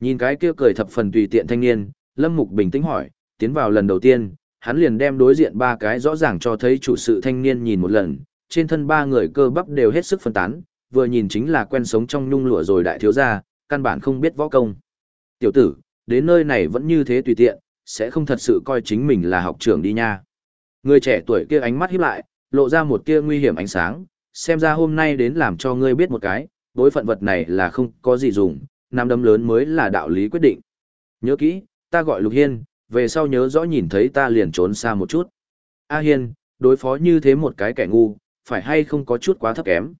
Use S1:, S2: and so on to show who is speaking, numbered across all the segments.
S1: Nhìn cái kia cười thập phần tùy tiện thanh niên, Lâm Mục bình tĩnh hỏi, tiến vào lần đầu tiên, hắn liền đem đối diện ba cái rõ ràng cho thấy chủ sự thanh niên nhìn một lần, trên thân ba người cơ bắp đều hết sức phân tán, vừa nhìn chính là quen sống trong nhung lụa rồi đại thiếu gia, căn bản không biết võ công. Tiểu tử, đến nơi này vẫn như thế tùy tiện, sẽ không thật sự coi chính mình là học trưởng đi nha. Người trẻ tuổi kia ánh mắt híp lại, lộ ra một tia nguy hiểm ánh sáng, xem ra hôm nay đến làm cho ngươi biết một cái, đối phận vật này là không có gì dùng, nam đấm lớn mới là đạo lý quyết định. Nhớ kỹ, ta gọi Lục Hiên, về sau nhớ rõ nhìn thấy ta liền trốn xa một chút. A Hiên, đối phó như thế một cái kẻ ngu, phải hay không có chút quá thấp kém.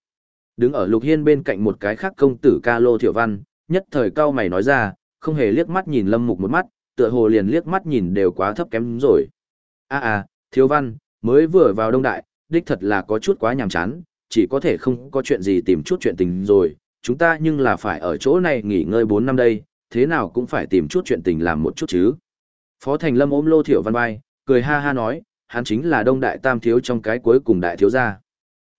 S1: Đứng ở Lục Hiên bên cạnh một cái khác công tử ca lô thiểu văn, nhất thời cao mày nói ra, không hề liếc mắt nhìn lâm mục một mắt, tựa hồ liền liếc mắt nhìn đều quá thấp kém rồi. A à, a, thiếu văn, mới vừa vào đông đại, đích thật là có chút quá nhàm chán, chỉ có thể không có chuyện gì tìm chút chuyện tình rồi, chúng ta nhưng là phải ở chỗ này nghỉ ngơi 4 năm đây, thế nào cũng phải tìm chút chuyện tình làm một chút chứ. Phó Thành Lâm ôm Lô Thiểu Văn vai, cười ha ha nói, hắn chính là đông đại tam thiếu trong cái cuối cùng đại thiếu gia.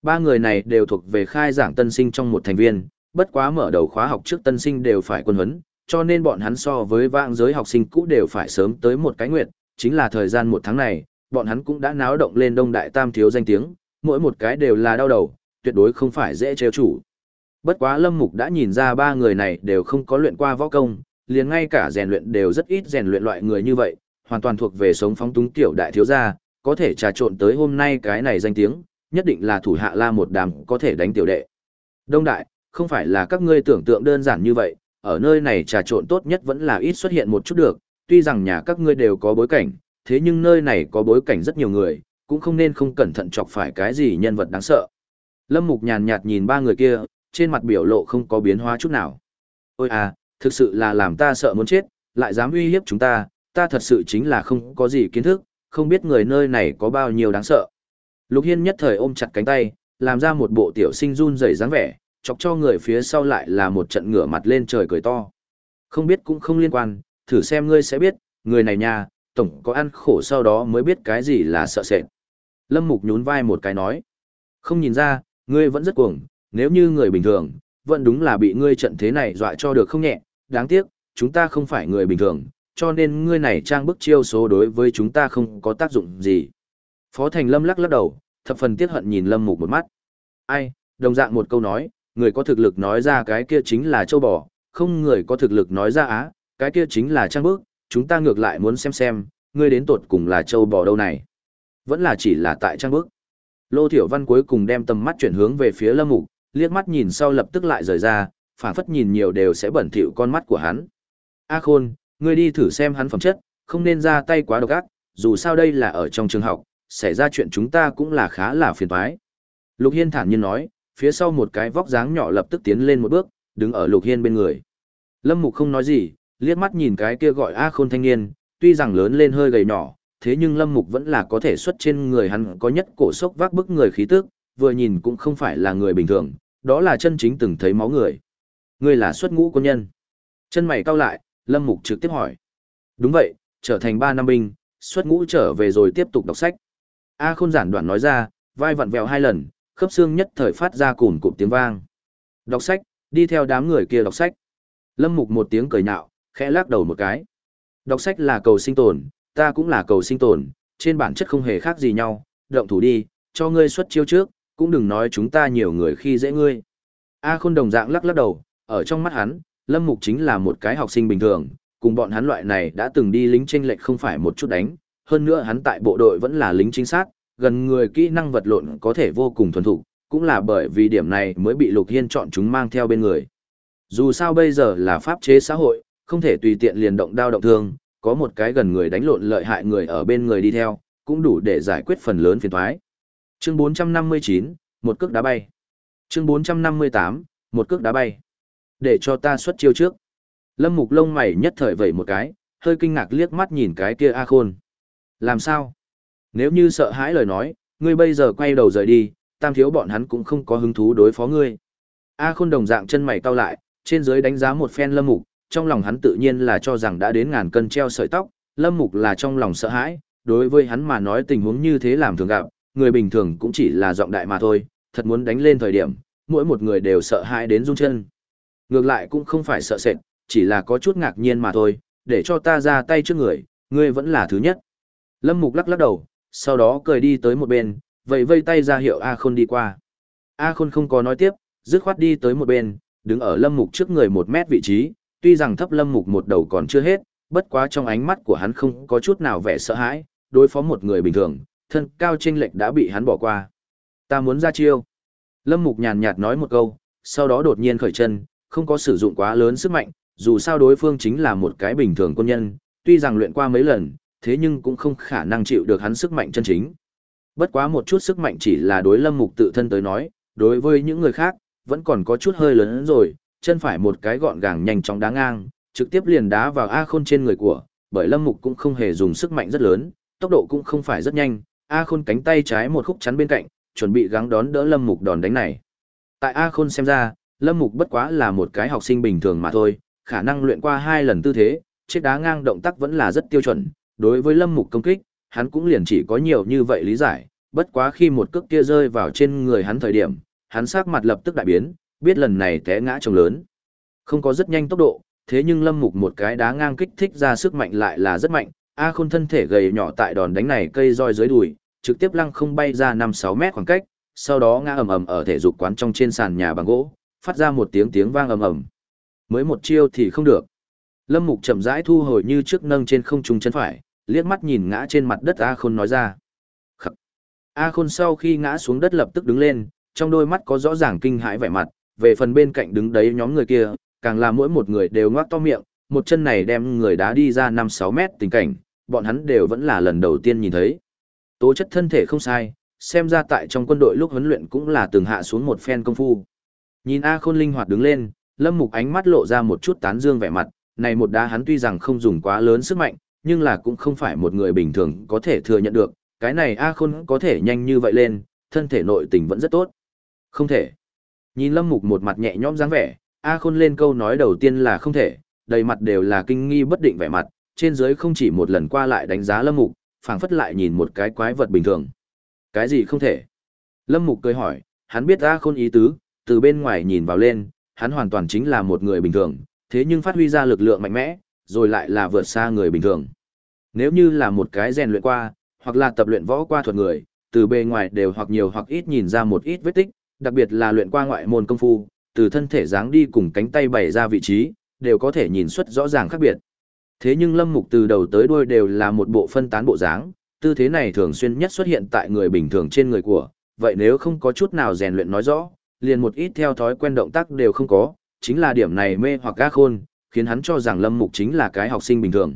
S1: Ba người này đều thuộc về khai giảng tân sinh trong một thành viên, bất quá mở đầu khóa học trước tân sinh đều phải quân huấn, cho nên bọn hắn so với vãng giới học sinh cũ đều phải sớm tới một cái nguyện, chính là thời gian một tháng này, bọn hắn cũng đã náo động lên đông đại tam thiếu danh tiếng, mỗi một cái đều là đau đầu, tuyệt đối không phải dễ trêu chủ. Bất quá Lâm Mục đã nhìn ra ba người này đều không có luyện qua võ công, liền ngay cả rèn luyện đều rất ít rèn luyện loại người như vậy, hoàn toàn thuộc về sống phóng túng tiểu đại thiếu gia, có thể trà trộn tới hôm nay cái này danh tiếng, nhất định là thủ hạ la một đám có thể đánh tiểu đệ. Đông đại, không phải là các ngươi tưởng tượng đơn giản như vậy, ở nơi này trà trộn tốt nhất vẫn là ít xuất hiện một chút được, tuy rằng nhà các ngươi đều có bối cảnh, thế nhưng nơi này có bối cảnh rất nhiều người, cũng không nên không cẩn thận chọc phải cái gì nhân vật đáng sợ. Lâm Mục nhàn nhạt nhìn ba người kia, trên mặt biểu lộ không có biến hóa chút nào. Ôi à, thực sự là làm ta sợ muốn chết, lại dám uy hiếp chúng ta, ta thật sự chính là không có gì kiến thức, không biết người nơi này có bao nhiêu đáng sợ. Lục Hiên nhất thời ôm chặt cánh tay, làm ra một bộ tiểu sinh run rẩy dáng vẻ, chọc cho người phía sau lại là một trận ngửa mặt lên trời cười to. Không biết cũng không liên quan, thử xem ngươi sẽ biết, người này nha, tổng có ăn khổ sau đó mới biết cái gì là sợ sệt. Lâm Mục nhún vai một cái nói. Không nhìn ra, ngươi vẫn rất cuồng, nếu như người bình thường, vẫn đúng là bị ngươi trận thế này dọa cho được không nhẹ, đáng tiếc, chúng ta không phải người bình thường, cho nên ngươi này trang bức chiêu số đối với chúng ta không có tác dụng gì. Phó Thành Lâm lắc lắc đầu, thập phần tiếc hận nhìn Lâm Mục một mắt. Ai, đồng dạng một câu nói, người có thực lực nói ra cái kia chính là châu bò, không người có thực lực nói ra á, cái kia chính là trang bức, chúng ta ngược lại muốn xem xem, ngươi đến tột cùng là châu bò đâu này. Vẫn là chỉ là tại trang bức. Lô Thiểu Văn cuối cùng đem tầm mắt chuyển hướng về phía Lâm Mục, liếc mắt nhìn sau lập tức lại rời ra, phản phất nhìn nhiều đều sẽ bẩn thỉu con mắt của hắn. A Khôn, ngươi đi thử xem hắn phẩm chất, không nên ra tay quá độc ác, dù sao đây là ở trong trường học, xảy ra chuyện chúng ta cũng là khá là phiền toái. Lục Hiên thản nhiên nói, phía sau một cái vóc dáng nhỏ lập tức tiến lên một bước, đứng ở Lục Hiên bên người. Lâm Mục không nói gì, liếc mắt nhìn cái kia gọi A Khôn thanh niên, tuy rằng lớn lên hơi gầy nhỏ, thế nhưng Lâm Mục vẫn là có thể xuất trên người hắn có nhất cổ sốc vác bức người khí tức, vừa nhìn cũng không phải là người bình thường, đó là chân chính từng thấy máu người. Ngươi là xuất ngũ quân nhân. Chân mày cau lại, Lâm Mục trực tiếp hỏi. Đúng vậy, trở thành ba năm binh, xuất ngũ trở về rồi tiếp tục đọc sách. A khôn giản đoạn nói ra, vai vặn vẹo hai lần, khớp xương nhất thời phát ra cùn cụm tiếng vang. Đọc sách, đi theo đám người kia đọc sách. Lâm Mục một tiếng cười nhạo, khẽ lắc đầu một cái. Đọc sách là cầu sinh tồn, ta cũng là cầu sinh tồn, trên bản chất không hề khác gì nhau, động thủ đi, cho ngươi xuất chiêu trước, cũng đừng nói chúng ta nhiều người khi dễ ngươi. A khôn đồng dạng lắc lắc đầu, ở trong mắt hắn, Lâm Mục chính là một cái học sinh bình thường, cùng bọn hắn loại này đã từng đi lính tranh lệch không phải một chút đánh, hơn nữa hắn tại bộ đội vẫn là lính chính xác, gần người kỹ năng vật lộn có thể vô cùng thuần thục, cũng là bởi vì điểm này mới bị Lục Hiên chọn chúng mang theo bên người. Dù sao bây giờ là pháp chế xã hội, không thể tùy tiện liền động đao động thương, có một cái gần người đánh lộn lợi hại người ở bên người đi theo, cũng đủ để giải quyết phần lớn phiền toái. Chương 459, một cước đá bay. Chương 458, một cước đá bay. Để cho ta xuất chiêu trước. Lâm Mục lông mày nhất thời vẩy một cái, hơi kinh ngạc liếc mắt nhìn cái kia A Khôn. Làm sao? Nếu như sợ hãi lời nói, ngươi bây giờ quay đầu rời đi, tam thiếu bọn hắn cũng không có hứng thú đối phó ngươi. A Khôn đồng dạng chân mày cau lại, trên dưới đánh giá một phen Lâm Mục, trong lòng hắn tự nhiên là cho rằng đã đến ngàn cân treo sợi tóc, Lâm Mục là trong lòng sợ hãi, đối với hắn mà nói tình huống như thế làm thường gặp, người bình thường cũng chỉ là giọng đại mà thôi, thật muốn đánh lên thời điểm, mỗi một người đều sợ hãi đến run chân. Ngược lại cũng không phải sợ sệt, chỉ là có chút ngạc nhiên mà thôi, để cho ta ra tay trước người, ngươi vẫn là thứ nhất. Lâm Mục lắc lắc đầu, sau đó cười đi tới một bên, vậy vây tay ra hiệu A Khôn đi qua. A Khôn không có nói tiếp, dứt khoát đi tới một bên, đứng ở Lâm Mục trước người một mét vị trí, tuy rằng thấp Lâm Mục một đầu còn chưa hết, bất quá trong ánh mắt của hắn không có chút nào vẻ sợ hãi, đối phó một người bình thường, thân cao chênh lệch đã bị hắn bỏ qua. Ta muốn ra chiêu. Lâm Mục nhàn nhạt nói một câu, sau đó đột nhiên khởi chân, không có sử dụng quá lớn sức mạnh, dù sao đối phương chính là một cái bình thường quân nhân, tuy rằng luyện qua mấy lần, thế nhưng cũng không khả năng chịu được hắn sức mạnh chân chính. Bất quá một chút sức mạnh chỉ là đối Lâm Mục tự thân tới nói, đối với những người khác, vẫn còn có chút hơi lớn rồi, chân phải một cái gọn gàng nhanh chóng đá ngang, trực tiếp liền đá vào A Khôn trên người của, bởi Lâm Mục cũng không hề dùng sức mạnh rất lớn, tốc độ cũng không phải rất nhanh, A Khôn cánh tay trái một khúc chắn bên cạnh, chuẩn bị gắng đón đỡ Lâm Mục đòn đánh này. Tại A Khôn xem ra, Lâm Mục bất quá là một cái học sinh bình thường mà thôi, khả năng luyện qua hai lần tư thế, chiếc đá ngang động tác vẫn là rất tiêu chuẩn, đối với Lâm Mục công kích, hắn cũng liền chỉ có nhiều như vậy lý giải, bất quá khi một cước kia rơi vào trên người hắn thời điểm, hắn sắc mặt lập tức đại biến, biết lần này té ngã trông lớn. Không có rất nhanh tốc độ, thế nhưng Lâm Mục một cái đá ngang kích thích ra sức mạnh lại là rất mạnh, A Khôn thân thể gầy nhỏ tại đòn đánh này cây roi dưới đùi, trực tiếp lăng không bay ra 5-6 mét khoảng cách, sau đó ngã ầm ầm ở thể dục quán trong trên sàn nhà bằng gỗ, phát ra một tiếng tiếng vang ầm ầm. Mới một chiêu thì không được. Lâm Mục chậm rãi thu hồi như trước nâng trên không trung chân phải, liếc mắt nhìn ngã trên mặt đất A Khôn nói ra. Khắc. A Khôn sau khi ngã xuống đất lập tức đứng lên, trong đôi mắt có rõ ràng kinh hãi vẻ mặt, về phần bên cạnh đứng đấy nhóm người kia, càng là mỗi một người đều ngoác to miệng, một chân này đem người đá đi ra 5-6 mét tình cảnh, bọn hắn đều vẫn là lần đầu tiên nhìn thấy. Tố chất thân thể không sai, xem ra tại trong quân đội lúc huấn luyện cũng là từng hạ xuống một phen công phu. Nhìn A Khôn linh hoạt đứng lên, Lâm Mục ánh mắt lộ ra một chút tán dương vẻ mặt, này một đá hắn tuy rằng không dùng quá lớn sức mạnh, nhưng là cũng không phải một người bình thường có thể thừa nhận được, cái này A Khôn có thể nhanh như vậy lên, thân thể nội tình vẫn rất tốt. Không thể. Nhìn Lâm Mục một mặt nhẹ nhõm dáng vẻ, A Khôn lên câu nói đầu tiên là không thể, đầy mặt đều là kinh nghi bất định vẻ mặt, trên dưới không chỉ một lần qua lại đánh giá Lâm Mục, phảng phất lại nhìn một cái quái vật bình thường. Cái gì không thể? Lâm Mục cười hỏi, hắn biết A Khôn ý tứ, từ bên ngoài nhìn vào lên, hắn hoàn toàn chính là một người bình thường, thế nhưng phát huy ra lực lượng mạnh mẽ, rồi lại là vượt xa người bình thường. Nếu như là một cái rèn luyện qua, hoặc là tập luyện võ qua thuật người, từ bề ngoài đều hoặc nhiều hoặc ít nhìn ra một ít vết tích, đặc biệt là luyện qua ngoại môn công phu, từ thân thể dáng đi cùng cánh tay bày ra vị trí, đều có thể nhìn xuất rõ ràng khác biệt. Thế nhưng Lâm Mục từ đầu tới đuôi đều là một bộ phân tán bộ dáng, tư thế này thường xuyên nhất xuất hiện tại người bình thường trên người của, vậy nếu không có chút nào rèn luyện nói rõ, liền một ít theo thói quen động tác đều không có, chính là điểm này mê hoặc gác khôn, khiến hắn cho rằng Lâm Mục chính là cái học sinh bình thường.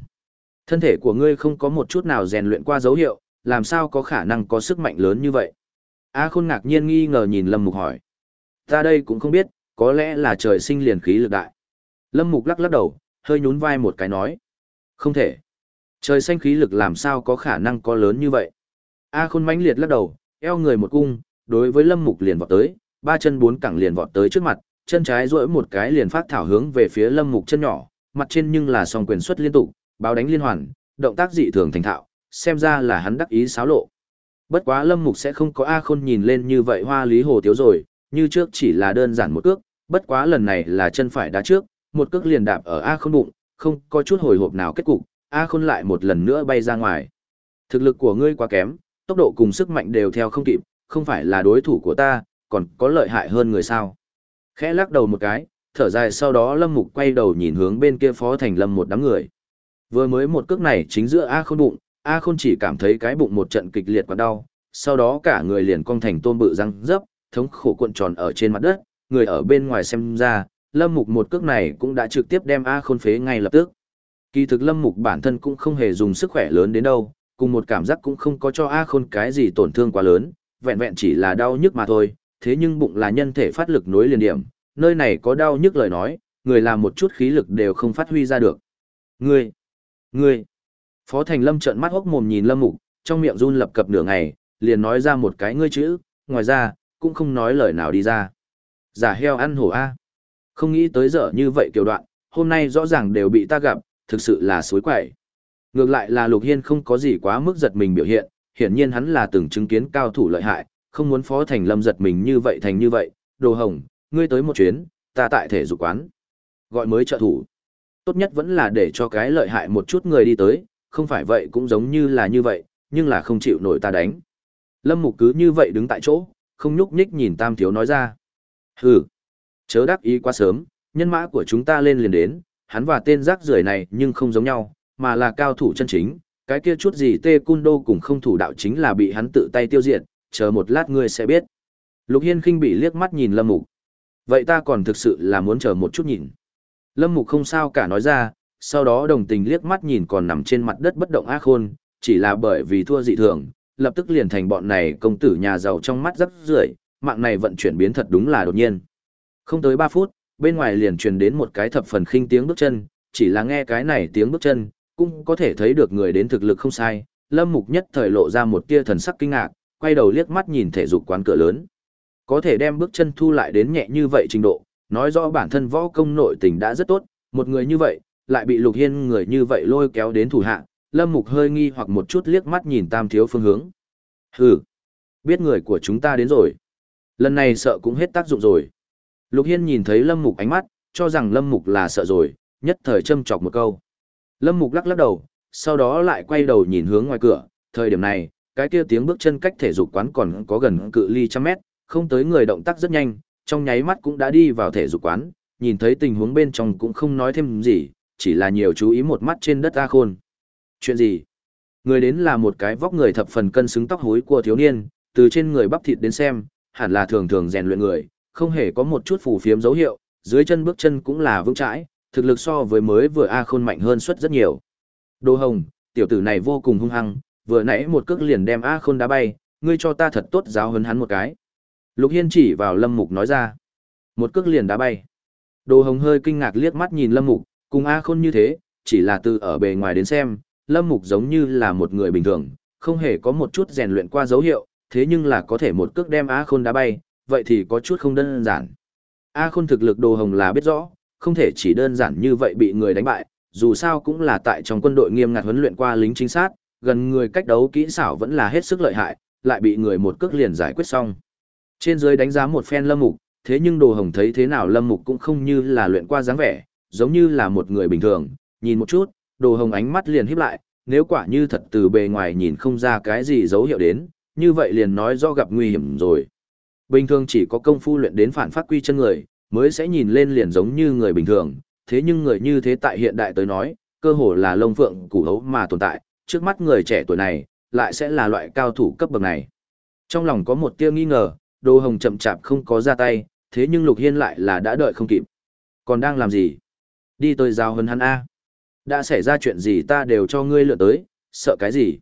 S1: Thân thể của ngươi không có một chút nào rèn luyện qua dấu hiệu, làm sao có khả năng có sức mạnh lớn như vậy? A Khôn ngạc nhiên nghi ngờ nhìn Lâm Mục hỏi. Ta đây cũng không biết, có lẽ là trời sinh liền khí lực đại. Lâm Mục lắc lắc đầu, hơi nhún vai một cái nói. Không thể. Trời xanh khí lực làm sao có khả năng có lớn như vậy. A Khôn mãnh liệt lắc đầu, eo người một cung, đối với Lâm Mục liền vọt tới, ba chân bốn cẳng liền vọt tới trước mặt, chân trái duỗi một cái liền phát thảo hướng về phía Lâm Mục chân nhỏ, mặt trên nhưng là song quyền xuất liên tục, báo đánh liên hoàn, động tác dị thường thành thạo, xem ra là hắn đắc ý xáo lộ. Bất quá Lâm Mục sẽ không có A Khôn nhìn lên như vậy hoa lý hồ tiếu rồi, như trước chỉ là đơn giản một cước, bất quá lần này là chân phải đá trước, một cước liền đạp ở A Khôn bụng, không có chút hồi hộp nào kết cục, A Khôn lại một lần nữa bay ra ngoài. Thực lực của ngươi quá kém, tốc độ cùng sức mạnh đều theo không kịp, không phải là đối thủ của ta, còn có lợi hại hơn người sao. Khẽ lắc đầu một cái, thở dài sau đó Lâm Mục quay đầu nhìn hướng bên kia Phó Thành Lâm một đám người. Vừa mới một cước này chính giữa A Khôn bụng, A Khôn chỉ cảm thấy cái bụng một trận kịch liệt và đau, sau đó cả người liền cong thành tôm bự răng dấp, thống khổ cuộn tròn ở trên mặt đất, người ở bên ngoài xem ra, Lâm Mục một cước này cũng đã trực tiếp đem A Khôn phế ngay lập tức. Kỳ thực Lâm Mục bản thân cũng không hề dùng sức khỏe lớn đến đâu, cùng một cảm giác cũng không có cho A Khôn cái gì tổn thương quá lớn, vẹn vẹn chỉ là đau nhức mà thôi, thế nhưng bụng là nhân thể phát lực nối liền điểm, nơi này có đau nhức lời nói, người làm một chút khí lực đều không phát huy ra được. Ngươi, ngươi, Phó Thành Lâm trợn mắt hốc mồm nhìn Lâm Mục, trong miệng run lập cập nửa ngày, liền nói ra một cái ngươi chữ, ngoài ra, cũng không nói lời nào đi ra. Giả heo ăn hổ A. Không nghĩ tới giờ như vậy kiểu đoạn, hôm nay rõ ràng đều bị ta gặp, thực sự là suối quậy. Ngược lại là Lục Hiên không có gì quá mức giật mình biểu hiện, hiển nhiên hắn là từng chứng kiến cao thủ lợi hại, không muốn Phó Thành Lâm giật mình như vậy thành như vậy, đồ hồng, ngươi tới một chuyến, ta tại thể dục quán. Gọi mới trợ thủ. tốt nhất vẫn là để cho cái lợi hại một chút người đi tới, không phải vậy cũng giống như là như vậy, nhưng là không chịu nổi ta đánh. Lâm Mục cứ như vậy đứng tại chỗ, không nhúc nhích nhìn Tam Thiếu nói ra. Hừ, chớ đắc ý quá sớm, nhân mã của chúng ta lên liền đến, hắn và tên rác rưởi này nhưng không giống nhau, mà là cao thủ chân chính, cái kia chút gì tê cun đô cùng không thủ đạo chính là bị hắn tự tay tiêu diệt, chờ một lát ngươi sẽ biết. Lục Hiên khinh bị liếc mắt nhìn Lâm Mục. Vậy ta còn thực sự là muốn chờ một chút nhìn. Lâm Mục không sao cả nói ra, sau đó đồng tình liếc mắt nhìn còn nằm trên mặt đất bất động ác khôn, chỉ là bởi vì thua dị thường, lập tức liền thành bọn này công tử nhà giàu trong mắt rất rưởi, mạng này vận chuyển biến thật đúng là đột nhiên. Không tới 3 phút, bên ngoài liền truyền đến một cái thập phần khinh tiếng bước chân, chỉ là nghe cái này tiếng bước chân, cũng có thể thấy được người đến thực lực không sai. Lâm Mục nhất thời lộ ra một tia thần sắc kinh ngạc, quay đầu liếc mắt nhìn thể dục quán cửa lớn. Có thể đem bước chân thu lại đến nhẹ như vậy trình độ, nói rõ bản thân võ công nội tình đã rất tốt, một người như vậy, lại bị Lục Hiên người như vậy lôi kéo đến thủ hạ, Lâm Mục hơi nghi hoặc một chút liếc mắt nhìn Tam Thiếu phương hướng. Hừ, biết người của chúng ta đến rồi. Lần này sợ cũng hết tác dụng rồi. Lục Hiên nhìn thấy Lâm Mục ánh mắt, cho rằng Lâm Mục là sợ rồi, nhất thời châm chọc một câu. Lâm Mục lắc lắc đầu, sau đó lại quay đầu nhìn hướng ngoài cửa, thời điểm này, cái kia tiếng bước chân cách thể dục quán còn có gần cự ly trăm mét, không tới người động tác rất nhanh, trong nháy mắt cũng đã đi vào thể dục quán, nhìn thấy tình huống bên trong cũng không nói thêm gì, chỉ là nhiều chú ý một mắt trên đất A Khôn. Chuyện gì? Người đến là một cái vóc người thập phần cân xứng tóc hối của thiếu niên, từ trên người bắp thịt đến xem, hẳn là thường thường rèn luyện người, không hề có một chút phù phiếm dấu hiệu, dưới chân bước chân cũng là vững chãi, thực lực so với mới vừa A Khôn mạnh hơn suất rất nhiều. Đô Hồng, tiểu tử này vô cùng hung hăng, vừa nãy một cước liền đem A Khôn đá bay, ngươi cho ta thật tốt giáo huấn hắn một cái. Lục Hiên chỉ vào Lâm Mục nói ra. Một cước liền đá bay. Đồ Hồng hơi kinh ngạc liếc mắt nhìn Lâm Mục, cùng A Khôn như thế, chỉ là từ ở bề ngoài đến xem, Lâm Mục giống như là một người bình thường, không hề có một chút rèn luyện qua dấu hiệu, thế nhưng là có thể một cước đem A Khôn đá bay, vậy thì có chút không đơn giản. A Khôn thực lực Đồ Hồng là biết rõ, không thể chỉ đơn giản như vậy bị người đánh bại, dù sao cũng là tại trong quân đội nghiêm ngặt huấn luyện qua lính chính sát, gần người cách đấu kỹ xảo vẫn là hết sức lợi hại, lại bị người một cước liền giải quyết xong. Trên dưới đánh giá một phen Lâm Mục, thế nhưng Đồ Hồng thấy thế nào Lâm Mục cũng không như là luyện qua dáng vẻ, giống như là một người bình thường, nhìn một chút, Đồ Hồng ánh mắt liền híp lại, nếu quả như thật từ bề ngoài nhìn không ra cái gì dấu hiệu đến, như vậy liền nói do gặp nguy hiểm rồi. Bình thường chỉ có công phu luyện đến phản phát quy chân người, mới sẽ nhìn lên liền giống như người bình thường, thế nhưng người như thế tại hiện đại tới nói, cơ hồ là lông phượng củ hấu mà tồn tại, trước mắt người trẻ tuổi này, lại sẽ là loại cao thủ cấp bậc này. Trong lòng có một tia nghi ngờ, Đồ Hồng chậm chạp không có ra tay, thế nhưng Lục Hiên lại là đã đợi không kịp. Còn đang làm gì? Đi tôi giao hơn hắn A. Đã xảy ra chuyện gì ta đều cho ngươi lựa tới, sợ cái gì?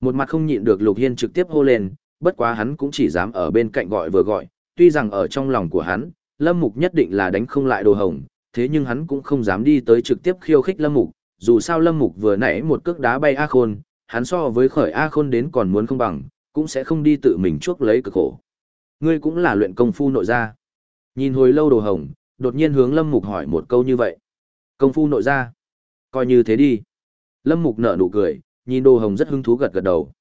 S1: Một mặt không nhịn được Lục Hiên trực tiếp hô lên, bất quá hắn cũng chỉ dám ở bên cạnh gọi vừa gọi, tuy rằng ở trong lòng của hắn, Lâm Mục nhất định là đánh không lại Đồ Hồng, thế nhưng hắn cũng không dám đi tới trực tiếp khiêu khích Lâm Mục, dù sao Lâm Mục vừa nãy một cước đá bay A Khôn, hắn so với khởi A Khôn đến còn muốn không bằng, cũng sẽ không đi tự mình chuốc lấy cực khổ. Ngươi cũng là luyện công phu nội gia. Nhìn hồi lâu Đồ Hồng, đột nhiên hướng Lâm Mục hỏi một câu như vậy. Công phu nội gia? Coi như thế đi. Lâm Mục nở nụ cười, nhìn Đồ Hồng rất hứng thú gật gật đầu.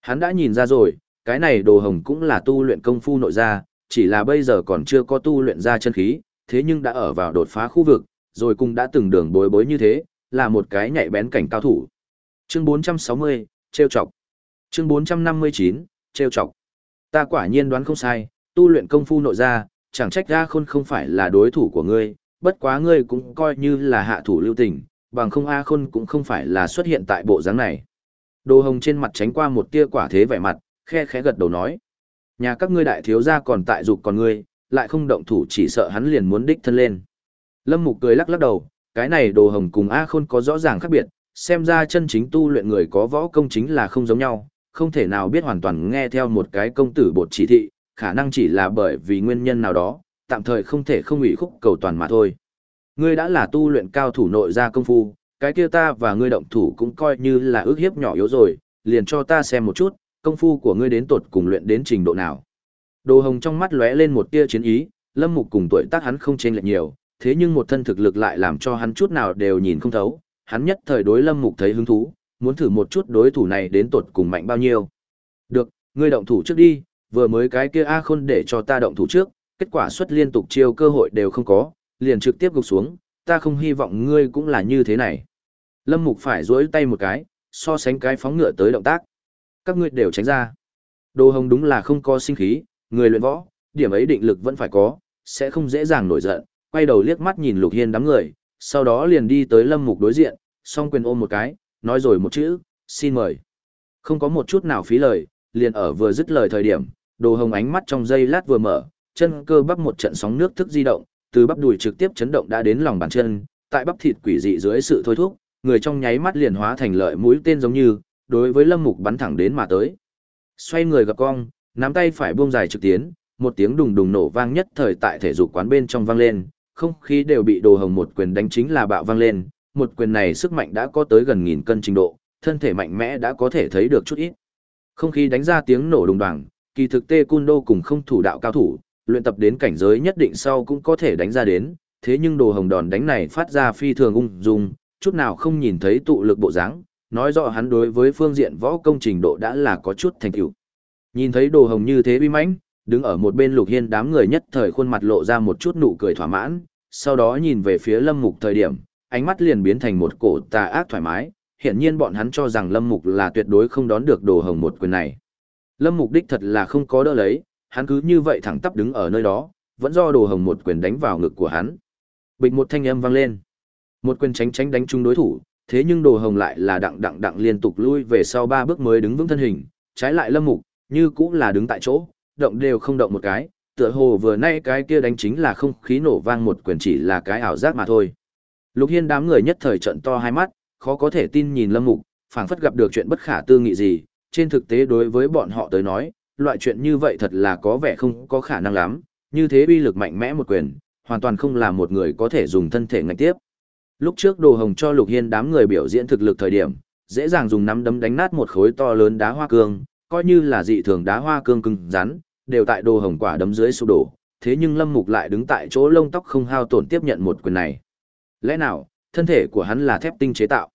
S1: Hắn đã nhìn ra rồi, cái này Đồ Hồng cũng là tu luyện công phu nội gia, chỉ là bây giờ còn chưa có tu luyện ra chân khí, thế nhưng đã ở vào đột phá khu vực, rồi cũng đã từng đường bối bối như thế, là một cái nhạy bén cảnh cao thủ. Chương 460, trêu chọc. Chương 459, trêu chọc. Ta quả nhiên đoán không sai, tu luyện công phu nội gia, chẳng trách ra khôn không phải là đối thủ của ngươi, bất quá ngươi cũng coi như là hạ thủ lưu tình, bằng không A khôn cũng không phải là xuất hiện tại bộ dáng này. Đồ hồng trên mặt tránh qua một tia quả thế vẻ mặt, khe khẽ gật đầu nói. Nhà các ngươi đại thiếu gia còn tại dục còn ngươi, lại không động thủ chỉ sợ hắn liền muốn đích thân lên. Lâm Mục cười lắc lắc đầu, cái này đồ hồng cùng A Khôn có rõ ràng khác biệt, xem ra chân chính tu luyện người có võ công chính là không giống nhau, không thể nào biết hoàn toàn nghe theo một cái công tử bột chỉ thị, khả năng chỉ là bởi vì nguyên nhân nào đó, tạm thời không thể không ủy khúc cầu toàn mà thôi. Ngươi đã là tu luyện cao thủ nội gia công phu, cái kia ta và ngươi động thủ cũng coi như là ước hiếp nhỏ yếu rồi, liền cho ta xem một chút, công phu của ngươi đến tột cùng luyện đến trình độ nào. Đồ hồng trong mắt lóe lên một tia chiến ý, lâm mục cùng tuổi tác hắn không chênh lệch nhiều, thế nhưng một thân thực lực lại làm cho hắn chút nào đều nhìn không thấu, hắn nhất thời đối lâm mục thấy hứng thú, muốn thử một chút đối thủ này đến tột cùng mạnh bao nhiêu. Được, ngươi động thủ trước đi, vừa mới cái kia A khôn để cho ta động thủ trước, kết quả xuất liên tục chiêu cơ hội đều không có, liền trực tiếp gục xuống, ta không hy vọng ngươi cũng là như thế này. Lâm Mục phải duỗi tay một cái, so sánh cái phóng ngựa tới động tác. Các ngươi đều tránh ra. Đồ Hồng đúng là không có sinh khí, người luyện võ, điểm ấy định lực vẫn phải có, sẽ không dễ dàng nổi giận, quay đầu liếc mắt nhìn Lục Hiên đám người, sau đó liền đi tới Lâm Mục đối diện, song quyền ôm một cái, nói rồi một chữ, xin mời. Không có một chút nào phí lời, liền ở vừa dứt lời thời điểm, Đồ Hồng ánh mắt trong giây lát vừa mở, chân cơ bắp một trận sóng nước thức di động, từ bắp đùi trực tiếp chấn động đã đến lòng bàn chân, tại bắp thịt quỷ dị dưới sự thôi thúc, người trong nháy mắt liền hóa thành lợi mũi tên giống như, đối với Lâm Mục bắn thẳng đến mà tới. Xoay người gặp cong, nắm tay phải buông dài trực tiến, một tiếng đùng đùng nổ vang nhất thời tại thể dục quán bên trong vang lên, không khí đều bị Đồ Hồng một quyền đánh chính là bạo vang lên, một quyền này sức mạnh đã có tới gần nghìn cân trình độ, thân thể mạnh mẽ đã có thể thấy được chút ít. Không khí đánh ra tiếng nổ đùng đoàng, kỳ thực Tê Cun Đô cùng không thủ đạo cao thủ, luyện tập đến cảnh giới nhất định sau cũng có thể đánh ra đến, thế nhưng đồ hồng đòn đánh này phát ra phi thường ung dung, chút nào không nhìn thấy tụ lực bộ dáng, nói rõ hắn đối với phương diện võ công trình độ đã là có chút thành tựu. Nhìn thấy đồ hồng như thế uy mãnh, đứng ở một bên Lục Hiên đám người nhất thời khuôn mặt lộ ra một chút nụ cười thỏa mãn, sau đó nhìn về phía Lâm Mục thời điểm, ánh mắt liền biến thành một cổ tà ác thoải mái, hiện nhiên bọn hắn cho rằng Lâm Mục là tuyệt đối không đón được đồ hồng một quyền này. Lâm Mục đích thật là không có đỡ lấy, hắn cứ như vậy thẳng tắp đứng ở nơi đó, vẫn do đồ hồng một quyền đánh vào ngực của hắn. Bịch một thanh âm vang lên. Một quyền tránh tránh đánh trúng đối thủ, thế nhưng đồ hồng lại là đặng đặng đặng liên tục lui về sau ba bước mới đứng vững thân hình, trái lại lâm mục, như cũng là đứng tại chỗ, động đều không động một cái, tựa hồ vừa nay cái kia đánh chính là không khí nổ vang một quyền chỉ là cái ảo giác mà thôi. Lục Hiên đám người nhất thời trận to hai mắt, khó có thể tin nhìn lâm mục, phảng phất gặp được chuyện bất khả tư nghị gì, trên thực tế đối với bọn họ tới nói, loại chuyện như vậy thật là có vẻ không có khả năng lắm, như thế uy lực mạnh mẽ một quyền, hoàn toàn không là một người có thể dùng thân thể ngạnh tiếp. Lúc trước Đồ Hồng cho Lục Hiên đám người biểu diễn thực lực thời điểm, dễ dàng dùng nắm đấm đánh nát một khối to lớn đá hoa cương, coi như là dị thường đá hoa cương cứng rắn, đều tại Đồ Hồng quả đấm dưới sụp đổ, thế nhưng Lâm Mục lại đứng tại chỗ lông tóc không hao tổn tiếp nhận một quyền này. Lẽ nào, thân thể của hắn là thép tinh chế tạo?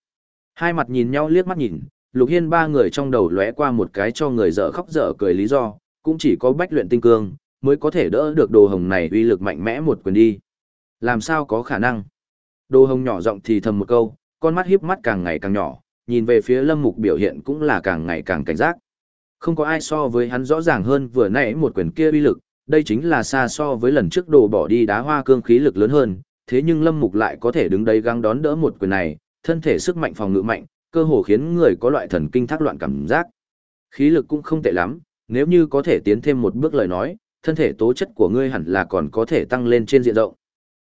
S1: Hai mặt nhìn nhau liếc mắt nhìn, Lục Hiên ba người trong đầu lóe qua một cái cho người dở khóc dở cười lý do, cũng chỉ có bách luyện tinh cương, mới có thể đỡ được đồ hồng này uy lực mạnh mẽ một quyền đi. Làm sao có khả năng? Đồ hồng nhỏ giọng thì thầm một câu, con mắt hiếp mắt càng ngày càng nhỏ, nhìn về phía lâm mục biểu hiện cũng là càng ngày càng cảnh giác. Không có ai so với hắn rõ ràng hơn vừa nãy một quyền kia uy lực, đây chính là xa so với lần trước đồ bỏ đi đá hoa cương khí lực lớn hơn, thế nhưng lâm mục lại có thể đứng đây găng đón đỡ một quyền này, thân thể sức mạnh phòng ngự mạnh, cơ hồ khiến người có loại thần kinh thác loạn cảm giác. Khí lực cũng không tệ lắm, nếu như có thể tiến thêm một bước lời nói, thân thể tố chất của ngươi hẳn là còn có thể tăng lên trên diện rộng.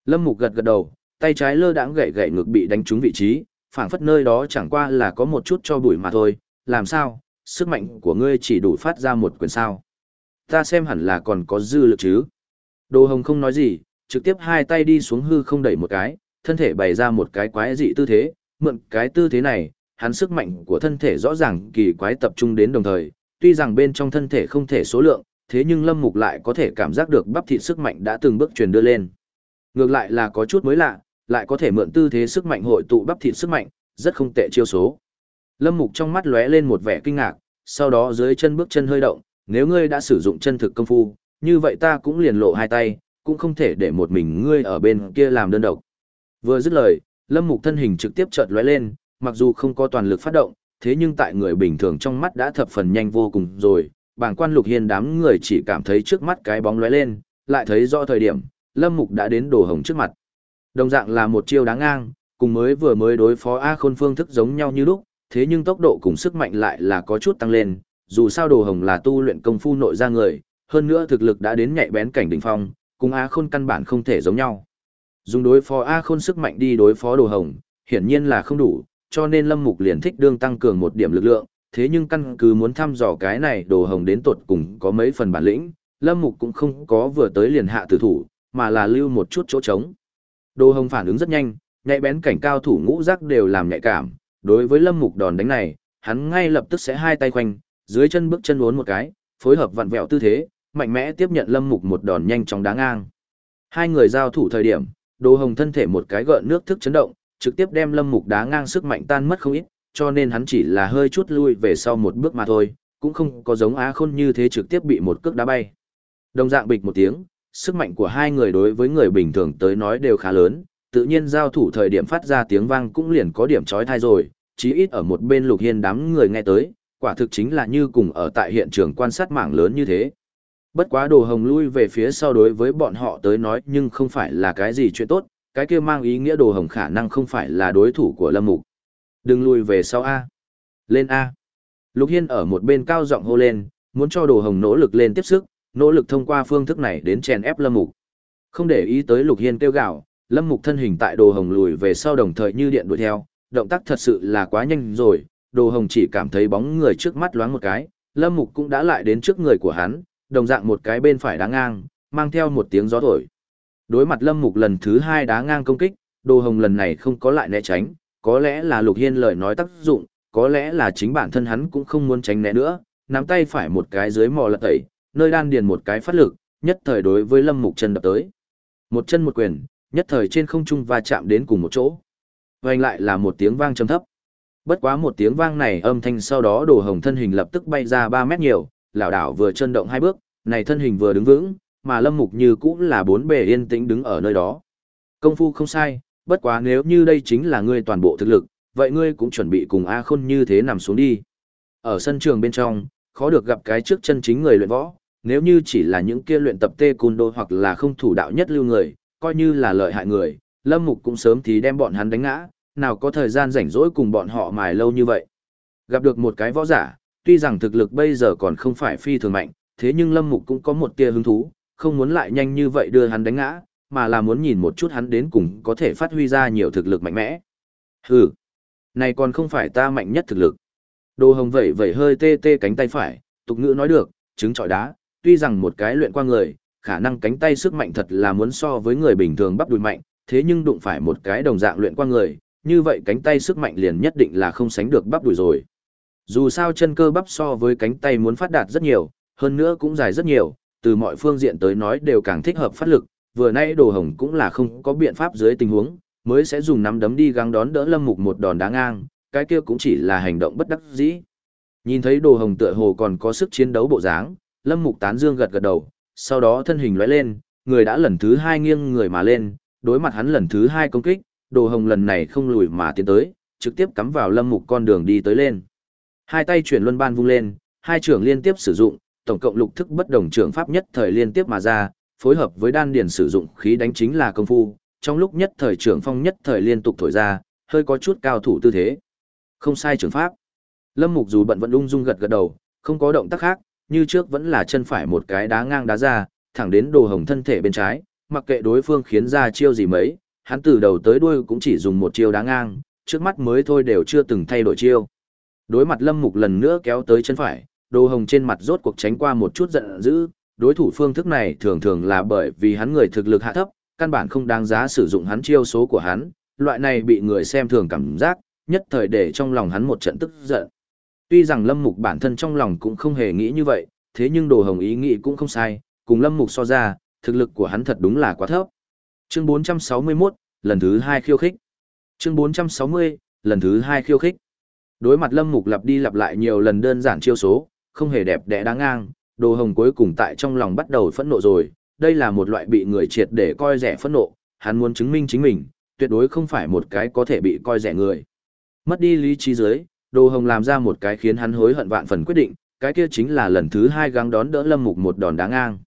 S1: Lâm Mục gật gật đầu, tay trái lơ đãng gậy gậy ngực bị đánh trúng vị trí, phảng phất nơi đó chẳng qua là có một chút cho bụi mà thôi, làm sao, sức mạnh của ngươi chỉ đủ phát ra một quyền sao. Ta xem hẳn là còn có dư lực chứ. Đồ Hồng không nói gì, trực tiếp hai tay đi xuống hư không đẩy một cái, thân thể bày ra một cái quái dị tư thế, mượn cái tư thế này, hắn sức mạnh của thân thể rõ ràng kỳ quái tập trung đến đồng thời, tuy rằng bên trong thân thể không thể số lượng, thế nhưng Lâm Mục lại có thể cảm giác được bắp thịt sức mạnh đã từng bước truyền đưa lên. Ngược lại là có chút mới lạ, lại có thể mượn tư thế sức mạnh hội tụ bắp thịt sức mạnh, rất không tệ chiêu số. Lâm Mục trong mắt lóe lên một vẻ kinh ngạc, sau đó dưới chân bước chân hơi động, nếu ngươi đã sử dụng chân thực công phu, như vậy ta cũng liền lộ hai tay, cũng không thể để một mình ngươi ở bên kia làm đơn độc. Vừa dứt lời, Lâm Mục thân hình trực tiếp chợt lóe lên, mặc dù không có toàn lực phát động, thế nhưng tại người bình thường trong mắt đã thập phần nhanh vô cùng rồi, bảng quan lục hiên đám người chỉ cảm thấy trước mắt cái bóng lóe lên, lại thấy rõ thời điểm, lâm mục đã đến đồ hồng trước mặt. Đồng dạng là một chiêu đáng ngang, cùng mới vừa mới đối phó A khôn phương thức giống nhau như lúc, thế nhưng tốc độ cùng sức mạnh lại là có chút tăng lên, dù sao đồ hồng là tu luyện công phu nội ra người, hơn nữa thực lực đã đến nhạy bén cảnh đỉnh phong, cùng A khôn căn bản không thể giống nhau. Dùng đối phó A khôn sức mạnh đi đối phó đồ hồng, hiển nhiên là không đủ, cho nên Lâm Mục liền thích đương tăng cường một điểm lực lượng, thế nhưng căn cứ muốn thăm dò cái này đồ hồng đến tột cùng có mấy phần bản lĩnh, Lâm Mục cũng không có vừa tới liền hạ tử thủ, mà là lưu một chút chỗ trống. Đồ hồng phản ứng rất nhanh, nhạy bén cảnh cao thủ ngũ giác đều làm nhạy cảm, đối với Lâm Mục đòn đánh này, hắn ngay lập tức sẽ hai tay khoanh, dưới chân bước chân uốn một cái, phối hợp vặn vẹo tư thế, mạnh mẽ tiếp nhận Lâm Mục một đòn nhanh chóng đá ngang. Hai người giao thủ thời điểm, Đồ Hồng thân thể một cái gợn nước thức chấn động, trực tiếp đem lâm mục đá ngang sức mạnh tan mất không ít, cho nên hắn chỉ là hơi chút lui về sau một bước mà thôi, cũng không có giống á khôn như thế trực tiếp bị một cước đá bay. Đồng dạng bịch một tiếng, sức mạnh của hai người đối với người bình thường tới nói đều khá lớn, tự nhiên giao thủ thời điểm phát ra tiếng vang cũng liền có điểm chói tai rồi, chí ít ở một bên Lục Hiên đám người nghe tới, quả thực chính là như cùng ở tại hiện trường quan sát mảng lớn như thế. Bất quá đồ hồng lui về phía sau đối với bọn họ tới nói nhưng không phải là cái gì chuyện tốt, cái kia mang ý nghĩa đồ hồng khả năng không phải là đối thủ của Lâm Mục. Đừng lui về sau A. Lên A. Lục Hiên ở một bên cao giọng hô lên, muốn cho đồ hồng nỗ lực lên tiếp sức, nỗ lực thông qua phương thức này đến chèn ép Lâm Mục. Không để ý tới Lục Hiên kêu gạo, Lâm Mục thân hình tại đồ hồng lùi về sau đồng thời như điện đuổi theo, động tác thật sự là quá nhanh rồi, đồ hồng chỉ cảm thấy bóng người trước mắt loáng một cái, Lâm Mục cũng đã lại đến trước người của hắn, đồng dạng một cái bên phải đá ngang, mang theo một tiếng gió thổi. Đối mặt Lâm Mục lần thứ hai đá ngang công kích, đồ hồng lần này không có lại né tránh, có lẽ là Lục Hiên lời nói tác dụng, có lẽ là chính bản thân hắn cũng không muốn tránh né nữa, nắm tay phải một cái dưới mò lật tẩy, nơi đan điền một cái phát lực, nhất thời đối với Lâm Mục chân đập tới. Một chân một quyền, nhất thời trên không trung va chạm đến cùng một chỗ. Vành lại là một tiếng vang trầm thấp. Bất quá một tiếng vang này âm thanh sau đó đồ hồng thân hình lập tức bay ra 3 mét nhiều, lão đảo vừa chân động hai bước, này thân hình vừa đứng vững, mà Lâm Mục như cũng là bốn bề yên tĩnh đứng ở nơi đó. Công phu không sai, bất quá nếu như đây chính là ngươi toàn bộ thực lực, vậy ngươi cũng chuẩn bị cùng A Khôn như thế nằm xuống đi. Ở sân trường bên trong, khó được gặp cái trước chân chính người luyện võ, nếu như chỉ là những kia luyện tập tê côn đô hoặc là không thủ đạo nhất lưu người, coi như là lợi hại người, Lâm Mục cũng sớm thì đem bọn hắn đánh ngã, nào có thời gian rảnh rỗi cùng bọn họ mài lâu như vậy. Gặp được một cái võ giả, tuy rằng thực lực bây giờ còn không phải phi thường mạnh, thế nhưng Lâm Mục cũng có một tia hứng thú, không muốn lại nhanh như vậy đưa hắn đánh ngã, mà là muốn nhìn một chút hắn đến cùng có thể phát huy ra nhiều thực lực mạnh mẽ. Hừ, này còn không phải ta mạnh nhất thực lực. Đồ hồng vẩy vẩy hơi tê tê cánh tay phải, tục ngữ nói được, trứng trọi đá, tuy rằng một cái luyện qua người, khả năng cánh tay sức mạnh thật là muốn so với người bình thường bắp đùi mạnh, thế nhưng đụng phải một cái đồng dạng luyện qua người, như vậy cánh tay sức mạnh liền nhất định là không sánh được bắp đùi rồi. Dù sao chân cơ bắp so với cánh tay muốn phát đạt rất nhiều, hơn nữa cũng dài rất nhiều, từ mọi phương diện tới nói đều càng thích hợp phát lực, vừa nay đồ hồng cũng là không có biện pháp dưới tình huống, mới sẽ dùng nắm đấm đi gắng đón đỡ lâm mục một đòn đá ngang, cái kia cũng chỉ là hành động bất đắc dĩ. Nhìn thấy đồ hồng tựa hồ còn có sức chiến đấu bộ dáng, lâm mục tán dương gật gật đầu, sau đó thân hình lóe lên, người đã lần thứ hai nghiêng người mà lên, đối mặt hắn lần thứ hai công kích, đồ hồng lần này không lùi mà tiến tới, trực tiếp cắm vào lâm mục con đường đi tới lên. Hai tay chuyển luân ban vung lên, hai trưởng liên tiếp sử dụng, tổng cộng lục thức bất đồng trưởng pháp nhất thời liên tiếp mà ra, phối hợp với đan điển sử dụng khí đánh chính là công phu, trong lúc nhất thời trưởng phong nhất thời liên tục thổi ra, hơi có chút cao thủ tư thế. Không sai trưởng pháp. Lâm Mục dù bận vẫn ung dung gật gật đầu, không có động tác khác, như trước vẫn là chân phải một cái đá ngang đá ra, thẳng đến đồ hồng thân thể bên trái, mặc kệ đối phương khiến ra chiêu gì mấy, hắn từ đầu tới đuôi cũng chỉ dùng một chiêu đá ngang, trước mắt mới thôi đều chưa từng thay đổi chiêu. Đối mặt Lâm Mục lần nữa kéo tới chân phải, đồ hồng trên mặt rốt cuộc tránh qua một chút giận dữ, đối thủ phương thức này thường thường là bởi vì hắn người thực lực hạ thấp, căn bản không đáng giá sử dụng hắn chiêu số của hắn, loại này bị người xem thường cảm giác, nhất thời để trong lòng hắn một trận tức giận. Tuy rằng Lâm Mục bản thân trong lòng cũng không hề nghĩ như vậy, thế nhưng đồ hồng ý nghĩ cũng không sai, cùng Lâm Mục so ra, thực lực của hắn thật đúng là quá thấp. Chương 461, lần thứ 2 khiêu khích. Chương 460, lần thứ 2 khiêu khích. Đối mặt Lâm Mục lặp đi lặp lại nhiều lần đơn giản chiêu số, không hề đẹp đẽ đáng ngang, đồ hồng cuối cùng tại trong lòng bắt đầu phẫn nộ rồi, đây là một loại bị người triệt để coi rẻ phẫn nộ, hắn muốn chứng minh chính mình, tuyệt đối không phải một cái có thể bị coi rẻ người. Mất đi lý trí dưới, đồ hồng làm ra một cái khiến hắn hối hận vạn phần quyết định, cái kia chính là lần thứ hai gắng đón đỡ lâm mục một đòn đáng ngang.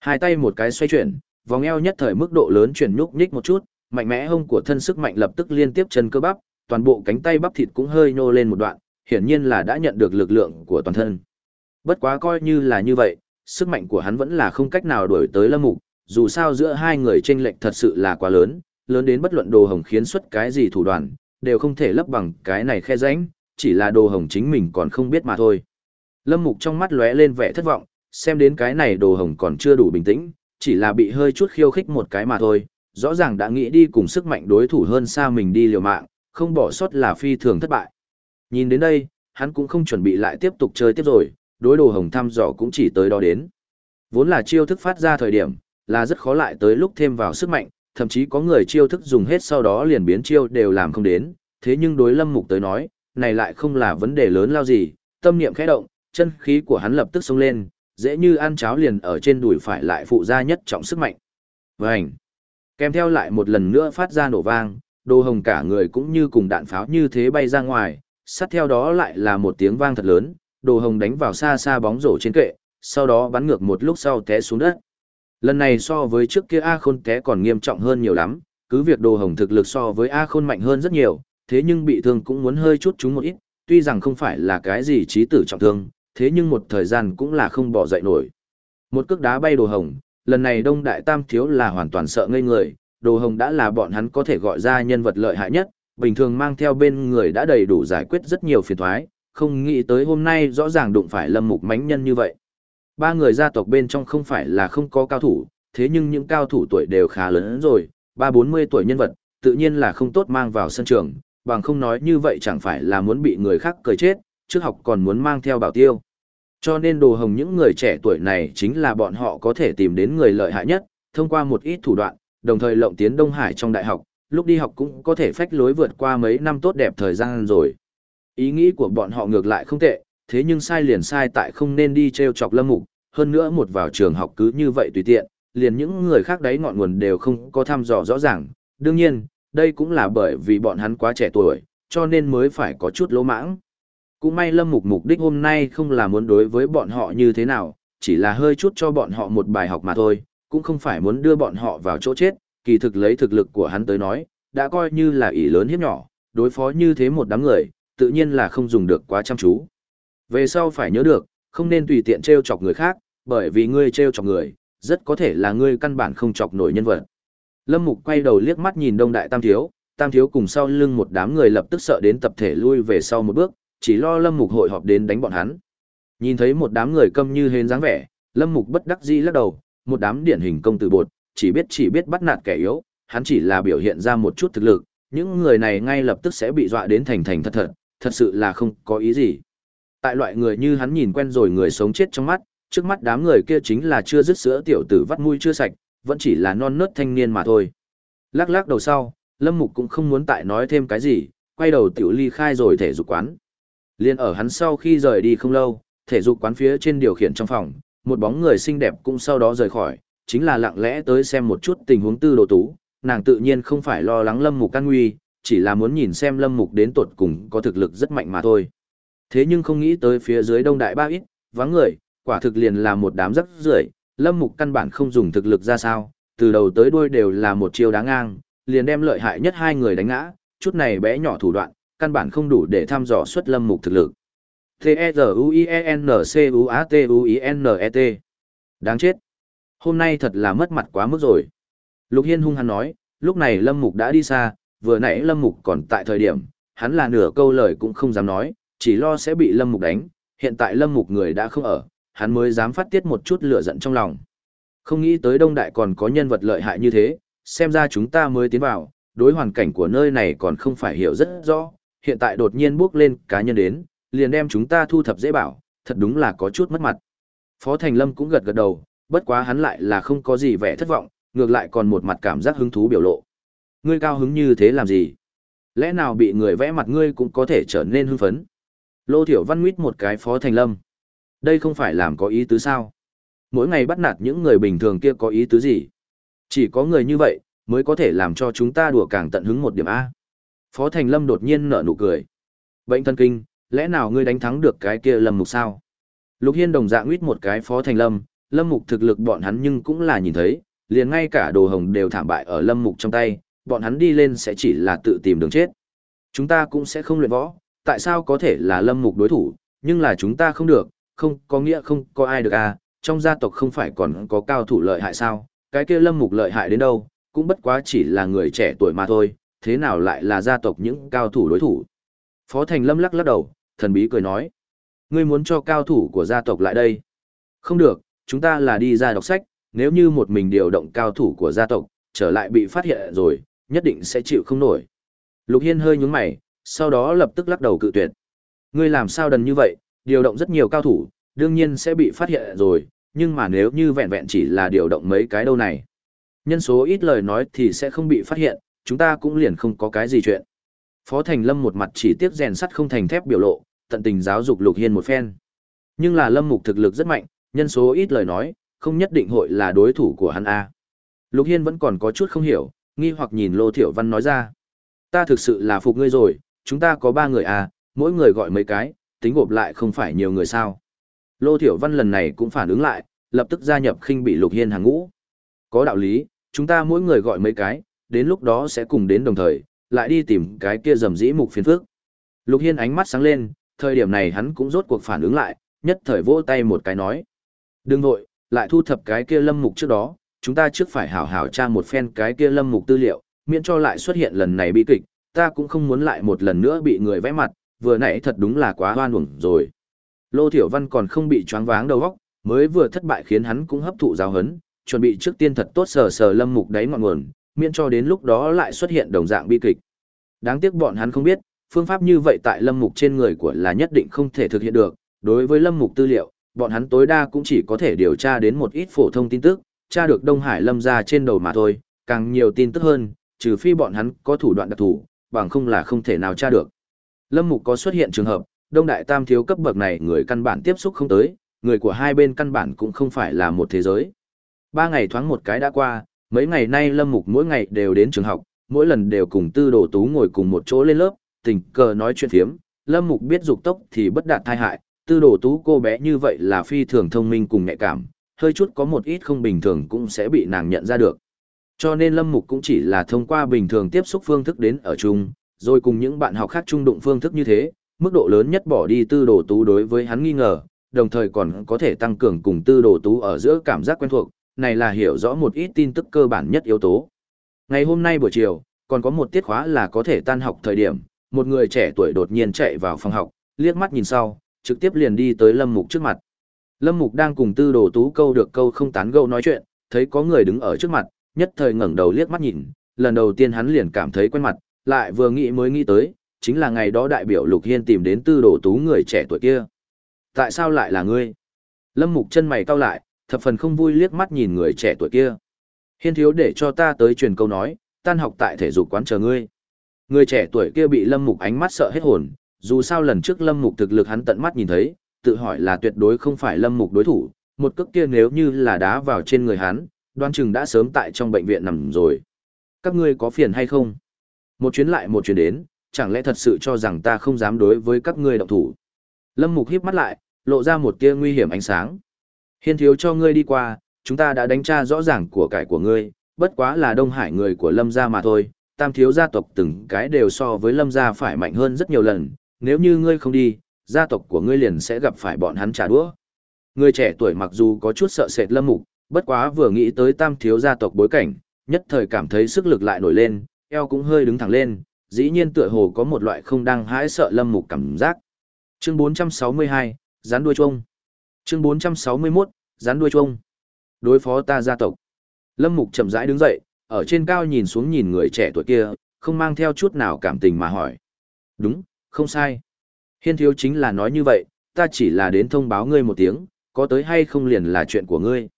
S1: Hai tay một cái xoay chuyển, vòng eo nhất thời mức độ lớn chuyển nhúc nhích một chút, mạnh mẽ hông của thân sức mạnh lập tức liên tiếp chân cơ bắp, toàn bộ cánh tay bắp thịt cũng hơi nhô lên một đoạn, hiển nhiên là đã nhận được lực lượng của toàn thân. Bất quá coi như là như vậy, sức mạnh của hắn vẫn là không cách nào đuổi tới Lâm Mục, dù sao giữa hai người chênh lệch thật sự là quá lớn, lớn đến bất luận đồ hồng khiến xuất cái gì thủ đoạn, đều không thể lấp bằng cái này khe rãnh, chỉ là đồ hồng chính mình còn không biết mà thôi. Lâm Mục trong mắt lóe lên vẻ thất vọng, xem đến cái này đồ hồng còn chưa đủ bình tĩnh, chỉ là bị hơi chút khiêu khích một cái mà thôi, rõ ràng đã nghĩ đi cùng sức mạnh đối thủ hơn xa mình đi liều mạng, không bỏ sót là phi thường thất bại. Nhìn đến đây, hắn cũng không chuẩn bị lại tiếp tục chơi tiếp rồi, đối đồ hồng thăm dò cũng chỉ tới đó đến. Vốn là chiêu thức phát ra thời điểm, là rất khó lại tới lúc thêm vào sức mạnh, thậm chí có người chiêu thức dùng hết sau đó liền biến chiêu đều làm không đến, thế nhưng đối lâm mục tới nói, này lại không là vấn đề lớn lao gì, tâm niệm khẽ động, chân khí của hắn lập tức xông lên, dễ như ăn cháo liền ở trên đùi phải lại phụ ra nhất trọng sức mạnh. Vành! Kèm theo lại một lần nữa phát ra nổ vang, đồ hồng cả người cũng như cùng đạn pháo như thế bay ra ngoài, sát theo đó lại là một tiếng vang thật lớn, đồ hồng đánh vào xa xa bóng rổ trên kệ, sau đó bắn ngược một lúc sau té xuống đất. Lần này so với trước kia A Khôn té còn nghiêm trọng hơn nhiều lắm, cứ việc đồ hồng thực lực so với A Khôn mạnh hơn rất nhiều, thế nhưng bị thương cũng muốn hơi chút chúng một ít, tuy rằng không phải là cái gì trí tử trọng thương, thế nhưng một thời gian cũng là không bỏ dậy nổi. Một cước đá bay đồ hồng, lần này Đông Đại Tam Thiếu là hoàn toàn sợ ngây người, đồ hồng đã là bọn hắn có thể gọi ra nhân vật lợi hại nhất, bình thường mang theo bên người đã đầy đủ giải quyết rất nhiều phiền thoái, không nghĩ tới hôm nay rõ ràng đụng phải lâm mục mánh nhân như vậy. Ba người gia tộc bên trong không phải là không có cao thủ, thế nhưng những cao thủ tuổi đều khá lớn rồi, ba bốn mươi tuổi nhân vật, tự nhiên là không tốt mang vào sân trường, bằng không nói như vậy chẳng phải là muốn bị người khác cười chết, trước học còn muốn mang theo bảo tiêu. Cho nên đồ hồng những người trẻ tuổi này chính là bọn họ có thể tìm đến người lợi hại nhất, thông qua một ít thủ đoạn, đồng thời lộng tiến Đông Hải trong đại học, lúc đi học cũng có thể phách lối vượt qua mấy năm tốt đẹp thời gian rồi. Ý nghĩ của bọn họ ngược lại không tệ, thế nhưng sai liền sai tại không nên đi treo chọc lâm mục, hơn nữa một vào trường học cứ như vậy tùy tiện, liền những người khác đấy ngọn nguồn đều không có thăm dò rõ ràng. Đương nhiên, đây cũng là bởi vì bọn hắn quá trẻ tuổi, cho nên mới phải có chút lỗ mãng. Cũng may lâm mục mục đích hôm nay không là muốn đối với bọn họ như thế nào, chỉ là hơi chút cho bọn họ một bài học mà thôi, cũng không phải muốn đưa bọn họ vào chỗ chết, kỳ thực lấy thực lực của hắn tới nói, đã coi như là ỷ lớn hiếp nhỏ, đối phó như thế một đám người, tự nhiên là không dùng được quá chăm chú. Về sau phải nhớ được, không nên tùy tiện trêu chọc người khác, bởi vì ngươi trêu chọc người, rất có thể là ngươi căn bản không chọc nổi nhân vật. Lâm Mục quay đầu liếc mắt nhìn Đông Đại Tam Thiếu, Tam Thiếu cùng sau lưng một đám người lập tức sợ đến tập thể lui về sau một bước, chỉ lo Lâm Mục hội họp đến đánh bọn hắn. Nhìn thấy một đám người câm như hến dáng vẻ, Lâm Mục bất đắc dĩ lắc đầu, một đám điển hình công tử bột, chỉ biết chỉ biết bắt nạt kẻ yếu, hắn chỉ là biểu hiện ra một chút thực lực, những người này ngay lập tức sẽ bị dọa đến thành thành thật thật, thật sự là không có ý gì. Tại loại người như hắn nhìn quen rồi người sống chết trong mắt, trước mắt đám người kia chính là chưa dứt sữa tiểu tử vắt mũi chưa sạch, vẫn chỉ là non nớt thanh niên mà thôi. Lắc lắc đầu sau, Lâm Mục cũng không muốn tại nói thêm cái gì, quay đầu tiểu ly khai rồi thể dục quán. Liên ở hắn sau khi rời đi không lâu, thể dục quán phía trên điều khiển trong phòng, một bóng người xinh đẹp cũng sau đó rời khỏi, chính là lặng lẽ tới xem một chút tình huống tư đồ tú, nàng tự nhiên không phải lo lắng Lâm Mục can nguy, chỉ là muốn nhìn xem Lâm Mục đến tuột cùng có thực lực rất mạnh mà thôi. Thế nhưng không nghĩ tới phía dưới đông đại ba ít, vắng người, quả thực liền là một đám rất rưởi, Lâm Mục căn bản không dùng thực lực ra sao, từ đầu tới đuôi đều là một chiêu đáng ngang, liền đem lợi hại nhất hai người đánh ngã, chút này bé nhỏ thủ đoạn, căn bản không đủ để thăm dò xuất Lâm Mục thực lực. T-E-Z-U-I-E-N-C-U-A-T-U-I-N-E-T Đáng chết. Hôm nay thật là mất mặt quá mức rồi. Lục Hiên hung hăng nói, lúc này Lâm Mục đã đi xa, vừa nãy Lâm Mục còn tại thời điểm, hắn là nửa câu lời cũng không dám nói, chỉ lo sẽ bị Lâm Mục đánh, hiện tại Lâm Mục người đã không ở, hắn mới dám phát tiết một chút lửa giận trong lòng. Không nghĩ tới Đông Đại còn có nhân vật lợi hại như thế, xem ra chúng ta mới tiến vào, đối hoàn cảnh của nơi này còn không phải hiểu rất rõ, hiện tại đột nhiên bước lên cá nhân đến, liền đem chúng ta thu thập dễ bảo, thật đúng là có chút mất mặt. Phó Thành Lâm cũng gật gật đầu, bất quá hắn lại là không có gì vẻ thất vọng, ngược lại còn một mặt cảm giác hứng thú biểu lộ. Ngươi cao hứng như thế làm gì? Lẽ nào bị người vẽ mặt ngươi cũng có thể trở nên hưng phấn? Lô Thiểu Văn nguyết một cái Phó Thành Lâm. Đây không phải làm có ý tứ sao? Mỗi ngày bắt nạt những người bình thường kia có ý tứ gì? Chỉ có người như vậy, mới có thể làm cho chúng ta đùa càng tận hứng một điểm A. Phó Thành Lâm đột nhiên nở nụ cười. Bệnh thân kinh, lẽ nào ngươi đánh thắng được cái kia Lâm Mục sao? Lục Hiên đồng dạng nguyết một cái Phó Thành Lâm, Lâm Mục thực lực bọn hắn nhưng cũng là nhìn thấy, liền ngay cả đồ hồng đều thảm bại ở Lâm Mục trong tay, bọn hắn đi lên sẽ chỉ là tự tìm đường chết. Chúng ta cũng sẽ không luyện võ, tại sao có thể là Lâm Mục đối thủ, nhưng là chúng ta không được, không có nghĩa không có ai được à, trong gia tộc không phải còn có cao thủ lợi hại sao, cái kia Lâm Mục lợi hại đến đâu, cũng bất quá chỉ là người trẻ tuổi mà thôi, thế nào lại là gia tộc những cao thủ đối thủ. Phó Thành Lâm lắc lắc đầu, thần bí cười nói, ngươi muốn cho cao thủ của gia tộc lại đây. Không được, chúng ta là đi ra đọc sách, nếu như một mình điều động cao thủ của gia tộc, trở lại bị phát hiện rồi, nhất định sẽ chịu không nổi. Lục Hiên hơi nhúng mày, sau đó lập tức lắc đầu cự tuyệt. Ngươi làm sao đần như vậy, điều động rất nhiều cao thủ, đương nhiên sẽ bị phát hiện rồi, nhưng mà nếu như vẹn vẹn chỉ là điều động mấy cái đâu này. Nhân số ít lời nói thì sẽ không bị phát hiện, chúng ta cũng liền không có cái gì chuyện. Phó Thành Lâm một mặt chỉ tiếc rèn sắt không thành thép biểu lộ, tận tình giáo dục Lục Hiên một phen. Nhưng là Lâm Mục thực lực rất mạnh, nhân số ít lời nói, không nhất định hội là đối thủ của hắn A. Lục Hiên vẫn còn có chút không hiểu, nghi hoặc nhìn Lô Thiểu Văn nói ra. Ta thực sự là phục ngươi rồi, chúng ta có ba người à, mỗi người gọi mấy cái, tính gộp lại không phải nhiều người sao. Lô Thiểu Văn lần này cũng phản ứng lại, lập tức gia nhập khinh bị Lục Hiên hàng ngũ. Có đạo lý, chúng ta mỗi người gọi mấy cái, đến lúc đó sẽ cùng đến đồng thời, lại đi tìm cái kia rầm dĩ mục phiền phước. Lục Hiên ánh mắt sáng lên, thời điểm này hắn cũng rốt cuộc phản ứng lại, nhất thời vỗ tay một cái nói. Đừng vội, lại thu thập cái kia lâm mục trước đó, chúng ta trước phải hảo hảo tra một phen cái kia lâm mục tư liệu, miễn cho lại xuất hiện lần này bi kịch, ta cũng không muốn lại một lần nữa bị người vẽ mặt, vừa nãy thật đúng là quá hoan uổng rồi. Lô Thiểu Văn còn không bị choáng váng đầu óc, mới vừa thất bại khiến hắn cũng hấp thụ giáo hấn, chuẩn bị trước tiên thật tốt sờ sờ lâm mục đáy ngọn nguồn, miễn cho đến lúc đó lại xuất hiện đồng dạng bi kịch. Đáng tiếc bọn hắn không biết, phương pháp như vậy tại lâm mục trên người của là nhất định không thể thực hiện được, đối với lâm mục tư liệu, bọn hắn tối đa cũng chỉ có thể điều tra đến một ít phổ thông tin tức, tra được Đông Hải lâm ra trên đầu mà thôi, càng nhiều tin tức hơn, trừ phi bọn hắn có thủ đoạn đặc thù, bằng không là không thể nào tra được. Lâm mục có xuất hiện trường hợp, Đông Đại Tam thiếu cấp bậc này người căn bản tiếp xúc không tới, người của hai bên căn bản cũng không phải là một thế giới. Ba ngày thoáng một cái đã qua, mấy ngày nay Lâm Mục mỗi ngày đều đến trường học, mỗi lần đều cùng tư đồ tú ngồi cùng một chỗ lên lớp, tình cờ nói chuyện phiếm, Lâm Mục biết dục tốc thì bất đạt thai hại, tư đồ tú cô bé như vậy là phi thường thông minh cùng nhạy cảm, hơi chút có một ít không bình thường cũng sẽ bị nàng nhận ra được. Cho nên Lâm Mục cũng chỉ là thông qua bình thường tiếp xúc phương thức đến ở chung, rồi cùng những bạn học khác chung đụng phương thức như thế, mức độ lớn nhất bỏ đi tư đồ tú đối với hắn nghi ngờ, đồng thời còn có thể tăng cường cùng tư đồ tú ở giữa cảm giác quen thuộc, này là hiểu rõ một ít tin tức cơ bản nhất yếu tố. Ngày hôm nay buổi chiều, còn có một tiết khóa là có thể tan học thời điểm, một người trẻ tuổi đột nhiên chạy vào phòng học, liếc mắt nhìn sau, trực tiếp liền đi tới Lâm Mục trước mặt. Lâm Mục đang cùng tư đồ tú câu được câu không tán gẫu nói chuyện, thấy có người đứng ở trước mặt, nhất thời ngẩng đầu liếc mắt nhìn, lần đầu tiên hắn liền cảm thấy quen mặt, lại vừa nghĩ mới nghĩ tới, chính là ngày đó đại biểu Lục Hiên tìm đến tư đồ tú người trẻ tuổi kia. Tại sao lại là ngươi? Lâm Mục chân mày cau lại, thập phần không vui liếc mắt nhìn người trẻ tuổi kia. Hiên thiếu để cho ta tới truyền câu nói, tan học tại thể dục quán chờ ngươi. Người trẻ tuổi kia bị Lâm Mục ánh mắt sợ hết hồn, dù sao lần trước Lâm Mục thực lực hắn tận mắt nhìn thấy, tự hỏi là tuyệt đối không phải Lâm Mục đối thủ, một cước kia nếu như là đá vào trên người hắn, đoan chừng đã sớm tại trong bệnh viện nằm rồi. Các ngươi có phiền hay không? Một chuyến lại một chuyến đến, chẳng lẽ thật sự cho rằng ta không dám đối với các ngươi động thủ? Lâm Mục híp mắt lại, lộ ra một tia nguy hiểm ánh sáng. Hiên thiếu cho ngươi đi qua, chúng ta đã đánh tra rõ ràng của cải của ngươi, bất quá là Đông Hải người của Lâm gia mà thôi, tam thiếu gia tộc từng cái đều so với Lâm gia phải mạnh hơn rất nhiều lần, nếu như ngươi không đi, gia tộc của ngươi liền sẽ gặp phải bọn hắn trả đũa. Người trẻ tuổi mặc dù có chút sợ sệt Lâm Mục, bất quá vừa nghĩ tới tam thiếu gia tộc bối cảnh, nhất thời cảm thấy sức lực lại nổi lên, eo cũng hơi đứng thẳng lên, dĩ nhiên tựa hồ có một loại không đang hãi sợ Lâm Mục cảm giác. Chương 462, rắn đuôi chuông. Chương 461, rắn đuôi chuông. Đối phó ta gia tộc. Lâm Mục chậm rãi đứng dậy, ở trên cao nhìn xuống nhìn người trẻ tuổi kia, không mang theo chút nào cảm tình mà hỏi. Đúng, không sai. Hiên thiếu chính là nói như vậy, ta chỉ là đến thông báo ngươi một tiếng, có tới hay không liền là chuyện của ngươi.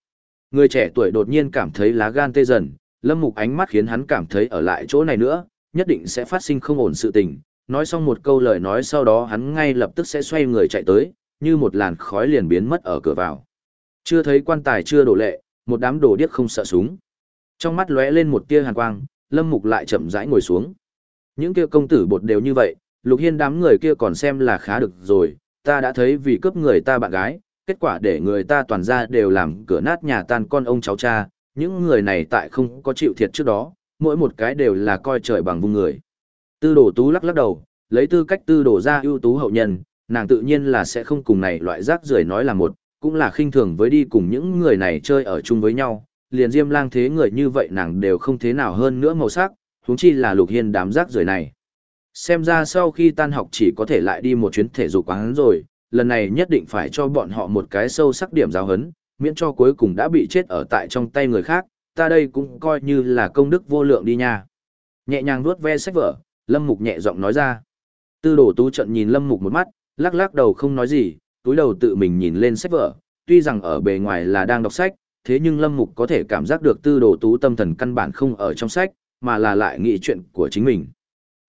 S1: Người trẻ tuổi đột nhiên cảm thấy lá gan tê dần, Lâm Mục ánh mắt khiến hắn cảm thấy ở lại chỗ này nữa, nhất định sẽ phát sinh không ổn sự tình. Nói xong một câu lời nói sau đó hắn ngay lập tức sẽ xoay người chạy tới, như một làn khói liền biến mất ở cửa vào. Chưa thấy quan tài chưa đổ lệ, một đám đồ điếc không sợ súng. Trong mắt lóe lên một tia hàn quang, Lâm Mục lại chậm rãi ngồi xuống. Những kia công tử bột đều như vậy, Lục Hiên đám người kia còn xem là khá được rồi, ta đã thấy vì cướp người ta bạn gái, kết quả để người ta toàn ra đều làm cửa nát nhà tan con ông cháu cha, những người này tại không có chịu thiệt trước đó, mỗi một cái đều là coi trời bằng vùng người. Tư đồ tú lắc lắc đầu, lấy tư cách tư đồ ra ưu tú hậu nhân, nàng tự nhiên là sẽ không cùng này loại rác rưởi nói là một, cũng là khinh thường với đi cùng những người này chơi ở chung với nhau, liền diêm lang thế người như vậy nàng đều không thế nào hơn nữa màu sắc, huống chi là lục hiên đám rác rưởi này. Xem ra sau khi tan học chỉ có thể lại đi một chuyến thể dục quán rồi, lần này nhất định phải cho bọn họ một cái sâu sắc điểm giáo hấn, miễn cho cuối cùng đã bị chết ở tại trong tay người khác, ta đây cũng coi như là công đức vô lượng đi nha. Nhẹ nhàng vuốt ve sách vở, Lâm Mục nhẹ giọng nói ra. Tư đồ tú trận nhìn Lâm Mục một mắt, lắc lắc đầu không nói gì, túi đầu tự mình nhìn lên sách vở, tuy rằng ở bề ngoài là đang đọc sách, thế nhưng Lâm Mục có thể cảm giác được tư đồ tú tâm thần căn bản không ở trong sách, mà là lại nghĩ chuyện của chính mình.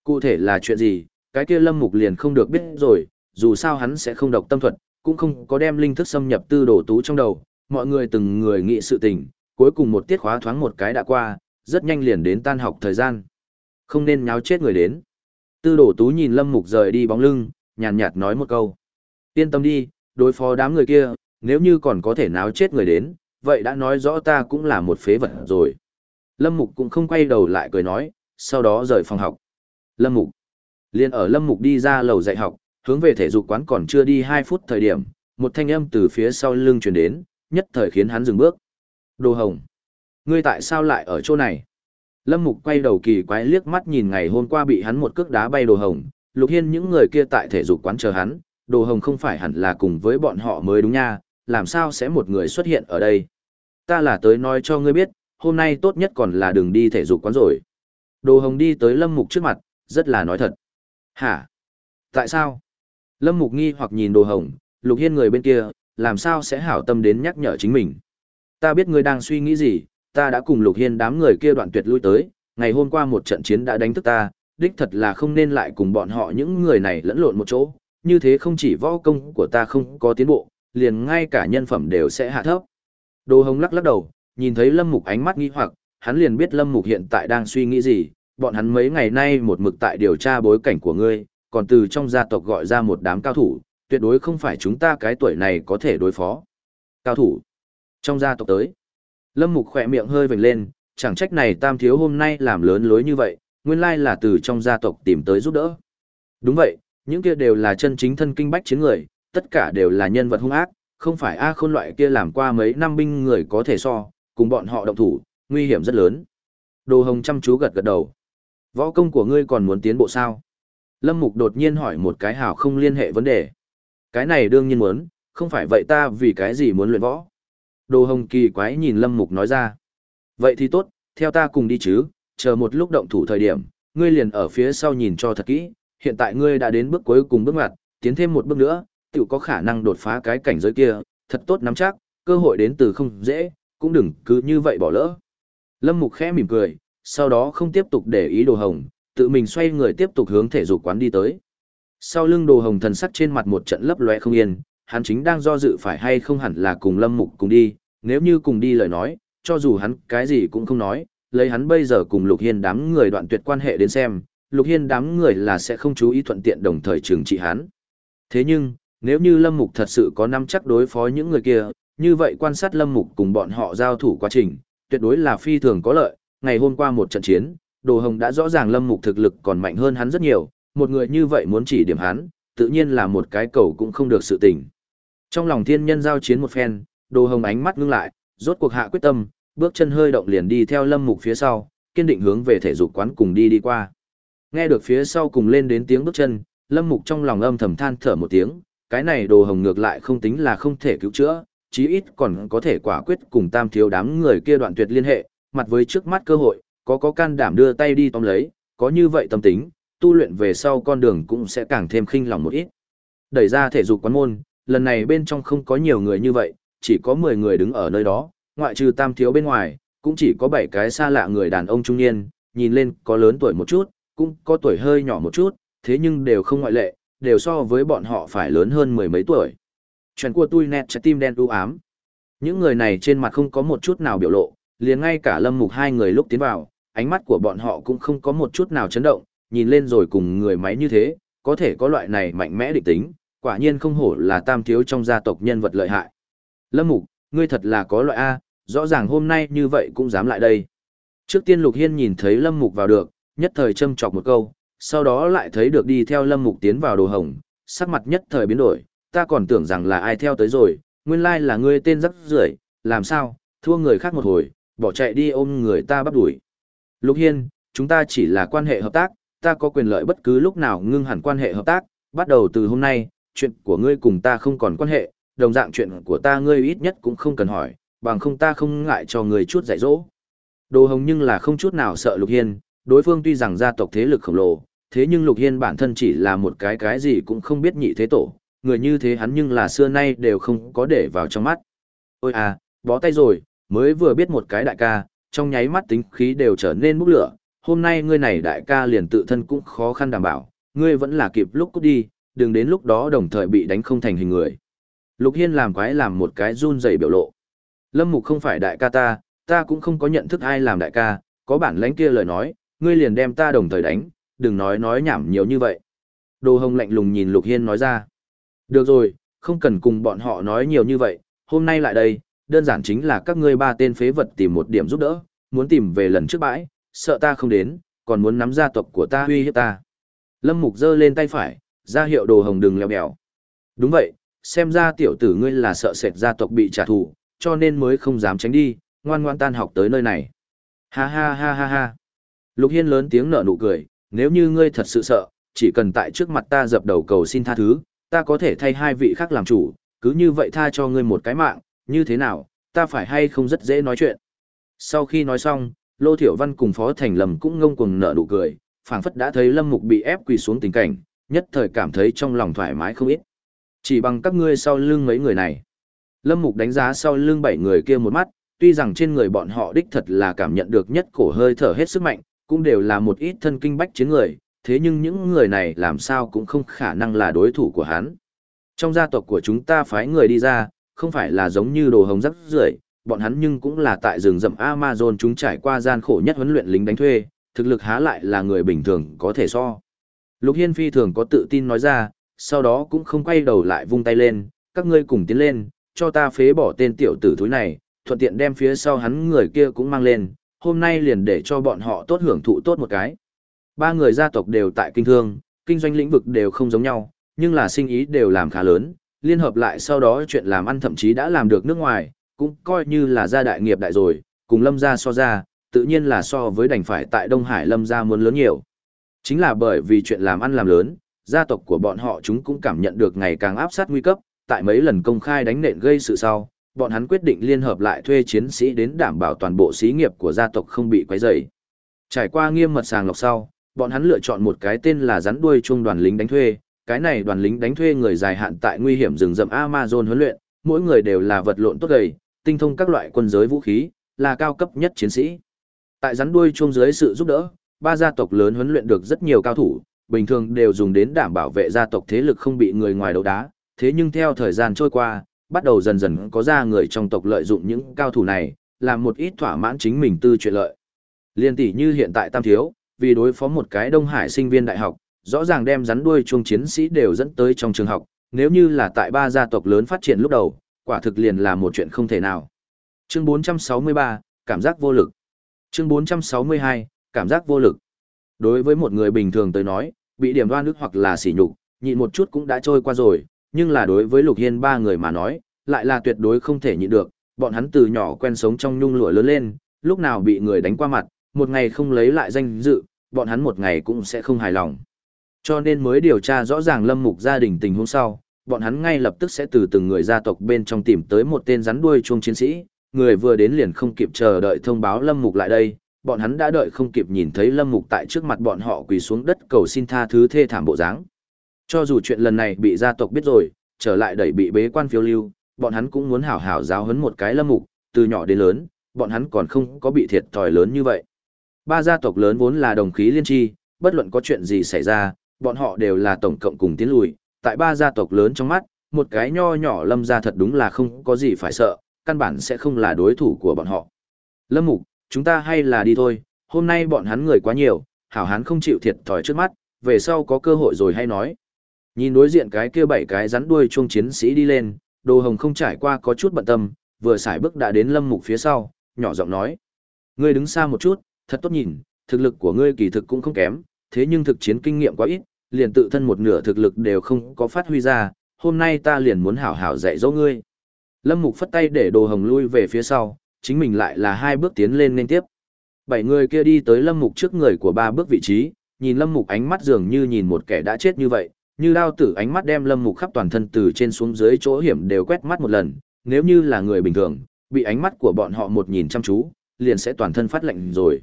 S1: Cụ thể là chuyện gì, cái kia Lâm Mục liền không được biết rồi, dù sao hắn sẽ không đọc tâm thuật, cũng không có đem linh thức xâm nhập tư đồ tú trong đầu, mọi người từng người nghị sự tình, cuối cùng một tiết khóa thoáng một cái đã qua, rất nhanh liền đến tan học thời gian. Không nên nháo chết người đến. Tư đổ tú nhìn Lâm Mục rời đi bóng lưng, nhàn nhạt nói một câu. Yên tâm đi, đối phó đám người kia, nếu như còn có thể náo chết người đến, vậy đã nói rõ ta cũng là một phế vật rồi. Lâm Mục cũng không quay đầu lại cười nói, sau đó rời phòng học. Lâm Mục. Liên ở Lâm Mục đi ra lầu dạy học, hướng về thể dục quán còn chưa đi 2 phút thời điểm, một thanh âm từ phía sau lưng truyền đến, nhất thời khiến hắn dừng bước. Đồ Hồng. Ngươi tại sao lại ở chỗ này? Lâm Mục quay đầu kỳ quái liếc mắt nhìn ngày hôm qua bị hắn một cước đá bay Đồ Hồng, Lục Hiên những người kia tại thể dục quán chờ hắn, Đồ Hồng không phải hẳn là cùng với bọn họ mới đúng nha, làm sao sẽ một người xuất hiện ở đây? Ta là tới nói cho ngươi biết, hôm nay tốt nhất còn là đừng đi thể dục quán rồi. Đồ Hồng đi tới Lâm Mục trước mặt, rất là nói thật. Hả? Tại sao? Lâm Mục nghi hoặc nhìn Đồ Hồng, Lục Hiên người bên kia, làm sao sẽ hảo tâm đến nhắc nhở chính mình. Ta biết ngươi đang suy nghĩ gì, ta đã cùng Lục Hiên đám người kia đoạn tuyệt lui tới, ngày hôm qua một trận chiến đã đánh thức ta, đích thật là không nên lại cùng bọn họ những người này lẫn lộn một chỗ, như thế không chỉ võ công của ta không có tiến bộ, liền ngay cả nhân phẩm đều sẽ hạ thấp. Đồ Hồng lắc lắc đầu, nhìn thấy Lâm Mục ánh mắt nghi hoặc, hắn liền biết Lâm Mục hiện tại đang suy nghĩ gì, bọn hắn mấy ngày nay một mực tại điều tra bối cảnh của ngươi, còn từ trong gia tộc gọi ra một đám cao thủ, tuyệt đối không phải chúng ta cái tuổi này có thể đối phó. Cao thủ. Trong gia tộc tới. Lâm Mục khỏe miệng hơi vểnh lên, chẳng trách này tam thiếu hôm nay làm lớn lối như vậy, nguyên lai là từ trong gia tộc tìm tới giúp đỡ. Đúng vậy, những kia đều là chân chính thân kinh bách chiến người, tất cả đều là nhân vật hung ác, không phải A khôn loại kia làm qua mấy năm binh người có thể so, cùng bọn họ động thủ, nguy hiểm rất lớn. Đồ Hồng chăm chú gật gật đầu. Võ công của ngươi còn muốn tiến bộ sao? Lâm Mục đột nhiên hỏi một cái hào không liên hệ vấn đề. Cái này đương nhiên muốn, không phải vậy ta vì cái gì muốn luyện võ? Đồ Hồng kỳ quái nhìn Lâm Mục nói ra. Vậy thì tốt, theo ta cùng đi chứ, chờ một lúc động thủ thời điểm, ngươi liền ở phía sau nhìn cho thật kỹ, hiện tại ngươi đã đến bước cuối cùng bước ngoặt, tiến thêm một bước nữa, tự có khả năng đột phá cái cảnh giới kia, thật tốt nắm chắc, cơ hội đến từ không dễ, cũng đừng cứ như vậy bỏ lỡ. Lâm Mục khẽ mỉm cười, sau đó không tiếp tục để ý đồ hồng, tự mình xoay người tiếp tục hướng thể dục quán đi tới. Sau lưng đồ hồng thần sắc trên mặt một trận lấp lóe không yên, hắn chính đang do dự phải hay không hẳn là cùng Lâm Mục cùng đi, nếu như cùng đi lời nói, cho dù hắn cái gì cũng không nói, lấy hắn bây giờ cùng Lục Hiên đám người đoạn tuyệt quan hệ đến xem, Lục Hiên đám người là sẽ không chú ý thuận tiện đồng thời trừng trị hắn. Thế nhưng, nếu như Lâm Mục thật sự có nắm chắc đối phó những người kia, như vậy quan sát Lâm Mục cùng bọn họ giao thủ quá trình, tuyệt đối là phi thường có lợi. Ngày hôm qua một trận chiến, Đồ Hồng đã rõ ràng Lâm Mục thực lực còn mạnh hơn hắn rất nhiều, một người như vậy muốn chỉ điểm hắn, tự nhiên là một cái cầu cũng không được sự tình. Trong lòng thiên nhân giao chiến một phen, Đồ Hồng ánh mắt ngưng lại, rốt cuộc hạ quyết tâm, bước chân hơi động liền đi theo Lâm Mục phía sau, kiên định hướng về thể dục quán cùng đi đi qua. Nghe được phía sau cùng lên đến tiếng bước chân, Lâm Mục trong lòng âm thầm than thở một tiếng, cái này đồ hồng ngược lại không tính là không thể cứu chữa, chí ít còn có thể quả quyết cùng tam thiếu đám người kia đoạn tuyệt liên hệ, mặt với trước mắt cơ hội, có có can đảm đưa tay đi tóm lấy, có như vậy tâm tính, tu luyện về sau con đường cũng sẽ càng thêm khinh lòng một ít. Đẩy ra thể dục quán môn, lần này bên trong không có nhiều người như vậy, chỉ có 10 người đứng ở nơi đó, ngoại trừ tam thiếu bên ngoài, cũng chỉ có 7 cái xa lạ người đàn ông trung niên, nhìn lên có lớn tuổi một chút, cũng có tuổi hơi nhỏ một chút, thế nhưng đều không ngoại lệ, đều so với bọn họ phải lớn hơn mười mấy tuổi. Chuyện của tôi nét trái tim đen u ám. Những người này trên mặt không có một chút nào biểu lộ, liền ngay cả lâm mục hai người lúc tiến vào, ánh mắt của bọn họ cũng không có một chút nào chấn động, nhìn lên rồi cùng người máy như thế, có thể có loại này mạnh mẽ định tính, quả nhiên không hổ là tam thiếu trong gia tộc nhân vật lợi hại. Lâm mục, ngươi thật là có loại A, rõ ràng hôm nay như vậy cũng dám lại đây. Trước tiên Lục Hiên nhìn thấy Lâm Mục vào được, nhất thời châm chọc một câu, sau đó lại thấy được đi theo lâm mục tiến vào đồ hồng, sắc mặt nhất thời biến đổi, ta còn tưởng rằng là ai theo tới rồi, nguyên lai là ngươi tên rắc rưởi, làm sao, thua người khác một hồi, bỏ chạy đi ôm người ta bắt đuổi. Lục Hiên, chúng ta chỉ là quan hệ hợp tác, ta có quyền lợi bất cứ lúc nào ngưng hẳn quan hệ hợp tác, bắt đầu từ hôm nay, chuyện của ngươi cùng ta không còn quan hệ, đồng dạng chuyện của ta ngươi ít nhất cũng không cần hỏi, bằng không ta không ngại cho ngươi chút dạy dỗ. Đồ hồng nhưng là không chút nào sợ Lục Hiên, đối phương tuy rằng gia tộc thế lực khổng lồ, thế nhưng Lục Hiên bản thân chỉ là một cái cái gì cũng không biết nhị thế tổ, người như thế hắn nhưng là xưa nay đều không có để vào trong mắt. Ôi à, bó tay rồi, mới vừa biết một cái đại ca, trong nháy mắt tính khí đều trở nên bốc lửa, hôm nay ngươi này đại ca liền tự thân cũng khó khăn đảm bảo, ngươi vẫn là kịp lúc cút đi, đừng đến lúc đó đồng thời bị đánh không thành hình người. Lục Hiên làm quái làm một cái run rẩy biểu lộ. Lâm Mục không phải đại ca ta, ta cũng không có nhận thức ai làm đại ca, có bản lãnh kia lời nói, ngươi liền đem ta đồng thời đánh, đừng nói nói nhảm nhiều như vậy. Đồ hồng lạnh lùng nhìn Lục Hiên nói ra. Được rồi, không cần cùng bọn họ nói nhiều như vậy, hôm nay lại đây, đơn giản chính là các ngươi ba tên phế vật tìm một điểm giúp đỡ, muốn tìm về lần trước bãi, sợ ta không đến, còn muốn nắm gia tộc của ta uy hiếp ta. Lâm Mục giơ lên tay phải, ra hiệu đồ hồng đừng leo bèo. Đúng vậy, xem ra tiểu tử ngươi là sợ sệt gia tộc bị trả thù, cho nên mới không dám tránh đi, ngoan ngoan tan học tới nơi này. Ha ha ha ha ha. Lục Hiên lớn tiếng nở nụ cười, nếu như ngươi thật sự sợ, chỉ cần tại trước mặt ta dập đầu cầu xin tha thứ, ta có thể thay hai vị khác làm chủ, cứ như vậy tha cho ngươi một cái mạng, như thế nào, ta phải hay không rất dễ nói chuyện. Sau khi nói xong, Lô Thiểu Văn cùng Phó Thành Lâm cũng ngông cuồng nở nụ cười, phảng phất đã thấy Lâm Mục bị ép quỳ xuống tình cảnh, nhất thời cảm thấy trong lòng thoải mái không ít. Chỉ bằng các ngươi sau lưng mấy người này. Lâm Mục đánh giá sau lưng bảy người kia một mắt, tuy rằng trên người bọn họ đích thật là cảm nhận được nhất cổ hơi thở hết sức mạnh, cũng đều là một ít thân kinh bách chiến người, thế nhưng những người này làm sao cũng không khả năng là đối thủ của hắn. Trong gia tộc của chúng ta phái người đi ra, không phải là giống như đồ hồng rắc rưởi, bọn hắn nhưng cũng là tại rừng rậm Amazon chúng trải qua gian khổ nhất huấn luyện lính đánh thuê, thực lực há lại là người bình thường có thể so. Lục Hiên phi thường có tự tin nói ra, sau đó cũng không quay đầu lại vung tay lên, các ngươi cùng tiến lên, cho ta phế bỏ tên tiểu tử thúi này, thuận tiện đem phía sau hắn người kia cũng mang lên, hôm nay liền để cho bọn họ tốt hưởng thụ tốt một cái. Ba người gia tộc đều tại kinh thương, kinh doanh lĩnh vực đều không giống nhau, nhưng là sinh ý đều làm khá lớn, liên hợp lại sau đó chuyện làm ăn thậm chí đã làm được nước ngoài, cũng coi như là gia đại nghiệp đại rồi, cùng lâm gia so ra, tự nhiên là so với đành phải tại Đông Hải lâm gia muốn lớn nhiều. Chính là bởi vì chuyện làm ăn làm lớn, gia tộc của bọn họ chúng cũng cảm nhận được ngày càng áp sát nguy cấp, tại mấy lần công khai đánh nện gây sự sau, bọn hắn quyết định liên hợp lại thuê chiến sĩ đến đảm bảo toàn bộ xí nghiệp của gia tộc không bị quấy rầy. Trải qua nghiêm mật sàng lọc sau, bọn hắn lựa chọn một cái tên là rắn đuôi trung đoàn lính đánh thuê, cái này đoàn lính đánh thuê người dài hạn tại nguy hiểm rừng rậm Amazon huấn luyện, mỗi người đều là vật lộn tốt gầy, tinh thông các loại quân giới vũ khí, là cao cấp nhất chiến sĩ. Tại rắn đuôi chuông dưới sự giúp đỡ, ba gia tộc lớn huấn luyện được rất nhiều cao thủ, bình thường đều dùng đến đảm bảo vệ gia tộc thế lực không bị người ngoài đấu đá, thế nhưng theo thời gian trôi qua, bắt đầu dần dần có ra người trong tộc lợi dụng những cao thủ này, làm một ít thỏa mãn chính mình tư chuyện lợi. Liên tỷ như hiện tại Tam Thiếu, vì đối phó một cái Đông Hải sinh viên đại học, rõ ràng đem rắn đuôi chuông chiến sĩ đều dẫn tới trong trường học, nếu như là tại ba gia tộc lớn phát triển lúc đầu, quả thực liền là một chuyện không thể nào. Chương 463, cảm giác vô lực. Chương 462, cảm giác vô lực. Đối với một người bình thường tới nói, bị điểm đoan ức hoặc là sỉ nhục, nhịn một chút cũng đã trôi qua rồi, nhưng là đối với Lục Hiên ba người mà nói, lại là tuyệt đối không thể nhịn được, bọn hắn từ nhỏ quen sống trong nhung lụa lớn lên, lúc nào bị người đánh qua mặt, một ngày không lấy lại danh dự, bọn hắn một ngày cũng sẽ không hài lòng. Cho nên mới điều tra rõ ràng lâm mục gia đình tình huống sau, bọn hắn ngay lập tức sẽ từ từng người gia tộc bên trong tìm tới một tên rắn đuôi chuông chiến sĩ, người vừa đến liền không kịp chờ đợi thông báo lâm mục lại đây, bọn hắn đã đợi không kịp nhìn thấy lâm mục tại trước mặt bọn họ quỳ xuống đất cầu xin tha thứ thê thảm bộ dáng. Cho dù chuyện lần này bị gia tộc biết rồi, trở lại đẩy bị bế quan phiêu lưu, bọn hắn cũng muốn hảo hảo giáo huấn một cái lâm mục, từ nhỏ đến lớn, bọn hắn còn không có bị thiệt thòi lớn như vậy. Ba gia tộc lớn vốn là đồng khí liên tri, bất luận có chuyện gì xảy ra, bọn họ đều là tổng cộng cùng tiến lùi, tại ba gia tộc lớn trong mắt, một cái nho nhỏ lâm gia thật đúng là không có gì phải sợ, căn bản sẽ không là đối thủ của bọn họ. Lâm mục, chúng ta hay là đi thôi, hôm nay bọn hắn người quá nhiều, hảo hán không chịu thiệt thòi trước mắt, về sau có cơ hội rồi hay nói. Nhìn đối diện cái kia bảy cái rắn đuôi chuông chiến sĩ đi lên, đồ hồng không trải qua có chút bận tâm, vừa xài bước đã đến lâm mục phía sau, nhỏ giọng nói. Ngươi đứng xa một chút, thật tốt nhìn, thực lực của ngươi kỳ thực cũng không kém, thế nhưng thực chiến kinh nghiệm quá ít, liền tự thân một nửa thực lực đều không có phát huy ra, hôm nay ta liền muốn hảo hảo dạy dỗ ngươi. Lâm Mục phất tay để đồ hồng lui về phía sau, chính mình lại là hai bước tiến lên nên tiếp. Bảy người kia đi tới Lâm Mục trước người của ba bước vị trí, nhìn Lâm Mục ánh mắt dường như nhìn một kẻ đã chết như vậy, như đao tử ánh mắt đem Lâm Mục khắp toàn thân từ trên xuống dưới chỗ hiểm đều quét mắt một lần, nếu như là người bình thường, bị ánh mắt của bọn họ một nhìn chăm chú, liền sẽ toàn thân phát lạnh rồi.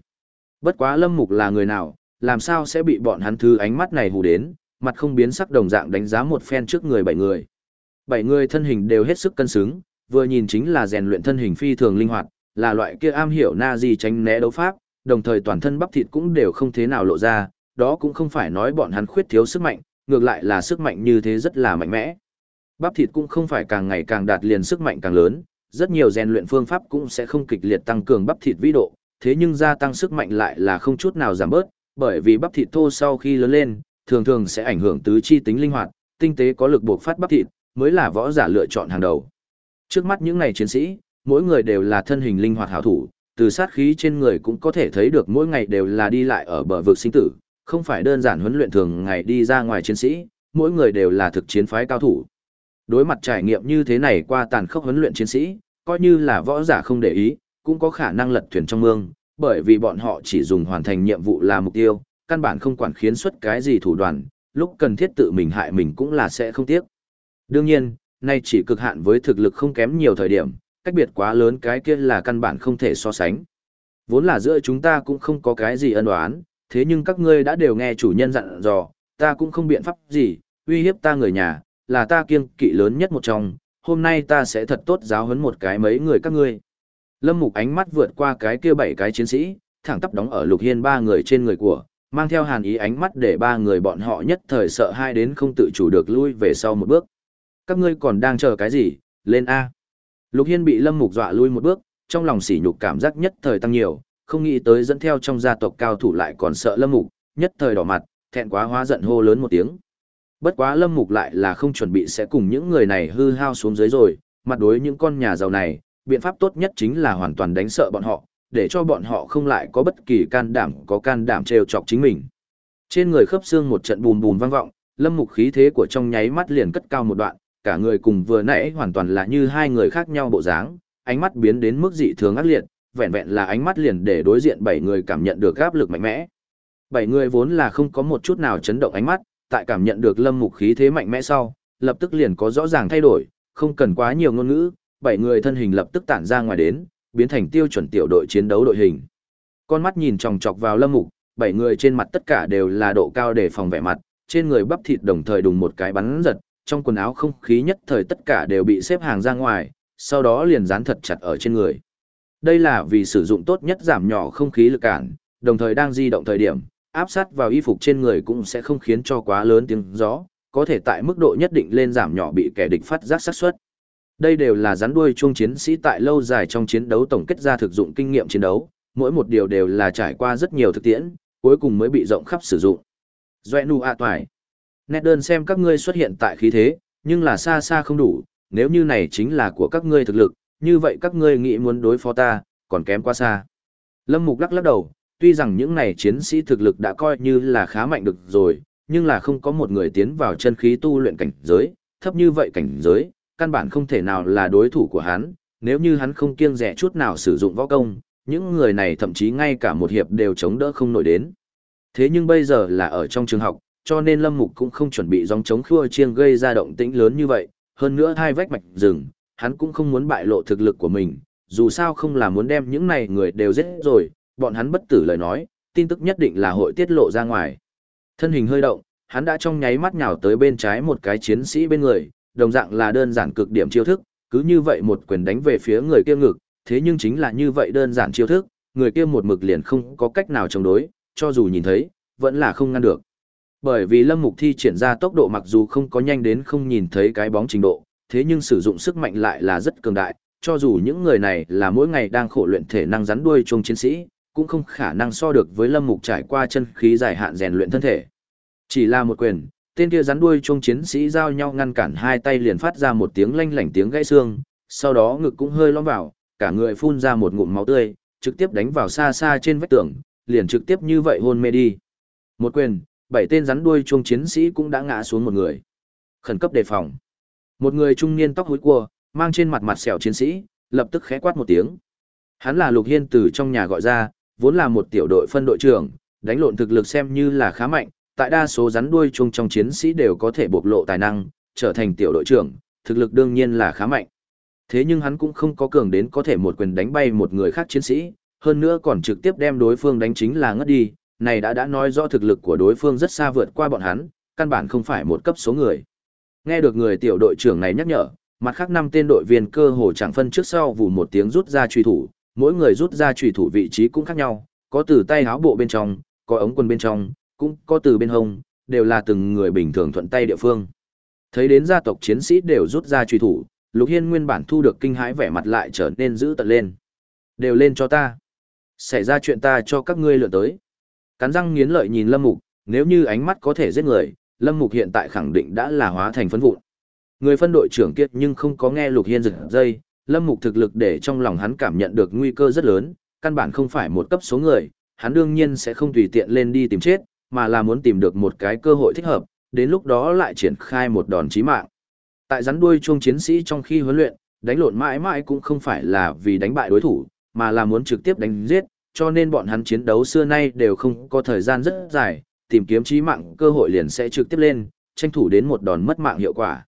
S1: Bất quá Lâm Mục là người nào, làm sao sẽ bị bọn hắn thư ánh mắt này hù đến, mặt không biến sắc đồng dạng đánh giá một phen trước người bảy người. Bảy người thân hình đều hết sức cân xứng, vừa nhìn chính là rèn luyện thân hình phi thường linh hoạt, là loại kia am hiểu na gì tránh né đấu pháp, đồng thời toàn thân bắp thịt cũng đều không thế nào lộ ra, đó cũng không phải nói bọn hắn khuyết thiếu sức mạnh, ngược lại là sức mạnh như thế rất là mạnh mẽ. Bắp thịt cũng không phải càng ngày càng đạt liền sức mạnh càng lớn, rất nhiều rèn luyện phương pháp cũng sẽ không kịch liệt tăng cường bắp thịt vĩ độ, thế nhưng gia tăng sức mạnh lại là không chút nào giảm bớt, bởi vì bắp thịt thô sau khi lớn lên, thường thường sẽ ảnh hưởng tứ chi tính linh hoạt, tinh tế có lực buộc phát bắp thịt, mới là võ giả lựa chọn hàng đầu. Trước mắt những này chiến sĩ, mỗi người đều là thân hình linh hoạt hảo thủ, từ sát khí trên người cũng có thể thấy được mỗi ngày đều là đi lại ở bờ vực sinh tử, không phải đơn giản huấn luyện thường ngày đi ra ngoài chiến sĩ, mỗi người đều là thực chiến phái cao thủ. Đối mặt trải nghiệm như thế này qua tàn khốc huấn luyện chiến sĩ, coi như là võ giả không để ý, cũng có khả năng lật thuyền trong mương, bởi vì bọn họ chỉ dùng hoàn thành nhiệm vụ là mục tiêu, căn bản không quản khiến xuất cái gì thủ đoạn, lúc cần thiết tự mình hại mình cũng là sẽ không tiếc. Đương nhiên, nay chỉ cực hạn với thực lực không kém nhiều thời điểm, cách biệt quá lớn cái kia là căn bản không thể so sánh. Vốn là giữa chúng ta cũng không có cái gì ân oán, thế nhưng các ngươi đã đều nghe chủ nhân dặn dò, ta cũng không biện pháp gì, uy hiếp ta người nhà, là ta kiêng kỵ lớn nhất một trong, hôm nay ta sẽ thật tốt giáo huấn một cái mấy người các ngươi. Lâm Mục ánh mắt vượt qua cái kia bảy cái chiến sĩ, thẳng tắp đóng ở Lục Hiên ba người trên người của, mang theo hàn ý ánh mắt để ba người bọn họ nhất thời sợ hai đến không tự chủ được lui về sau một bước. Các ngươi còn đang chờ cái gì, lên A. Lục Hiên bị Lâm Mục dọa lui một bước, trong lòng sỉ nhục cảm giác nhất thời tăng nhiều, không nghĩ tới dẫn theo trong gia tộc cao thủ lại còn sợ Lâm Mục, nhất thời đỏ mặt, thẹn quá hóa giận hô lớn một tiếng. Bất quá Lâm Mục lại là không chuẩn bị sẽ cùng những người này hư hao xuống dưới rồi, mặt đối những con nhà giàu này, biện pháp tốt nhất chính là hoàn toàn đánh sợ bọn họ, để cho bọn họ không lại có bất kỳ can đảm có can đảm trêu chọc chính mình. Trên người khớp xương một trận bùm bùm vang vọng, Lâm Mục khí thế của trong nháy mắt liền cất cao một đoạn, cả người cùng vừa nãy hoàn toàn là như hai người khác nhau bộ dáng, ánh mắt biến đến mức dị thường ác liệt, vẹn vẹn là ánh mắt liền để đối diện bảy người cảm nhận được áp lực mạnh mẽ. Bảy người vốn là không có một chút nào chấn động ánh mắt, tại cảm nhận được Lâm Mục khí thế mạnh mẽ sau, lập tức liền có rõ ràng thay đổi, không cần quá nhiều ngôn ngữ, bảy người thân hình lập tức tản ra ngoài đến, biến thành tiêu chuẩn tiểu đội chiến đấu đội hình. Con mắt nhìn chòng chọc vào Lâm Mục, bảy người trên mặt tất cả đều là độ cao để phòng vẻ mặt, trên người bắp thịt đồng thời đùng một cái bắn giật, trong quần áo không khí nhất thời tất cả đều bị xếp hàng ra ngoài, sau đó liền dán thật chặt ở trên người. Đây là vì sử dụng tốt nhất giảm nhỏ không khí lực cản, đồng thời đang di động thời điểm, áp sát vào y phục trên người cũng sẽ không khiến cho quá lớn tiếng gió, có thể tại mức độ nhất định lên giảm nhỏ bị kẻ địch phát giác xác suất. Đây đều là rắn đuôi chuông chiến sĩ tại lâu dài trong chiến đấu tổng kết ra thực dụng kinh nghiệm chiến đấu, mỗi một điều đều là trải qua rất nhiều thực tiễn, cuối cùng mới bị rộng khắp sử dụng. Doe nu a toài. Nét đơn xem các ngươi xuất hiện tại khí thế, nhưng là xa xa không đủ, nếu như này chính là của các ngươi thực lực, như vậy các ngươi nghĩ muốn đối phó ta, còn kém quá xa. Lâm Mục lắc lắc đầu, tuy rằng những này chiến sĩ thực lực đã coi như là khá mạnh được rồi, nhưng là không có một người tiến vào chân khí tu luyện cảnh giới, thấp như vậy cảnh giới, căn bản không thể nào là đối thủ của hắn, nếu như hắn không kiêng rẻ chút nào sử dụng võ công, những người này thậm chí ngay cả một hiệp đều chống đỡ không nổi đến. Thế nhưng bây giờ là ở trong trường học, cho nên Lâm Mục cũng không chuẩn bị dòng chống khua chiêng gây ra động tĩnh lớn như vậy, hơn nữa hai vách mạch rừng, hắn cũng không muốn bại lộ thực lực của mình, dù sao không là muốn đem những này người đều giết rồi, bọn hắn bất tử lời nói, tin tức nhất định là hội tiết lộ ra ngoài. Thân hình hơi động, hắn đã trong nháy mắt nhào tới bên trái một cái chiến sĩ bên người, đồng dạng là đơn giản cực điểm chiêu thức, cứ như vậy một quyền đánh về phía người kia ngực, thế nhưng chính là như vậy đơn giản chiêu thức, người kia một mực liền không có cách nào chống đối, cho dù nhìn thấy, vẫn là không ngăn được. Bởi vì Lâm Mục thi triển ra tốc độ mặc dù không có nhanh đến không nhìn thấy cái bóng trình độ, thế nhưng sử dụng sức mạnh lại là rất cường đại, cho dù những người này là mỗi ngày đang khổ luyện thể năng rắn đuôi chung chiến sĩ, cũng không khả năng so được với Lâm Mục trải qua chân khí dài hạn rèn luyện thân thể. Chỉ là một quyền, tên kia rắn đuôi chung chiến sĩ giao nhau ngăn cản hai tay liền phát ra một tiếng lanh lảnh tiếng gãy xương, sau đó ngực cũng hơi lõm vào, cả người phun ra một ngụm máu tươi, trực tiếp đánh vào xa xa trên vách tường, liền trực tiếp như vậy hôn mê đi. Một quyền, bảy tên rắn đuôi chung chiến sĩ cũng đã ngã xuống một người. Khẩn cấp đề phòng. Một người trung niên tóc hối cua, mang trên mặt mặt sẹo chiến sĩ, lập tức khẽ quát một tiếng. Hắn là Lục Hiên từ trong nhà gọi ra, vốn là một tiểu đội phân đội trưởng, đánh lộn thực lực xem như là khá mạnh, tại đa số rắn đuôi chung trong chiến sĩ đều có thể bộc lộ tài năng, trở thành tiểu đội trưởng, thực lực đương nhiên là khá mạnh. Thế nhưng hắn cũng không có cường đến có thể một quyền đánh bay một người khác chiến sĩ, hơn nữa còn trực tiếp đem đối phương đánh chính là ngất đi, này đã đã nói rõ thực lực của đối phương rất xa vượt qua bọn hắn, căn bản không phải một cấp số người. Nghe được người tiểu đội trưởng này nhắc nhở, mặt khác năm tên đội viên cơ hồ chẳng phân trước sau vụ một tiếng rút ra truy thủ, mỗi người rút ra truy thủ vị trí cũng khác nhau, có từ tay áo bộ bên trong, có ống quần bên trong, cũng có từ bên hông, đều là từng người bình thường thuận tay địa phương. Thấy đến gia tộc chiến sĩ đều rút ra truy thủ, Lục Hiên nguyên bản thu được kinh hãi vẻ mặt lại trở nên dữ tận lên. Đều lên cho ta. Xảy ra chuyện ta cho các ngươi lượn tới. Cắn răng nghiến lợi nhìn Lâm Mục, nếu như ánh mắt có thể giết người, Lâm Mục hiện tại khẳng định đã là hóa thành phấn vụn. Người phân đội trưởng kiệt nhưng không có nghe Lục Hiên giật dây, Lâm Mục thực lực để trong lòng hắn cảm nhận được nguy cơ rất lớn, căn bản không phải một cấp số người, hắn đương nhiên sẽ không tùy tiện lên đi tìm chết, mà là muốn tìm được một cái cơ hội thích hợp, đến lúc đó lại triển khai một đòn chí mạng. Tại rắn đuôi chuông chiến sĩ trong khi huấn luyện, đánh lộn mãi mãi cũng không phải là vì đánh bại đối thủ, mà là muốn trực tiếp đánh giết, cho nên bọn hắn chiến đấu xưa nay đều không có thời gian rất dài, tìm kiếm chí mạng cơ hội liền sẽ trực tiếp lên, tranh thủ đến một đòn mất mạng hiệu quả.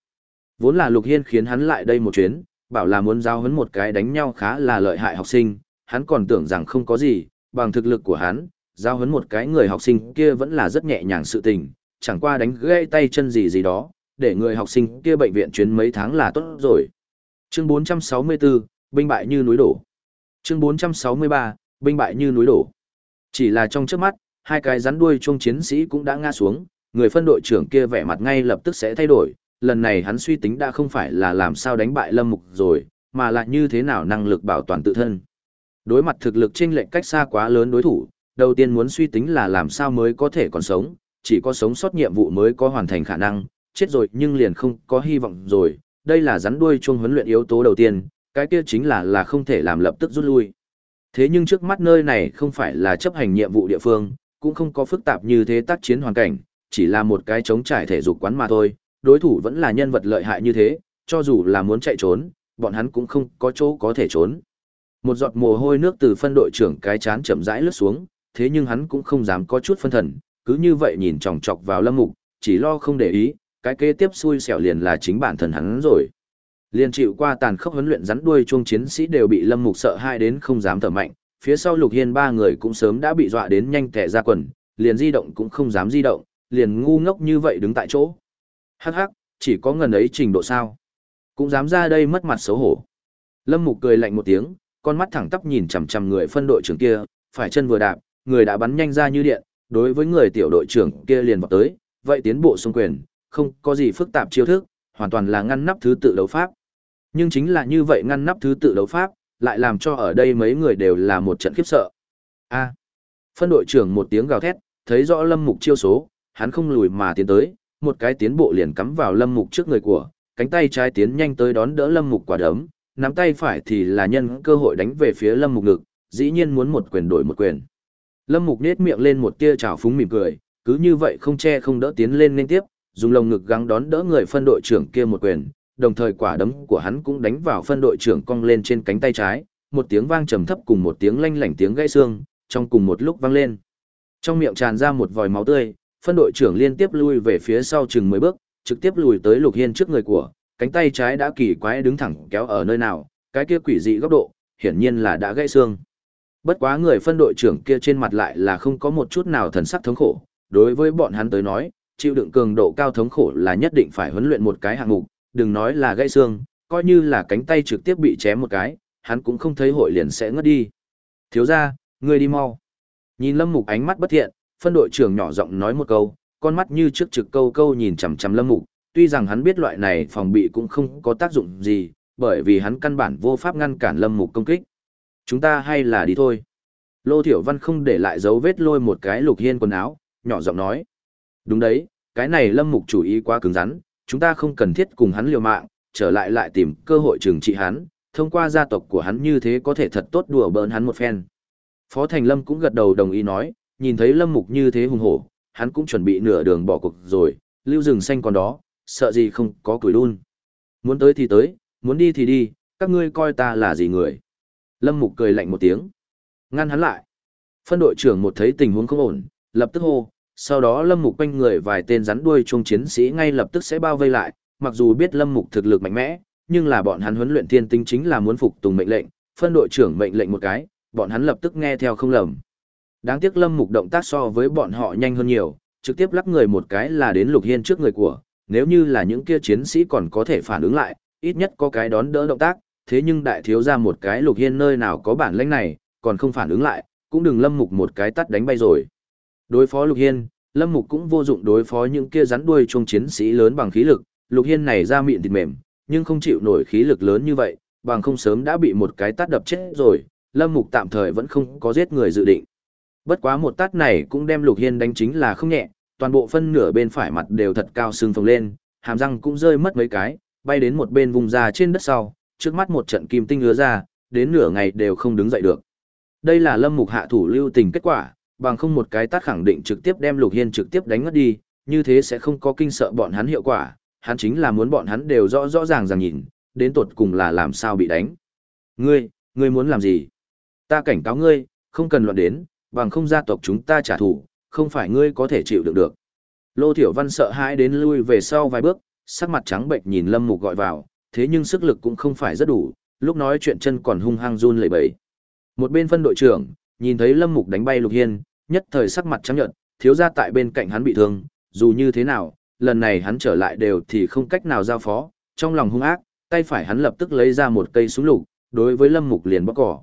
S1: Vốn là Lục Hiên khiến hắn lại đây một chuyến, bảo là muốn giao huấn một cái đánh nhau khá là lợi hại học sinh, hắn còn tưởng rằng không có gì, bằng thực lực của hắn, giao huấn một cái người học sinh kia vẫn là rất nhẹ nhàng sự tình, chẳng qua đánh gãy tay chân gì gì đó, để người học sinh kia bệnh viện chuyến mấy tháng là tốt rồi. Chương 464, binh bại như núi đổ. Chương 463, binh bại như núi đổ. Chỉ là trong trước mắt, hai cái rắn đuôi chung chiến sĩ cũng đã ngã xuống, người phân đội trưởng kia vẻ mặt ngay lập tức sẽ thay đổi, lần này hắn suy tính đã không phải là làm sao đánh bại Lâm Mục rồi, mà là như thế nào năng lực bảo toàn tự thân. Đối mặt thực lực chênh lệch cách xa quá lớn đối thủ, đầu tiên muốn suy tính là làm sao mới có thể còn sống, chỉ có sống sót nhiệm vụ mới có hoàn thành khả năng, chết rồi nhưng liền không có hy vọng rồi, đây là rắn đuôi chuông huấn luyện yếu tố đầu tiên, cái kia chính là là không thể làm lập tức rút lui. Thế nhưng trước mắt nơi này không phải là chấp hành nhiệm vụ địa phương, cũng không có phức tạp như thế tác chiến hoàn cảnh, chỉ là một cái chống trải thể dục quán mà thôi, đối thủ vẫn là nhân vật lợi hại như thế, cho dù là muốn chạy trốn, bọn hắn cũng không có chỗ có thể trốn. Một giọt mồ hôi nước từ phân đội trưởng cái chán chậm rãi lướt xuống, thế nhưng hắn cũng không dám có chút phân thần, cứ như vậy nhìn chòng chọc vào lâm mục, chỉ lo không để ý, cái kế tiếp xui xẻo liền là chính bản thân hắn rồi. Liên chịu qua tàn khốc huấn luyện rắn đuôi chuông chiến sĩ đều bị lâm mục sợ hai đến không dám thở mạnh, phía sau lục hiên ba người cũng sớm đã bị dọa đến nhanh tẻ ra quần, liền di động cũng không dám di động, liền ngu ngốc như vậy đứng tại chỗ. Hắc hắc, chỉ có ngần ấy trình độ sao. Cũng dám ra đây mất mặt xấu hổ. Lâm Mục cười lạnh một tiếng, con mắt thẳng tắp nhìn chằm chằm người phân đội trưởng kia, phải chân vừa đạp, người đã bắn nhanh ra như điện, đối với người tiểu đội trưởng kia liền vọt tới, vậy tiến bộ xung quyền, không có gì phức tạp chiêu thức, hoàn toàn là ngăn nắp thứ tự đấu pháp. Nhưng chính là như vậy ngăn nắp thứ tự đấu pháp, lại làm cho ở đây mấy người đều là một trận khiếp sợ. A. À, phân đội trưởng một tiếng gào thét, thấy rõ Lâm Mục chiêu số, hắn không lùi mà tiến tới, một cái tiến bộ liền cắm vào Lâm Mục trước người của, cánh tay trái tiến nhanh tới đón đỡ Lâm Mục quả đấm, nắm tay phải thì là nhân cơ hội đánh về phía Lâm Mục ngực, dĩ nhiên muốn một quyền đổi một quyền. Lâm Mục nết miệng lên một tia trào phúng mỉm cười, cứ như vậy không che không đỡ tiến lên liên tiếp, dùng lồng ngực gắng đón đỡ người phân đội trưởng kia một quyền, đồng thời quả đấm của hắn cũng đánh vào phân đội trưởng cong lên trên cánh tay trái, một tiếng vang trầm thấp cùng một tiếng lanh lảnh tiếng gãy xương, trong cùng một lúc vang lên. Trong miệng tràn ra một vòi máu tươi, phân đội trưởng liên tiếp lui về phía sau chừng 10 bước, trực tiếp lùi tới Lục Hiên trước người của, cánh tay trái đã kỳ quái đứng thẳng kéo ở nơi nào, cái kia quỷ dị góc độ, hiển nhiên là đã gãy xương. Bất quá người phân đội trưởng kia trên mặt lại là không có một chút nào thần sắc thống khổ, đối với bọn hắn tới nói, chịu đựng cường độ cao thống khổ là nhất định phải huấn luyện một cái hạng mục, đừng nói là gãy xương, coi như là cánh tay trực tiếp bị chém một cái, hắn cũng không thấy hội liền sẽ ngất đi. Thiếu ra, ngươi đi mau. Nhìn Lâm Mục ánh mắt bất thiện, phân đội trưởng nhỏ giọng nói một câu, con mắt như trước trực câu câu nhìn chằm chằm Lâm Mục, tuy rằng hắn biết loại này phòng bị cũng không có tác dụng gì, bởi vì hắn căn bản vô pháp ngăn cản Lâm Mục công kích. Chúng ta hay là đi thôi. Lô Thiểu Văn không để lại dấu vết lôi một cái lục hiên quần áo, nhỏ giọng nói. Đúng đấy, cái này Lâm Mục chủ ý quá cứng rắn, chúng ta không cần thiết cùng hắn liều mạng, trở lại lại tìm cơ hội trừng trị hắn, thông qua gia tộc của hắn như thế có thể thật tốt đùa bỡn hắn một phen. Phó Thành Lâm cũng gật đầu đồng ý nói, nhìn thấy Lâm Mục như thế hùng hổ, hắn cũng chuẩn bị nửa đường bỏ cuộc rồi, lưu rừng xanh còn đó, sợ gì không có củi đun. Muốn tới thì tới, muốn đi thì đi, các ngươi coi ta là gì người. Lâm Mục cười lạnh một tiếng. Ngăn hắn lại. Phân đội trưởng một thấy tình huống không ổn, lập tức hô, sau đó Lâm Mục quanh người vài tên rắn đuôi chung chiến sĩ ngay lập tức sẽ bao vây lại, mặc dù biết Lâm Mục thực lực mạnh mẽ, nhưng là bọn hắn huấn luyện thiên tinh chính là muốn phục tùng mệnh lệnh, phân đội trưởng mệnh lệnh một cái, bọn hắn lập tức nghe theo không lầm. Đáng tiếc Lâm Mục động tác so với bọn họ nhanh hơn nhiều, trực tiếp lắc người một cái là đến Lục Hiên trước người của, nếu như là những kia chiến sĩ còn có thể phản ứng lại, ít nhất có cái đón đỡ động tác, thế nhưng đại thiếu ra một cái Lục Hiên nơi nào có bản lĩnh này, còn không phản ứng lại, cũng đừng Lâm Mục một cái tắt đánh bay rồi. Đối phó Lục Hiên, Lâm Mục cũng vô dụng đối phó những kia rắn đuôi chung chiến sĩ lớn bằng khí lực, Lục Hiên này ra miệng thịt mềm, nhưng không chịu nổi khí lực lớn như vậy, bằng không sớm đã bị một cái tát đập chết rồi, Lâm Mục tạm thời vẫn không có giết người dự định. Bất quá một tát này cũng đem Lục Hiên đánh chính là không nhẹ, toàn bộ phân nửa bên phải mặt đều thật cao sưng phồng lên, hàm răng cũng rơi mất mấy cái, bay đến một bên vùng ra trên đất sau, trước mắt một trận kim tinh ứa ra, đến nửa ngày đều không đứng dậy được. Đây là Lâm Mục hạ thủ lưu tình kết quả, bằng không một cái tát khẳng định trực tiếp đem Lục Hiên trực tiếp đánh ngất đi, như thế sẽ không có kinh sợ bọn hắn hiệu quả, hắn chính là muốn bọn hắn đều rõ rõ ràng ràng nhìn, đến tột cùng là làm sao bị đánh. Ngươi, ngươi muốn làm gì? Ta cảnh cáo ngươi, không cần loạn đến, bằng không gia tộc chúng ta trả thù, không phải ngươi có thể chịu đựng được. Lô Thiểu Văn sợ hãi đến lui về sau vài bước, sắc mặt trắng bệnh nhìn Lâm Mục gọi vào, thế nhưng sức lực cũng không phải rất đủ, lúc nói chuyện chân còn hung hăng run lẩy bẩy. Một bên phân đội trưởng, nhìn thấy Lâm Mục đánh bay Lục Hiên, nhất thời sắc mặt trắng nhợt, thiếu gia tại bên cạnh hắn bị thương, dù như thế nào, lần này hắn trở lại đều thì không cách nào giao phó, trong lòng hung ác, tay phải hắn lập tức lấy ra một cây súng lục, đối với Lâm Mục liền bóc cỏ.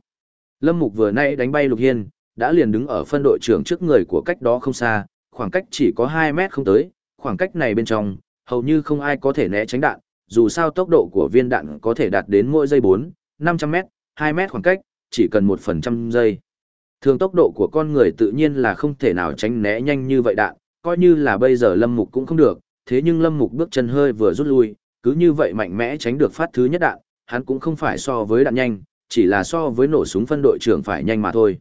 S1: Lâm Mục vừa nãy đánh bay Lục Hiên, đã liền đứng ở phân đội trưởng trước người của cách đó không xa, khoảng cách chỉ có 2 mét không tới, khoảng cách này bên trong, hầu như không ai có thể né tránh đạn, dù sao tốc độ của viên đạn có thể đạt đến mỗi giây 4, 500 mét, 2 mét khoảng cách, chỉ cần 1% giây. Thường tốc độ của con người tự nhiên là không thể nào tránh né nhanh như vậy đạn, coi như là bây giờ Lâm Mục cũng không được, thế nhưng Lâm Mục bước chân hơi vừa rút lui, cứ như vậy mạnh mẽ tránh được phát thứ nhất đạn, hắn cũng không phải so với đạn nhanh, chỉ là so với nổ súng phân đội trưởng phải nhanh mà thôi.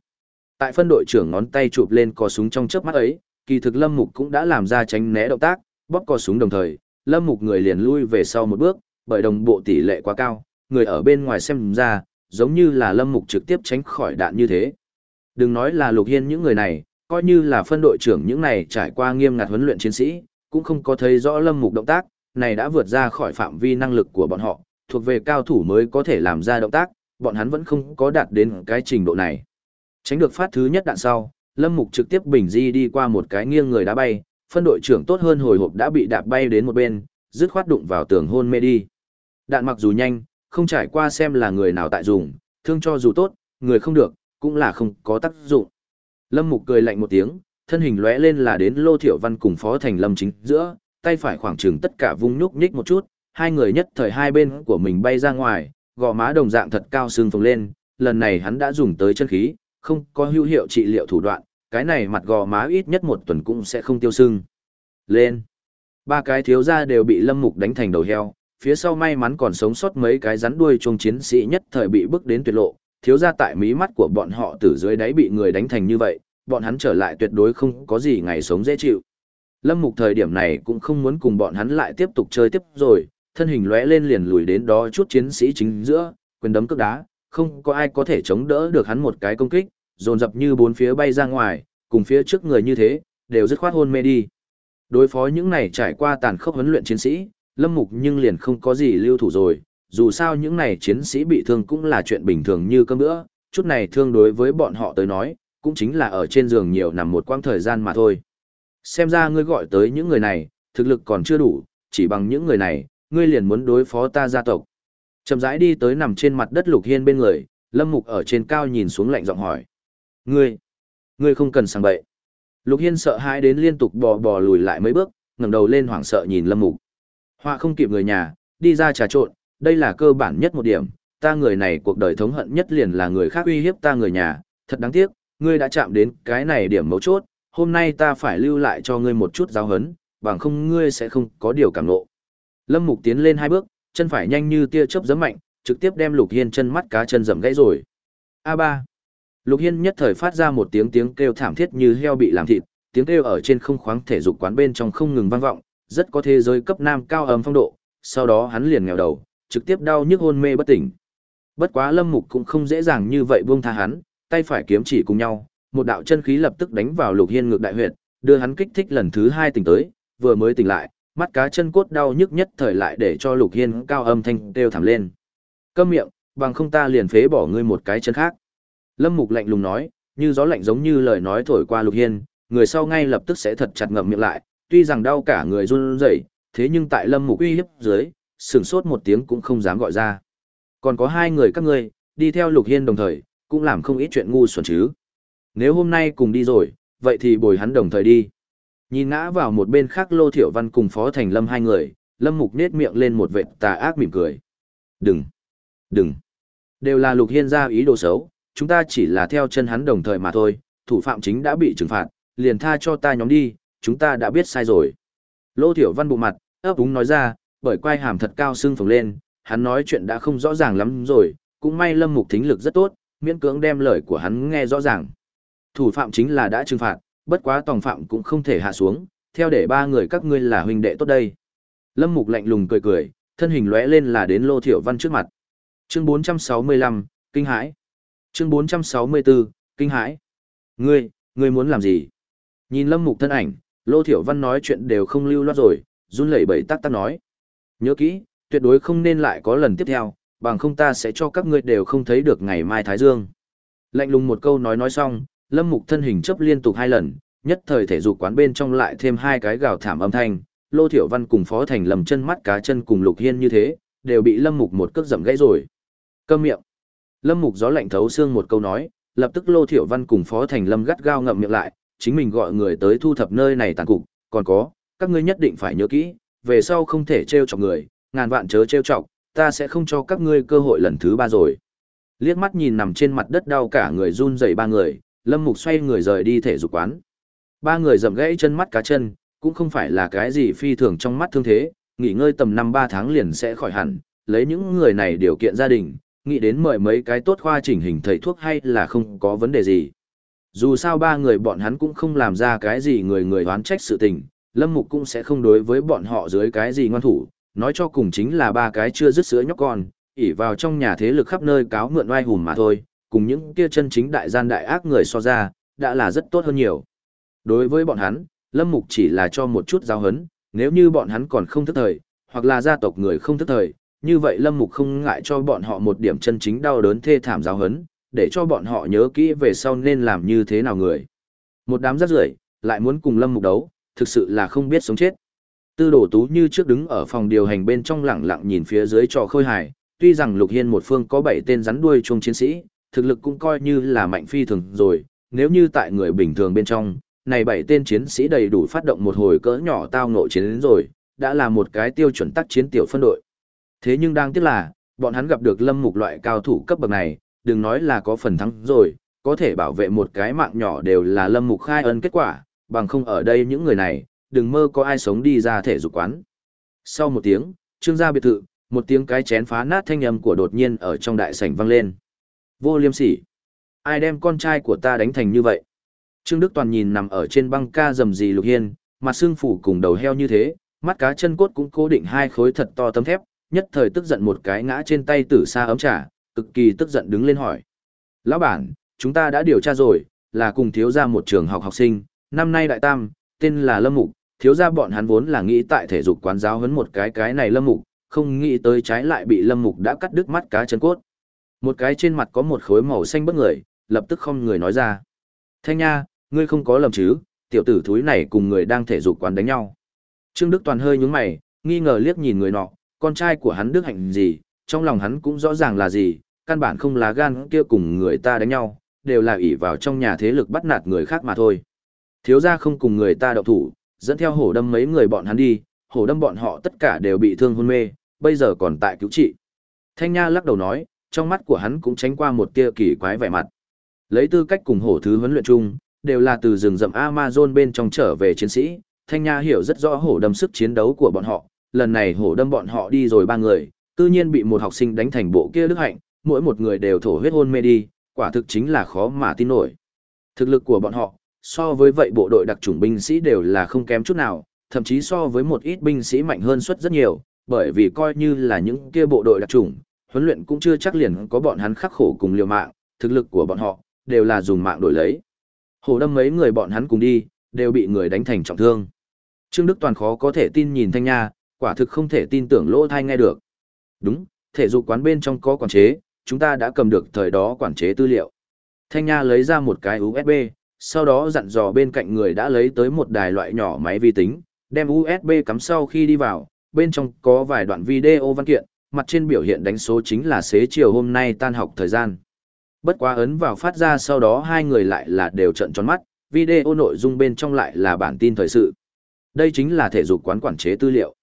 S1: Tại phân đội trưởng ngón tay chụp lên cò súng trong chớp mắt ấy, kỳ thực Lâm Mục cũng đã làm ra tránh né động tác, bóp cò súng đồng thời, Lâm Mục người liền lui về sau một bước, bởi đồng bộ tỷ lệ quá cao, người ở bên ngoài xem ra, giống như là Lâm Mục trực tiếp tránh khỏi đạn như thế. Đừng nói là Lục Hiên những người này, coi như là phân đội trưởng những này trải qua nghiêm ngặt huấn luyện chiến sĩ, cũng không có thấy rõ Lâm Mục động tác, này đã vượt ra khỏi phạm vi năng lực của bọn họ, thuộc về cao thủ mới có thể làm ra động tác, bọn hắn vẫn không có đạt đến cái trình độ này. Tránh được phát thứ nhất đạn sau, Lâm Mục trực tiếp bình di đi qua một cái nghiêng người đá bay, phân đội trưởng tốt hơn hồi hộp đã bị đạp bay đến một bên, dứt khoát đụng vào tường hôn mê đi. Đạn mặc dù nhanh, không trải qua xem là người nào tại dùng, thương cho dù tốt, người không được, cũng là không có tác dụng. Lâm Mục cười lạnh một tiếng, thân hình lóe lên là đến Lô Thiệu Văn cùng Phó Thành Lâm chính giữa, tay phải khoảng trường tất cả vung nhúc nhích một chút, hai người nhất thời hai bên của mình bay ra ngoài, gò má đồng dạng thật cao sương phồng lên, lần này hắn đã dùng tới chân khí, không có hữu hiệu trị liệu thủ đoạn, cái này mặt gò má ít nhất một tuần cũng sẽ không tiêu sưng. Lên. Ba cái thiếu gia đều bị Lâm Mục đánh thành đầu heo, phía sau may mắn còn sống sót mấy cái rắn đuôi chung chiến sĩ nhất thời bị bước đến tuyệt lộ, thiếu gia tại mí mắt của bọn họ từ dưới đáy bị người đánh thành như vậy, bọn hắn trở lại tuyệt đối không có gì ngày sống dễ chịu. Lâm Mục thời điểm này cũng không muốn cùng bọn hắn lại tiếp tục chơi tiếp rồi, thân hình lóe lên liền lùi đến đó chút chiến sĩ chính giữa, quyền đấm cước đá, không có ai có thể chống đỡ được hắn một cái công kích, dồn dập như bốn phía bay ra ngoài, cùng phía trước người như thế, đều dứt khoát hôn mê đi. Đối phó những này trải qua tàn khốc huấn luyện chiến sĩ, Lâm Mục nhưng liền không có gì lưu thủ rồi, dù sao những này chiến sĩ bị thương cũng là chuyện bình thường như cơm bữa, chút này thương đối với bọn họ tới nói, cũng chính là ở trên giường nhiều nằm một quãng thời gian mà thôi. Xem ra ngươi gọi tới những người này, thực lực còn chưa đủ, chỉ bằng những người này, ngươi liền muốn đối phó ta gia tộc. Chậm rãi đi tới nằm trên mặt đất Lục Hiên bên người, Lâm Mục ở trên cao nhìn xuống lạnh giọng hỏi. Ngươi, ngươi không cần sang bậy. Lục Hiên sợ hãi đến liên tục bò bò lùi lại mấy bước, ngẩng đầu lên hoảng sợ nhìn Lâm Mục. Họa không kịp người nhà, đi ra trà trộn, đây là cơ bản nhất một điểm, ta người này cuộc đời thống hận nhất liền là người khác uy hiếp ta người nhà, thật đáng tiếc, ngươi đã chạm đến cái này điểm mấu chốt, hôm nay ta phải lưu lại cho ngươi một chút giáo hấn, bằng không ngươi sẽ không có điều cảm ngộ. Lâm Mục tiến lên hai bước, chân phải nhanh như tia chớp giẫm mạnh, trực tiếp đem Lục Hiên chân mắt cá chân dầm gãy rồi. A3. Lục Hiên nhất thời phát ra một tiếng tiếng kêu thảm thiết như heo bị làm thịt, tiếng kêu ở trên không khoáng thể dục quán bên trong không ngừng vang vọng, rất có thế giới cấp nam cao ấm phong độ, sau đó hắn liền nghèo đầu, trực tiếp đau nhức hôn mê bất tỉnh. Bất quá Lâm Mục cũng không dễ dàng như vậy buông tha hắn, tay phải kiếm chỉ cùng nhau, một đạo chân khí lập tức đánh vào Lục Hiên ngược đại huyệt, đưa hắn kích thích lần thứ hai tỉnh tới, vừa mới tỉnh lại, mắt cá chân cốt đau nhức nhất thời lại để cho Lục Hiên cao âm thanh kêu thảm lên. Câm miệng, bằng không ta liền phế bỏ ngươi một cái chân khác. Lâm Mục lạnh lùng nói, như gió lạnh giống như lời nói thổi qua Lục Hiên, người sau ngay lập tức sẽ thật chặt ngậm miệng lại, tuy rằng đau cả người run rẩy, thế nhưng tại Lâm Mục uy hiếp dưới, sừng sốt một tiếng cũng không dám gọi ra. Còn có hai người các ngươi, đi theo Lục Hiên đồng thời, cũng làm không ít chuyện ngu xuẩn chứ. Nếu hôm nay cùng đi rồi, vậy thì bồi hắn đồng thời đi. Nhìn ngã vào một bên khác Lô Thiểu Văn cùng Phó Thành Lâm hai người, Lâm Mục nết miệng lên một vệt tà ác mỉm cười. Đừng! Đừng! Đều là Lục Hiên ra ý đồ xấu, chúng ta chỉ là theo chân hắn đồng thời mà thôi, thủ phạm chính đã bị trừng phạt, liền tha cho ta nhóm đi, chúng ta đã biết sai rồi. Lô Thiểu Văn bụng mặt, ấp úng nói ra, bởi quay hàm thật cao sưng phồng lên, hắn nói chuyện đã không rõ ràng lắm rồi, cũng may Lâm Mục thính lực rất tốt, miễn cưỡng đem lời của hắn nghe rõ ràng. Thủ phạm chính là đã trừng phạt, bất quá tòng phạm cũng không thể hạ xuống, theo để ba người các ngươi là huynh đệ tốt đây. Lâm Mục lạnh lùng cười cười, thân hình lóe lên là đến Lô Thiểu Văn trước mặt. Chương 465, kinh hãi. Chương 464, kinh hãi. Ngươi, ngươi muốn làm gì? Nhìn Lâm Mục thân ảnh, Lô Thiểu Văn nói chuyện đều không lưu loát rồi, run lẩy bẩy tắc tắc nói. Nhớ kỹ, tuyệt đối không nên lại có lần tiếp theo, bằng không ta sẽ cho các ngươi đều không thấy được ngày mai Thái Dương. Lạnh lùng một câu nói nói xong, Lâm Mục thân hình chấp liên tục hai lần, nhất thời thể dục quán bên trong lại thêm hai cái gào thảm âm thanh, Lô Thiểu Văn cùng Phó Thành lầm chân mắt cá chân cùng Lục Hiên như thế, đều bị Lâm Mục một cước dẫm gãy rồi. Câm miệng. Lâm Mục gió lạnh thấu xương một câu nói, lập tức Lô Thiểu Văn cùng Phó Thành Lâm gắt gao ngậm miệng lại, chính mình gọi người tới thu thập nơi này tàn cục, còn có, các ngươi nhất định phải nhớ kỹ, về sau không thể trêu chọc người, ngàn vạn chớ trêu chọc, ta sẽ không cho các ngươi cơ hội lần thứ ba rồi. Liếc mắt nhìn nằm trên mặt đất đau cả người run rẩy ba người, Lâm Mục xoay người rời đi thể dục quán. Ba người dậm gãy chân mắt cá chân, cũng không phải là cái gì phi thường trong mắt thương thế, nghỉ ngơi tầm năm ba tháng liền sẽ khỏi hẳn, lấy những người này điều kiện gia đình, nghĩ đến mời mấy cái tốt khoa chỉnh hình thầy thuốc hay là không có vấn đề gì. Dù sao ba người bọn hắn cũng không làm ra cái gì người người đoán trách sự tình, Lâm Mục cũng sẽ không đối với bọn họ dưới cái gì ngoan thủ, nói cho cùng chính là ba cái chưa dứt sữa nhóc con, ỉ vào trong nhà thế lực khắp nơi cáo mượn oai hùng mà thôi, cùng những kia chân chính đại gian đại ác người so ra, đã là rất tốt hơn nhiều. Đối với bọn hắn, Lâm Mục chỉ là cho một chút giáo hấn, nếu như bọn hắn còn không thức thời, hoặc là gia tộc người không thức thời, như vậy Lâm Mục không ngại cho bọn họ một điểm chân chính đau đớn thê thảm giáo hấn, để cho bọn họ nhớ kỹ về sau nên làm như thế nào người. Một đám rác rưởi lại muốn cùng Lâm Mục đấu, thực sự là không biết sống chết. Tư đổ tú như trước đứng ở phòng điều hành bên trong lặng lặng nhìn phía dưới trò khôi hài, tuy rằng Lục Hiên một phương có bảy tên rắn đuôi chung chiến sĩ, thực lực cũng coi như là mạnh phi thường rồi, nếu như tại người bình thường bên trong, này bảy tên chiến sĩ đầy đủ phát động một hồi cỡ nhỏ tao ngộ chiến đến rồi, đã là một cái tiêu chuẩn tác chiến tiểu phân đội. Thế nhưng đang tiếc là, bọn hắn gặp được lâm mục loại cao thủ cấp bậc này, đừng nói là có phần thắng rồi, có thể bảo vệ một cái mạng nhỏ đều là lâm mục khai ân kết quả, bằng không ở đây những người này, đừng mơ có ai sống đi ra thể dục quán. Sau một tiếng, trương gia biệt thự, một tiếng cái chén phá nát thanh âm của đột nhiên ở trong đại sảnh vang lên. Vô liêm sỉ. Ai đem con trai của ta đánh thành như vậy? Trương Đức Toàn nhìn nằm ở trên băng ca rầm rì lục hiên, mặt xương phủ cùng đầu heo như thế, mắt cá chân cốt cũng cố định hai khối thật to tấm thép, nhất thời tức giận một cái ngã trên tay tử xa ấm trà, cực kỳ tức giận đứng lên hỏi. Lão bản, chúng ta đã điều tra rồi, là cùng thiếu gia một trường học học sinh, năm nay đại tam, tên là Lâm Mục, thiếu gia bọn hắn vốn là nghĩ tại thể dục quán giáo huấn một cái cái này Lâm Mục, không nghĩ tới trái lại bị Lâm Mục đã cắt đứt mắt cá chân cốt. Một cái trên mặt có một khối màu xanh bất người, lập tức không người nói ra. Thanh nha, ngươi không có lầm chứ, tiểu tử thúi này cùng người đang thể dục quán đánh nhau. Trương Đức Toàn hơi nhướng mày, nghi ngờ liếc nhìn người nọ, con trai của hắn Đức Hạnh gì, trong lòng hắn cũng rõ ràng là gì, căn bản không là gan kia cùng người ta đánh nhau, đều là ỷ vào trong nhà thế lực bắt nạt người khác mà thôi. Thiếu gia không cùng người ta động thủ, dẫn theo hổ đâm mấy người bọn hắn đi, hổ đâm bọn họ tất cả đều bị thương hôn mê, bây giờ còn tại cứu trị. Thanh Nha lắc đầu nói, trong mắt của hắn cũng tránh qua một tia kỳ quái vẻ mặt. Lấy tư cách cùng hổ thứ huấn luyện chung, đều là từ rừng rậm Amazon bên trong trở về chiến sĩ, Thanh Nha hiểu rất rõ hổ đâm sức chiến đấu của bọn họ, lần này hổ đâm bọn họ đi rồi ba người, tự nhiên bị một học sinh đánh thành bộ kia đức hạnh, mỗi một người đều thổ huyết hôn mê đi, quả thực chính là khó mà tin nổi. Thực lực của bọn họ, so với vậy bộ đội đặc chủng binh sĩ đều là không kém chút nào, thậm chí so với một ít binh sĩ mạnh hơn suất rất nhiều, bởi vì coi như là những kia bộ đội đặc chủng, huấn luyện cũng chưa chắc liền có bọn hắn khắc khổ cùng liều mạng, thực lực của bọn họ đều là dùng mạng đổi lấy. Hồ đâm mấy người bọn hắn cùng đi, đều bị người đánh thành trọng thương. Trương Đức Toàn khó có thể tin nhìn Thanh Nha, quả thực không thể tin tưởng lỗ thai nghe được. Đúng, thể dục quán bên trong có quản chế, chúng ta đã cầm được thời đó quản chế tư liệu. Thanh Nha lấy ra một cái USB, sau đó dặn dò bên cạnh người đã lấy tới một đài loại nhỏ máy vi tính, đem USB cắm sau khi đi vào, bên trong có vài đoạn video văn kiện, mặt trên biểu hiện đánh số chính là xế chiều hôm nay tan học thời gian. Bất quá ấn vào phát ra sau đó hai người lại là đều trận tròn mắt, video nội dung bên trong lại là bản tin thời sự. Đây chính là thể dục quán quản chế tư liệu.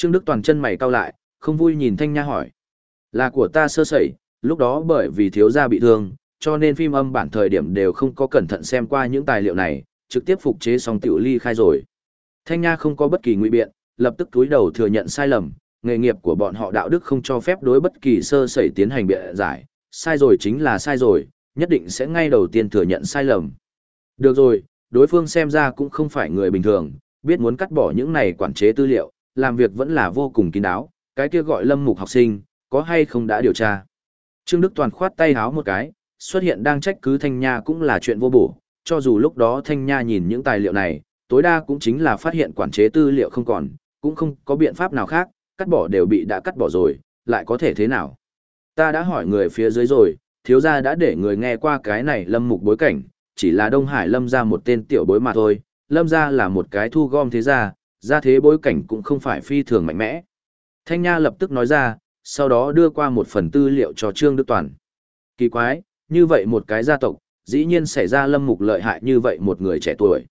S1: Trương Đức Toàn chân mày cau lại, không vui nhìn Thanh Nha hỏi. Là của ta sơ sẩy, lúc đó bởi vì thiếu gia bị thương, cho nên phim âm bản thời điểm đều không có cẩn thận xem qua những tài liệu này, trực tiếp phục chế xong tiểu ly khai rồi. Thanh Nha không có bất kỳ ngụy biện, lập tức túi đầu thừa nhận sai lầm, nghề nghiệp của bọn họ đạo đức không cho phép đối bất kỳ sơ sẩy tiến hành biện giải, sai rồi chính là sai rồi, nhất định sẽ ngay đầu tiên thừa nhận sai lầm. Được rồi, đối phương xem ra cũng không phải người bình thường, biết muốn cắt bỏ những này quản chế tư liệu, làm việc vẫn là vô cùng kín đáo, cái kia gọi lâm mục học sinh, có hay không đã điều tra. Trương Đức Toàn khoát tay háo một cái, xuất hiện đang trách cứ Thanh Nha cũng là chuyện vô bổ, cho dù lúc đó Thanh Nha nhìn những tài liệu này, tối đa cũng chính là phát hiện quản chế tư liệu không còn, cũng không có biện pháp nào khác, cắt bỏ đều bị đã cắt bỏ rồi, lại có thể thế nào. Ta đã hỏi người phía dưới rồi, thiếu gia đã để người nghe qua cái này lâm mục bối cảnh, chỉ là Đông Hải lâm ra một tên tiểu bối mà thôi, lâm ra là một cái thu gom thế gia, ra thế bối cảnh cũng không phải phi thường mạnh mẽ. Thanh Nha lập tức nói ra, sau đó đưa qua một phần tư liệu cho Trương Đức Toàn. Kỳ quái, như vậy một cái gia tộc, dĩ nhiên xảy ra lâm mục lợi hại như vậy một người trẻ tuổi.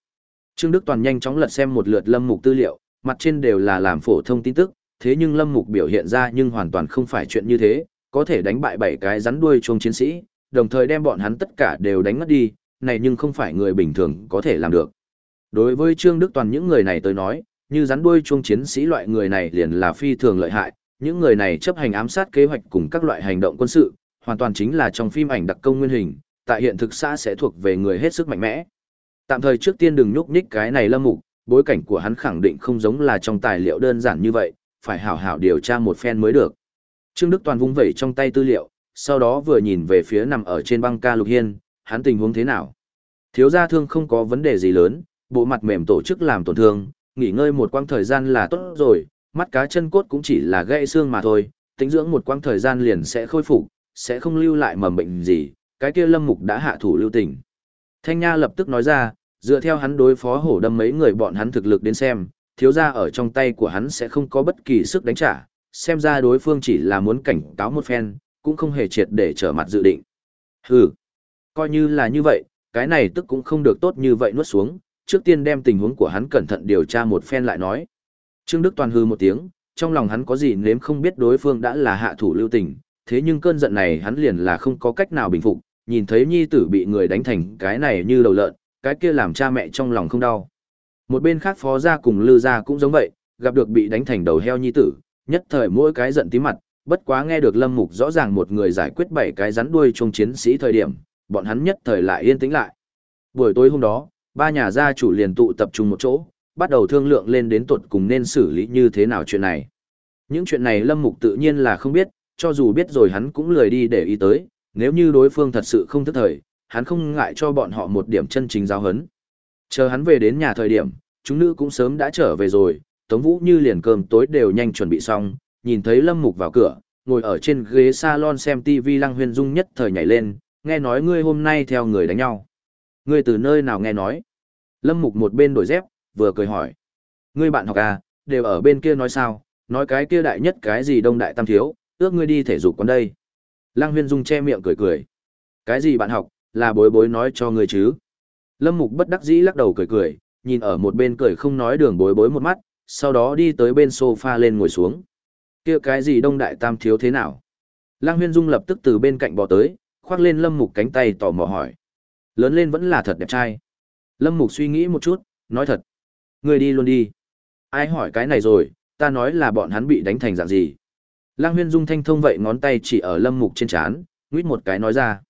S1: Trương Đức Toàn nhanh chóng lật xem một lượt lâm mục tư liệu, mặt trên đều là làm phổ thông tin tức, thế nhưng lâm mục biểu hiện ra nhưng hoàn toàn không phải chuyện như thế, có thể đánh bại bảy cái rắn đuôi chuông chiến sĩ, đồng thời đem bọn hắn tất cả đều đánh ngất đi, này nhưng không phải người bình thường có thể làm được. Đối với Trương Đức Toàn những người này tới nói, như rắn đuôi chuông chiến sĩ loại người này liền là phi thường lợi hại, những người này chấp hành ám sát kế hoạch cùng các loại hành động quân sự, hoàn toàn chính là trong phim ảnh đặc công nguyên hình, tại hiện thực xã sẽ thuộc về người hết sức mạnh mẽ. Tạm thời trước tiên đừng nhúc nhích cái này lâm mục, bối cảnh của hắn khẳng định không giống là trong tài liệu đơn giản như vậy, phải hảo hảo điều tra một phen mới được. Trương Đức Toàn vung vẩy trong tay tư liệu, sau đó vừa nhìn về phía nằm ở trên băng ca lục hiên, hắn tình huống thế nào. Thiếu gia thương không có vấn đề gì lớn, bộ mặt mềm tổ chức làm tổn thương, nghỉ ngơi một quãng thời gian là tốt rồi, mắt cá chân cốt cũng chỉ là gãy xương mà thôi, tính dưỡng một quãng thời gian liền sẽ khôi phục, sẽ không lưu lại mầm bệnh gì, cái kia lâm mục đã hạ thủ lưu tình. Thanh Nha lập tức nói ra, dựa theo hắn đối phó hổ đâm mấy người bọn hắn thực lực đến xem, thiếu gia ở trong tay của hắn sẽ không có bất kỳ sức đánh trả, xem ra đối phương chỉ là muốn cảnh cáo một phen, cũng không hề triệt để trở mặt dự định. Hừ, coi như là như vậy, cái này tức cũng không được tốt như vậy nuốt xuống, trước tiên đem tình huống của hắn cẩn thận điều tra một phen lại nói. Trương Đức Toàn hư một tiếng, trong lòng hắn có gì nếm không biết đối phương đã là hạ thủ lưu tình, thế nhưng cơn giận này hắn liền là không có cách nào bình phục, nhìn thấy nhi tử bị người đánh thành cái này như đầu lợn, cái kia làm cha mẹ trong lòng không đau. Một bên khác phó gia cùng lư gia cũng giống vậy, gặp được bị đánh thành đầu heo nhi tử, nhất thời mỗi cái giận tí mặt, bất quá nghe được lâm mục rõ ràng một người giải quyết bảy cái rắn đuôi trong chiến sĩ thời điểm, bọn hắn nhất thời lại yên tĩnh lại. Buổi tối hôm đó, ba nhà gia chủ liền tụ tập trung một chỗ, bắt đầu thương lượng lên đến tuột cùng nên xử lý như thế nào chuyện này. Những chuyện này lâm mục tự nhiên là không biết, cho dù biết rồi hắn cũng lười đi để ý tới, nếu như đối phương thật sự không thức thời, hắn không ngại cho bọn họ một điểm chân chính giáo hấn. Chờ hắn về đến nhà thời điểm, chúng nữ cũng sớm đã trở về rồi, Tống Vũ như liền cơm tối đều nhanh chuẩn bị xong, nhìn thấy Lâm Mục vào cửa, ngồi ở trên ghế salon xem TV Lăng Huyền Dung nhất thời nhảy lên, nghe nói ngươi hôm nay theo người đánh nhau. Ngươi từ nơi nào nghe nói? Lâm Mục một bên đổi dép, vừa cười hỏi. Ngươi bạn học à, đều ở bên kia nói sao, nói cái kia đại nhất cái gì đông đại tam thiếu, ước ngươi đi thể dục quán đây. Lăng Huyên Dung che miệng cười cười. Cái gì bạn học, là bối bối nói cho ngươi chứ? Lâm Mục bất đắc dĩ lắc đầu cười cười, nhìn ở một bên cười không nói đường bối bối một mắt, sau đó đi tới bên sofa lên ngồi xuống. kia cái gì đông đại tam thiếu thế nào? Lăng Huyên Dung lập tức từ bên cạnh bò tới, khoác lên Lâm Mục cánh tay tò mò hỏi. Lớn lên vẫn là thật đẹp trai. Lâm Mục suy nghĩ một chút, nói thật. Người đi luôn đi. Ai hỏi cái này rồi, ta nói là bọn hắn bị đánh thành dạng gì. Lăng Huyên Dung thanh thông vậy ngón tay chỉ ở Lâm Mục trên chán, nguyết một cái nói ra.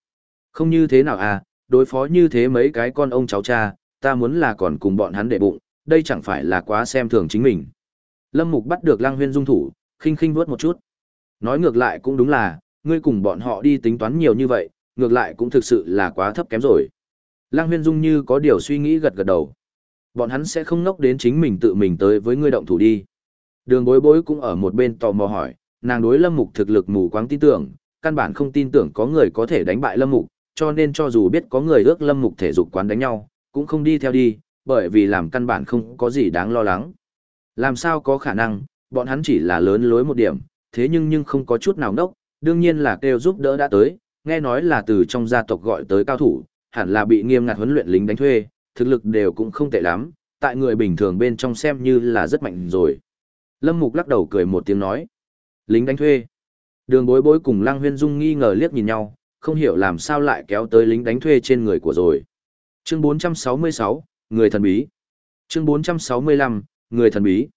S1: Không như thế nào à, đối phó như thế mấy cái con ông cháu cha, ta muốn là còn cùng bọn hắn để bụng, đây chẳng phải là quá xem thường chính mình. Lâm Mục bắt được Lăng Huyên Dung thủ, khinh khinh vuốt một chút. Nói ngược lại cũng đúng là, ngươi cùng bọn họ đi tính toán nhiều như vậy, ngược lại cũng thực sự là quá thấp kém rồi. Lăng Huyên Dung như có điều suy nghĩ gật gật đầu. Bọn hắn sẽ không ngốc đến chính mình tự mình tới với ngươi động thủ đi. Đường bối bối cũng ở một bên tò mò hỏi, nàng đối Lâm Mục thực lực mù quáng tin tưởng, căn bản không tin tưởng có người có thể đánh bại Lâm Mục, cho nên cho dù biết có người ước Lâm Mục thể dục quán đánh nhau, cũng không đi theo đi, bởi vì làm căn bản không có gì đáng lo lắng. Làm sao có khả năng, bọn hắn chỉ là lớn lối một điểm, thế nhưng nhưng không có chút nào nốc. đương nhiên là kêu giúp đỡ đã tới, nghe nói là từ trong gia tộc gọi tới cao thủ, hẳn là bị nghiêm ngặt huấn luyện lính đánh thuê, thực lực đều cũng không tệ lắm, tại người bình thường bên trong xem như là rất mạnh rồi. Lâm Mục lắc đầu cười một tiếng nói. Lính đánh thuê. Đường bối bối cùng Lăng Huyên Dung nghi ngờ liếc nhìn nhau, không hiểu làm sao lại kéo tới lính đánh thuê trên người của rồi. Chương 466, Người thần bí. Chương 465, Người thần bí.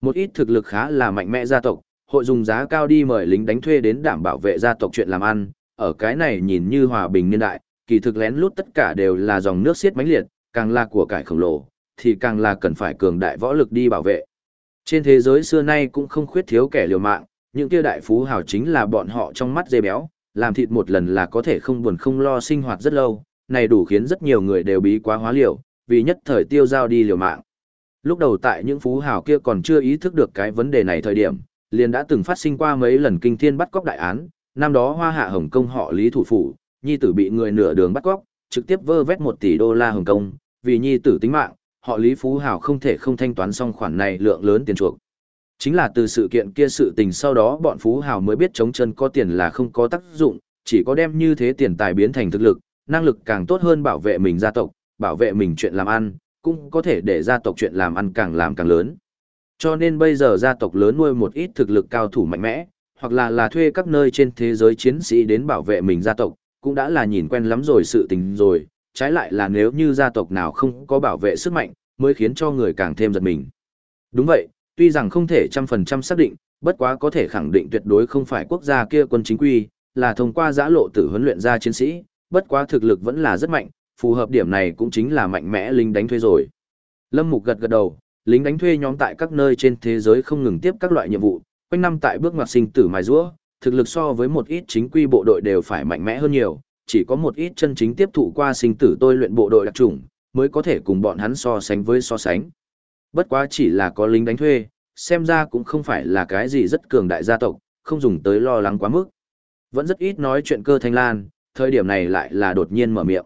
S1: Một ít thực lực khá là mạnh mẽ gia tộc, hội dùng giá cao đi mời lính đánh thuê đến đảm bảo vệ gia tộc chuyện làm ăn, ở cái này nhìn như hòa bình niên đại, kỳ thực lén lút tất cả đều là dòng nước xiết mãnh liệt, càng là của cải khổng lồ, thì càng là cần phải cường đại võ lực đi bảo vệ. Trên thế giới xưa nay cũng không khuyết thiếu kẻ liều mạng, những kia đại phú hào chính là bọn họ trong mắt dê béo, làm thịt một lần là có thể không buồn không lo sinh hoạt rất lâu, này đủ khiến rất nhiều người đều bí quá hóa liều, vì nhất thời tiêu giao đi liều mạng. Lúc đầu tại những phú hào kia còn chưa ý thức được cái vấn đề này thời điểm, liền đã từng phát sinh qua mấy lần kinh thiên bắt cóc đại án, năm đó hoa hạ Hồng Kông họ Lý Thủ Phủ, nhi tử bị người nửa đường bắt cóc, trực tiếp vơ vét 1 tỷ đô la Hồng Kông, vì nhi tử tính mạng, họ Lý Phú Hào không thể không thanh toán xong khoản này lượng lớn tiền chuộc. Chính là từ sự kiện kia sự tình sau đó bọn Phú Hào mới biết chống chân có tiền là không có tác dụng, chỉ có đem như thế tiền tài biến thành thực lực, năng lực càng tốt hơn bảo vệ mình gia tộc, bảo vệ mình chuyện làm ăn, cũng có thể để gia tộc chuyện làm ăn càng làm càng lớn. Cho nên bây giờ gia tộc lớn nuôi một ít thực lực cao thủ mạnh mẽ, hoặc là là thuê các nơi trên thế giới chiến sĩ đến bảo vệ mình gia tộc, cũng đã là nhìn quen lắm rồi sự tình rồi, trái lại là nếu như gia tộc nào không có bảo vệ sức mạnh, mới khiến cho người càng thêm giật mình. Đúng vậy, tuy rằng không thể trăm phần trăm xác định, bất quá có thể khẳng định tuyệt đối không phải quốc gia kia quân chính quy, là thông qua giã lộ tử huấn luyện ra chiến sĩ, bất quá thực lực vẫn là rất mạnh, phù hợp điểm này cũng chính là mạnh mẽ lính đánh thuê rồi. Lâm Mục gật gật đầu, lính đánh thuê nhóm tại các nơi trên thế giới không ngừng tiếp các loại nhiệm vụ, quanh năm tại bước ngoặt sinh tử mài rũa, thực lực so với một ít chính quy bộ đội đều phải mạnh mẽ hơn nhiều, chỉ có một ít chân chính tiếp thụ qua sinh tử tôi luyện bộ đội đặc chủng, mới có thể cùng bọn hắn so sánh với so sánh. Bất quá chỉ là có lính đánh thuê, xem ra cũng không phải là cái gì rất cường đại gia tộc, không dùng tới lo lắng quá mức. Vẫn rất ít nói chuyện cơ Thanh Lan, thời điểm này lại là đột nhiên mở miệng.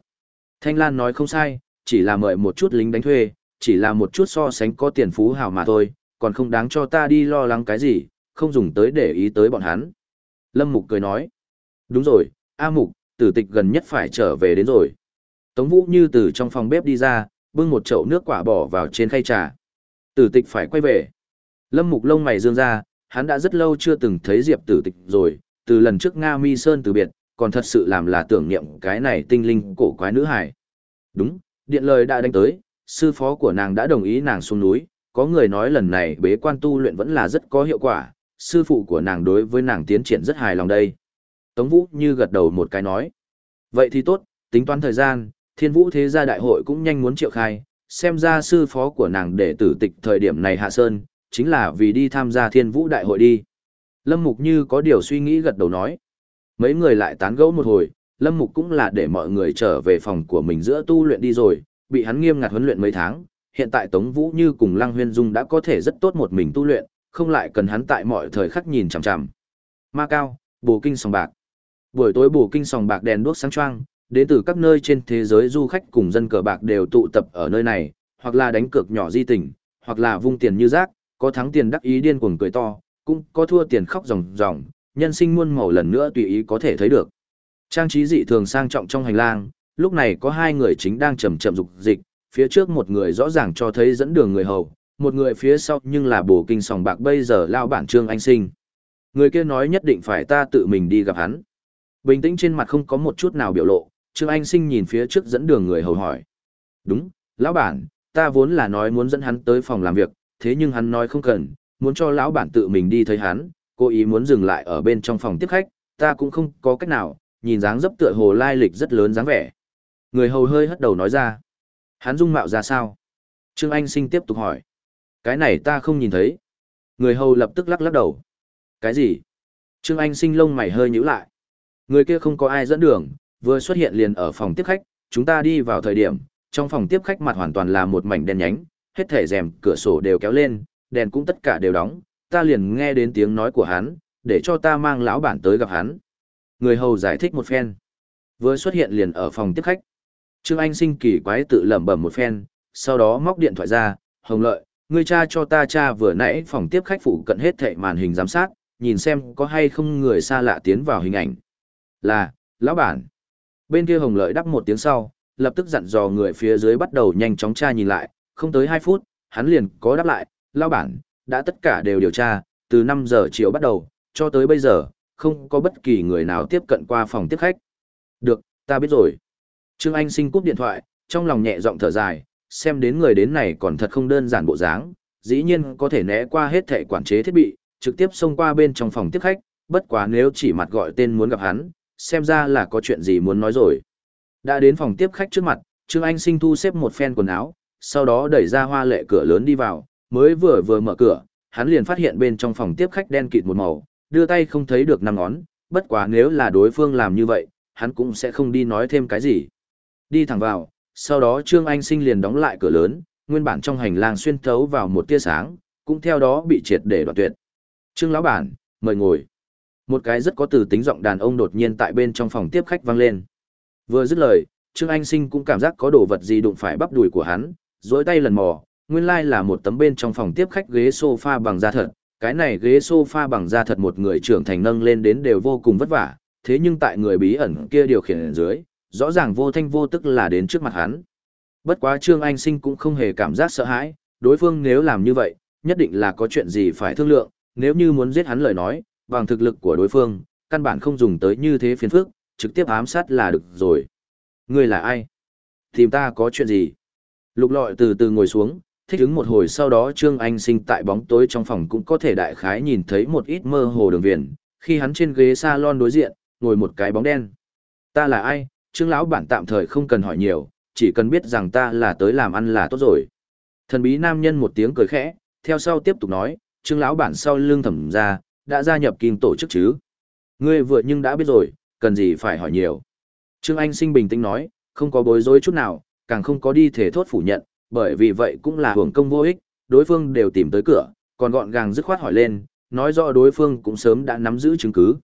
S1: Thanh Lan nói không sai, chỉ là mời một chút lính đánh thuê, chỉ là một chút so sánh có tiền phú hào mà thôi, còn không đáng cho ta đi lo lắng cái gì, không dùng tới để ý tới bọn hắn. Lâm Mục cười nói, đúng rồi, A Mục, tử tịch gần nhất phải trở về đến rồi. Tống Vũ như từ trong phòng bếp đi ra, bưng một chậu nước quả bỏ vào trên khay trà. Tử tịch phải quay về. Lâm Mục lông mày dương ra, hắn đã rất lâu chưa từng thấy Diệp tử tịch rồi, từ lần trước Nga Mi Sơn từ biệt, còn thật sự làm là tưởng niệm cái này tinh linh cổ quái nữ hải. Đúng, điện lời đã đánh tới, sư phó của nàng đã đồng ý nàng xuống núi, có người nói lần này bế quan tu luyện vẫn là rất có hiệu quả, sư phụ của nàng đối với nàng tiến triển rất hài lòng đây. Tống Vũ như gật đầu một cái nói. Vậy thì tốt, tính toán thời gian, thiên vũ thế gia đại hội cũng nhanh muốn triệu khai, xem ra sư phó của nàng để tử tịch thời điểm này hạ sơn, chính là vì đi tham gia thiên vũ đại hội đi. Lâm Mục như có điều suy nghĩ gật đầu nói. Mấy người lại tán gẫu một hồi, Lâm Mục cũng là để mọi người trở về phòng của mình giữa tu luyện đi rồi, bị hắn nghiêm ngặt huấn luyện mấy tháng, hiện tại Tống Vũ như cùng Lăng Huyên Dung đã có thể rất tốt một mình tu luyện, không lại cần hắn tại mọi thời khắc nhìn chằm chằm. Ma cao, bồ kinh sòng bạc. Buổi tối bồ kinh sòng bạc đèn đuốc sáng choang, đến từ các nơi trên thế giới du khách cùng dân cờ bạc đều tụ tập ở nơi này, hoặc là đánh cược nhỏ di tình, hoặc là vung tiền như rác, có thắng tiền đắc ý điên cuồng cười to, cũng có thua tiền khóc ròng ròng, nhân sinh muôn màu lần nữa tùy ý có thể thấy được. Trang trí dị thường sang trọng trong hành lang, lúc này có hai người chính đang chậm chậm dục dịch, phía trước một người rõ ràng cho thấy dẫn đường người hầu, một người phía sau nhưng là bổ kinh sòng bạc bây giờ lao bản Trương Anh Sinh. Người kia nói nhất định phải ta tự mình đi gặp hắn. Bình tĩnh trên mặt không có một chút nào biểu lộ, Trương Anh Sinh nhìn phía trước dẫn đường người hầu hỏi. Đúng, lão bản, ta vốn là nói muốn dẫn hắn tới phòng làm việc, thế nhưng hắn nói không cần, muốn cho lão bản tự mình đi thấy hắn, cố ý muốn dừng lại ở bên trong phòng tiếp khách, ta cũng không có cách nào, nhìn dáng dấp tựa hồ lai lịch rất lớn dáng vẻ. Người hầu hơi hất đầu nói ra. Hắn dung mạo ra sao? Trương Anh Sinh tiếp tục hỏi. Cái này ta không nhìn thấy. Người hầu lập tức lắc lắc đầu. Cái gì? Trương Anh Sinh lông mày hơi nhíu lại. Người kia không có ai dẫn đường, vừa xuất hiện liền ở phòng tiếp khách, chúng ta đi vào thời điểm, trong phòng tiếp khách mặt hoàn toàn là một mảnh đen nhánh, hết thể rèm, cửa sổ đều kéo lên, đèn cũng tất cả đều đóng, ta liền nghe đến tiếng nói của hắn, để cho ta mang lão bản tới gặp hắn. Người hầu giải thích một phen. Vừa xuất hiện liền ở phòng tiếp khách. Trương Anh sinh kỳ quái tự lẩm bẩm một phen, sau đó móc điện thoại ra, hồng lợi, ngươi cha cho ta cha vừa nãy phòng tiếp khách phụ cận hết thệ màn hình giám sát, nhìn xem có hay không người xa lạ tiến vào hình ảnh. Là, lão bản. Bên kia hồng lợi đắp một tiếng sau, lập tức dặn dò người phía dưới bắt đầu nhanh chóng tra nhìn lại, không tới 2 phút, hắn liền có đáp lại, lão bản, đã tất cả đều điều tra, từ 5 giờ chiều bắt đầu, cho tới bây giờ, không có bất kỳ người nào tiếp cận qua phòng tiếp khách. Được, ta biết rồi. Trương Anh sinh cúp điện thoại, trong lòng nhẹ giọng thở dài, xem đến người đến này còn thật không đơn giản bộ dáng, dĩ nhiên có thể né qua hết thệ quản chế thiết bị, trực tiếp xông qua bên trong phòng tiếp khách, bất quá nếu chỉ mặt gọi tên muốn gặp hắn, xem ra là có chuyện gì muốn nói rồi. Đã đến phòng tiếp khách trước mặt, Trương Anh sinh thu xếp một phen quần áo, sau đó đẩy ra hoa lệ cửa lớn đi vào, mới vừa vừa mở cửa, hắn liền phát hiện bên trong phòng tiếp khách đen kịt một màu, đưa tay không thấy được năm ngón, bất quá nếu là đối phương làm như vậy, hắn cũng sẽ không đi nói thêm cái gì. Đi thẳng vào, sau đó Trương Anh Sinh liền đóng lại cửa lớn, nguyên bản trong hành lang xuyên thấu vào một tia sáng, cũng theo đó bị triệt để đoạn tuyệt. Trương lão bản, mời ngồi. Một cái rất có từ tính giọng đàn ông đột nhiên tại bên trong phòng tiếp khách vang lên. Vừa dứt lời, Trương Anh Sinh cũng cảm giác có đồ vật gì đụng phải bắp đùi của hắn, dối tay lần mò, nguyên lai là một tấm bên trong phòng tiếp khách ghế sofa bằng da thật. Cái này ghế sofa bằng da thật một người trưởng thành nâng lên đến đều vô cùng vất vả, thế nhưng tại người bí ẩn kia điều khiển ở dưới, rõ ràng vô thanh vô tức là đến trước mặt hắn. Bất quá Trương Anh Sinh cũng không hề cảm giác sợ hãi, đối phương nếu làm như vậy, nhất định là có chuyện gì phải thương lượng, nếu như muốn giết hắn lời nói, bằng thực lực của đối phương, căn bản không dùng tới như thế phiền phức, trực tiếp ám sát là được rồi. Ngươi là ai? Tìm ta có chuyện gì? Lục lọi từ từ ngồi xuống, thích ứng một hồi sau đó Trương Anh sinh tại bóng tối trong phòng cũng có thể đại khái nhìn thấy một ít mơ hồ đường viền, khi hắn trên ghế salon đối diện, ngồi một cái bóng đen. Ta là ai? Trương lão bản tạm thời không cần hỏi nhiều, chỉ cần biết rằng ta là tới làm ăn là tốt rồi. Thần bí nam nhân một tiếng cười khẽ, theo sau tiếp tục nói, Trương lão bản sau lưng thẩm ra, đã gia nhập kim tổ chức chứ. Ngươi vừa nhưng đã biết rồi, cần gì phải hỏi nhiều. Trương Anh sinh bình tĩnh nói, không có bối rối chút nào, càng không có đi thể thốt phủ nhận, bởi vì vậy cũng là hưởng công vô ích, đối phương đều tìm tới cửa, còn gọn gàng dứt khoát hỏi lên, nói rõ đối phương cũng sớm đã nắm giữ chứng cứ.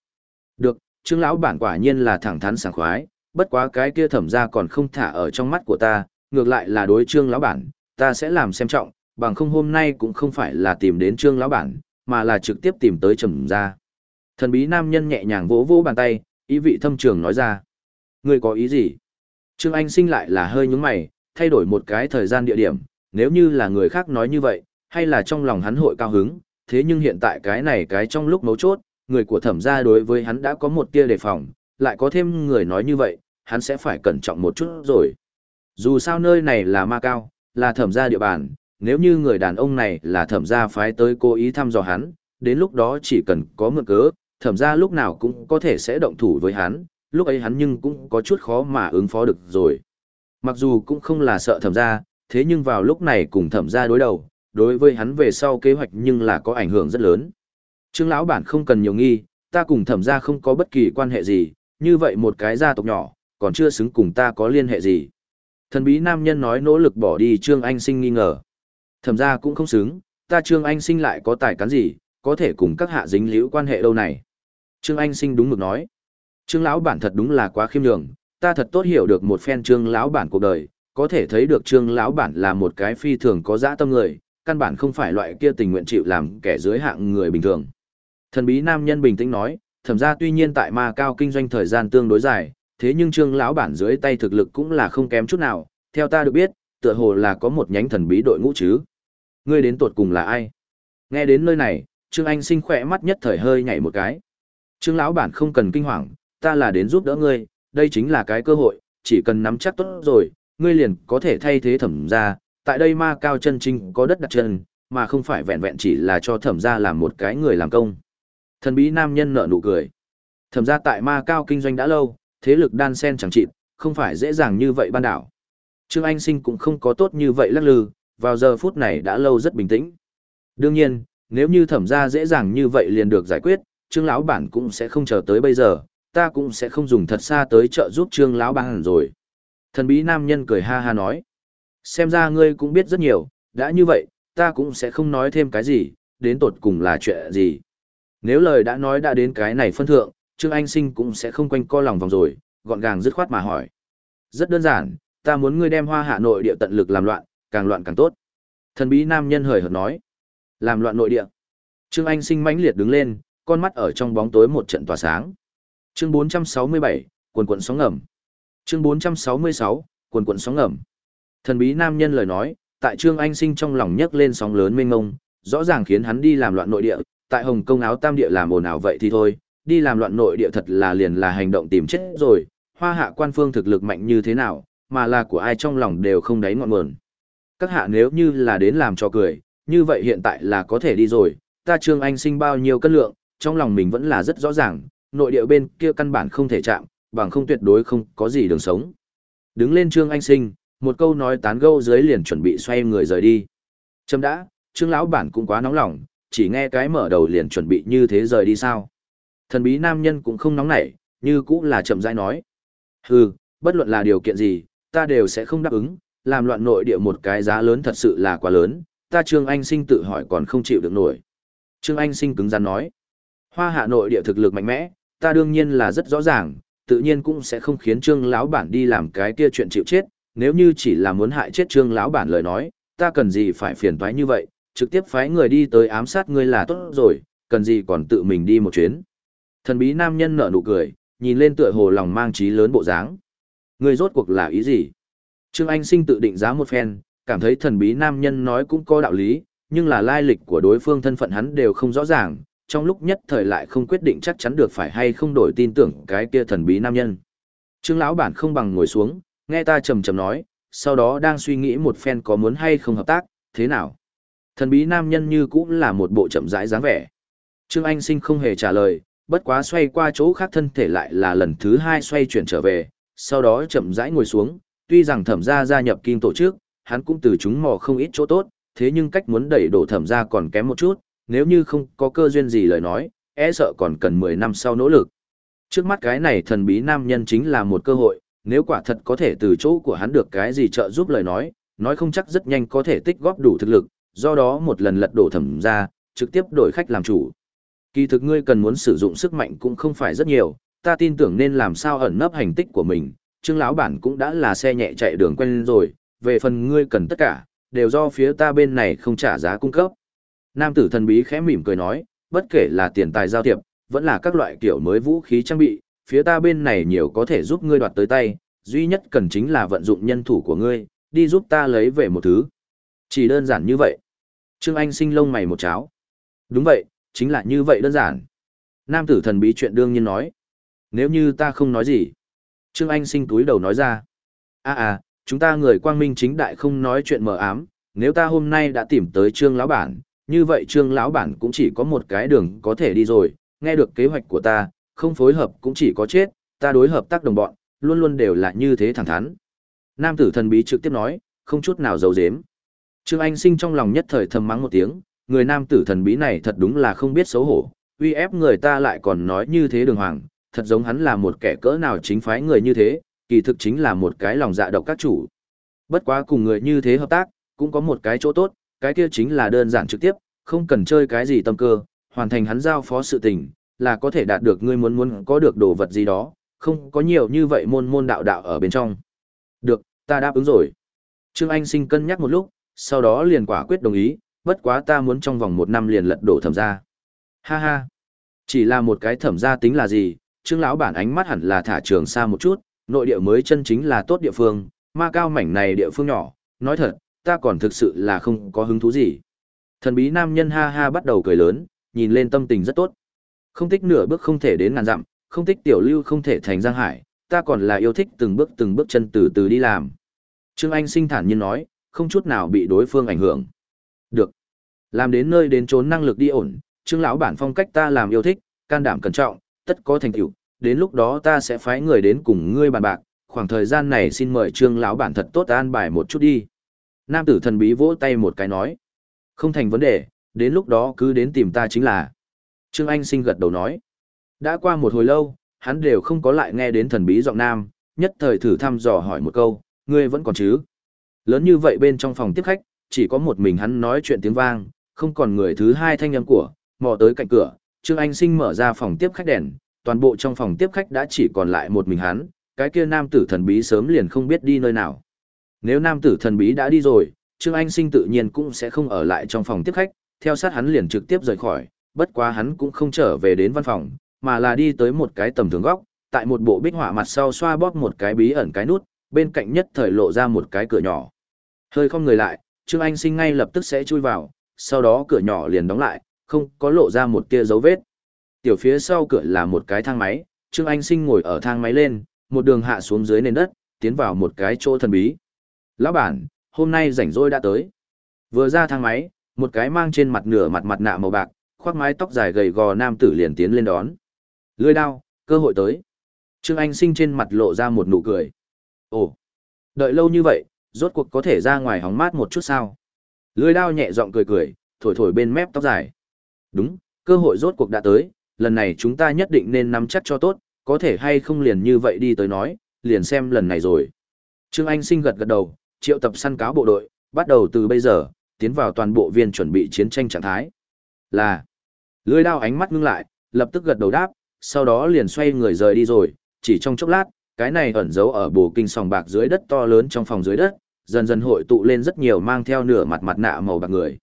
S1: Được, Trương lão bản quả nhiên là thẳng thắn sảng khoái, bất quá cái kia thẩm ra còn không thả ở trong mắt của ta, ngược lại là đối Trương lão bản, ta sẽ làm xem trọng, bằng không hôm nay cũng không phải là tìm đến Trương lão bản, mà là trực tiếp tìm tới trầm ra. Thần bí nam nhân nhẹ nhàng vỗ vỗ bàn tay, ý vị thâm trường nói ra. Ngươi có ý gì? Trương Anh sinh lại là hơi nhúng mày, thay đổi một cái thời gian địa điểm, nếu như là người khác nói như vậy, hay là trong lòng hắn hội cao hứng, thế nhưng hiện tại cái này cái trong lúc mấu chốt, người của thẩm gia đối với hắn đã có một tia đề phòng, lại có thêm người nói như vậy, hắn sẽ phải cẩn trọng một chút rồi. Dù sao nơi này là ma cao, là thẩm gia địa bàn, nếu như người đàn ông này là thẩm gia phái tới cố ý thăm dò hắn, đến lúc đó chỉ cần có mượn cớ, thẩm gia lúc nào cũng có thể sẽ động thủ với hắn, lúc ấy hắn nhưng cũng có chút khó mà ứng phó được rồi. Mặc dù cũng không là sợ thẩm gia, thế nhưng vào lúc này cùng thẩm gia đối đầu, đối với hắn về sau kế hoạch nhưng là có ảnh hưởng rất lớn. Trương lão bản không cần nhiều nghi, ta cùng thẩm gia không có bất kỳ quan hệ gì, như vậy một cái gia tộc nhỏ, còn chưa xứng cùng ta có liên hệ gì. Thần bí nam nhân nói nỗ lực bỏ đi Trương Anh Sinh nghi ngờ. Thẩm gia cũng không xứng, ta Trương Anh Sinh lại có tài cán gì, có thể cùng các hạ dính liễu quan hệ đâu này. Trương Anh Sinh đúng mực nói. Trương lão bản thật đúng là quá khiêm nhường, ta thật tốt hiểu được một phen Trương lão bản cuộc đời, có thể thấy được Trương lão bản là một cái phi thường có dã tâm người, căn bản không phải loại kia tình nguyện chịu làm kẻ dưới hạng người bình thường. Thần bí nam nhân bình tĩnh nói, thẩm ra tuy nhiên tại ma cao kinh doanh thời gian tương đối dài, thế nhưng trương lão bản dưới tay thực lực cũng là không kém chút nào, theo ta được biết, tựa hồ là có một nhánh thần bí đội ngũ chứ. Ngươi đến tột cùng là ai? Nghe đến nơi này, Trương Anh sinh khỏe mắt nhất thời hơi nhảy một cái. Trương lão bản không cần kinh hoàng, ta là đến giúp đỡ ngươi, đây chính là cái cơ hội, chỉ cần nắm chắc tốt rồi, ngươi liền có thể thay thế thẩm ra, tại đây ma cao chân trinh có đất đặt chân, mà không phải vẹn vẹn chỉ là cho thẩm ra làm một cái người làm công. Thần bí nam nhân nở nụ cười. Thẩm ra tại ma cao kinh doanh đã lâu, thế lực đan sen chẳng chịt, không phải dễ dàng như vậy ban đảo. Trương Anh Sinh cũng không có tốt như vậy lắc lư, vào giờ phút này đã lâu rất bình tĩnh. Đương nhiên, nếu như thẩm ra dễ dàng như vậy liền được giải quyết, Trương lão bản cũng sẽ không chờ tới bây giờ, ta cũng sẽ không dùng thật xa tới trợ giúp Trương lão bản rồi. Thần bí nam nhân cười ha ha nói. Xem ra ngươi cũng biết rất nhiều, đã như vậy, ta cũng sẽ không nói thêm cái gì, đến tột cùng là chuyện gì. Nếu lời đã nói đã đến cái này phân thượng, Trương Anh Sinh cũng sẽ không quanh co lòng vòng rồi, gọn gàng dứt khoát mà hỏi. Rất đơn giản, ta muốn ngươi đem hoa hạ nội địa tận lực làm loạn, càng loạn càng tốt. Thần bí nam nhân hời hợt nói. Làm loạn nội địa. Trương Anh Sinh mãnh liệt đứng lên, con mắt ở trong bóng tối một trận tỏa sáng. Chương 467, quần quần sóng ngầm. Chương 466, quần quần sóng ngầm. Thần bí nam nhân lời nói, tại Trương Anh Sinh trong lòng nhấc lên sóng lớn mênh mông, rõ ràng khiến hắn đi làm loạn nội địa, tại Hồng Kông áo tam địa làm ồn ào vậy thì thôi, đi làm loạn nội địa thật là liền là hành động tìm chết rồi, hoa hạ quan phương thực lực mạnh như thế nào, mà là của ai trong lòng đều không đáy ngọn nguồn. Các hạ nếu như là đến làm cho cười, như vậy hiện tại là có thể đi rồi, ta Trương Anh sinh bao nhiêu cân lượng, trong lòng mình vẫn là rất rõ ràng, nội địa bên kia căn bản không thể chạm, bằng không tuyệt đối không có gì đường sống. Đứng lên Trương Anh sinh, một câu nói tán gẫu dưới liền chuẩn bị xoay người rời đi. Chấm đã, Trương lão bản cũng quá nóng lòng, chỉ nghe cái mở đầu liền chuẩn bị như thế rời đi sao? Thần bí nam nhân cũng không nóng nảy, như cũng là chậm rãi nói. Hừ, bất luận là điều kiện gì, ta đều sẽ không đáp ứng, làm loạn nội địa một cái giá lớn thật sự là quá lớn, ta Trương Anh Sinh tự hỏi còn không chịu được nổi. Trương Anh Sinh cứng rắn nói. Hoa hạ nội địa thực lực mạnh mẽ, ta đương nhiên là rất rõ ràng, tự nhiên cũng sẽ không khiến Trương lão bản đi làm cái kia chuyện chịu chết, nếu như chỉ là muốn hại chết Trương lão bản lời nói, ta cần gì phải phiền toái như vậy, trực tiếp phái người đi tới ám sát ngươi là tốt rồi, cần gì còn tự mình đi một chuyến. Thần bí nam nhân nở nụ cười, nhìn lên tựa hồ lòng mang trí lớn bộ dáng. Ngươi rốt cuộc là ý gì? Trương Anh Sinh tự định giá một phen, cảm thấy thần bí nam nhân nói cũng có đạo lý, nhưng là lai lịch của đối phương thân phận hắn đều không rõ ràng, trong lúc nhất thời lại không quyết định chắc chắn được phải hay không đổi tin tưởng cái kia thần bí nam nhân. Trương lão bản không bằng ngồi xuống, nghe ta trầm trầm nói, sau đó đang suy nghĩ một phen có muốn hay không hợp tác, thế nào? Thần bí nam nhân như cũng là một bộ chậm rãi dáng vẻ. Trương Anh Sinh không hề trả lời, bất quá xoay qua chỗ khác thân thể lại là lần thứ hai xoay chuyển trở về, sau đó chậm rãi ngồi xuống, tuy rằng thẩm gia gia nhập kim tổ chức, hắn cũng từ chúng mò không ít chỗ tốt, thế nhưng cách muốn đẩy đổ thẩm gia còn kém một chút, nếu như không có cơ duyên gì lời nói, e sợ còn cần 10 năm sau nỗ lực. Trước mắt cái này thần bí nam nhân chính là một cơ hội, nếu quả thật có thể từ chỗ của hắn được cái gì trợ giúp lời nói, nói không chắc rất nhanh có thể tích góp đủ thực lực, do đó một lần lật đổ thẩm ra, trực tiếp đổi khách làm chủ. Kỳ thực ngươi cần muốn sử dụng sức mạnh cũng không phải rất nhiều, ta tin tưởng nên làm sao ẩn nấp hành tích của mình, Trương lão bản cũng đã là xe nhẹ chạy đường quen rồi, về phần ngươi cần tất cả, đều do phía ta bên này không trả giá cung cấp. Nam tử thần bí khẽ mỉm cười nói, bất kể là tiền tài giao thiệp, vẫn là các loại kiểu mới vũ khí trang bị, phía ta bên này nhiều có thể giúp ngươi đoạt tới tay, duy nhất cần chính là vận dụng nhân thủ của ngươi, đi giúp ta lấy về một thứ. Chỉ đơn giản như vậy. Trương Anh sinh lông mày một cháo. Đúng vậy, chính là như vậy đơn giản. Nam tử thần bí chuyện đương nhiên nói. Nếu như ta không nói gì. Trương Anh sinh túi đầu nói ra. À à, chúng ta người quang minh chính đại không nói chuyện mờ ám. Nếu ta hôm nay đã tìm tới Trương lão bản, như vậy Trương lão bản cũng chỉ có một cái đường có thể đi rồi. Nghe được kế hoạch của ta, không phối hợp cũng chỉ có chết, ta đối hợp tác đồng bọn, luôn luôn đều là như thế thẳng thắn. Nam tử thần bí trực tiếp nói, không chút nào giấu giếm. Trương Anh sinh trong lòng nhất thời thầm mắng một tiếng, người nam tử thần bí này thật đúng là không biết xấu hổ, uy ép người ta lại còn nói như thế đường hoàng, thật giống hắn là một kẻ cỡ nào chính phái người như thế, kỳ thực chính là một cái lòng dạ độc các chủ. Bất quá cùng người như thế hợp tác, cũng có một cái chỗ tốt, cái kia chính là đơn giản trực tiếp, không cần chơi cái gì tâm cơ, hoàn thành hắn giao phó sự tình, là có thể đạt được ngươi muốn muốn có được đồ vật gì đó, không có nhiều như vậy môn môn đạo đạo ở bên trong. Được, ta đáp ứng rồi. Trương Anh sinh cân nhắc một lúc, sau đó liền quả quyết đồng ý, bất quá ta muốn trong vòng một năm liền lật đổ thẩm gia. Ha ha, chỉ là một cái thẩm gia tính là gì, Trương lão bản ánh mắt hẳn là thả trường xa một chút, nội địa mới chân chính là tốt địa phương, ma cao mảnh này địa phương nhỏ, nói thật, ta còn thực sự là không có hứng thú gì. Thần bí nam nhân ha ha bắt đầu cười lớn, nhìn lên tâm tình rất tốt. Không tích nửa bước không thể đến ngàn dặm, không tích tiểu lưu không thể thành giang hải, ta còn là yêu thích từng bước từng bước chân từ từ đi làm. Trương Anh sinh thản nhiên nói, không chút nào bị đối phương ảnh hưởng. Được. Làm đến nơi đến trốn năng lực đi ổn, Trương lão bản phong cách ta làm yêu thích, can đảm cẩn trọng, tất có thành tựu, đến lúc đó ta sẽ phái người đến cùng ngươi bàn bạc, khoảng thời gian này xin mời Trương lão bản thật tốt an bài một chút đi. Nam tử thần bí vỗ tay một cái nói, không thành vấn đề, đến lúc đó cứ đến tìm ta chính là. Trương Anh sinh gật đầu nói. Đã qua một hồi lâu, hắn đều không có lại nghe đến thần bí giọng nam, nhất thời thử thăm dò hỏi một câu, ngươi vẫn còn chứ? Lớn như vậy bên trong phòng tiếp khách, chỉ có một mình hắn nói chuyện tiếng vang, không còn người thứ hai thanh âm của, mò tới cạnh cửa, Trương Anh sinh mở ra phòng tiếp khách đèn, toàn bộ trong phòng tiếp khách đã chỉ còn lại một mình hắn, cái kia nam tử thần bí sớm liền không biết đi nơi nào. Nếu nam tử thần bí đã đi rồi, Trương Anh sinh tự nhiên cũng sẽ không ở lại trong phòng tiếp khách, theo sát hắn liền trực tiếp rời khỏi, bất quá hắn cũng không trở về đến văn phòng, mà là đi tới một cái tầm thường góc, tại một bộ bích họa mặt sau xoa bóp một cái bí ẩn cái nút, bên cạnh nhất thời lộ ra một cái cửa nhỏ. Hơi không người lại, Trương Anh Sinh ngay lập tức sẽ chui vào, sau đó cửa nhỏ liền đóng lại, không có lộ ra một tia dấu vết. Tiểu phía sau cửa là một cái thang máy, Trương Anh Sinh ngồi ở thang máy lên, một đường hạ xuống dưới nền đất, tiến vào một cái chỗ thần bí. Lão bản, hôm nay rảnh rỗi đã tới. Vừa ra thang máy, một cái mang trên mặt nửa mặt mặt nạ màu bạc, khoác mái tóc dài gầy gò nam tử liền tiến lên đón. Lưỡi đao, cơ hội tới. Trương Anh Sinh trên mặt lộ ra một nụ cười. Ồ, đợi lâu như vậy, rốt cuộc có thể ra ngoài hóng mát một chút sao? Lưỡi đao nhẹ giọng cười cười, thổi thổi bên mép tóc dài. Đúng, cơ hội rốt cuộc đã tới, lần này chúng ta nhất định nên nắm chắc cho tốt, có thể hay không liền như vậy đi tới nói, liền xem lần này rồi. Trương Anh Sinh gật gật đầu, triệu tập săn cáo bộ đội, bắt đầu từ bây giờ, tiến vào toàn bộ viên chuẩn bị chiến tranh trạng thái. Là, lưỡi đao ánh mắt ngưng lại, lập tức gật đầu đáp, sau đó liền xoay người rời đi rồi, chỉ trong chốc lát, cái này ẩn giấu ở bồ kinh sòng bạc dưới đất to lớn trong phòng dưới đất, dần dần hội tụ lên rất nhiều mang theo nửa mặt mặt nạ màu bạc người.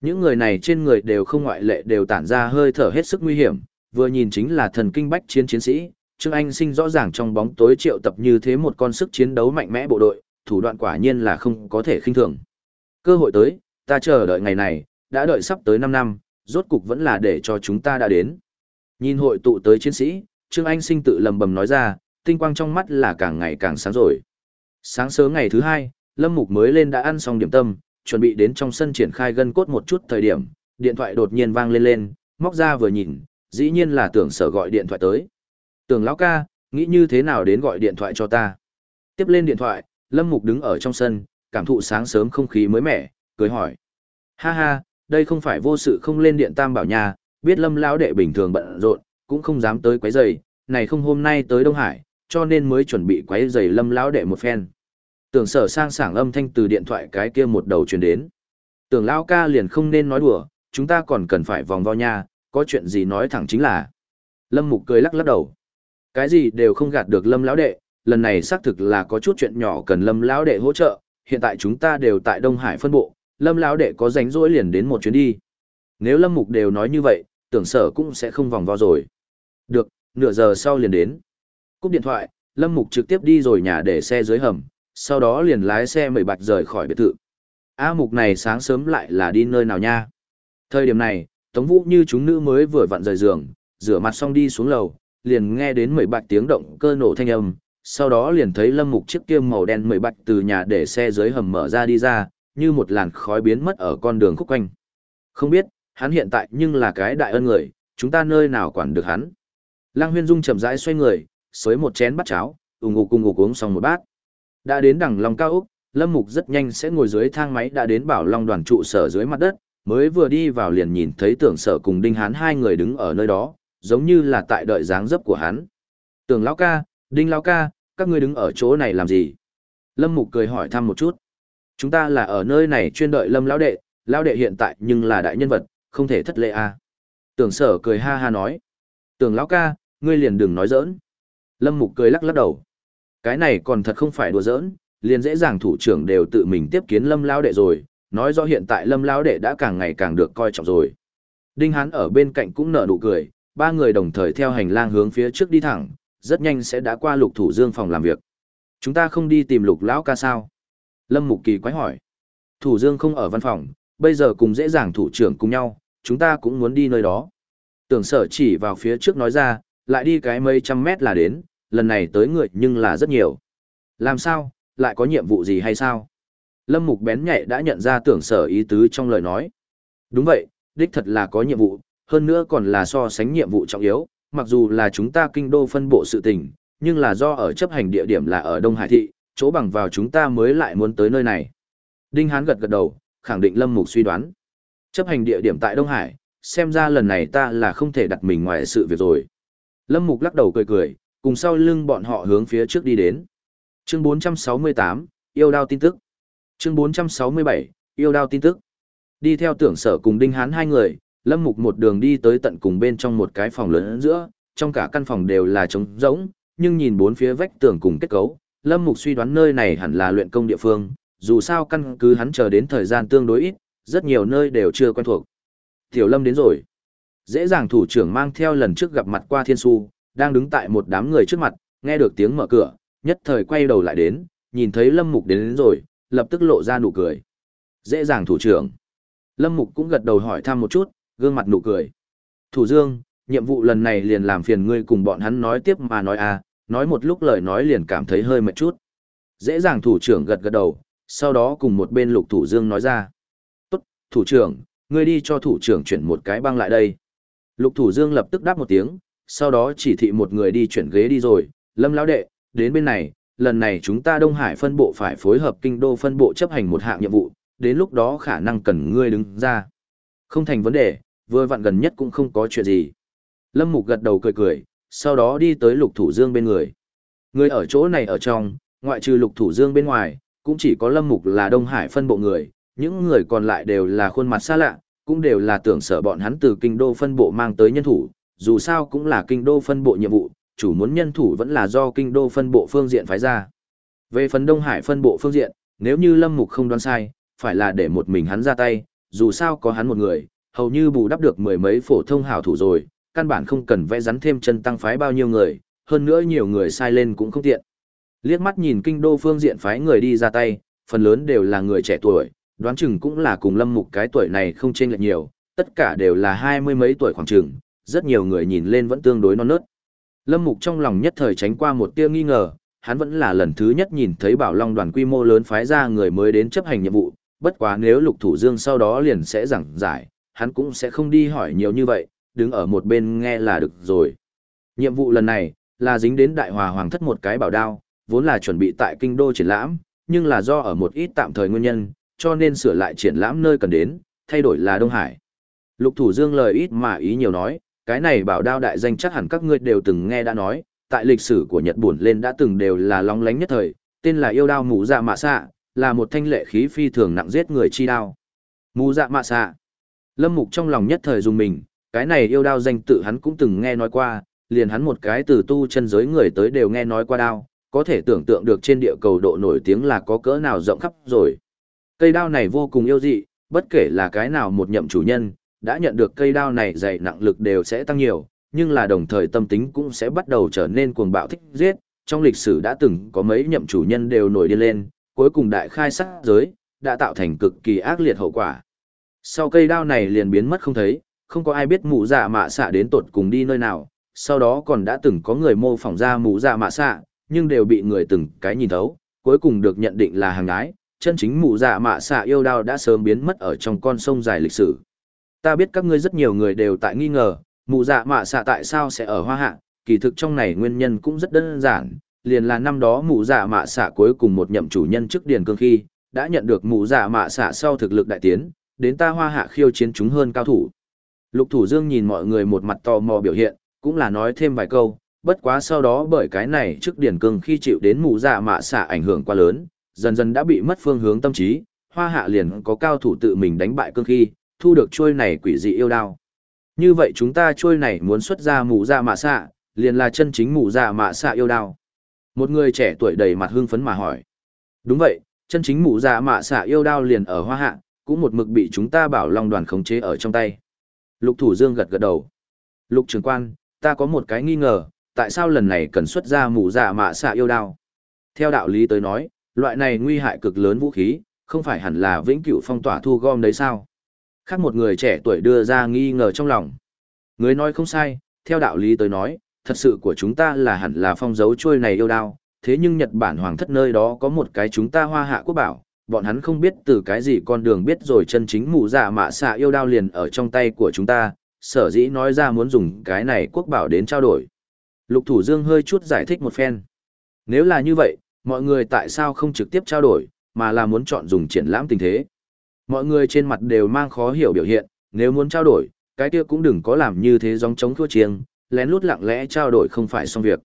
S1: Những người này trên người đều không ngoại lệ đều tản ra hơi thở hết sức nguy hiểm, vừa nhìn chính là thần kinh bách chiến chiến sĩ, Trương Anh sinh rõ ràng trong bóng tối triệu tập như thế một con sức chiến đấu mạnh mẽ bộ đội, thủ đoạn quả nhiên là không có thể khinh thường. Cơ hội tới, ta chờ đợi ngày này, đã đợi sắp tới 5 năm, rốt cục vẫn là để cho chúng ta đã đến. Nhìn hội tụ tới chiến sĩ, Trương Anh sinh tự lầm bầm nói ra, tinh quang trong mắt là càng ngày càng sáng rồi. Sáng sớm ngày thứ hai, Lâm Mục mới lên đã ăn xong điểm tâm, chuẩn bị đến trong sân triển khai gân cốt một chút thời điểm, điện thoại đột nhiên vang lên lên, móc ra vừa nhìn, dĩ nhiên là tưởng sở gọi điện thoại tới. Tưởng lão ca, nghĩ như thế nào đến gọi điện thoại cho ta. Tiếp lên điện thoại, Lâm Mục đứng ở trong sân, cảm thụ sáng sớm không khí mới mẻ, cười hỏi. Ha ha, đây không phải vô sự không lên điện tam bảo nhà, biết Lâm lão đệ bình thường bận rộn, cũng không dám tới quấy rầy, này không hôm nay tới Đông Hải, cho nên mới chuẩn bị quấy giày Lâm lão đệ một phen. Tưởng sở sang sảng âm thanh từ điện thoại cái kia một đầu truyền đến. Tưởng lão ca liền không nên nói đùa, chúng ta còn cần phải vòng vo nha, có chuyện gì nói thẳng chính là. Lâm Mục cười lắc lắc đầu. Cái gì đều không gạt được Lâm lão đệ, lần này xác thực là có chút chuyện nhỏ cần Lâm lão đệ hỗ trợ, hiện tại chúng ta đều tại Đông Hải phân bộ, Lâm lão đệ có rảnh rỗi liền đến một chuyến đi. Nếu Lâm Mục đều nói như vậy, tưởng sở cũng sẽ không vòng vo rồi. Được, nửa giờ sau liền đến. Cúp điện thoại, Lâm Mục trực tiếp đi rồi nhà để xe dưới hầm, sau đó liền lái xe mười bạch rời khỏi biệt thự. A Mục này sáng sớm lại là đi nơi nào nha? Thời điểm này, Tống Vũ như chúng nữ mới vừa vặn rời giường, rửa mặt xong đi xuống lầu, liền nghe đến mười bạch tiếng động cơ nổ thanh âm, sau đó liền thấy Lâm Mục chiếc kia màu đen mười bạch từ nhà để xe dưới hầm mở ra đi ra, như một làn khói biến mất ở con đường khúc quanh. Không biết, hắn hiện tại nhưng là cái đại ân người, chúng ta nơi nào quản được hắn. Lăng Huyên Dung chậm rãi xoay người, xới một chén bát cháo, ùng ục cùng ục uống xong một bát. Đã đến đằng Long cao úc, Lâm Mục rất nhanh sẽ ngồi dưới thang máy đã đến Bảo Long đoàn trụ sở dưới mặt đất, mới vừa đi vào liền nhìn thấy Tưởng Sở cùng Đinh Hán hai người đứng ở nơi đó, giống như là tại đợi dáng dấp của hắn. Tưởng lão ca, Đinh lão ca, các ngươi đứng ở chỗ này làm gì? Lâm Mục cười hỏi thăm một chút. Chúng ta là ở nơi này chuyên đợi Lâm lão đệ, lão đệ hiện tại nhưng là đại nhân vật, không thể thất lễ a. À. Tưởng Sở cười ha ha nói. Tưởng lão ca, ngươi liền đừng nói giỡn. Lâm Mục cười lắc lắc đầu. Cái này còn thật không phải đùa giỡn, liền dễ dàng thủ trưởng đều tự mình tiếp kiến Lâm lão đệ rồi, nói rõ hiện tại Lâm lão đệ đã càng ngày càng được coi trọng rồi. Đinh Hán ở bên cạnh cũng nở nụ cười, ba người đồng thời theo hành lang hướng phía trước đi thẳng, rất nhanh sẽ đã qua Lục Thủ Dương phòng làm việc. Chúng ta không đi tìm Lục lão ca sao? Lâm Mục Kỳ quái hỏi. Thủ Dương không ở văn phòng, bây giờ cùng dễ dàng thủ trưởng cùng nhau, chúng ta cũng muốn đi nơi đó. Tưởng sở chỉ vào phía trước nói ra, lại đi cái mấy trăm mét là đến, lần này tới người nhưng là rất nhiều. Làm sao, lại có nhiệm vụ gì hay sao? Lâm Mục bén nhạy đã nhận ra tưởng sở ý tứ trong lời nói. Đúng vậy, đích thật là có nhiệm vụ, hơn nữa còn là so sánh nhiệm vụ trọng yếu, mặc dù là chúng ta kinh đô phân bộ sự tình, nhưng là do ở chấp hành địa điểm là ở Đông Hải Thị, chỗ bằng vào chúng ta mới lại muốn tới nơi này. Đinh Hán gật gật đầu, khẳng định Lâm Mục suy đoán. Chấp hành địa điểm tại Đông Hải, xem ra lần này ta là không thể đặt mình ngoài sự việc rồi. Lâm Mục lắc đầu cười cười, cùng sau lưng bọn họ hướng phía trước đi đến. Chương 468, yêu đao tin tức. Chương 467, yêu đao tin tức. Đi theo tưởng sở cùng Đinh Hán hai người, Lâm Mục một đường đi tới tận cùng bên trong một cái phòng lớn giữa, trong cả căn phòng đều là trống rỗng, nhưng nhìn bốn phía vách tường cùng kết cấu, Lâm Mục suy đoán nơi này hẳn là luyện công địa phương, dù sao căn cứ hắn chờ đến thời gian tương đối ít, rất nhiều nơi đều chưa quen thuộc. Tiểu Lâm đến rồi. Dễ dàng thủ trưởng mang theo lần trước gặp mặt qua Thiên Su, đang đứng tại một đám người trước mặt, nghe được tiếng mở cửa, nhất thời quay đầu lại đến, nhìn thấy Lâm Mục đến, đến rồi, lập tức lộ ra nụ cười. Dễ dàng thủ trưởng. Lâm Mục cũng gật đầu hỏi thăm một chút, gương mặt nụ cười. Thủ Dương, nhiệm vụ lần này liền làm phiền ngươi cùng bọn hắn nói tiếp mà nói à, nói một lúc lời nói liền cảm thấy hơi mệt chút. Dễ dàng thủ trưởng gật gật đầu, sau đó cùng một bên lục thủ Dương nói ra. Tốt, thủ trưởng, ngươi đi cho thủ trưởng chuyển một cái băng lại đây. Lục thủ Dương lập tức đáp một tiếng, sau đó chỉ thị một người đi chuyển ghế đi rồi, lâm lão đệ, đến bên này, lần này chúng ta Đông Hải phân bộ phải phối hợp kinh đô phân bộ chấp hành một hạng nhiệm vụ, đến lúc đó khả năng cần ngươi đứng ra. Không thành vấn đề, vừa vặn gần nhất cũng không có chuyện gì. Lâm Mục gật đầu cười cười, sau đó đi tới Lục Thủ Dương bên người. Người ở chỗ này ở trong, ngoại trừ Lục Thủ Dương bên ngoài, cũng chỉ có Lâm Mục là Đông Hải phân bộ người, những người còn lại đều là khuôn mặt xa lạ, cũng đều là tưởng sở bọn hắn từ kinh đô phân bộ mang tới nhân thủ, dù sao cũng là kinh đô phân bộ nhiệm vụ, chủ muốn nhân thủ vẫn là do kinh đô phân bộ phương diện phái ra. Về phần Đông Hải phân bộ phương diện, nếu như Lâm Mục không đoán sai, phải là để một mình hắn ra tay, dù sao có hắn một người, hầu như bù đắp được mười mấy phổ thông hảo thủ rồi, căn bản không cần vẽ rắn thêm chân tăng phái bao nhiêu người, hơn nữa nhiều người sai lên cũng không tiện. Liếc mắt nhìn kinh đô phương diện phái người đi ra tay, phần lớn đều là người trẻ tuổi, đoán chừng cũng là cùng lâm mục cái tuổi này không chênh lệch nhiều, tất cả đều là hai mươi mấy tuổi khoảng chừng, rất nhiều người nhìn lên vẫn tương đối non nớt. Lâm mục trong lòng nhất thời tránh qua một tia nghi ngờ, hắn vẫn là lần thứ nhất nhìn thấy bảo long đoàn quy mô lớn phái ra người mới đến chấp hành nhiệm vụ, bất quá nếu lục thủ dương sau đó liền sẽ giảng giải, hắn cũng sẽ không đi hỏi nhiều như vậy, đứng ở một bên nghe là được rồi. Nhiệm vụ lần này, là dính đến đại hòa hoàng thất một cái bảo đao, vốn là chuẩn bị tại kinh đô triển lãm, nhưng là do ở một ít tạm thời nguyên nhân, cho nên sửa lại triển lãm nơi cần đến, thay đổi là Đông Hải. Lục Thủ Dương lời ít mà ý nhiều nói, cái này bảo đao đại danh chắc hẳn các ngươi đều từng nghe đã nói, tại lịch sử của Nhật Bản lên đã từng đều là long lánh nhất thời, tên là yêu đao mũ dạ mạ xạ, là một thanh lệ khí phi thường nặng giết người chi đao. Mũ dạ mạ xạ. Lâm Mục trong lòng nhất thời dùng mình, cái này yêu đao danh tự hắn cũng từng nghe nói qua, liền hắn một cái từ tu chân giới người tới đều nghe nói qua đao, có thể tưởng tượng được trên địa cầu độ nổi tiếng là có cỡ nào rộng khắp rồi. Cây đao này vô cùng yêu dị, bất kể là cái nào một nhậm chủ nhân, đã nhận được cây đao này dày nặng lực đều sẽ tăng nhiều, nhưng là đồng thời tâm tính cũng sẽ bắt đầu trở nên cuồng bạo thích giết. Trong lịch sử đã từng có mấy nhậm chủ nhân đều nổi điên lên, cuối cùng đại khai sát giới, đã tạo thành cực kỳ ác liệt hậu quả. Sau cây đao này liền biến mất không thấy, không có ai biết mụ dạ mạ xạ đến tột cùng đi nơi nào, sau đó còn đã từng có người mô phỏng ra mụ dạ mạ xạ, nhưng đều bị người từng cái nhìn thấu, cuối cùng được nhận định là hàng ái chân chính mụ dạ mạ xạ yêu đao đã sớm biến mất ở trong con sông dài lịch sử. Ta biết các ngươi rất nhiều người đều tại nghi ngờ, mụ dạ mạ xạ tại sao sẽ ở hoa hạ, kỳ thực trong này nguyên nhân cũng rất đơn giản, liền là năm đó mụ dạ mạ xạ cuối cùng một nhậm chủ nhân trước điền cương khi, đã nhận được mụ dạ mạ xạ sau thực lực đại tiến, đến ta hoa hạ khiêu chiến chúng hơn cao thủ. Lục Thủ Dương nhìn mọi người một mặt tò mò biểu hiện, cũng là nói thêm vài câu, bất quá sau đó bởi cái này trước điển cương khi chịu đến mụ dạ mạ xạ ảnh hưởng quá lớn, dần dần đã bị mất phương hướng tâm trí, hoa hạ liền có cao thủ tự mình đánh bại cương khi, thu được trôi này quỷ dị yêu đao. Như vậy chúng ta trôi này muốn xuất ra mù dạ mạ xạ, liền là chân chính mù dạ mạ xạ yêu đao. Một người trẻ tuổi đầy mặt hưng phấn mà hỏi. Đúng vậy, chân chính mù dạ mạ xạ yêu đao liền ở hoa hạ, cũng một mực bị chúng ta bảo long đoàn khống chế ở trong tay. Lục Thủ Dương gật gật đầu. Lục trưởng quan, ta có một cái nghi ngờ, tại sao lần này cần xuất ra mũ dạ mạ xạ yêu đao? Theo đạo lý tới nói, loại này nguy hại cực lớn vũ khí, không phải hẳn là vĩnh cửu phong tỏa thu gom đấy sao? Khác một người trẻ tuổi đưa ra nghi ngờ trong lòng. Người nói không sai, theo đạo lý tới nói, thật sự của chúng ta là hẳn là phong dấu trôi này yêu đao, thế nhưng Nhật Bản hoàng thất nơi đó có một cái chúng ta hoa hạ quốc bảo, bọn hắn không biết từ cái gì con đường biết rồi chân chính mù dạ mạ xạ yêu đao liền ở trong tay của chúng ta, sở dĩ nói ra muốn dùng cái này quốc bảo đến trao đổi. Lục Thủ Dương hơi chút giải thích một phen. Nếu là như vậy, mọi người tại sao không trực tiếp trao đổi, mà là muốn chọn dùng triển lãm tình thế? Mọi người trên mặt đều mang khó hiểu biểu hiện, nếu muốn trao đổi, cái kia cũng đừng có làm như thế giống chống thua chiêng, lén lút lặng lẽ trao đổi không phải xong việc.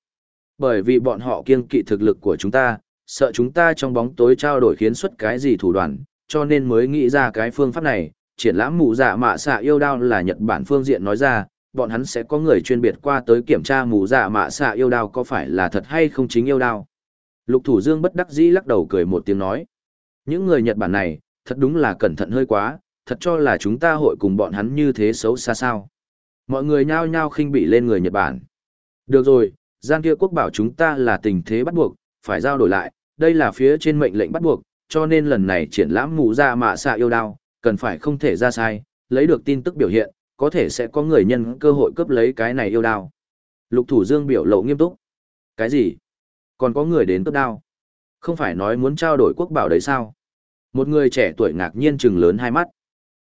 S1: Bởi vì bọn họ kiêng kỵ thực lực của chúng ta, sợ chúng ta trong bóng tối trao đổi khiến xuất cái gì thủ đoạn, cho nên mới nghĩ ra cái phương pháp này. Triển lãm mù dạ mạ xạ yêu đao là Nhật Bản phương diện nói ra, bọn hắn sẽ có người chuyên biệt qua tới kiểm tra mù dạ mạ xạ yêu đao có phải là thật hay không chính yêu đao. Lục Thủ Dương bất đắc dĩ lắc đầu cười một tiếng nói. Những người Nhật Bản này, thật đúng là cẩn thận hơi quá, thật cho là chúng ta hội cùng bọn hắn như thế xấu xa sao. Mọi người nhao nhao khinh bị lên người Nhật Bản. Được rồi, gian kia quốc bảo chúng ta là tình thế bắt buộc, phải giao đổi lại, đây là phía trên mệnh lệnh bắt buộc, cho nên lần này triển lãm mũ ra mạ xạ yêu đao, cần phải không thể ra sai, lấy được tin tức biểu hiện, có thể sẽ có người nhân cơ hội cướp lấy cái này yêu đao. Lục Thủ Dương biểu lộ nghiêm túc. Cái gì? Còn có người đến cướp đao? Không phải nói muốn trao đổi quốc bảo đấy sao? Một người trẻ tuổi ngạc nhiên trừng lớn hai mắt.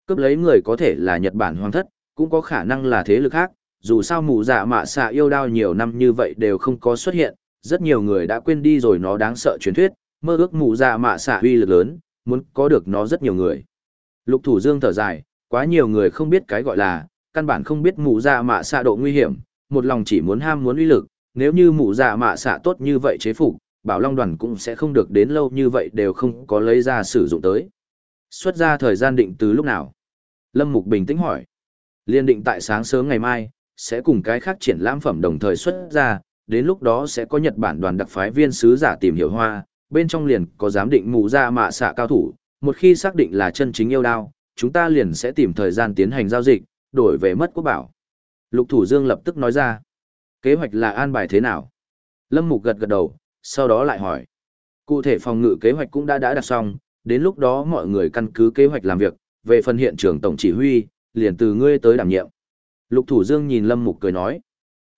S1: Cướp lấy người có thể là Nhật Bản hoàng thất, cũng có khả năng là thế lực khác, dù sao mù dạ mạ xạ yêu đao nhiều năm như vậy đều không có xuất hiện, rất nhiều người đã quên đi rồi nó đáng sợ truyền thuyết, mơ ước mù dạ mạ xạ uy lực lớn, muốn có được nó rất nhiều người. Lục Thủ Dương thở dài, quá nhiều người không biết cái gọi là, căn bản không biết mù dạ mạ xạ độ nguy hiểm, một lòng chỉ muốn ham muốn uy lực, nếu như mù dạ mạ xạ tốt như vậy chế phục, bảo long đoàn cũng sẽ không được đến lâu như vậy đều không có lấy ra sử dụng tới. Xuất ra thời gian định từ lúc nào? Lâm Mục bình tĩnh hỏi. Liên định tại sáng sớm ngày mai, sẽ cùng cái khác triển lãm phẩm đồng thời xuất ra, đến lúc đó sẽ có Nhật Bản đoàn đặc phái viên sứ giả tìm hiểu hoa, bên trong liền có giám định mù ra mạ xạ cao thủ, một khi xác định là chân chính yêu đao, chúng ta liền sẽ tìm thời gian tiến hành giao dịch, đổi về mất quốc bảo. Lục Thủ Dương lập tức nói ra, kế hoạch là an bài thế nào? Lâm Mục gật gật đầu, sau đó lại hỏi. Cụ thể phòng ngự kế hoạch cũng đã đã đặt xong, đến lúc đó mọi người căn cứ kế hoạch làm việc, về phần hiện trường tổng chỉ huy, liền từ ngươi tới đảm nhiệm. Lục Thủ Dương nhìn Lâm Mục cười nói.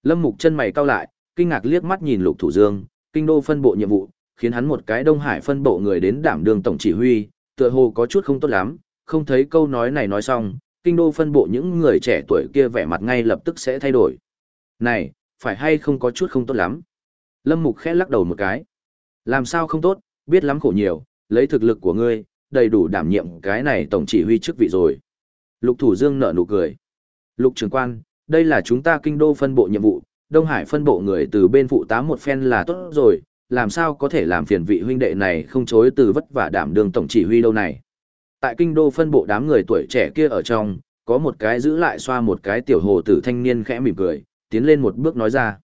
S1: Lâm Mục chân mày cau lại, kinh ngạc liếc mắt nhìn Lục Thủ Dương, kinh đô phân bộ nhiệm vụ, khiến hắn một cái Đông Hải phân bộ người đến đảm đương tổng chỉ huy, tựa hồ có chút không tốt lắm, không thấy câu nói này nói xong, kinh đô phân bộ những người trẻ tuổi kia vẻ mặt ngay lập tức sẽ thay đổi. Này, phải hay không có chút không tốt lắm? Lâm Mục khẽ lắc đầu một cái. Làm sao không tốt, biết lắm khổ nhiều, lấy thực lực của ngươi, đầy đủ đảm nhiệm cái này tổng chỉ huy chức vị rồi. Lục Thủ Dương nở nụ cười. Lục trưởng quan, đây là chúng ta kinh đô phân bộ nhiệm vụ, Đông Hải phân bộ người từ bên phụ tá một phen là tốt rồi, làm sao có thể làm phiền vị huynh đệ này không chối từ vất vả đảm đương tổng chỉ huy đâu này. Tại kinh đô phân bộ đám người tuổi trẻ kia ở trong, có một cái giữ lại xoa một cái tiểu hồ tử thanh niên khẽ mỉm cười, tiến lên một bước nói ra.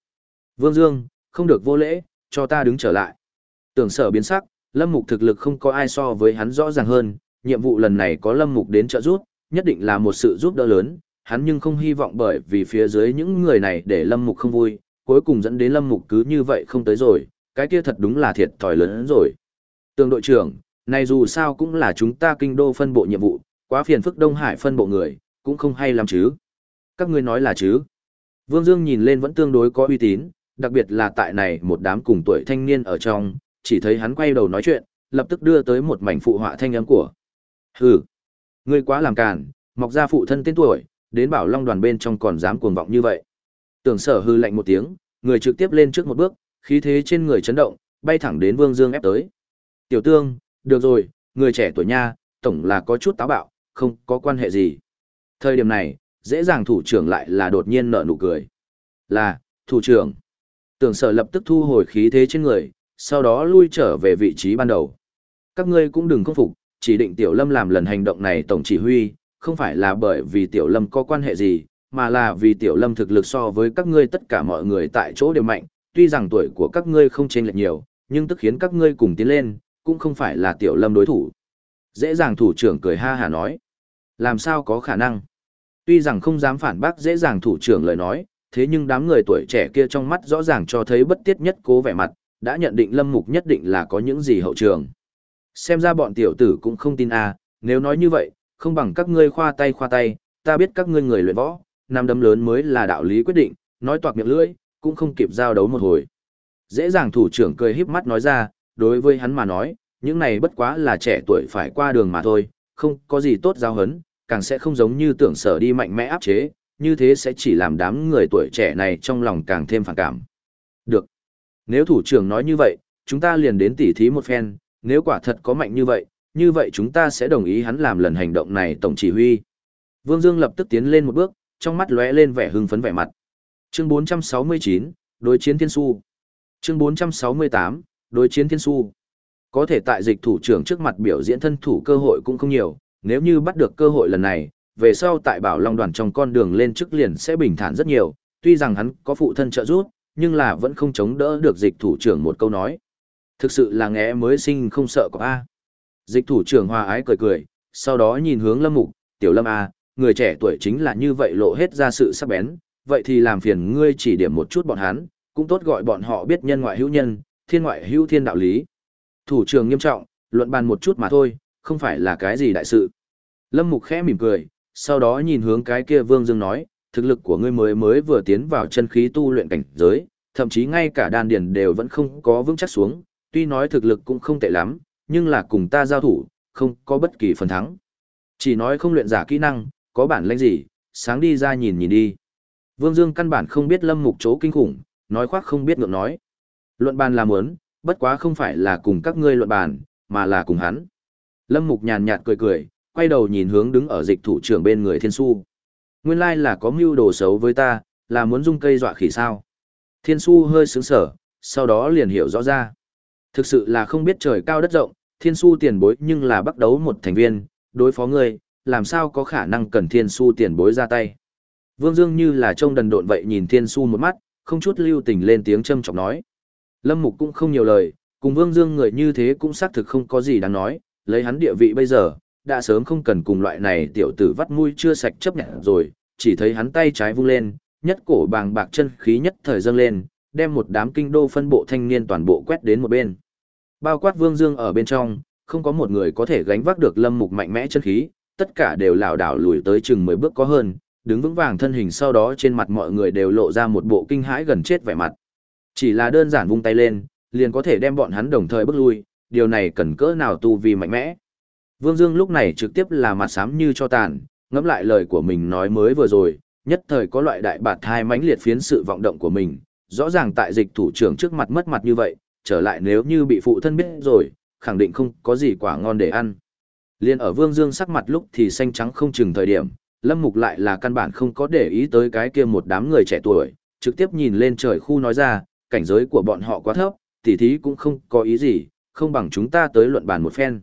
S1: Vương Dương, không được vô lễ, cho ta đứng trở lại. Tưởng sở biến sắc, Lâm Mục thực lực không có ai so với hắn rõ ràng hơn, nhiệm vụ lần này có Lâm Mục đến trợ giúp, nhất định là một sự giúp đỡ lớn, hắn nhưng không hy vọng bởi vì phía dưới những người này để Lâm Mục không vui, cuối cùng dẫn đến Lâm Mục cứ như vậy không tới rồi, cái kia thật đúng là thiệt thòi lớn hơn rồi. Tường đội trưởng, này dù sao cũng là chúng ta kinh đô phân bộ nhiệm vụ, quá phiền phức Đông Hải phân bộ người, cũng không hay làm chứ. Các ngươi nói là chứ. Vương Dương nhìn lên vẫn tương đối có uy tín, đặc biệt là tại này một đám cùng tuổi thanh niên ở trong, chỉ thấy hắn quay đầu nói chuyện, lập tức đưa tới một mảnh phụ họa thanh âm của. Hừ, ngươi quá làm càn, mọc ra phụ thân tên tuổi, đến bảo long đoàn bên trong còn dám cuồng vọng như vậy. Tưởng sở hư lạnh một tiếng, người trực tiếp lên trước một bước, khí thế trên người chấn động, bay thẳng đến Vương Dương ép tới. Tiểu tương, được rồi, người trẻ tuổi nha, tổng là có chút táo bạo, không có quan hệ gì. Thời điểm này, dễ dàng thủ trưởng lại là đột nhiên nở nụ cười. Là, thủ trưởng. Tưởng sở lập tức thu hồi khí thế trên người, sau đó lui trở về vị trí ban đầu. Các ngươi cũng đừng công phục, chỉ định Tiểu Lâm làm lần hành động này tổng chỉ huy, không phải là bởi vì Tiểu Lâm có quan hệ gì, mà là vì Tiểu Lâm thực lực so với các ngươi tất cả mọi người tại chỗ đều mạnh, tuy rằng tuổi của các ngươi không chênh lệch nhiều, nhưng tức khiến các ngươi cùng tiến lên, cũng không phải là Tiểu Lâm đối thủ. Dễ dàng thủ trưởng cười ha hà nói. Làm sao có khả năng? Tuy rằng không dám phản bác dễ dàng thủ trưởng lời nói, thế nhưng đám người tuổi trẻ kia trong mắt rõ ràng cho thấy bất tiết nhất cố vẻ mặt, đã nhận định Lâm Mục nhất định là có những gì hậu trường. Xem ra bọn tiểu tử cũng không tin à, nếu nói như vậy, không bằng các ngươi khoa tay khoa tay, ta biết các ngươi người luyện võ, năm đấm lớn mới là đạo lý quyết định, nói toạc miệng lưỡi, cũng không kịp giao đấu một hồi. Dễ dàng thủ trưởng cười híp mắt nói ra, đối với hắn mà nói, những này bất quá là trẻ tuổi phải qua đường mà thôi, không có gì tốt giao hấn, càng sẽ không giống như tưởng sở đi mạnh mẽ áp chế, như thế sẽ chỉ làm đám người tuổi trẻ này trong lòng càng thêm phản cảm. Được. Nếu thủ trưởng nói như vậy, chúng ta liền đến tỉ thí một phen, nếu quả thật có mạnh như vậy, như vậy chúng ta sẽ đồng ý hắn làm lần hành động này tổng chỉ huy. Vương Dương lập tức tiến lên một bước, trong mắt lóe lên vẻ hưng phấn vẻ mặt. Chương 469, đối chiến thiên su. Chương 468, đối chiến thiên su. Có thể tại dịch thủ trưởng trước mặt biểu diễn thân thủ cơ hội cũng không nhiều, nếu như bắt được cơ hội lần này, về sau tại Bảo Long đoàn trong con đường lên chức liền sẽ bình thản rất nhiều, tuy rằng hắn có phụ thân trợ giúp, nhưng là vẫn không chống đỡ được dịch thủ trưởng một câu nói. Thực sự là nghe mới sinh không sợ có A. Dịch thủ trưởng hòa ái cười cười, sau đó nhìn hướng Lâm Mục, tiểu Lâm A, người trẻ tuổi chính là như vậy lộ hết ra sự sắc bén, vậy thì làm phiền ngươi chỉ điểm một chút bọn hắn, cũng tốt gọi bọn họ biết nhân ngoại hữu nhân, thiên ngoại hữu thiên đạo lý. Thủ trưởng nghiêm trọng, luận bàn một chút mà thôi, không phải là cái gì đại sự. Lâm Mục khẽ mỉm cười, sau đó nhìn hướng cái kia Vương Dương nói, thực lực của ngươi mới mới vừa tiến vào chân khí tu luyện cảnh giới, thậm chí ngay cả đan điền đều vẫn không có vững chắc xuống, tuy nói thực lực cũng không tệ lắm, nhưng là cùng ta giao thủ, không có bất kỳ phần thắng. Chỉ nói không luyện giả kỹ năng, có bản lĩnh gì, sáng đi ra nhìn nhìn đi. Vương Dương căn bản không biết Lâm Mục chỗ kinh khủng, nói khoác không biết ngượng nói. Luận bàn là muốn, bất quá không phải là cùng các ngươi luận bàn, mà là cùng hắn. Lâm Mục nhàn nhạt cười cười, quay đầu nhìn hướng đứng ở dịch thủ trưởng bên người Thiên Su. Nguyên lai là có mưu đồ xấu với ta, là muốn dung cây dọa khỉ sao. Thiên Su hơi sướng sở, sau đó liền hiểu rõ ra. Thực sự là không biết trời cao đất rộng, Thiên Su tiền bối nhưng là bắt đấu một thành viên, đối phó ngươi, làm sao có khả năng cần Thiên Su tiền bối ra tay. Vương Dương như là trông đần độn vậy nhìn Thiên Su một mắt, không chút lưu tình lên tiếng châm trọng nói. Lâm Mục cũng không nhiều lời, cùng Vương Dương người như thế cũng xác thực không có gì đáng nói, lấy hắn địa vị bây giờ, đã sớm không cần cùng loại này tiểu tử vắt mũi chưa sạch chấp nhận rồi, chỉ thấy hắn tay trái vung lên, nhất cổ bàng bạc chân khí nhất thời dâng lên, đem một đám kinh đô phân bộ thanh niên toàn bộ quét đến một bên. Bao quát Vương Dương ở bên trong, không có một người có thể gánh vác được Lâm Mục mạnh mẽ chân khí, tất cả đều lảo đảo lùi tới chừng 10 bước có hơn, đứng vững vàng thân hình sau đó trên mặt mọi người đều lộ ra một bộ kinh hãi gần chết vẻ mặt. Chỉ là đơn giản vung tay lên, liền có thể đem bọn hắn đồng thời bước lui, điều này cần cỡ nào tu vi mạnh mẽ. Vương Dương lúc này trực tiếp là mặt xám như cho tàn, ngẫm lại lời của mình nói mới vừa rồi, nhất thời có loại đại bạt thai mãnh liệt phiến sự vọng động của mình, rõ ràng tại dịch thủ trưởng trước mặt mất mặt như vậy, trở lại nếu như bị phụ thân biết rồi, khẳng định không có gì quả ngon để ăn. Liên ở Vương Dương sắc mặt lúc thì xanh trắng không chừng thời điểm, Lâm Mục lại là căn bản không có để ý tới cái kia một đám người trẻ tuổi, trực tiếp nhìn lên trời khu nói ra, cảnh giới của bọn họ quá thấp, tỉ thí cũng không có ý gì, không bằng chúng ta tới luận bàn một phen.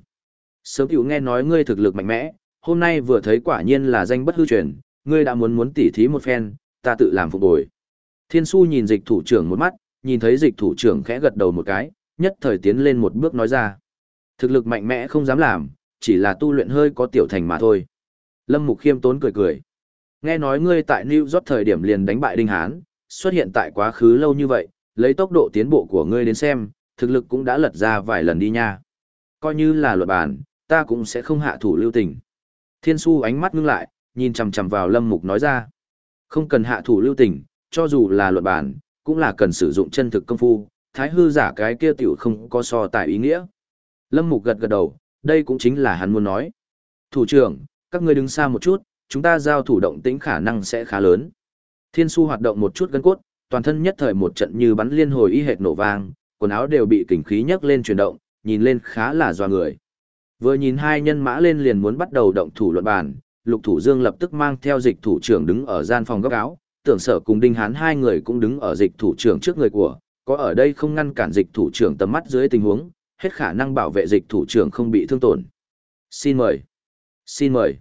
S1: Sớm tiểu nghe nói ngươi thực lực mạnh mẽ, hôm nay vừa thấy quả nhiên là danh bất hư truyền, ngươi đã muốn muốn tỉ thí một phen, ta tự làm phục bồi. Thiên su nhìn dịch thủ trưởng một mắt, nhìn thấy dịch thủ trưởng khẽ gật đầu một cái, nhất thời tiến lên một bước nói ra. Thực lực mạnh mẽ không dám làm, chỉ là tu luyện hơi có tiểu thành mà thôi. Lâm Mục khiêm tốn cười cười. Nghe nói ngươi tại New York thời điểm liền đánh bại Đinh Hán, xuất hiện tại quá khứ lâu như vậy, lấy tốc độ tiến bộ của ngươi đến xem, thực lực cũng đã lật ra vài lần đi nha. Coi như là luật bản, ta cũng sẽ không hạ thủ lưu tình. Thiên su ánh mắt ngưng lại, nhìn chằm chằm vào Lâm Mục nói ra. Không cần hạ thủ lưu tình, cho dù là luật bản, cũng là cần sử dụng chân thực công phu, thái hư giả cái kia tiểu không có so tài ý nghĩa. Lâm Mục gật gật đầu, đây cũng chính là hắn muốn nói. Thủ trưởng, các ngươi đứng xa một chút, chúng ta giao thủ động tĩnh khả năng sẽ khá lớn. Thiên su hoạt động một chút gân cốt, toàn thân nhất thời một trận như bắn liên hồi y hệt nổ vang, quần áo đều bị kình khí nhấc lên chuyển động, nhìn lên khá là doa người. Vừa nhìn hai nhân mã lên liền muốn bắt đầu động thủ luận bàn, Lục Thủ Dương lập tức mang theo dịch thủ trưởng đứng ở gian phòng góc áo, tưởng sở cùng Đinh Hán hai người cũng đứng ở dịch thủ trưởng trước người của, có ở đây không ngăn cản dịch thủ trưởng tầm mắt dưới tình huống, hết khả năng bảo vệ dịch thủ trưởng không bị thương tổn. Xin mời. Xin mời.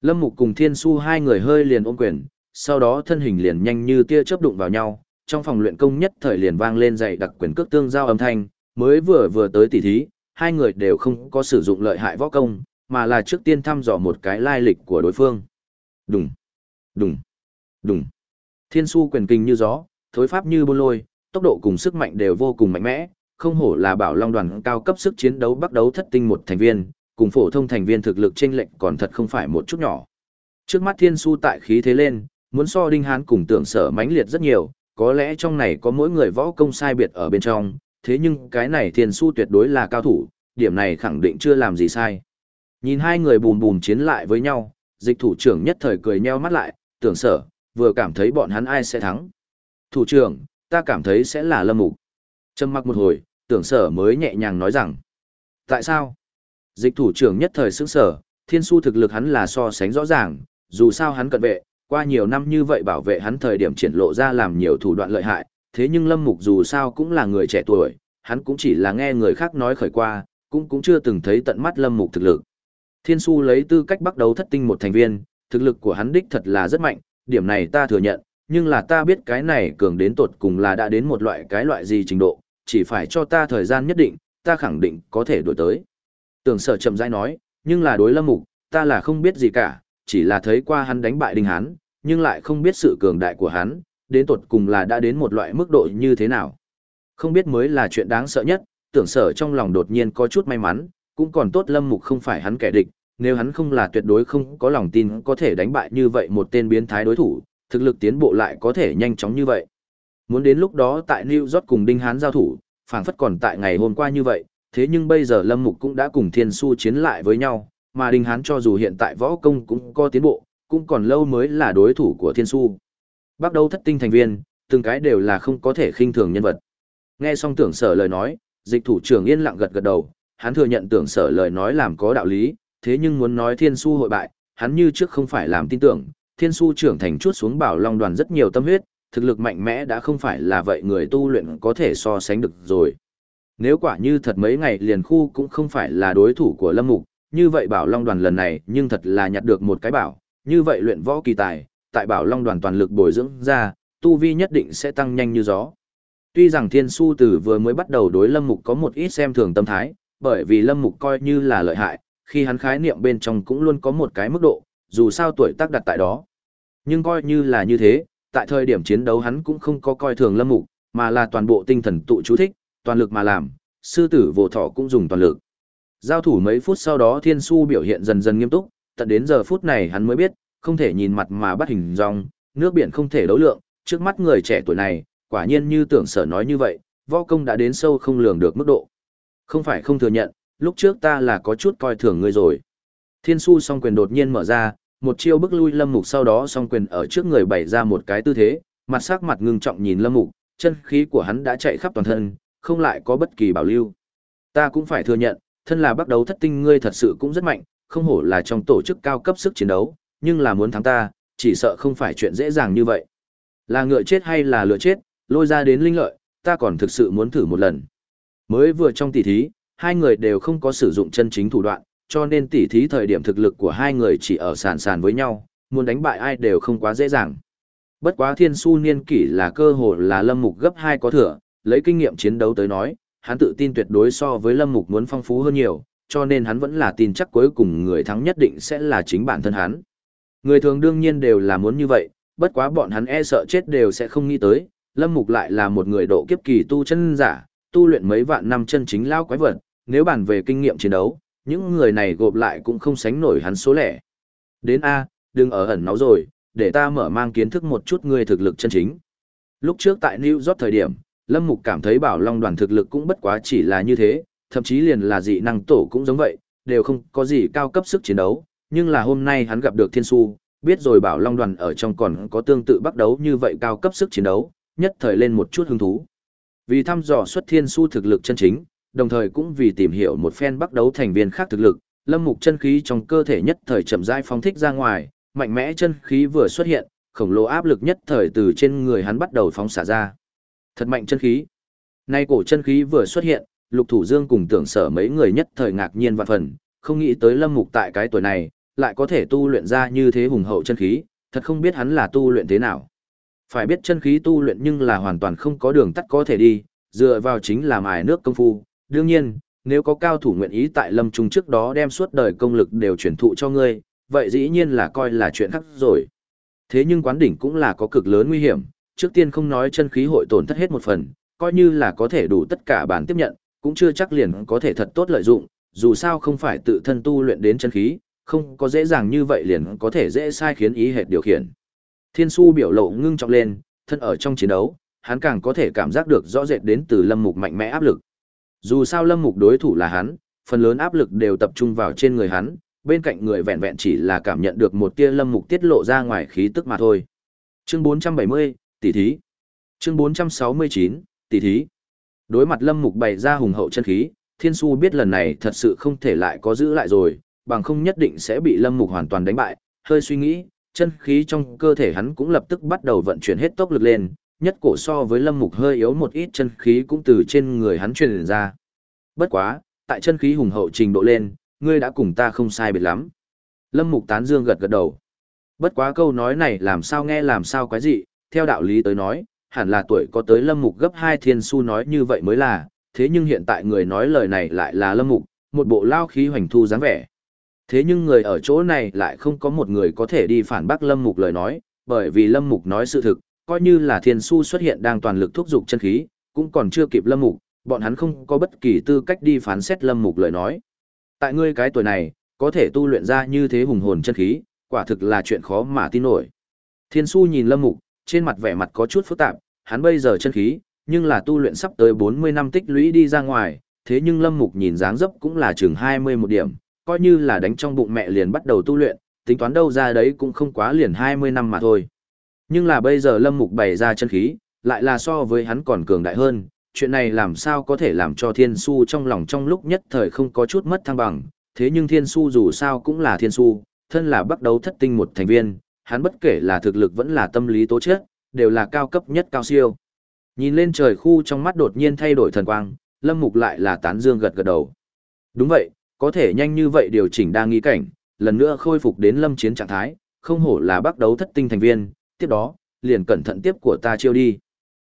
S1: Lâm Mục cùng Thiên Su hai người hơi liền ôm quyền, sau đó thân hình liền nhanh như tia chớp đụng vào nhau, trong phòng luyện công nhất thời liền vang lên dày đặc quyền cước tương giao âm thanh, mới vừa vừa tới tỉ thí, hai người đều không có sử dụng lợi hại võ công, mà là trước tiên thăm dò một cái lai lịch của đối phương. Đùng, đùng, đùng. Thiên su quyền kinh như gió, thối pháp như bôn lôi, tốc độ cùng sức mạnh đều vô cùng mạnh mẽ, không hổ là bảo long đoàn cao cấp sức chiến đấu bắt đấu thất tinh một thành viên, cùng phổ thông thành viên thực lực chênh lệnh còn thật không phải một chút nhỏ. Trước mắt thiên su tại khí thế lên, muốn so đinh hán cùng tưởng sở mãnh liệt rất nhiều, có lẽ trong này có mỗi người võ công sai biệt ở bên trong, thế nhưng cái này thiên su tuyệt đối là cao thủ, điểm này khẳng định chưa làm gì sai. Nhìn hai người bùm bùm chiến lại với nhau, dịch thủ trưởng nhất thời cười nheo mắt lại, tưởng sở, vừa cảm thấy bọn hắn ai sẽ thắng. Thủ trưởng, ta cảm thấy sẽ là lâm mục. Trầm mặc một hồi, tưởng sở mới nhẹ nhàng nói rằng. Tại sao? Dịch thủ trưởng nhất thời sững sở, thiên su thực lực hắn là so sánh rõ ràng, dù sao hắn cận vệ, qua nhiều năm như vậy bảo vệ hắn thời điểm triển lộ ra làm nhiều thủ đoạn lợi hại, thế nhưng lâm mục dù sao cũng là người trẻ tuổi, hắn cũng chỉ là nghe người khác nói khởi qua, cũng cũng chưa từng thấy tận mắt lâm mục thực lực. Thiên su lấy tư cách bắt đầu thất tinh một thành viên, thực lực của hắn đích thật là rất mạnh, điểm này ta thừa nhận, nhưng là ta biết cái này cường đến tột cùng là đã đến một loại cái loại gì trình độ, chỉ phải cho ta thời gian nhất định, ta khẳng định có thể đổi tới. Tưởng sở chậm rãi nói, nhưng là đối lâm mục, ta là không biết gì cả, chỉ là thấy qua hắn đánh bại đinh hán, nhưng lại không biết sự cường đại của hắn, đến tột cùng là đã đến một loại mức độ như thế nào. Không biết mới là chuyện đáng sợ nhất, tưởng sở trong lòng đột nhiên có chút may mắn, cũng còn tốt lâm mục không phải hắn kẻ địch, nếu hắn không là tuyệt đối không có lòng tin có thể đánh bại như vậy một tên biến thái đối thủ, thực lực tiến bộ lại có thể nhanh chóng như vậy. Muốn đến lúc đó tại New York cùng Đinh Hán giao thủ, phảng phất còn tại ngày hôm qua như vậy, thế nhưng bây giờ Lâm Mục cũng đã cùng Thiên Su chiến lại với nhau, mà Đinh Hán cho dù hiện tại võ công cũng có tiến bộ, cũng còn lâu mới là đối thủ của Thiên Su. Bắt đầu thất tinh thành viên, từng cái đều là không có thể khinh thường nhân vật. Nghe xong tưởng sở lời nói, dịch thủ trưởng yên lặng gật gật đầu, hắn thừa nhận tưởng sở lời nói làm có đạo lý, thế nhưng muốn nói Thiên Su hội bại, hắn như trước không phải làm tin tưởng, Thiên Su trưởng thành chuốt xuống bảo long đoàn rất nhiều tâm huyết, thực lực mạnh mẽ đã không phải là vậy người tu luyện có thể so sánh được rồi. Nếu quả như thật mấy ngày liền khu cũng không phải là đối thủ của Lâm Mục, như vậy bảo long đoàn lần này nhưng thật là nhặt được một cái bảo, như vậy luyện võ kỳ tài, tại bảo long đoàn toàn lực bồi dưỡng ra, tu vi nhất định sẽ tăng nhanh như gió. Tuy rằng Thiên Su Tử vừa mới bắt đầu đối Lâm Mục có một ít xem thường tâm thái, bởi vì Lâm Mục coi như là lợi hại, khi hắn khái niệm bên trong cũng luôn có một cái mức độ, dù sao tuổi tác đặt tại đó. Nhưng coi như là như thế, tại thời điểm chiến đấu hắn cũng không có coi thường Lâm Mục, mà là toàn bộ tinh thần tụ chú thích, toàn lực mà làm, sư tử vô thọ cũng dùng toàn lực. Giao thủ mấy phút sau đó Thiên Su biểu hiện dần dần nghiêm túc, tận đến giờ phút này hắn mới biết, không thể nhìn mặt mà bắt hình dong, nước biển không thể đấu lượng, trước mắt người trẻ tuổi này, quả nhiên như tưởng sở nói như vậy, võ công đã đến sâu không lường được mức độ. Không phải không thừa nhận, lúc trước ta là có chút coi thường ngươi rồi. Thiên su song quyền đột nhiên mở ra, một chiêu bức lui lâm mục sau đó song quyền ở trước người bày ra một cái tư thế, mặt sắc mặt ngưng trọng nhìn lâm mục, chân khí của hắn đã chạy khắp toàn thân, không lại có bất kỳ bảo lưu. Ta cũng phải thừa nhận, thân là bắt đầu thất tinh ngươi thật sự cũng rất mạnh, không hổ là trong tổ chức cao cấp sức chiến đấu, nhưng là muốn thắng ta, chỉ sợ không phải chuyện dễ dàng như vậy. Là ngựa chết hay là lựa chết, lôi ra đến linh lợi, ta còn thực sự muốn thử một lần. Mới vừa trong tỉ thí, hai người đều không có sử dụng chân chính thủ đoạn, cho nên tỉ thí thời điểm thực lực của hai người chỉ ở sàn sàn với nhau, muốn đánh bại ai đều không quá dễ dàng. Bất quá thiên su niên kỷ là cơ hội là lâm mục gấp hai có thừa, lấy kinh nghiệm chiến đấu tới nói, hắn tự tin tuyệt đối so với lâm mục muốn phong phú hơn nhiều, cho nên hắn vẫn là tin chắc cuối cùng người thắng nhất định sẽ là chính bản thân hắn. Người thường đương nhiên đều là muốn như vậy, bất quá bọn hắn e sợ chết đều sẽ không nghĩ tới, Lâm Mục lại là một người độ kiếp kỳ tu chân giả, tu luyện mấy vạn năm chân chính lao quái vật, nếu bàn về kinh nghiệm chiến đấu, những người này gộp lại cũng không sánh nổi hắn số lẻ. Đến A, đừng ở ẩn náu rồi, để ta mở mang kiến thức một chút người thực lực chân chính. Lúc trước tại New York thời điểm, Lâm Mục cảm thấy bảo long đoàn thực lực cũng bất quá chỉ là như thế, thậm chí liền là dị năng tổ cũng giống vậy, đều không có gì cao cấp sức chiến đấu, nhưng là hôm nay hắn gặp được Thiên Su, biết rồi bảo long đoàn ở trong còn có tương tự bắt đấu như vậy cao cấp sức chiến đấu, nhất thời lên một chút hứng thú. Vì thăm dò xuất Thiên Su thực lực chân chính, đồng thời cũng vì tìm hiểu một phen bắt đấu thành viên khác thực lực, lâm mục chân khí trong cơ thể nhất thời chậm rãi phóng thích ra ngoài, mạnh mẽ chân khí vừa xuất hiện, khổng lồ áp lực nhất thời từ trên người hắn bắt đầu phóng xả ra. Thật mạnh chân khí. Nay cổ chân khí vừa xuất hiện, Lục Thủ Dương cùng tưởng sở mấy người nhất thời ngạc nhiên và phần, không nghĩ tới Lâm Mục tại cái tuổi này, lại có thể tu luyện ra như thế hùng hậu chân khí, thật không biết hắn là tu luyện thế nào. Phải biết chân khí tu luyện nhưng là hoàn toàn không có đường tắt có thể đi, dựa vào chính là mài nước công phu. Đương nhiên, nếu có cao thủ nguyện ý tại lâm trung trước đó đem suốt đời công lực đều chuyển thụ cho ngươi, vậy dĩ nhiên là coi là chuyện khác rồi. Thế nhưng quán đỉnh cũng là có cực lớn nguy hiểm, trước tiên không nói chân khí hội tổn thất hết một phần, coi như là có thể đủ tất cả bản tiếp nhận, cũng chưa chắc liền có thể thật tốt lợi dụng, dù sao không phải tự thân tu luyện đến chân khí, không có dễ dàng như vậy liền có thể dễ sai khiến ý hệt điều khiển. Thiên su biểu lộ ngưng trọng lên, thân ở trong chiến đấu, hắn càng có thể cảm giác được rõ rệt đến từ lâm mục mạnh mẽ áp lực. Dù sao lâm mục đối thủ là hắn, phần lớn áp lực đều tập trung vào trên người hắn, bên cạnh người vẹn vẹn chỉ là cảm nhận được một tia lâm mục tiết lộ ra ngoài khí tức mà thôi. Chương 470, tỷ thí. Chương 469, tỷ thí. Đối mặt lâm mục bày ra hùng hậu chân khí, thiên su biết lần này thật sự không thể lại có giữ lại rồi, bằng không nhất định sẽ bị lâm mục hoàn toàn đánh bại, hơi suy nghĩ, chân khí trong cơ thể hắn cũng lập tức bắt đầu vận chuyển hết tốc lực lên, nhất cổ so với lâm mục hơi yếu một ít chân khí cũng từ trên người hắn truyền ra. Bất quá, tại chân khí hùng hậu trình độ lên, ngươi đã cùng ta không sai biệt lắm. Lâm mục tán dương gật gật đầu. Bất quá câu nói này làm sao nghe làm sao quái gì, theo đạo lý tới nói, hẳn là tuổi có tới lâm mục gấp hai thiên su nói như vậy mới là, thế nhưng hiện tại người nói lời này lại là lâm mục, một bộ lao khí hoành thu dáng vẻ. Thế nhưng người ở chỗ này lại không có một người có thể đi phản bác Lâm Mục lời nói, bởi vì Lâm Mục nói sự thực, coi như là thiên su xuất hiện đang toàn lực thúc giục chân khí, cũng còn chưa kịp Lâm Mục, bọn hắn không có bất kỳ tư cách đi phán xét Lâm Mục lời nói. Tại ngươi cái tuổi này, có thể tu luyện ra như thế hùng hồn chân khí, quả thực là chuyện khó mà tin nổi. Thiên su nhìn Lâm Mục, trên mặt vẻ mặt có chút phức tạp, hắn bây giờ chân khí, nhưng là tu luyện sắp tới 40 năm tích lũy đi ra ngoài, thế nhưng Lâm Mục nhìn dáng dấp cũng là chừng 20 một điểm, coi như là đánh trong bụng mẹ liền bắt đầu tu luyện, tính toán đâu ra đấy cũng không quá liền 20 năm mà thôi. Nhưng là bây giờ Lâm Mục bày ra chân khí, lại là so với hắn còn cường đại hơn, chuyện này làm sao có thể làm cho Thiên Su trong lòng trong lúc nhất thời không có chút mất thăng bằng, thế nhưng Thiên Su dù sao cũng là Thiên Su, thân là bắt đầu thất tinh một thành viên, hắn bất kể là thực lực vẫn là tâm lý tố chất, đều là cao cấp nhất cao siêu. Nhìn lên trời khu trong mắt đột nhiên thay đổi thần quang, Lâm Mục lại là tán dương gật gật đầu. Đúng vậy, có thể nhanh như vậy điều chỉnh đa nghi cảnh, lần nữa khôi phục đến lâm chiến trạng thái, không hổ là bắt đấu thất tinh thành viên, tiếp đó, liền cẩn thận tiếp của ta chiêu đi.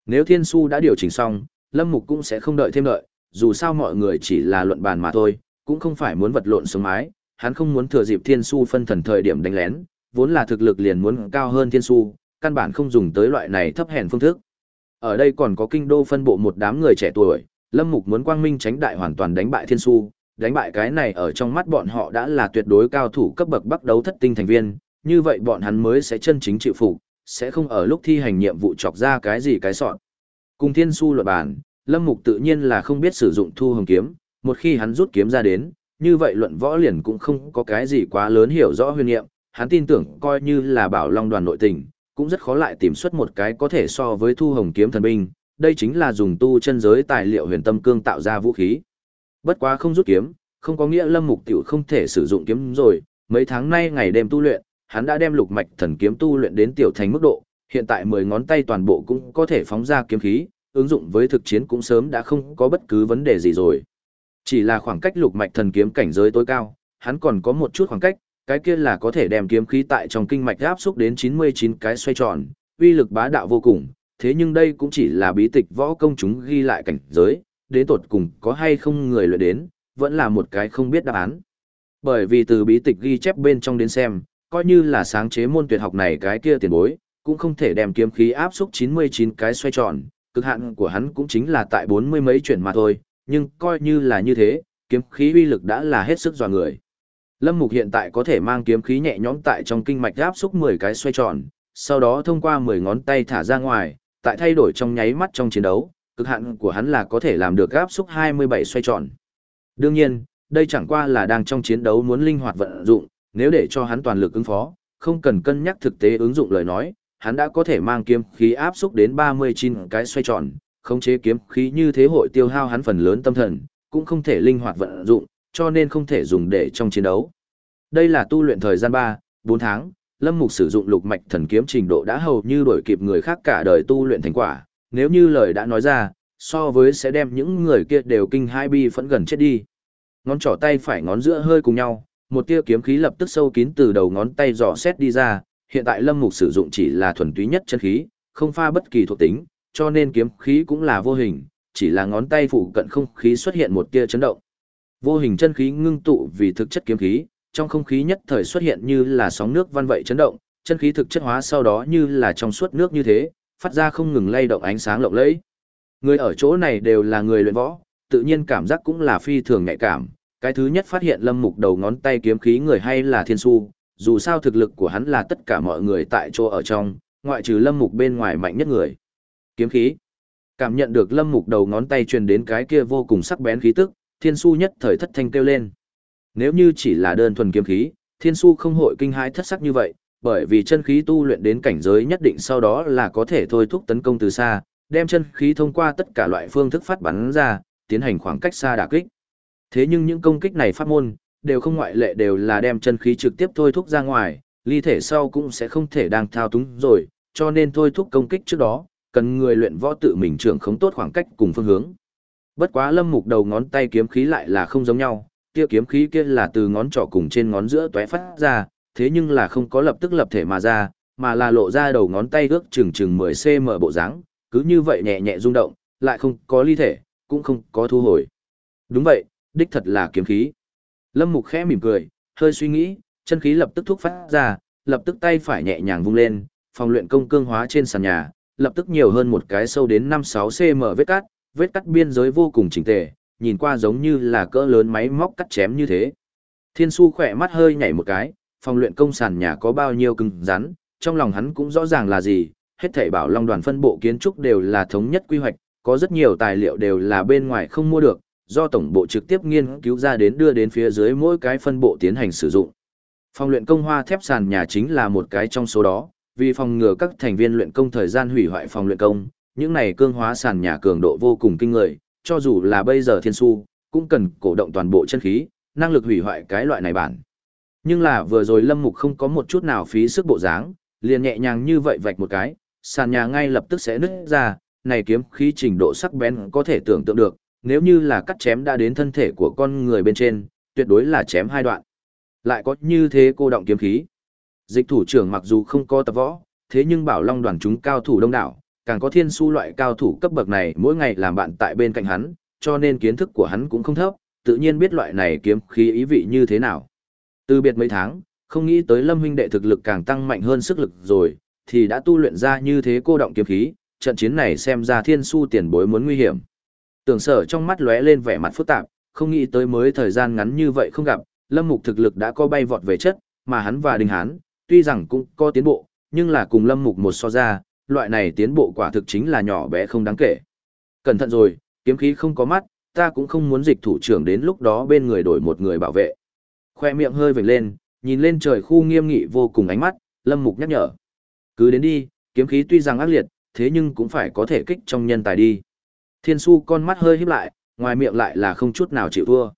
S1: Nếu Thiên Su đã điều chỉnh xong, Lâm Mục cũng sẽ không đợi thêm đợi, dù sao mọi người chỉ là luận bàn mà thôi, cũng không phải muốn vật lộn sống mái, hắn không muốn thừa dịp Thiên Su phân thần thời điểm đánh lén, vốn là thực lực liền muốn cao hơn Thiên Su, căn bản không dùng tới loại này thấp hèn phương thức. Ở đây còn có kinh đô phân bộ một đám người trẻ tuổi, Lâm Mục muốn quang minh tránh đại hoàn toàn đánh bại Thiên Su, đánh bại cái này ở trong mắt bọn họ đã là tuyệt đối cao thủ cấp bậc bắt đấu thất tinh thành viên, như vậy bọn hắn mới sẽ chân chính chịu phục, sẽ không ở lúc thi hành nhiệm vụ chọc ra cái gì cái sọn. Cùng Thiên Su luận bản, Lâm Mục tự nhiên là không biết sử dụng thu hồng kiếm, một khi hắn rút kiếm ra đến, như vậy luận võ liền cũng không có cái gì quá lớn hiểu rõ huyền nhiệm, hắn tin tưởng coi như là bảo long đoàn nội tình, cũng rất khó lại tìm xuất một cái có thể so với thu hồng kiếm thần binh, đây chính là dùng tu chân giới tài liệu huyền tâm cương tạo ra vũ khí. Bất quá không rút kiếm, không có nghĩa Lâm Mục tiểu không thể sử dụng kiếm rồi, mấy tháng nay ngày đêm tu luyện, hắn đã đem lục mạch thần kiếm tu luyện đến tiểu thành mức độ, hiện tại 10 ngón tay toàn bộ cũng có thể phóng ra kiếm khí, ứng dụng với thực chiến cũng sớm đã không có bất cứ vấn đề gì rồi. Chỉ là khoảng cách lục mạch thần kiếm cảnh giới tối cao, hắn còn có một chút khoảng cách, cái kia là có thể đem kiếm khí tại trong kinh mạch áp xúc đến 99 cái xoay tròn, uy lực bá đạo vô cùng, thế nhưng đây cũng chỉ là bí tịch võ công chúng ghi lại cảnh giới, đến tột cùng có hay không người luyện đến, vẫn là một cái không biết đáp án. Bởi vì từ bí tịch ghi chép bên trong đến xem, coi như là sáng chế môn tuyệt học này cái kia tiền bối, cũng không thể đem kiếm khí áp xúc 99 cái xoay tròn, cực hạn của hắn cũng chính là tại 40 mấy chuyển mà thôi, nhưng coi như là như thế, kiếm khí uy lực đã là hết sức dò người. Lâm Mục hiện tại có thể mang kiếm khí nhẹ nhõm tại trong kinh mạch áp xúc 10 cái xoay tròn, sau đó thông qua 10 ngón tay thả ra ngoài, tại thay đổi trong nháy mắt trong chiến đấu, cực hạn của hắn là có thể làm được áp xúc 27 xoay tròn. Đương nhiên, đây chẳng qua là đang trong chiến đấu muốn linh hoạt vận dụng, nếu để cho hắn toàn lực ứng phó, không cần cân nhắc thực tế ứng dụng lời nói, hắn đã có thể mang kiếm khí áp xúc đến 39 cái xoay tròn, khống chế kiếm khí như thế hội tiêu hao hắn phần lớn tâm thần, cũng không thể linh hoạt vận dụng, cho nên không thể dùng để trong chiến đấu. Đây là tu luyện thời gian 3, 4 tháng, Lâm Mục sử dụng lục mạch thần kiếm trình độ đã hầu như đổi kịp người khác cả đời tu luyện thành quả, nếu như lời đã nói ra, so với sẽ đem những người kia đều kinh hai bi phẫn gần chết đi. Ngón trỏ tay phải ngón giữa hơi cùng nhau, một tia kiếm khí lập tức sâu kín từ đầu ngón tay dò xét đi ra, hiện tại Lâm Mục sử dụng chỉ là thuần túy nhất chân khí, không pha bất kỳ thuộc tính, cho nên kiếm khí cũng là vô hình, chỉ là ngón tay phụ cận không khí xuất hiện một tia chấn động. Vô hình chân khí ngưng tụ vì thực chất kiếm khí, trong không khí nhất thời xuất hiện như là sóng nước văn vậy chấn động, chân khí thực chất hóa sau đó như là trong suốt nước như thế, phát ra không ngừng lay động ánh sáng lộng lẫy. Người ở chỗ này đều là người luyện võ, tự nhiên cảm giác cũng là phi thường nhạy cảm. Cái thứ nhất phát hiện Lâm Mục đầu ngón tay kiếm khí người hay là Thiên Su, dù sao thực lực của hắn là tất cả mọi người tại chỗ ở trong, ngoại trừ Lâm Mục bên ngoài mạnh nhất người. Kiếm khí. Cảm nhận được Lâm Mục đầu ngón tay truyền đến cái kia vô cùng sắc bén khí tức, Thiên Su nhất thời thất thanh kêu lên. Nếu như chỉ là đơn thuần kiếm khí, Thiên Su không hội kinh hãi thất sắc như vậy, bởi vì chân khí tu luyện đến cảnh giới nhất định sau đó là có thể thôi thúc tấn công từ xa, đem chân khí thông qua tất cả loại phương thức phát bắn ra, tiến hành khoảng cách xa đả kích. Thế nhưng những công kích này pháp môn, đều không ngoại lệ đều là đem chân khí trực tiếp thôi thúc ra ngoài, ly thể sau cũng sẽ không thể đang thao túng rồi, cho nên thôi thúc công kích trước đó, cần người luyện võ tự mình trưởng khống tốt khoảng cách cùng phương hướng. Bất quá lâm mục đầu ngón tay kiếm khí lại là không giống nhau, kia kiếm khí kia là từ ngón trỏ cùng trên ngón giữa tóe phát ra, thế nhưng là không có lập tức lập thể mà ra, mà là lộ ra đầu ngón tay ước chừng chừng 10cm bộ dáng, cứ như vậy nhẹ nhẹ rung động, lại không có ly thể, cũng không có thu hồi. Đúng vậy, đích thật là kiếm khí. Lâm Mục khẽ mỉm cười, hơi suy nghĩ, chân khí lập tức thúc phát ra, lập tức tay phải nhẹ nhàng vung lên, phòng luyện công cương hóa trên sàn nhà, lập tức nhiều hơn một cái sâu đến 5-6 cm vết cắt, vết cắt biên giới vô cùng chỉnh tề, nhìn qua giống như là cỡ lớn máy móc cắt chém như thế. Thiên su khỏe mắt hơi nhảy một cái, phòng luyện công sàn nhà có bao nhiêu cứng rắn, trong lòng hắn cũng rõ ràng là gì, hết thảy bảo long đoàn phân bộ kiến trúc đều là thống nhất quy hoạch, có rất nhiều tài liệu đều là bên ngoài không mua được, do tổng bộ trực tiếp nghiên cứu ra đến đưa đến phía dưới mỗi cái phân bộ tiến hành sử dụng. Phòng luyện công hoa thép sàn nhà chính là một cái trong số đó, vì phòng ngừa các thành viên luyện công thời gian hủy hoại phòng luyện công, những này cương hóa sàn nhà cường độ vô cùng kinh người, cho dù là bây giờ thiên su, cũng cần cổ động toàn bộ chân khí, năng lực hủy hoại cái loại này bản. Nhưng là vừa rồi Lâm Mục không có một chút nào phí sức bộ dáng, liền nhẹ nhàng như vậy vạch một cái, sàn nhà ngay lập tức sẽ nứt ra, này kiếm khí trình độ sắc bén có thể tưởng tượng được, nếu như là cắt chém đã đến thân thể của con người bên trên, tuyệt đối là chém hai đoạn. Lại có như thế cô động kiếm khí. Dịch thủ trưởng mặc dù không có tập võ, thế nhưng bảo long đoàn chúng cao thủ đông đảo, càng có thiên su loại cao thủ cấp bậc này mỗi ngày làm bạn tại bên cạnh hắn, cho nên kiến thức của hắn cũng không thấp, tự nhiên biết loại này kiếm khí ý vị như thế nào. Từ biệt mấy tháng, không nghĩ tới Lâm huynh đệ thực lực càng tăng mạnh hơn sức lực rồi, thì đã tu luyện ra như thế cô động kiếm khí, trận chiến này xem ra thiên su tiền bối muốn nguy hiểm. Tưởng sở trong mắt lóe lên vẻ mặt phức tạp, không nghĩ tới mới thời gian ngắn như vậy không gặp, Lâm Mục thực lực đã có bay vọt về chất, mà hắn và Đinh Hán, tuy rằng cũng có tiến bộ, nhưng là cùng Lâm Mục một so ra, loại này tiến bộ quả thực chính là nhỏ bé không đáng kể. Cẩn thận rồi, kiếm khí không có mắt, ta cũng không muốn dịch thủ trưởng đến lúc đó bên người đổi một người bảo vệ. Khoe miệng hơi vểnh lên, nhìn lên trời khu nghiêm nghị vô cùng ánh mắt, Lâm Mục nhắc nhở. Cứ đến đi, kiếm khí tuy rằng ác liệt, thế nhưng cũng phải có thể kích trong nhân tài đi. Thiên su con mắt hơi híp lại, ngoài miệng lại là không chút nào chịu thua.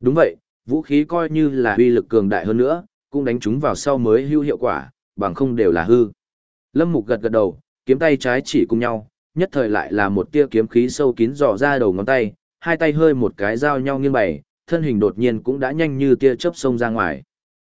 S1: Đúng vậy, vũ khí coi như là uy lực cường đại hơn nữa, cũng đánh chúng vào sau mới hữu hiệu quả, bằng không đều là hư. Lâm Mục gật gật đầu, kiếm tay trái chỉ cùng nhau, nhất thời lại là một tia kiếm khí sâu kín dò ra đầu ngón tay, hai tay hơi một cái giao nhau nghiêng bày, thân hình đột nhiên cũng đã nhanh như tia chớp xông ra ngoài.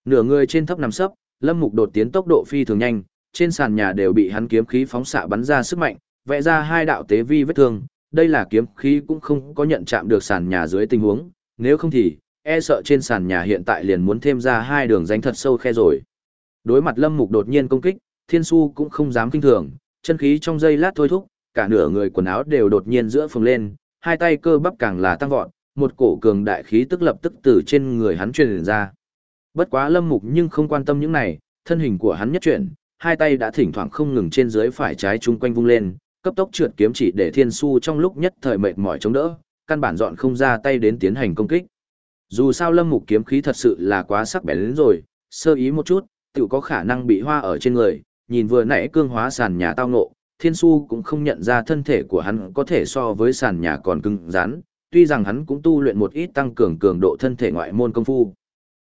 S1: Nửa người trên thấp nằm sấp, Lâm Mục đột tiến tốc độ phi thường nhanh, trên sàn nhà đều bị hắn kiếm khí phóng xạ bắn ra sức mạnh, vẽ ra hai đạo tế vi vết thương, đây là kiếm khí cũng không có nhận chạm được sàn nhà dưới tình huống, nếu không thì, e sợ trên sàn nhà hiện tại liền muốn thêm ra hai đường rãnh thật sâu khe rồi. Đối mặt Lâm Mục đột nhiên công kích, Thiên Su cũng không dám kinh thường, chân khí trong giây lát thôi thúc, cả nửa người quần áo đều đột nhiên giữa phồng lên, hai tay cơ bắp càng là tăng vọt, một cổ cường đại khí tức lập tức từ trên người hắn truyền ra. Bất quá Lâm Mục nhưng không quan tâm những này, thân hình của hắn nhất chuyển, hai tay đã thỉnh thoảng không ngừng trên dưới phải trái chung quanh vung lên, cấp tốc trượt kiếm chỉ để Thiên Su trong lúc nhất thời mệt mỏi chống đỡ, căn bản dọn không ra tay đến tiến hành công kích. Dù sao Lâm Mục kiếm khí thật sự là quá sắc bén đến rồi, sơ ý một chút, tự có khả năng bị hoa ở trên người, nhìn vừa nãy cương hóa sàn nhà tao ngộ, Thiên Su cũng không nhận ra thân thể của hắn có thể so với sàn nhà còn cứng rắn, tuy rằng hắn cũng tu luyện một ít tăng cường cường độ thân thể ngoại môn công phu.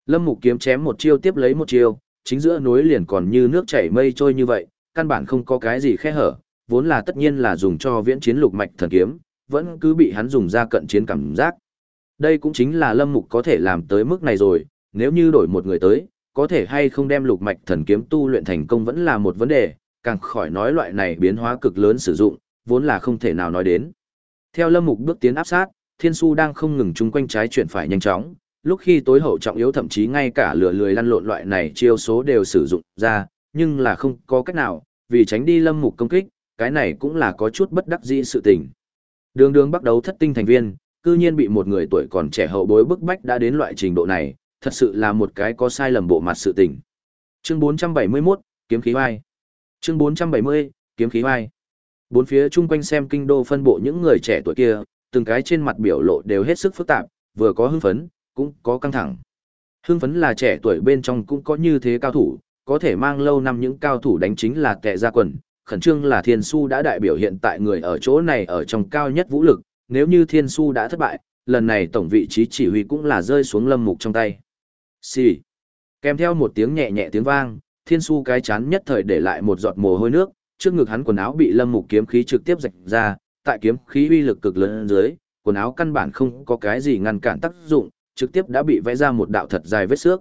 S1: Lâm Mục kiếm chém một chiêu tiếp lấy một chiêu, chính giữa núi liền còn như nước chảy mây trôi như vậy, căn bản không có cái gì khe hở, vốn là tất nhiên là dùng cho viễn chiến lục mạch thần kiếm, vẫn cứ bị hắn dùng ra cận chiến cảm giác. Đây cũng chính là Lâm Mục có thể làm tới mức này rồi, nếu như đổi một người tới, có thể hay không đem lục mạch thần kiếm tu luyện thành công vẫn là một vấn đề, càng khỏi nói loại này biến hóa cực lớn sử dụng, vốn là không thể nào nói đến. Theo Lâm Mục bước tiến áp sát, Thiên Su đang không ngừng chung quanh trái chuyển phải nhanh chóng, lúc khi tối hậu trọng yếu thậm chí ngay cả lửa lười lăn lộn loại này chiêu số đều sử dụng ra, nhưng là không có cách nào, vì tránh đi Lâm Mục công kích, cái này cũng là có chút bất đắc dĩ sự tình. Đường đường bắt đầu thất tinh thành viên, cư nhiên bị một người tuổi còn trẻ hậu bối bức bách đã đến loại trình độ này, thật sự là một cái có sai lầm bộ mặt sự tình. Chương 471, kiếm khí vai. Chương 470, kiếm khí vai. Bốn phía chung quanh xem kinh đô phân bộ những người trẻ tuổi kia, từng cái trên mặt biểu lộ đều hết sức phức tạp, vừa có hưng phấn, cũng có căng thẳng. Hưng phấn là trẻ tuổi bên trong cũng có như thế cao thủ, có thể mang lâu năm những cao thủ đánh chính là tệ ra quần. Khẩn trương là Thiên Su đã đại biểu hiện tại người ở chỗ này ở trong cao nhất vũ lực, nếu như Thiên Su đã thất bại, lần này tổng vị trí chỉ huy cũng là rơi xuống lâm mục trong tay. Xì. Kèm theo một tiếng nhẹ nhẹ tiếng vang, Thiên Su cái chán nhất thời để lại một giọt mồ hôi nước, trước ngực hắn quần áo bị lâm mục kiếm khí trực tiếp rạch ra, tại kiếm khí uy lực cực lớn dưới, quần áo căn bản không có cái gì ngăn cản tác dụng, trực tiếp đã bị vẽ ra một đạo thật dài vết xước.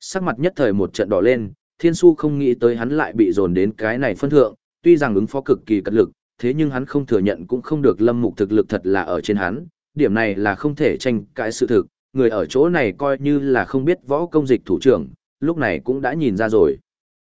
S1: Sắc mặt nhất thời một trận đỏ lên, Thiên Su không nghĩ tới hắn lại bị dồn đến cái này phân thượng, tuy rằng ứng phó cực kỳ cật lực, thế nhưng hắn không thừa nhận cũng không được lâm mục thực lực thật là ở trên hắn, điểm này là không thể tranh cãi sự thực, người ở chỗ này coi như là không biết võ công dịch thủ trưởng, lúc này cũng đã nhìn ra rồi.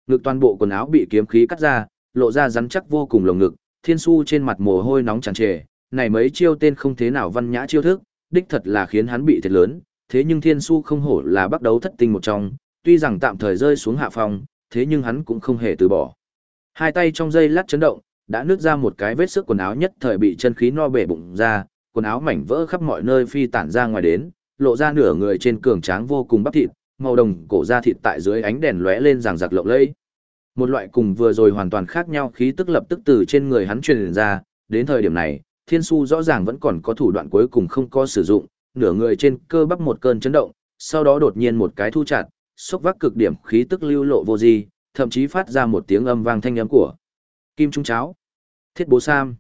S1: Ngực toàn bộ quần áo bị kiếm khí cắt ra, lộ ra rắn chắc vô cùng lồng ngực, thiên su trên mặt mồ hôi nóng tràn trề, này mấy chiêu tên không thế nào văn nhã chiêu thức, đích thật là khiến hắn bị thiệt lớn, thế nhưng Thiên Su không hổ là bắt đấu thất tinh một trong, tuy rằng tạm thời rơi xuống hạ phòng, thế nhưng hắn cũng không hề từ bỏ. Hai tay trong dây lát chấn động, đã nứt ra một cái vết sức quần áo nhất thời bị chân khí no bể bụng ra, quần áo mảnh vỡ khắp mọi nơi phi tản ra ngoài đến, lộ ra nửa người trên cường tráng vô cùng bắp thịt, màu đồng cổ da thịt tại dưới ánh đèn lóe lên ràng rạc lộng lẫy. Một loại cùng vừa rồi hoàn toàn khác nhau khí tức lập tức từ trên người hắn truyền ra, đến thời điểm này, Thiên Su rõ ràng vẫn còn có thủ đoạn cuối cùng không có sử dụng, nửa người trên cơ bắp một cơn chấn động, sau đó đột nhiên một cái thu chặt, xúc vác cực điểm khí tức lưu lộ vô di, thậm chí phát ra một tiếng âm vang thanh âm của Kim Trung Cháo, Thiết Bố Sam.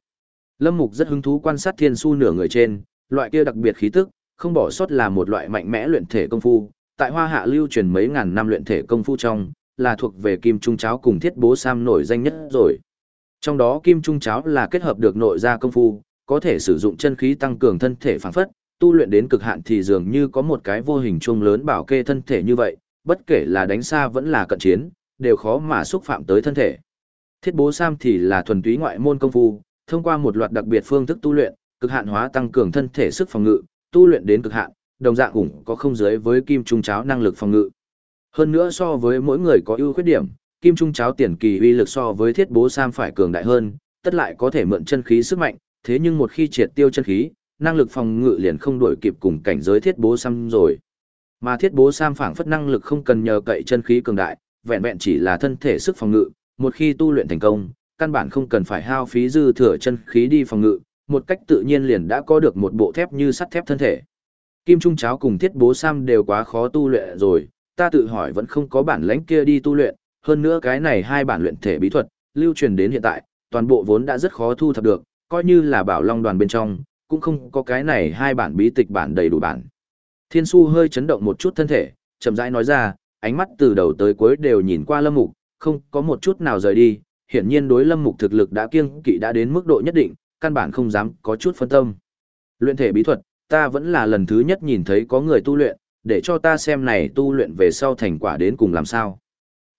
S1: Lâm Mục rất hứng thú quan sát Thiên Su nửa người trên, loại kia đặc biệt khí tức, không bỏ sót là một loại mạnh mẽ luyện thể công phu, tại Hoa Hạ lưu truyền mấy ngàn năm luyện thể công phu trong, là thuộc về Kim Trung Cháo cùng Thiết Bố Sam nổi danh nhất rồi. Trong đó Kim Trung Cháo là kết hợp được nội gia công phu, có thể sử dụng chân khí tăng cường thân thể phản phất, tu luyện đến cực hạn thì dường như có một cái vô hình chuông lớn bảo kê thân thể như vậy, bất kể là đánh xa vẫn là cận chiến, đều khó mà xúc phạm tới thân thể. Thiết bố Sam thì là thuần túy ngoại môn công phu, thông qua một loạt đặc biệt phương thức tu luyện, cực hạn hóa tăng cường thân thể sức phòng ngự, tu luyện đến cực hạn, đồng dạng cũng có không giới với kim trung cháo năng lực phòng ngự. Hơn nữa so với mỗi người có ưu khuyết điểm, kim trung cháo tiền kỳ uy lực so với thiết bố Sam phải cường đại hơn, tất lại có thể mượn chân khí sức mạnh, thế nhưng một khi triệt tiêu chân khí, năng lực phòng ngự liền không đổi kịp cùng cảnh giới thiết bố Sam rồi. Mà thiết bố Sam phảng phất năng lực không cần nhờ cậy chân khí cường đại, vẹn vẹn chỉ là thân thể sức phòng ngự, một khi tu luyện thành công, căn bản không cần phải hao phí dư thừa chân khí đi phòng ngự, một cách tự nhiên liền đã có được một bộ thép như sắt thép thân thể. Kim Trung Cháo cùng Thiết Bố Sam đều quá khó tu luyện rồi, ta tự hỏi vẫn không có bản lãnh kia đi tu luyện, hơn nữa cái này hai bản luyện thể bí thuật, lưu truyền đến hiện tại, toàn bộ vốn đã rất khó thu thập được, coi như là bảo long đoàn bên trong, cũng không có cái này hai bản bí tịch bản đầy đủ bản. Thiên su hơi chấn động một chút thân thể, chậm rãi nói ra, ánh mắt từ đầu tới cuối đều nhìn qua lâm mục, không có một chút nào rời đi, hiển nhiên đối lâm mục thực lực đã kiêng kỵ đã đến mức độ nhất định, căn bản không dám có chút phân tâm. Luyện thể bí thuật, ta vẫn là lần thứ nhất nhìn thấy có người tu luyện, để cho ta xem này tu luyện về sau thành quả đến cùng làm sao.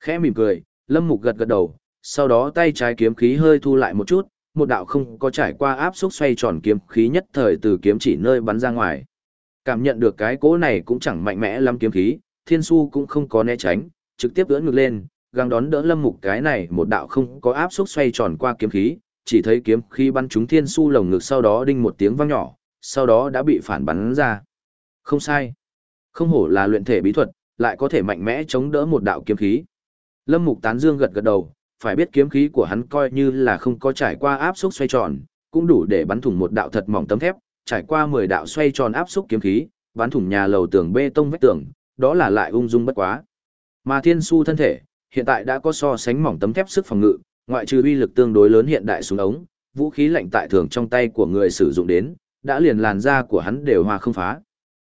S1: Khẽ mỉm cười, lâm mục gật gật đầu, sau đó tay trái kiếm khí hơi thu lại một chút, một đạo không có trải qua áp xúc xoay tròn kiếm khí nhất thời từ kiếm chỉ nơi bắn ra ngoài. Cảm nhận được cái cỗ này cũng chẳng mạnh mẽ lắm kiếm khí, thiên su cũng không có né tránh, trực tiếp ưỡn ngược lên, găng đón đỡ lâm mục cái này một đạo không có áp xúc xoay tròn qua kiếm khí, chỉ thấy kiếm khí bắn trúng thiên su lồng ngực sau đó đinh một tiếng vang nhỏ, sau đó đã bị phản bắn ra. Không sai. Không hổ là luyện thể bí thuật, lại có thể mạnh mẽ chống đỡ một đạo kiếm khí. Lâm Mục tán dương gật gật đầu, phải biết kiếm khí của hắn coi như là không có trải qua áp suất xoay tròn, cũng đủ để bắn thủng một đạo thật mỏng tấm thép, trải qua 10 đạo xoay tròn áp suất kiếm khí, bắn thủng nhà lầu tường bê tông vách tường, đó là lại ung dung bất quá. Mà Thiên Su thân thể, hiện tại đã có so sánh mỏng tấm thép sức phòng ngự, ngoại trừ uy lực tương đối lớn hiện đại súng ống, vũ khí lạnh tại thường trong tay của người sử dụng đến, đã liền làn da của hắn đều hòa không phá.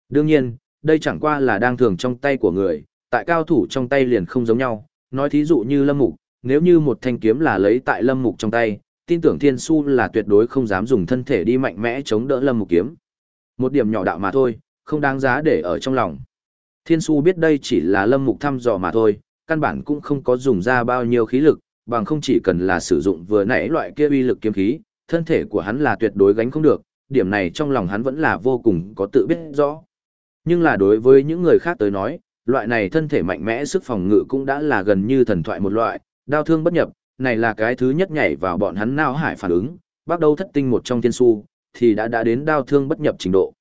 S1: Đương nhiên, đây chẳng qua là đang thường trong tay của người, tại cao thủ trong tay liền không giống nhau, nói thí dụ như Lâm Mục, nếu như một thanh kiếm là lấy tại Lâm Mục trong tay, tin tưởng Thiên Su là tuyệt đối không dám dùng thân thể đi mạnh mẽ chống đỡ Lâm Mục kiếm. Một điểm nhỏ đạo mà thôi, không đáng giá để ở trong lòng. Thiên Su biết đây chỉ là Lâm Mục thăm dò mà thôi, căn bản cũng không có dùng ra bao nhiêu khí lực, bằng không chỉ cần là sử dụng vừa nãy loại kia uy lực kiếm khí, thân thể của hắn là tuyệt đối gánh không được, điểm này trong lòng hắn vẫn là vô cùng có tự biết rõ. Nhưng là đối với những người khác tới nói, loại này thân thể mạnh mẽ sức phòng ngự cũng đã là gần như thần thoại một loại, đao thương bất nhập, này là cái thứ nhất nhảy vào bọn hắn nao hải phản ứng, bắt đầu thất tinh một trong thiên su, thì đã đã đến đao thương bất nhập trình độ.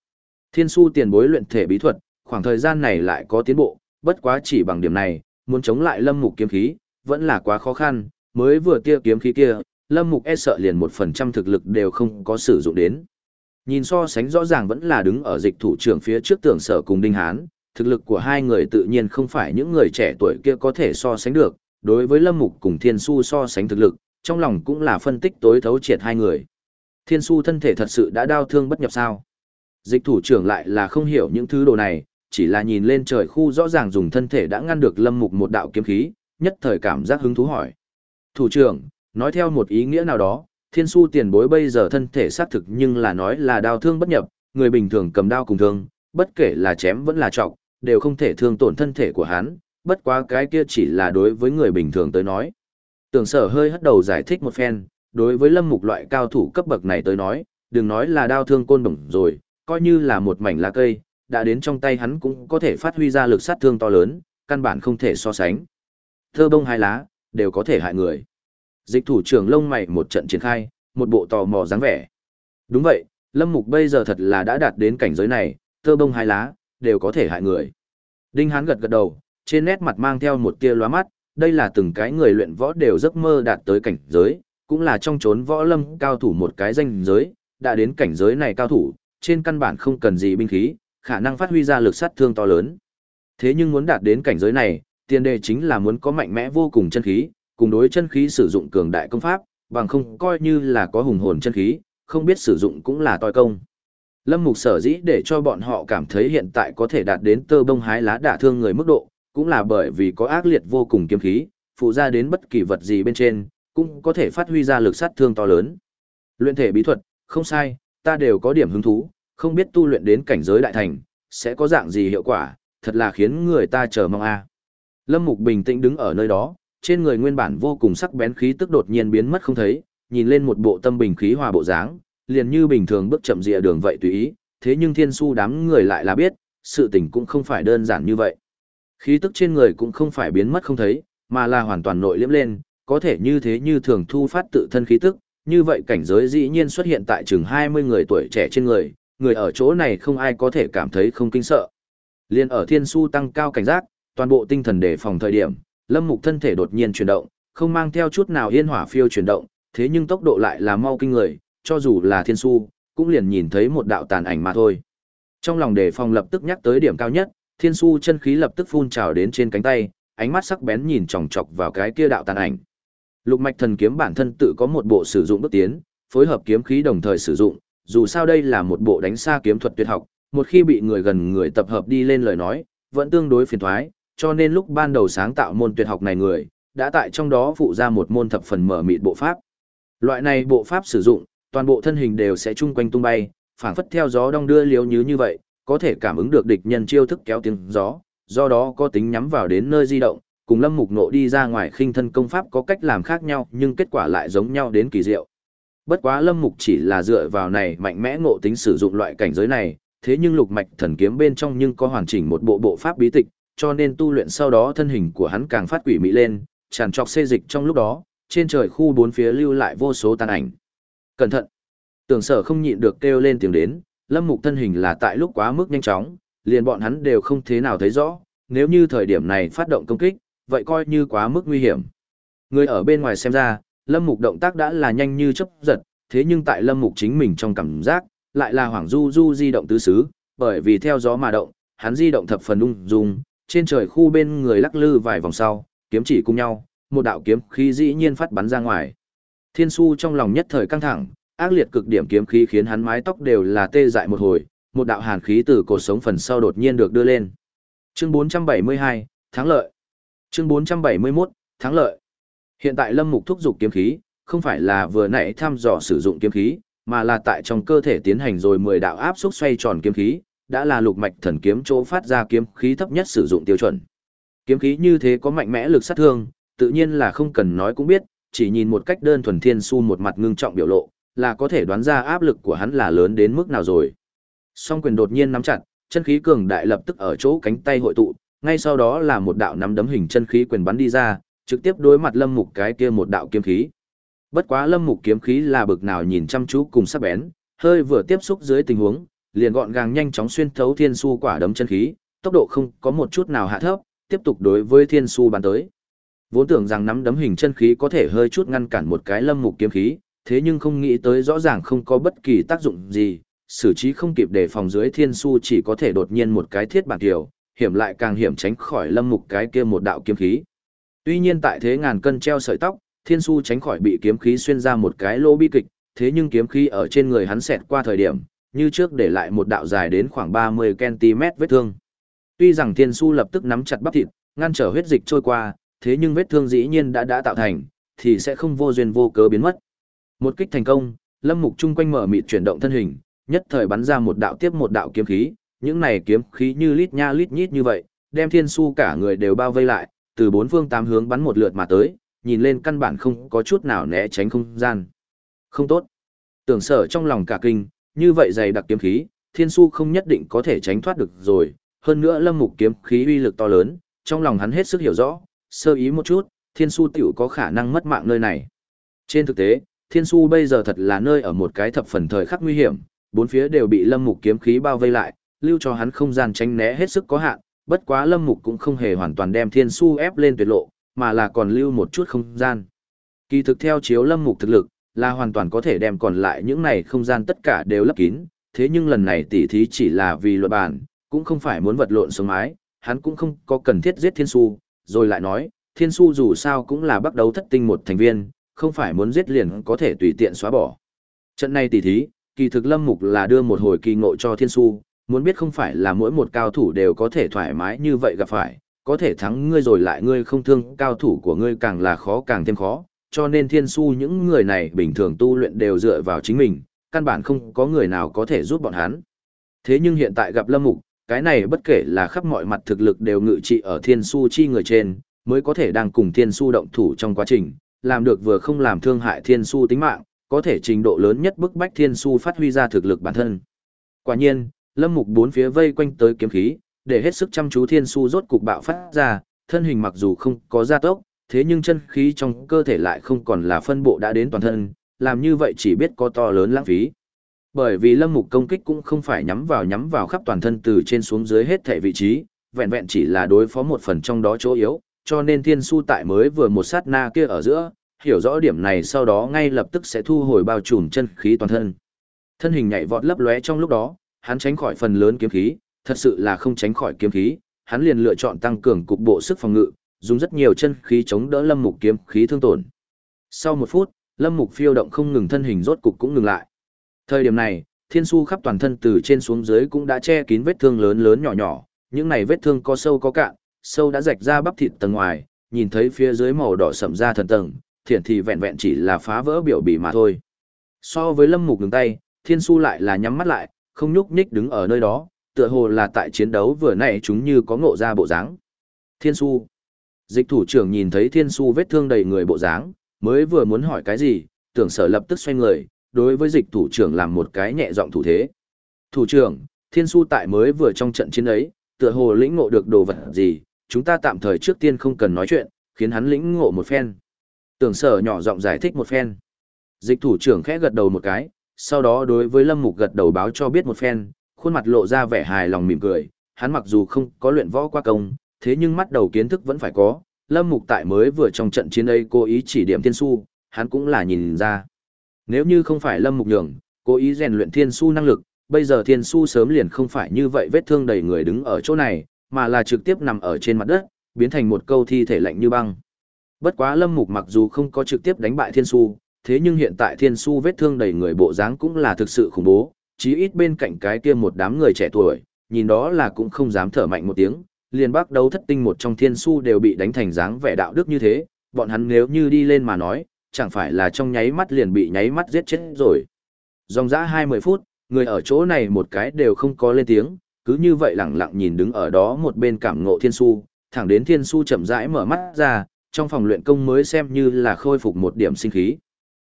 S1: Thiên su tiền bối luyện thể bí thuật, khoảng thời gian này lại có tiến bộ, bất quá chỉ bằng điểm này, muốn chống lại lâm mục kiếm khí, vẫn là quá khó khăn, mới vừa tia kiếm khí kia, lâm mục e sợ liền một phần trăm thực lực đều không có sử dụng đến. Nhìn so sánh rõ ràng vẫn là đứng ở dịch thủ trưởng phía trước tưởng sở cùng Đinh Hán, thực lực của hai người tự nhiên không phải những người trẻ tuổi kia có thể so sánh được, đối với Lâm Mục cùng Thiên Su so sánh thực lực, trong lòng cũng là phân tích tối thấu triệt hai người. Thiên Su thân thể thật sự đã đau thương bất nhập sao. Dịch thủ trưởng lại là không hiểu những thứ đồ này, chỉ là nhìn lên trời khu rõ ràng dùng thân thể đã ngăn được Lâm Mục một đạo kiếm khí, nhất thời cảm giác hứng thú hỏi. Thủ trưởng, nói theo một ý nghĩa nào đó, thiên su tiền bối bây giờ thân thể xác thực nhưng là nói là đau thương bất nhập, người bình thường cầm đao cùng thương, bất kể là chém vẫn là trọng, đều không thể thương tổn thân thể của hắn, bất quá cái kia chỉ là đối với người bình thường tới nói. Tưởng sở hơi hất đầu giải thích một phen, đối với lâm mục loại cao thủ cấp bậc này tới nói, đừng nói là đao thương côn bổng rồi, coi như là một mảnh lá cây, đã đến trong tay hắn cũng có thể phát huy ra lực sát thương to lớn, căn bản không thể so sánh. Thơ bông hai lá, đều có thể hại người. Dịch thủ trưởng lông mày một trận triển khai, một bộ tò mò dáng vẻ. Đúng vậy, Lâm Mục bây giờ thật là đã đạt đến cảnh giới này, tơ bông hai lá, đều có thể hại người. Đinh Hán gật gật đầu, trên nét mặt mang theo một tia lóa mắt, đây là từng cái người luyện võ đều giấc mơ đạt tới cảnh giới, cũng là trong chốn võ lâm cao thủ một cái danh giới, đã đến cảnh giới này cao thủ, trên căn bản không cần gì binh khí, khả năng phát huy ra lực sát thương to lớn. Thế nhưng muốn đạt đến cảnh giới này, tiền đề chính là muốn có mạnh mẽ vô cùng chân khí, cùng đối chân khí sử dụng cường đại công pháp, bằng không coi như là có hùng hồn chân khí, không biết sử dụng cũng là toi công. Lâm Mục sở dĩ để cho bọn họ cảm thấy hiện tại có thể đạt đến tơ bông hái lá đả thương người mức độ, cũng là bởi vì có ác liệt vô cùng kiếm khí, phụ ra đến bất kỳ vật gì bên trên, cũng có thể phát huy ra lực sát thương to lớn. Luyện thể bí thuật, không sai, ta đều có điểm hứng thú, không biết tu luyện đến cảnh giới đại thành, sẽ có dạng gì hiệu quả, thật là khiến người ta chờ mong a. Lâm Mục bình tĩnh đứng ở nơi đó, trên người nguyên bản vô cùng sắc bén khí tức đột nhiên biến mất không thấy, nhìn lên một bộ tâm bình khí hòa bộ dáng, liền như bình thường bước chậm rìa đường vậy tùy ý, thế nhưng thiên su đám người lại là biết, sự tình cũng không phải đơn giản như vậy. Khí tức trên người cũng không phải biến mất không thấy, mà là hoàn toàn nội liễm lên, có thể như thế như thường thu phát tự thân khí tức, như vậy cảnh giới dĩ nhiên xuất hiện tại chừng 20 người tuổi trẻ trên người, người ở chỗ này không ai có thể cảm thấy không kinh sợ. Liên ở thiên su tăng cao cảnh giác, toàn bộ tinh thần đề phòng thời điểm, lâm mục thân thể đột nhiên chuyển động, không mang theo chút nào yên hỏa phiêu chuyển động, thế nhưng tốc độ lại là mau kinh người, cho dù là thiên su, cũng liền nhìn thấy một đạo tàn ảnh mà thôi. Trong lòng đề phòng lập tức nhắc tới điểm cao nhất, thiên su chân khí lập tức phun trào đến trên cánh tay, ánh mắt sắc bén nhìn chòng chọc vào cái kia đạo tàn ảnh. Lục mạch thần kiếm bản thân tự có một bộ sử dụng bước tiến, phối hợp kiếm khí đồng thời sử dụng, dù sao đây là một bộ đánh xa kiếm thuật tuyệt học, một khi bị người gần người tập hợp đi lên lời nói, vẫn tương đối phiền toái, cho nên lúc ban đầu sáng tạo môn tuyệt học này người, đã tại trong đó phụ ra một môn thập phần mở mịt bộ pháp. Loại này bộ pháp sử dụng, toàn bộ thân hình đều sẽ chung quanh tung bay, phảng phất theo gió đong đưa liếu như như vậy, có thể cảm ứng được địch nhân chiêu thức kéo tiếng gió, do đó có tính nhắm vào đến nơi di động, cùng Lâm Mục nộ đi ra ngoài khinh thân công pháp có cách làm khác nhau, nhưng kết quả lại giống nhau đến kỳ diệu. Bất quá Lâm Mục chỉ là dựa vào này mạnh mẽ ngộ tính sử dụng loại cảnh giới này, thế nhưng lục mạch thần kiếm bên trong nhưng có hoàn chỉnh một bộ bộ pháp bí tịch, cho nên tu luyện sau đó thân hình của hắn càng phát quỷ mỹ lên, tràn trọc xê dịch trong lúc đó, trên trời khu bốn phía lưu lại vô số tàn ảnh. Cẩn thận! Tưởng sở không nhịn được kêu lên tiếng đến, lâm mục thân hình là tại lúc quá mức nhanh chóng, liền bọn hắn đều không thế nào thấy rõ, nếu như thời điểm này phát động công kích, vậy coi như quá mức nguy hiểm. Người ở bên ngoài xem ra, lâm mục động tác đã là nhanh như chớp giật, thế nhưng tại lâm mục chính mình trong cảm giác, lại là hoảng du du di động tứ xứ, bởi vì theo gió mà động, hắn di động thập phần ung dung, trên trời khu bên người lắc lư vài vòng sau, kiếm chỉ cùng nhau, một đạo kiếm khí dĩ nhiên phát bắn ra ngoài. Thiên su trong lòng nhất thời căng thẳng, ác liệt cực điểm kiếm khí khiến hắn mái tóc đều là tê dại một hồi, một đạo hàn khí từ cột sống phần sau đột nhiên được đưa lên. Chương 472, thắng lợi. Chương 471, thắng lợi. Hiện tại Lâm Mục thúc dục kiếm khí, không phải là vừa nãy thăm dò sử dụng kiếm khí, mà là tại trong cơ thể tiến hành rồi 10 đạo áp xúc xoay tròn kiếm khí, đã là lục mạch thần kiếm chỗ phát ra kiếm khí thấp nhất sử dụng tiêu chuẩn. Kiếm khí như thế có mạnh mẽ lực sát thương, tự nhiên là không cần nói cũng biết, chỉ nhìn một cách đơn thuần thiên su một mặt ngưng trọng biểu lộ, là có thể đoán ra áp lực của hắn là lớn đến mức nào rồi. Song quyền đột nhiên nắm chặt, chân khí cường đại lập tức ở chỗ cánh tay hội tụ, ngay sau đó là một đạo nắm đấm hình chân khí quyền bắn đi ra, trực tiếp đối mặt Lâm Mục cái kia một đạo kiếm khí. Bất quá Lâm Mục kiếm khí là bực nào nhìn chăm chú cùng sắc bén, hơi vừa tiếp xúc dưới tình huống, liền gọn gàng nhanh chóng xuyên thấu thiên su quả đấm chân khí, tốc độ không có một chút nào hạ thấp, tiếp tục đối với thiên su bàn tới. Vốn tưởng rằng nắm đấm hình chân khí có thể hơi chút ngăn cản một cái Lâm Mục kiếm khí, thế nhưng không nghĩ tới rõ ràng không có bất kỳ tác dụng gì, xử trí không kịp để phòng dưới thiên su chỉ có thể đột nhiên một cái thiết bản tiểu, hiểm lại càng hiểm tránh khỏi lâm mục cái kia một đạo kiếm khí. Tuy nhiên tại thế ngàn cân treo sợi tóc, thiên su tránh khỏi bị kiếm khí xuyên ra một cái lỗ bi kịch, thế nhưng kiếm khí ở trên người hắn xẹt qua thời điểm, như trước để lại một đạo dài đến khoảng 30cm vết thương. Tuy rằng thiên su lập tức nắm chặt bắp thịt, ngăn trở huyết dịch trôi qua, thế nhưng vết thương dĩ nhiên đã đã tạo thành, thì sẽ không vô duyên vô cớ biến mất. Một kích thành công, Lâm Mục chung quanh mở mịt chuyển động thân hình, nhất thời bắn ra một đạo tiếp một đạo kiếm khí, những này kiếm khí như lít nha lít nhít như vậy, đem Thiên Su cả người đều bao vây lại, từ bốn phương tám hướng bắn một lượt mà tới, nhìn lên căn bản không có chút nào né tránh không gian. Không tốt. Tưởng sở trong lòng cả kinh, như vậy dày đặc kiếm khí, thiên su không nhất định có thể tránh thoát được rồi, hơn nữa lâm mục kiếm khí uy lực to lớn, trong lòng hắn hết sức hiểu rõ, sơ ý một chút, thiên su tiểu có khả năng mất mạng nơi này. Trên thực tế, thiên su bây giờ thật là nơi ở một cái thập phần thời khắc nguy hiểm, bốn phía đều bị lâm mục kiếm khí bao vây lại, lưu cho hắn không gian tránh né hết sức có hạn, bất quá lâm mục cũng không hề hoàn toàn đem thiên su ép lên tuyệt lộ, mà là còn lưu một chút không gian. Kỳ thực theo chiếu lâm mục thực lực, là hoàn toàn có thể đem còn lại những này không gian tất cả đều lấp kín, thế nhưng lần này tỉ thí chỉ là vì luật bản, cũng không phải muốn vật lộn sống mái, hắn cũng không có cần thiết giết thiên su, rồi lại nói, thiên su dù sao cũng là bắt đầu thất tinh một thành viên, không phải muốn giết liền có thể tùy tiện xóa bỏ. Trận này tỉ thí, kỳ thực lâm mục là đưa một hồi kỳ ngộ cho thiên su, muốn biết không phải là mỗi một cao thủ đều có thể thoải mái như vậy gặp phải, có thể thắng ngươi rồi lại ngươi không thương cao thủ của ngươi càng là khó càng thêm khó, cho nên thiên su những người này bình thường tu luyện đều dựa vào chính mình, căn bản không có người nào có thể giúp bọn hắn. Thế nhưng hiện tại gặp lâm mục, cái này bất kể là khắp mọi mặt thực lực đều ngự trị ở thiên su chi người trên, mới có thể đang cùng thiên su động thủ trong quá trình, làm được vừa không làm thương hại thiên su tính mạng, có thể trình độ lớn nhất bức bách thiên su phát huy ra thực lực bản thân. Quả nhiên, lâm mục bốn phía vây quanh tới kiếm khí, để hết sức chăm chú thiên su rốt cục bạo phát ra, thân hình mặc dù không có gia tốc, thế nhưng chân khí trong cơ thể lại không còn là phân bộ đã đến toàn thân, làm như vậy chỉ biết có to lớn lãng phí. Bởi vì lâm mục công kích cũng không phải nhắm vào nhắm vào khắp toàn thân từ trên xuống dưới hết thể vị trí, vẹn vẹn chỉ là đối phó một phần trong đó chỗ yếu, cho nên thiên su tại mới vừa một sát na kia ở giữa, hiểu rõ điểm này sau đó ngay lập tức sẽ thu hồi bao trùm chân khí toàn thân. Thân hình nhảy vọt lấp lóe trong lúc đó, hắn tránh khỏi phần lớn kiếm khí, thật sự là không tránh khỏi kiếm khí, hắn liền lựa chọn tăng cường cục bộ sức phòng ngự, dùng rất nhiều chân khí chống đỡ Lâm Mục kiếm khí thương tổn. Sau một phút, Lâm Mục phiêu động không ngừng thân hình rốt cục cũng ngừng lại. Thời điểm này, Thiên Su khắp toàn thân từ trên xuống dưới cũng đã che kín vết thương lớn lớn nhỏ nhỏ, những này vết thương có sâu có cạn, sâu đã rạch ra bắp thịt tầng ngoài, nhìn thấy phía dưới màu đỏ sẫm ra thần tầng, thiện thì vẹn vẹn chỉ là phá vỡ biểu bì mà thôi. So với Lâm Mục ngừng tay, Thiên Su lại là nhắm mắt lại, không nhúc nhích đứng ở nơi đó, tựa hồ là tại chiến đấu vừa nãy chúng như có ngộ ra bộ dáng. Thiên Su. Dịch thủ trưởng nhìn thấy Thiên Su vết thương đầy người bộ dáng, mới vừa muốn hỏi cái gì, tưởng sở lập tức xoay người, đối với dịch thủ trưởng làm một cái nhẹ giọng thủ thế. Thủ trưởng, Thiên Su tại mới vừa trong trận chiến ấy, tựa hồ lĩnh ngộ được đồ vật gì, chúng ta tạm thời trước tiên không cần nói chuyện, khiến hắn lĩnh ngộ một phen. Tưởng sở nhỏ giọng giải thích một phen. Dịch thủ trưởng khẽ gật đầu một cái, sau đó đối với Lâm Mục gật đầu báo cho biết một phen, khuôn mặt lộ ra vẻ hài lòng mỉm cười, hắn mặc dù không có luyện võ qua công, thế nhưng mắt đầu kiến thức vẫn phải có, Lâm Mục tại mới vừa trong trận chiến ấy cố ý chỉ điểm Thiên Su, hắn cũng là nhìn ra. Nếu như không phải Lâm Mục nhường, cố ý rèn luyện Thiên Su năng lực, bây giờ Thiên Su sớm liền không phải như vậy vết thương đầy người đứng ở chỗ này, mà là trực tiếp nằm ở trên mặt đất, biến thành một câu thi thể lạnh như băng. Bất quá Lâm Mục mặc dù không có trực tiếp đánh bại Thiên Su, thế nhưng hiện tại Thiên Su vết thương đầy người bộ dáng cũng là thực sự khủng bố, chí ít bên cạnh cái kia một đám người trẻ tuổi, nhìn đó là cũng không dám thở mạnh một tiếng, liền bắt đấu thất tinh một trong Thiên Su đều bị đánh thành dáng vẻ đạo đức như thế, bọn hắn nếu như đi lên mà nói, chẳng phải là trong nháy mắt liền bị nháy mắt giết chết rồi. Dòng dã 20 phút, người ở chỗ này một cái đều không có lên tiếng, cứ như vậy lặng lặng nhìn đứng ở đó một bên cảm ngộ Thiên Su, thẳng đến Thiên Su chậm rãi mở mắt ra, trong phòng luyện công mới xem như là khôi phục một điểm sinh khí.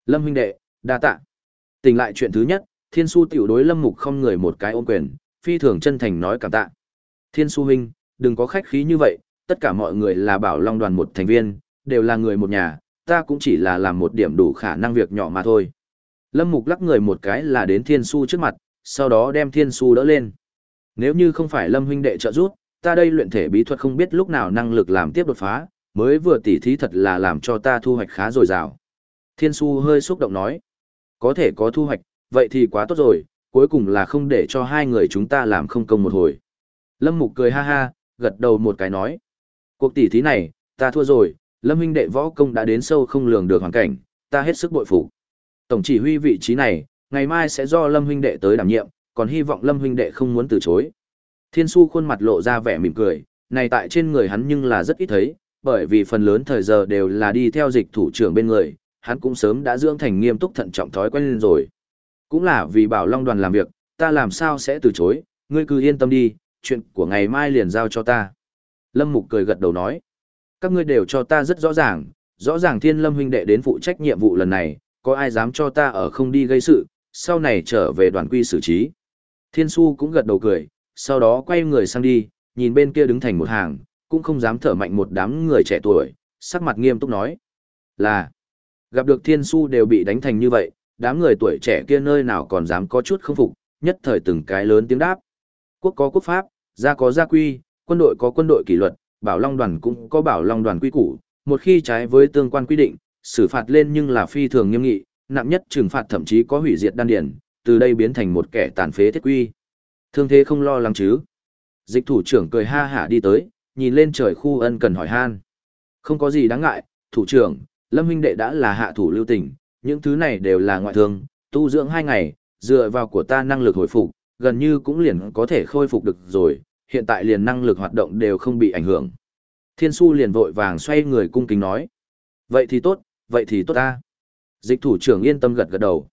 S1: Lâm huynh đệ, đa tạ. Tỉnh lại chuyện thứ nhất, Thiên Su tiểu đối Lâm Mục không người một cái ôm quyền, phi thường chân thành nói cảm tạ. Thiên Su huynh, đừng có khách khí như vậy, tất cả mọi người là bảo long đoàn một thành viên, đều là người một nhà, ta cũng chỉ là làm một điểm đủ khả năng việc nhỏ mà thôi. Lâm Mục lắc người một cái là đến Thiên Su trước mặt, sau đó đem Thiên Su đỡ lên. Nếu như không phải Lâm huynh đệ trợ giúp, ta đây luyện thể bí thuật không biết lúc nào năng lực làm tiếp đột phá, mới vừa tỉ thí thật là làm cho ta thu hoạch khá dồi dào. Thiên su hơi xúc động nói, có thể có thu hoạch, vậy thì quá tốt rồi, cuối cùng là không để cho hai người chúng ta làm không công một hồi. Lâm Mục cười ha ha, gật đầu một cái nói, cuộc tỷ thí này, ta thua rồi, Lâm huynh đệ võ công đã đến sâu không lường được hoàn cảnh, ta hết sức bội phục. Tổng chỉ huy vị trí này, ngày mai sẽ do Lâm huynh đệ tới đảm nhiệm, còn hy vọng Lâm huynh đệ không muốn từ chối. Thiên su khuôn mặt lộ ra vẻ mỉm cười, này tại trên người hắn nhưng là rất ít thấy, bởi vì phần lớn thời giờ đều là đi theo dịch thủ trưởng bên người, hắn cũng sớm đã dưỡng thành nghiêm túc thận trọng thói quen lên rồi. Cũng là vì bảo Long đoàn làm việc, ta làm sao sẽ từ chối, ngươi cứ yên tâm đi, chuyện của ngày mai liền giao cho ta. Lâm Mục cười gật đầu nói, các ngươi đều cho ta rất rõ ràng, rõ ràng Thiên Lâm huynh đệ đến phụ trách nhiệm vụ lần này, có ai dám cho ta ở không đi gây sự, sau này trở về đoàn quy xử trí. Thiên su cũng gật đầu cười, sau đó quay người sang đi, nhìn bên kia đứng thành một hàng, cũng không dám thở mạnh một đám người trẻ tuổi, sắc mặt nghiêm túc nói. Là, gặp được thiên su đều bị đánh thành như vậy, đám người tuổi trẻ kia nơi nào còn dám có chút không phục, nhất thời từng cái lớn tiếng đáp. Quốc có quốc pháp, gia có gia quy, quân đội có quân đội kỷ luật, bảo long đoàn cũng có bảo long đoàn quy củ, một khi trái với tương quan quy định, xử phạt lên nhưng là phi thường nghiêm nghị, nặng nhất trừng phạt thậm chí có hủy diệt đan điển, từ đây biến thành một kẻ tàn phế thiết quy. Thương thế không lo lắng chứ? Dịch thủ trưởng cười ha hả đi tới, nhìn lên trời khu ân cần hỏi han. Không có gì đáng ngại, thủ trưởng, Lâm huynh đệ đã là hạ thủ lưu tình, những thứ này đều là ngoại thương, tu dưỡng hai ngày, dựa vào của ta năng lực hồi phục, gần như cũng liền có thể khôi phục được rồi, hiện tại liền năng lực hoạt động đều không bị ảnh hưởng. Thiên su liền vội vàng xoay người cung kính nói. Vậy thì tốt, vậy thì tốt ta. Dịch thủ trưởng yên tâm gật gật đầu.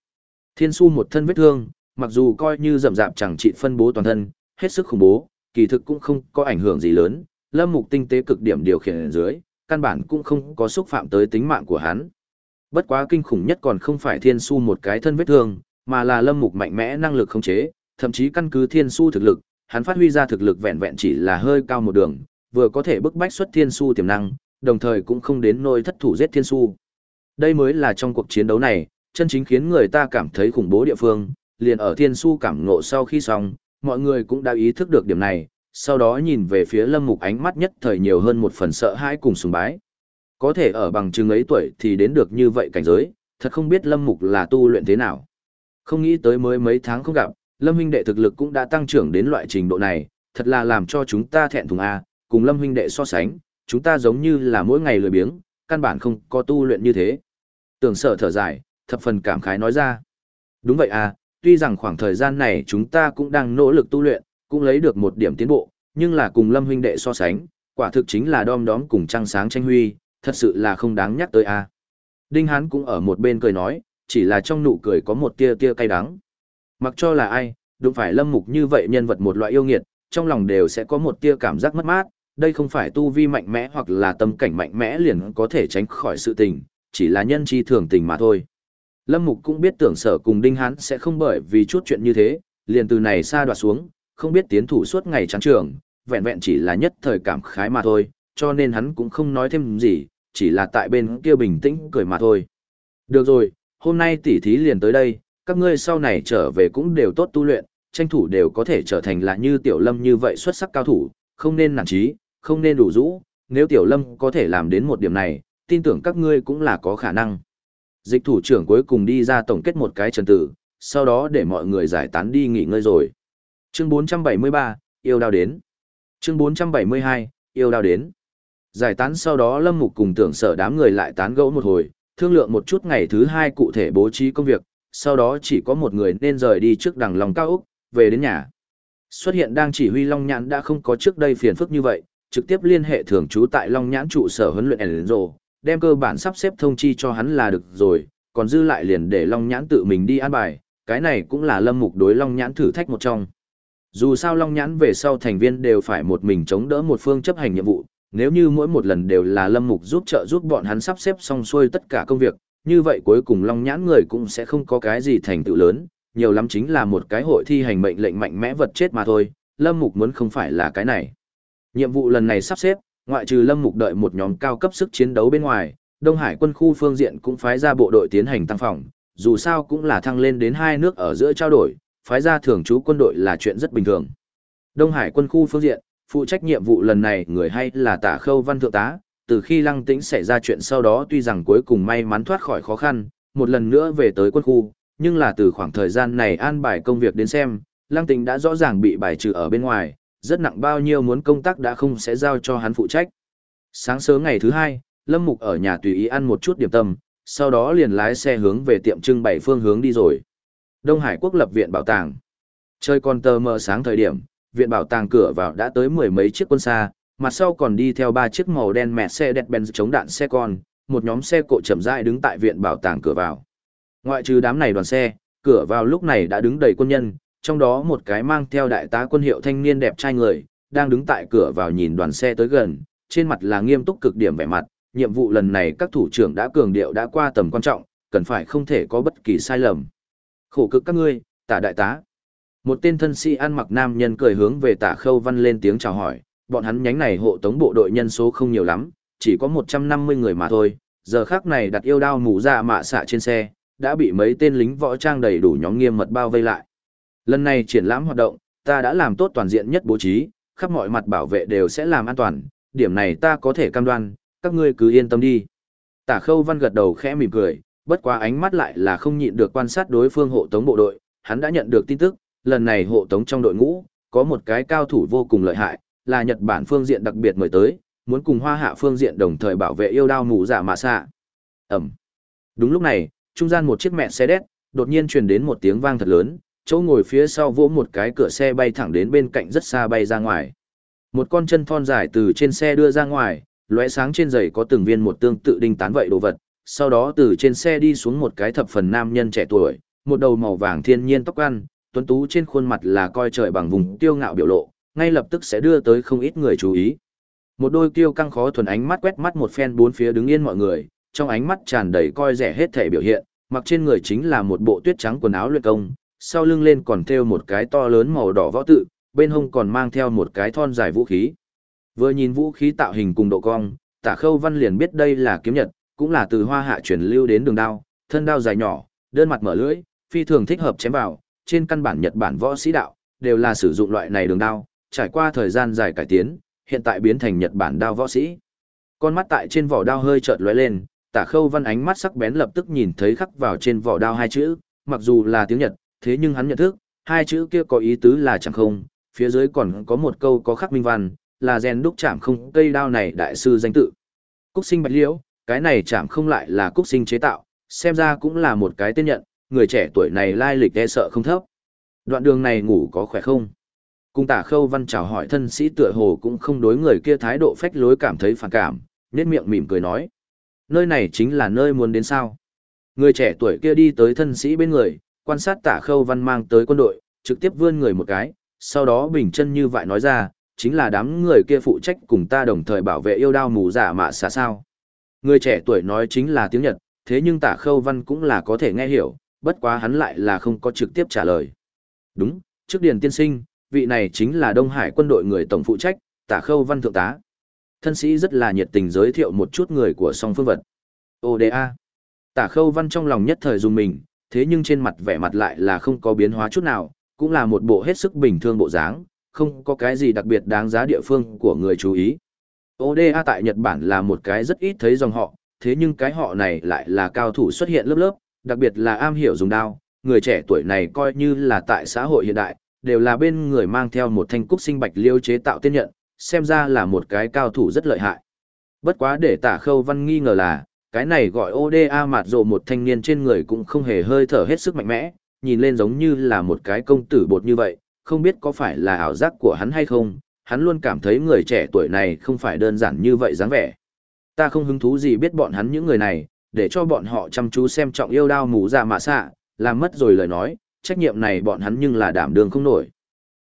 S1: Thiên su một thân vết thương, mặc dù coi như rậm rạp chẳng trị phân bố toàn thân, hết sức khủng bố, kỳ thực cũng không có ảnh hưởng gì lớn, lâm mục tinh tế cực điểm điều khiển ở dưới, căn bản cũng không có xúc phạm tới tính mạng của hắn. Bất quá kinh khủng nhất còn không phải thiên su một cái thân vết thương, mà là lâm mục mạnh mẽ năng lực khống chế, thậm chí căn cứ thiên su thực lực, hắn phát huy ra thực lực vẹn vẹn chỉ là hơi cao một đường, vừa có thể bức bách xuất thiên su tiềm năng, đồng thời cũng không đến nỗi thất thủ giết thiên su. Đây mới là trong cuộc chiến đấu này, chân chính khiến người ta cảm thấy khủng bố địa phương, liền ở thiên su cảm ngộ sau khi xong, mọi người cũng đã ý thức được điểm này, sau đó nhìn về phía lâm mục ánh mắt nhất thời nhiều hơn một phần sợ hãi cùng sùng bái. Có thể ở bằng chứng ấy tuổi thì đến được như vậy cảnh giới, thật không biết lâm mục là tu luyện thế nào. Không nghĩ tới mới mấy tháng không gặp, lâm huynh đệ thực lực cũng đã tăng trưởng đến loại trình độ này, thật là làm cho chúng ta thẹn thùng A, cùng lâm huynh đệ so sánh, chúng ta giống như là mỗi ngày lười biếng, căn bản không có tu luyện như thế. Tưởng sợ thở dài, thập phần cảm khái nói ra. Đúng vậy à, tuy rằng khoảng thời gian này chúng ta cũng đang nỗ lực tu luyện, cũng lấy được một điểm tiến bộ, nhưng là cùng lâm huynh đệ so sánh, quả thực chính là đom đóm cùng trăng sáng tranh huy, thật sự là không đáng nhắc tới à. Đinh Hán cũng ở một bên cười nói, chỉ là trong nụ cười có một tia tia cay đắng. Mặc cho là ai, đúng phải lâm mục như vậy nhân vật một loại yêu nghiệt, trong lòng đều sẽ có một tia cảm giác mất mát, đây không phải tu vi mạnh mẽ hoặc là tâm cảnh mạnh mẽ liền có thể tránh khỏi sự tình, chỉ là nhân chi thường tình mà thôi. Lâm Mục cũng biết tưởng sở cùng Đinh Hán sẽ không bởi vì chút chuyện như thế, liền từ này xa đoạt xuống, không biết tiến thủ suốt ngày trắng trường, vẹn vẹn chỉ là nhất thời cảm khái mà thôi, cho nên hắn cũng không nói thêm gì, chỉ là tại bên kia bình tĩnh cười mà thôi. Được rồi, hôm nay tỉ thí liền tới đây, các ngươi sau này trở về cũng đều tốt tu luyện, tranh thủ đều có thể trở thành là như Tiểu Lâm như vậy xuất sắc cao thủ, không nên nản chí, không nên đủ rũ, nếu Tiểu Lâm có thể làm đến một điểm này, tin tưởng các ngươi cũng là có khả năng. Dịch thủ trưởng cuối cùng đi ra tổng kết một cái trần tử, sau đó để mọi người giải tán đi nghỉ ngơi rồi. Chương 473, yêu đao đến. Chương 472, yêu đao đến. Giải tán sau đó Lâm Mục cùng tưởng sở đám người lại tán gẫu một hồi, thương lượng một chút ngày thứ hai cụ thể bố trí công việc, sau đó chỉ có một người nên rời đi trước đằng lòng cao Úc, về đến nhà. Xuất hiện đang chỉ huy Long Nhãn đã không có trước đây phiền phức như vậy, trực tiếp liên hệ thường trú tại Long Nhãn trụ sở huấn luyện Enzo, đem cơ bản sắp xếp thông chi cho hắn là được rồi, còn dư lại liền để Long Nhãn tự mình đi an bài, cái này cũng là lâm mục đối Long Nhãn thử thách một trong. Dù sao Long Nhãn về sau thành viên đều phải một mình chống đỡ một phương chấp hành nhiệm vụ, nếu như mỗi một lần đều là lâm mục giúp trợ giúp bọn hắn sắp xếp xong xuôi tất cả công việc, như vậy cuối cùng Long Nhãn người cũng sẽ không có cái gì thành tựu lớn, nhiều lắm chính là một cái hội thi hành mệnh lệnh mạnh mẽ vật chết mà thôi, lâm mục muốn không phải là cái này. Nhiệm vụ lần này sắp xếp, ngoại trừ lâm mục đợi một nhóm cao cấp sức chiến đấu bên ngoài, Đông Hải quân khu phương diện cũng phái ra bộ đội tiến hành tăng phòng, dù sao cũng là thăng lên đến hai nước ở giữa trao đổi, phái ra thường trú quân đội là chuyện rất bình thường. Đông Hải quân khu phương diện, phụ trách nhiệm vụ lần này người hay là tả khâu văn thượng tá, từ khi lăng tĩnh xảy ra chuyện sau đó tuy rằng cuối cùng may mắn thoát khỏi khó khăn, một lần nữa về tới quân khu, nhưng là từ khoảng thời gian này an bài công việc đến xem, lăng tĩnh đã rõ ràng bị bài trừ ở bên ngoài, rất nặng bao nhiêu muốn công tác đã không sẽ giao cho hắn phụ trách. Sáng sớm ngày thứ hai, Lâm Mục ở nhà tùy ý ăn một chút điểm tâm, sau đó liền lái xe hướng về tiệm trưng bày phương hướng đi rồi. Đông Hải Quốc lập viện bảo tàng. chơi con tờ mờ sáng thời điểm, viện bảo tàng cửa vào đã tới mười mấy chiếc quân xa, mặt sau còn đi theo ba chiếc màu đen mẹ xe đẹp benz chống đạn xe con, một nhóm xe cộ chậm rãi đứng tại viện bảo tàng cửa vào. Ngoại trừ đám này đoàn xe, cửa vào lúc này đã đứng đầy quân nhân, trong đó một cái mang theo đại tá quân hiệu thanh niên đẹp trai người, đang đứng tại cửa vào nhìn đoàn xe tới gần, trên mặt là nghiêm túc cực điểm vẻ mặt, nhiệm vụ lần này các thủ trưởng đã cường điệu đã qua tầm quan trọng, cần phải không thể có bất kỳ sai lầm. Khổ cực các ngươi, tả đại tá. Một tên thân sĩ ăn mặc nam nhân cười hướng về tả khâu văn lên tiếng chào hỏi, bọn hắn nhánh này hộ tống bộ đội nhân số không nhiều lắm, chỉ có 150 người mà thôi, giờ khắc này đặt yêu đao mù ra mạ xạ trên xe, đã bị mấy tên lính võ trang đầy đủ nhóm nghiêm mật bao vây lại. Lần này triển lãm hoạt động, ta đã làm tốt toàn diện nhất bố trí, khắp mọi mặt bảo vệ đều sẽ làm an toàn, điểm này ta có thể cam đoan, các ngươi cứ yên tâm đi. Tả khâu văn gật đầu khẽ mỉm cười, bất quá ánh mắt lại là không nhịn được quan sát đối phương hộ tống bộ đội, hắn đã nhận được tin tức, lần này hộ tống trong đội ngũ, có một cái cao thủ vô cùng lợi hại, là Nhật Bản phương diện đặc biệt mời tới, muốn cùng hoa hạ phương diện đồng thời bảo vệ yêu đao mù giả mạ xạ. Ẩm. Đúng lúc này, trung gian một chiếc mẹ xe đét, đột nhiên truyền đến một tiếng vang thật lớn, chỗ ngồi phía sau vỗ một cái cửa xe bay thẳng đến bên cạnh rất xa bay ra ngoài. Một con chân thon dài từ trên xe đưa ra ngoài, lóe sáng trên giày có từng viên một tương tự đinh tán vậy đồ vật, sau đó từ trên xe đi xuống một cái thập phần nam nhân trẻ tuổi, một đầu màu vàng thiên nhiên tóc ăn, tuấn tú trên khuôn mặt là coi trời bằng vùng tiêu ngạo biểu lộ, ngay lập tức sẽ đưa tới không ít người chú ý. Một đôi kiêu căng khó thuần ánh mắt quét mắt một phen bốn phía đứng yên mọi người, trong ánh mắt tràn đầy coi rẻ hết thể biểu hiện, mặc trên người chính là một bộ tuyết trắng quần áo luyện công, sau lưng lên còn thêu một cái to lớn màu đỏ võ tự, bên hông còn mang theo một cái thon dài vũ khí. Vừa nhìn vũ khí tạo hình cùng độ cong, Tả Khâu Văn liền biết đây là kiếm nhật, cũng là từ hoa hạ truyền lưu đến đường đao, thân đao dài nhỏ, đơn mặt mở lưỡi, phi thường thích hợp chém vào, trên căn bản Nhật Bản võ sĩ đạo đều là sử dụng loại này đường đao, trải qua thời gian dài cải tiến, hiện tại biến thành Nhật Bản đao võ sĩ. Con mắt tại trên vỏ đao hơi chợt lóe lên, Tả Khâu Văn ánh mắt sắc bén lập tức nhìn thấy khắc vào trên vỏ đao hai chữ, mặc dù là tiếng Nhật, thế nhưng hắn nhận thức, hai chữ kia có ý tứ là chẳng không, phía dưới còn có một câu có khắc minh văn, là rèn đúc chạm không cây đao này đại sư danh tự. Cúc sinh bạch liễu, cái này chạm không lại là cúc sinh chế tạo, xem ra cũng là một cái tên nhận, người trẻ tuổi này lai lịch e sợ không thấp. Đoạn đường này ngủ có khỏe không? Cung tả khâu văn chào hỏi thân sĩ tựa hồ cũng không đối người kia thái độ phách lối cảm thấy phản cảm, nét miệng mỉm cười nói. Nơi này chính là nơi muốn đến sao. Người trẻ tuổi kia đi tới thân sĩ bên người, quan sát tả khâu văn mang tới quân đội, trực tiếp vươn người một cái, sau đó bình chân như vậy nói ra, chính là đám người kia phụ trách cùng ta đồng thời bảo vệ yêu đao mù giả mạ xả sao. Người trẻ tuổi nói chính là tiếng Nhật, thế nhưng tả khâu văn cũng là có thể nghe hiểu, bất quá hắn lại là không có trực tiếp trả lời. Đúng, trước điền tiên sinh, vị này chính là Đông Hải quân đội người tổng phụ trách, tả khâu văn thượng tá. Thân sĩ rất là nhiệt tình giới thiệu một chút người của song phương vật. ODA. Tả khâu văn trong lòng nhất thời dùng mình, thế nhưng trên mặt vẻ mặt lại là không có biến hóa chút nào, cũng là một bộ hết sức bình thường bộ dáng, không có cái gì đặc biệt đáng giá địa phương của người chú ý. ODA tại Nhật Bản là một cái rất ít thấy dòng họ, thế nhưng cái họ này lại là cao thủ xuất hiện lớp lớp, đặc biệt là am hiểu dùng đao, người trẻ tuổi này coi như là tại xã hội hiện đại, đều là bên người mang theo một thanh cúc sinh bạch liêu chế tạo tiên nhận, xem ra là một cái cao thủ rất lợi hại. Bất quá để tả khâu văn nghi ngờ là, cái này gọi ODA mạt rộ một thanh niên trên người cũng không hề hơi thở hết sức mạnh mẽ, nhìn lên giống như là một cái công tử bột như vậy, không biết có phải là ảo giác của hắn hay không, hắn luôn cảm thấy người trẻ tuổi này không phải đơn giản như vậy dáng vẻ. Ta không hứng thú gì biết bọn hắn những người này, để cho bọn họ chăm chú xem trọng yêu đao mù ra mạ xạ, làm mất rồi lời nói, trách nhiệm này bọn hắn nhưng là đảm đường không nổi.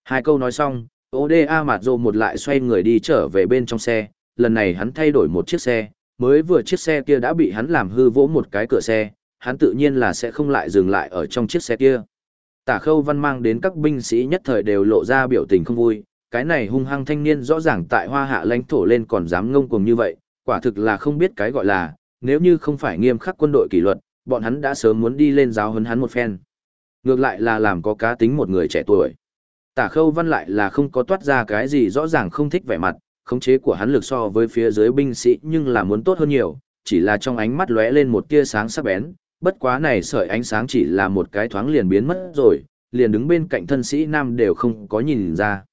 S1: Hai câu nói xong, ODA mạt Dô một lại xoay người đi trở về bên trong xe, lần này hắn thay đổi một chiếc xe, mới vừa chiếc xe kia đã bị hắn làm hư vỗ một cái cửa xe, hắn tự nhiên là sẽ không lại dừng lại ở trong chiếc xe kia. Tả khâu văn mang đến các binh sĩ nhất thời đều lộ ra biểu tình không vui, cái này hung hăng thanh niên rõ ràng tại hoa hạ lãnh thổ lên còn dám ngông cuồng như vậy, quả thực là không biết cái gọi là, nếu như không phải nghiêm khắc quân đội kỷ luật, bọn hắn đã sớm muốn đi lên giáo huấn hắn một phen. Ngược lại là làm có cá tính một người trẻ tuổi. Tả khâu văn lại là không có toát ra cái gì rõ ràng không thích vẻ mặt, khống chế của hắn lực so với phía dưới binh sĩ nhưng là muốn tốt hơn nhiều, chỉ là trong ánh mắt lóe lên một tia sáng sắc bén, bất quá này sợi ánh sáng chỉ là một cái thoáng liền biến mất rồi, liền đứng bên cạnh thân sĩ nam đều không có nhìn ra.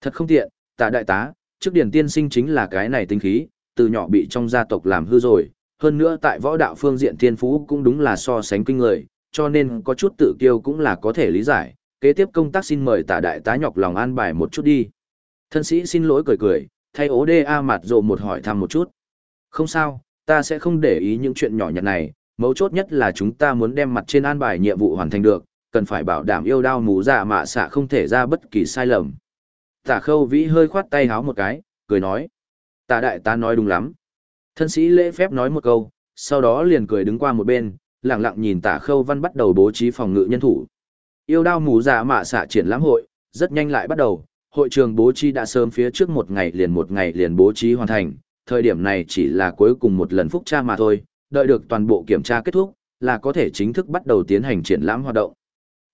S1: Thật không tiện, tạ đại tá, trước điển tiên sinh chính là cái này tinh khí, từ nhỏ bị trong gia tộc làm hư rồi, hơn nữa tại võ đạo phương diện thiên phú cũng đúng là so sánh kinh người, cho nên có chút tự kiêu cũng là có thể lý giải, kế tiếp công tác xin mời tả đại tá nhọc lòng an bài một chút đi. Thân sĩ xin lỗi cười cười, thay ố đê a mặt rộ một hỏi thăm một chút. Không sao, ta sẽ không để ý những chuyện nhỏ nhặt này, mấu chốt nhất là chúng ta muốn đem mặt trên an bài nhiệm vụ hoàn thành được, cần phải bảo đảm yêu đao mù dạ mạ xạ không thể ra bất kỳ sai lầm. Tả khâu vĩ hơi khoát tay háo một cái, cười nói. Tả đại tá nói đúng lắm. Thân sĩ lễ phép nói một câu, sau đó liền cười đứng qua một bên, lặng lặng nhìn tả khâu văn bắt đầu bố trí phòng ngự nhân thủ. yêu đao mù dạ mạ xạ triển lãm hội, rất nhanh lại bắt đầu, hội trường bố trí đã sớm phía trước một ngày liền một ngày liền bố trí hoàn thành, thời điểm này chỉ là cuối cùng một lần phúc tra mà thôi, đợi được toàn bộ kiểm tra kết thúc, là có thể chính thức bắt đầu tiến hành triển lãm hoạt động.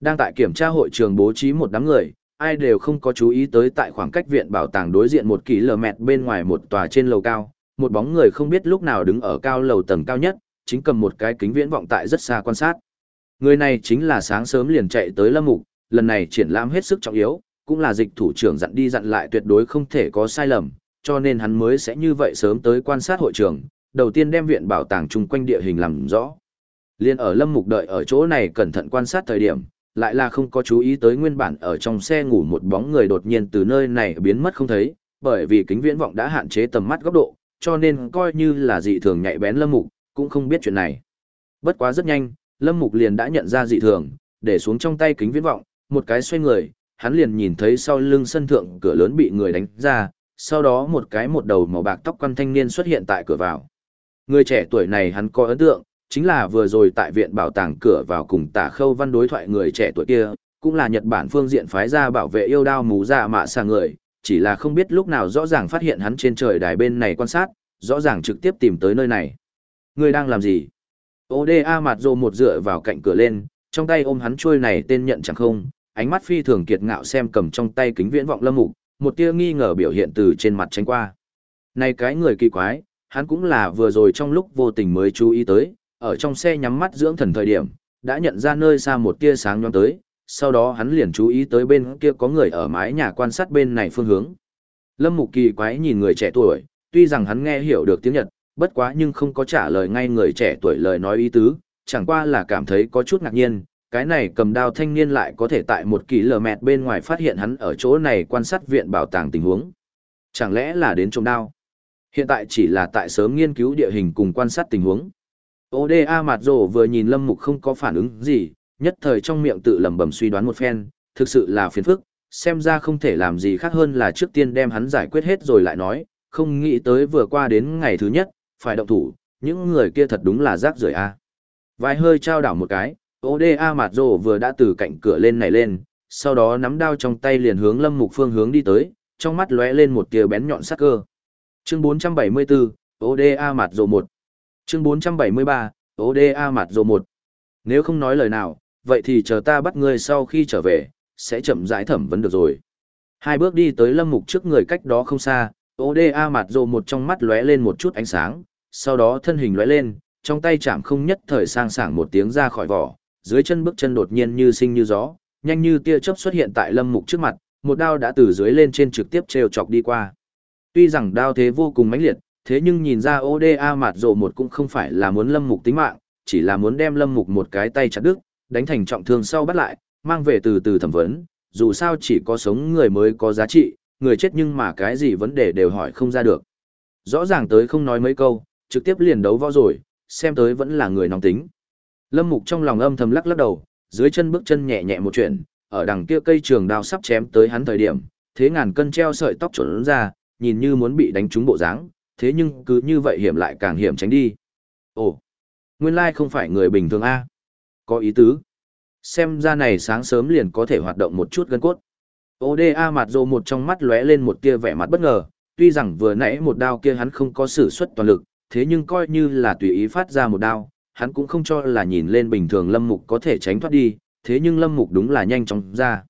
S1: Đang tại kiểm tra hội trường bố trí một đám người, ai đều không có chú ý tới tại khoảng cách viện bảo tàng đối diện một km bên ngoài một tòa trên lầu cao, một bóng người không biết lúc nào đứng ở cao lầu tầng cao nhất, chính cầm một cái kính viễn vọng tại rất xa quan sát. Người này chính là sáng sớm liền chạy tới Lâm Mục, lần này triển lãm hết sức trọng yếu, cũng là dịch thủ trưởng dặn đi dặn lại tuyệt đối không thể có sai lầm, cho nên hắn mới sẽ như vậy sớm tới quan sát hội trường, đầu tiên đem viện bảo tàng chung quanh địa hình làm rõ. Liên ở Lâm Mục đợi ở chỗ này cẩn thận quan sát thời điểm, lại là không có chú ý tới nguyên bản ở trong xe ngủ một bóng người đột nhiên từ nơi này biến mất không thấy, bởi vì kính viễn vọng đã hạn chế tầm mắt góc độ, cho nên coi như là dị thường nhạy bén Lâm Mục, cũng không biết chuyện này. Bất quá rất nhanh, Lâm Mục liền đã nhận ra dị thường, để xuống trong tay kính viễn vọng, một cái xoay người, hắn liền nhìn thấy sau lưng sân thượng cửa lớn bị người đánh ra, sau đó một cái một đầu màu bạc tóc quan thanh niên xuất hiện tại cửa vào. Người trẻ tuổi này hắn có ấn tượng, chính là vừa rồi tại viện bảo tàng cửa vào cùng tả khâu văn đối thoại người trẻ tuổi kia, cũng là Nhật Bản phương diện phái ra bảo vệ yêu đao mù dạ mạ xa người, chỉ là không biết lúc nào rõ ràng phát hiện hắn trên trời đài bên này quan sát, rõ ràng trực tiếp tìm tới nơi này. Ngươi đang làm gì? ODA mặt rồ một dựa vào cạnh cửa lên, trong tay ôm hắn chuôi này tên nhận chẳng không, ánh mắt phi thường kiệt ngạo xem cầm trong tay kính viễn vọng lâm mục, một tia nghi ngờ biểu hiện từ trên mặt tránh qua. Này cái người kỳ quái, hắn cũng là vừa rồi trong lúc vô tình mới chú ý tới, ở trong xe nhắm mắt dưỡng thần thời điểm, đã nhận ra nơi xa một tia sáng nhoáng tới, sau đó hắn liền chú ý tới bên kia có người ở mái nhà quan sát bên này phương hướng. Lâm Mục kỳ quái nhìn người trẻ tuổi, tuy rằng hắn nghe hiểu được tiếng Nhật, bất quá nhưng không có trả lời ngay người trẻ tuổi lời nói ý tứ, chẳng qua là cảm thấy có chút ngạc nhiên, cái này cầm đao thanh niên lại có thể tại một kỳ lờ mẹt bên ngoài phát hiện hắn ở chỗ này quan sát viện bảo tàng tình huống. Chẳng lẽ là đến trông đao? Hiện tại chỉ là tại sớm nghiên cứu địa hình cùng quan sát tình huống. ODA mặt rồ vừa nhìn Lâm Mục không có phản ứng gì, nhất thời trong miệng tự lẩm bẩm suy đoán một phen, thực sự là phiền phức, xem ra không thể làm gì khác hơn là trước tiên đem hắn giải quyết hết rồi lại nói, không nghĩ tới vừa qua đến ngày thứ nhất, phải động thủ, những người kia thật đúng là rác rưởi a. Vài hơi trao đảo một cái, ODA Mạt rồ vừa đã từ cạnh cửa lên này lên, sau đó nắm đao trong tay liền hướng Lâm Mục phương hướng đi tới, trong mắt lóe lên một tia bén nhọn sắc cơ. Chương 474, ODA Mạt rồ 1. Chương 473, ODA Mạt rồ 1. Nếu không nói lời nào, vậy thì chờ ta bắt ngươi sau khi trở về, sẽ chậm rãi thẩm vấn được rồi. Hai bước đi tới Lâm Mục trước người cách đó không xa, ODA Mạt rồ một trong mắt lóe lên một chút ánh sáng, sau đó thân hình lóe lên, trong tay chạm không nhất thời sang sảng một tiếng ra khỏi vỏ, dưới chân bước chân đột nhiên như sinh như gió, nhanh như tia chớp xuất hiện tại Lâm Mục trước mặt, một đao đã từ dưới lên trên trực tiếp trêu chọc đi qua. Tuy rằng đao thế vô cùng mãnh liệt, thế nhưng nhìn ra ODA mạt rộ một cũng không phải là muốn lâm mục tính mạng, chỉ là muốn đem lâm mục một cái tay chặt đứt, đánh thành trọng thương sau bắt lại, mang về từ từ thẩm vấn, dù sao chỉ có sống người mới có giá trị, người chết nhưng mà cái gì vấn đề đều hỏi không ra được. Rõ ràng tới không nói mấy câu, trực tiếp liền đấu võ rồi, xem tới vẫn là người nóng tính. Lâm mục trong lòng âm thầm lắc lắc đầu, dưới chân bước chân nhẹ nhẹ một chuyện, ở đằng kia cây trường đao sắp chém tới hắn thời điểm, thế ngàn cân treo sợi tóc chuẩn ra, nhìn như muốn bị đánh trúng bộ dáng, thế nhưng cứ như vậy hiểm lại càng hiểm tránh đi. Ồ, nguyên lai không phải người bình thường a. Có ý tứ. Xem ra này sáng sớm liền có thể hoạt động một chút gân cốt. ODA mặt rồ một trong mắt lóe lên một tia vẻ mặt bất ngờ, tuy rằng vừa nãy một đao kia hắn không có sử xuất toàn lực, thế nhưng coi như là tùy ý phát ra một đao, hắn cũng không cho là nhìn lên bình thường Lâm Mục có thể tránh thoát đi, thế nhưng Lâm Mục đúng là nhanh chóng ra.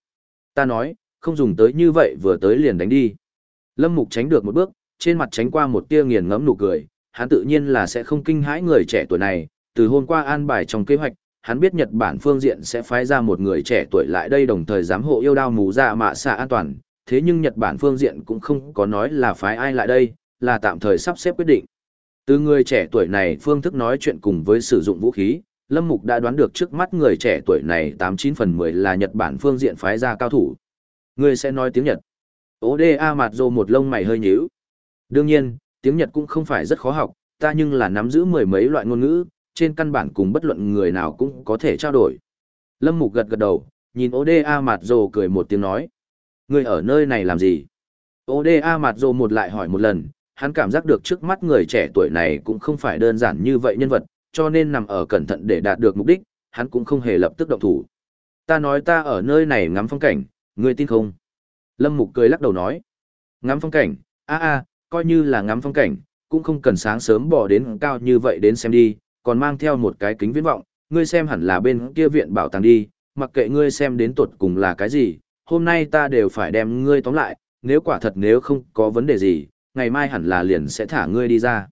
S1: Ta nói, không dùng tới như vậy vừa tới liền đánh đi. Lâm Mục tránh được một bước, trên mặt tránh qua một tia nghiền ngẫm nụ cười, hắn tự nhiên là sẽ không kinh hãi người trẻ tuổi này, từ hôm qua an bài trong kế hoạch, hắn biết Nhật Bản phương diện sẽ phái ra một người trẻ tuổi lại đây đồng thời giám hộ yêu đao mù ra mạ xạ an toàn, thế nhưng Nhật Bản phương diện cũng không có nói là phái ai lại đây, là tạm thời sắp xếp quyết định. Từ người trẻ tuổi này phương thức nói chuyện cùng với sử dụng vũ khí, Lâm Mục đã đoán được trước mắt người trẻ tuổi này 89 phần 10 là Nhật Bản phương diện phái ra cao thủ. Người sẽ nói tiếng Nhật. ODA mặt dồ một lông mày hơi nhíu. Đương nhiên, tiếng Nhật cũng không phải rất khó học, ta nhưng là nắm giữ mười mấy loại ngôn ngữ, trên căn bản cùng bất luận người nào cũng có thể trao đổi. Lâm Mục gật gật đầu, nhìn ODA mặt dồ cười một tiếng nói. Người ở nơi này làm gì? ODA mặt dồ một lại hỏi một lần, hắn cảm giác được trước mắt người trẻ tuổi này cũng không phải đơn giản như vậy nhân vật, cho nên nằm ở cẩn thận để đạt được mục đích, hắn cũng không hề lập tức động thủ. Ta nói ta ở nơi này ngắm phong cảnh, ngươi tin không? Lâm Mục cười lắc đầu nói. Ngắm phong cảnh, a a, coi như là ngắm phong cảnh, cũng không cần sáng sớm bỏ đến cao như vậy đến xem đi, còn mang theo một cái kính viễn vọng, ngươi xem hẳn là bên kia viện bảo tàng đi, mặc kệ ngươi xem đến tuột cùng là cái gì, hôm nay ta đều phải đem ngươi tóm lại, nếu quả thật nếu không có vấn đề gì, ngày mai hẳn là liền sẽ thả ngươi đi ra.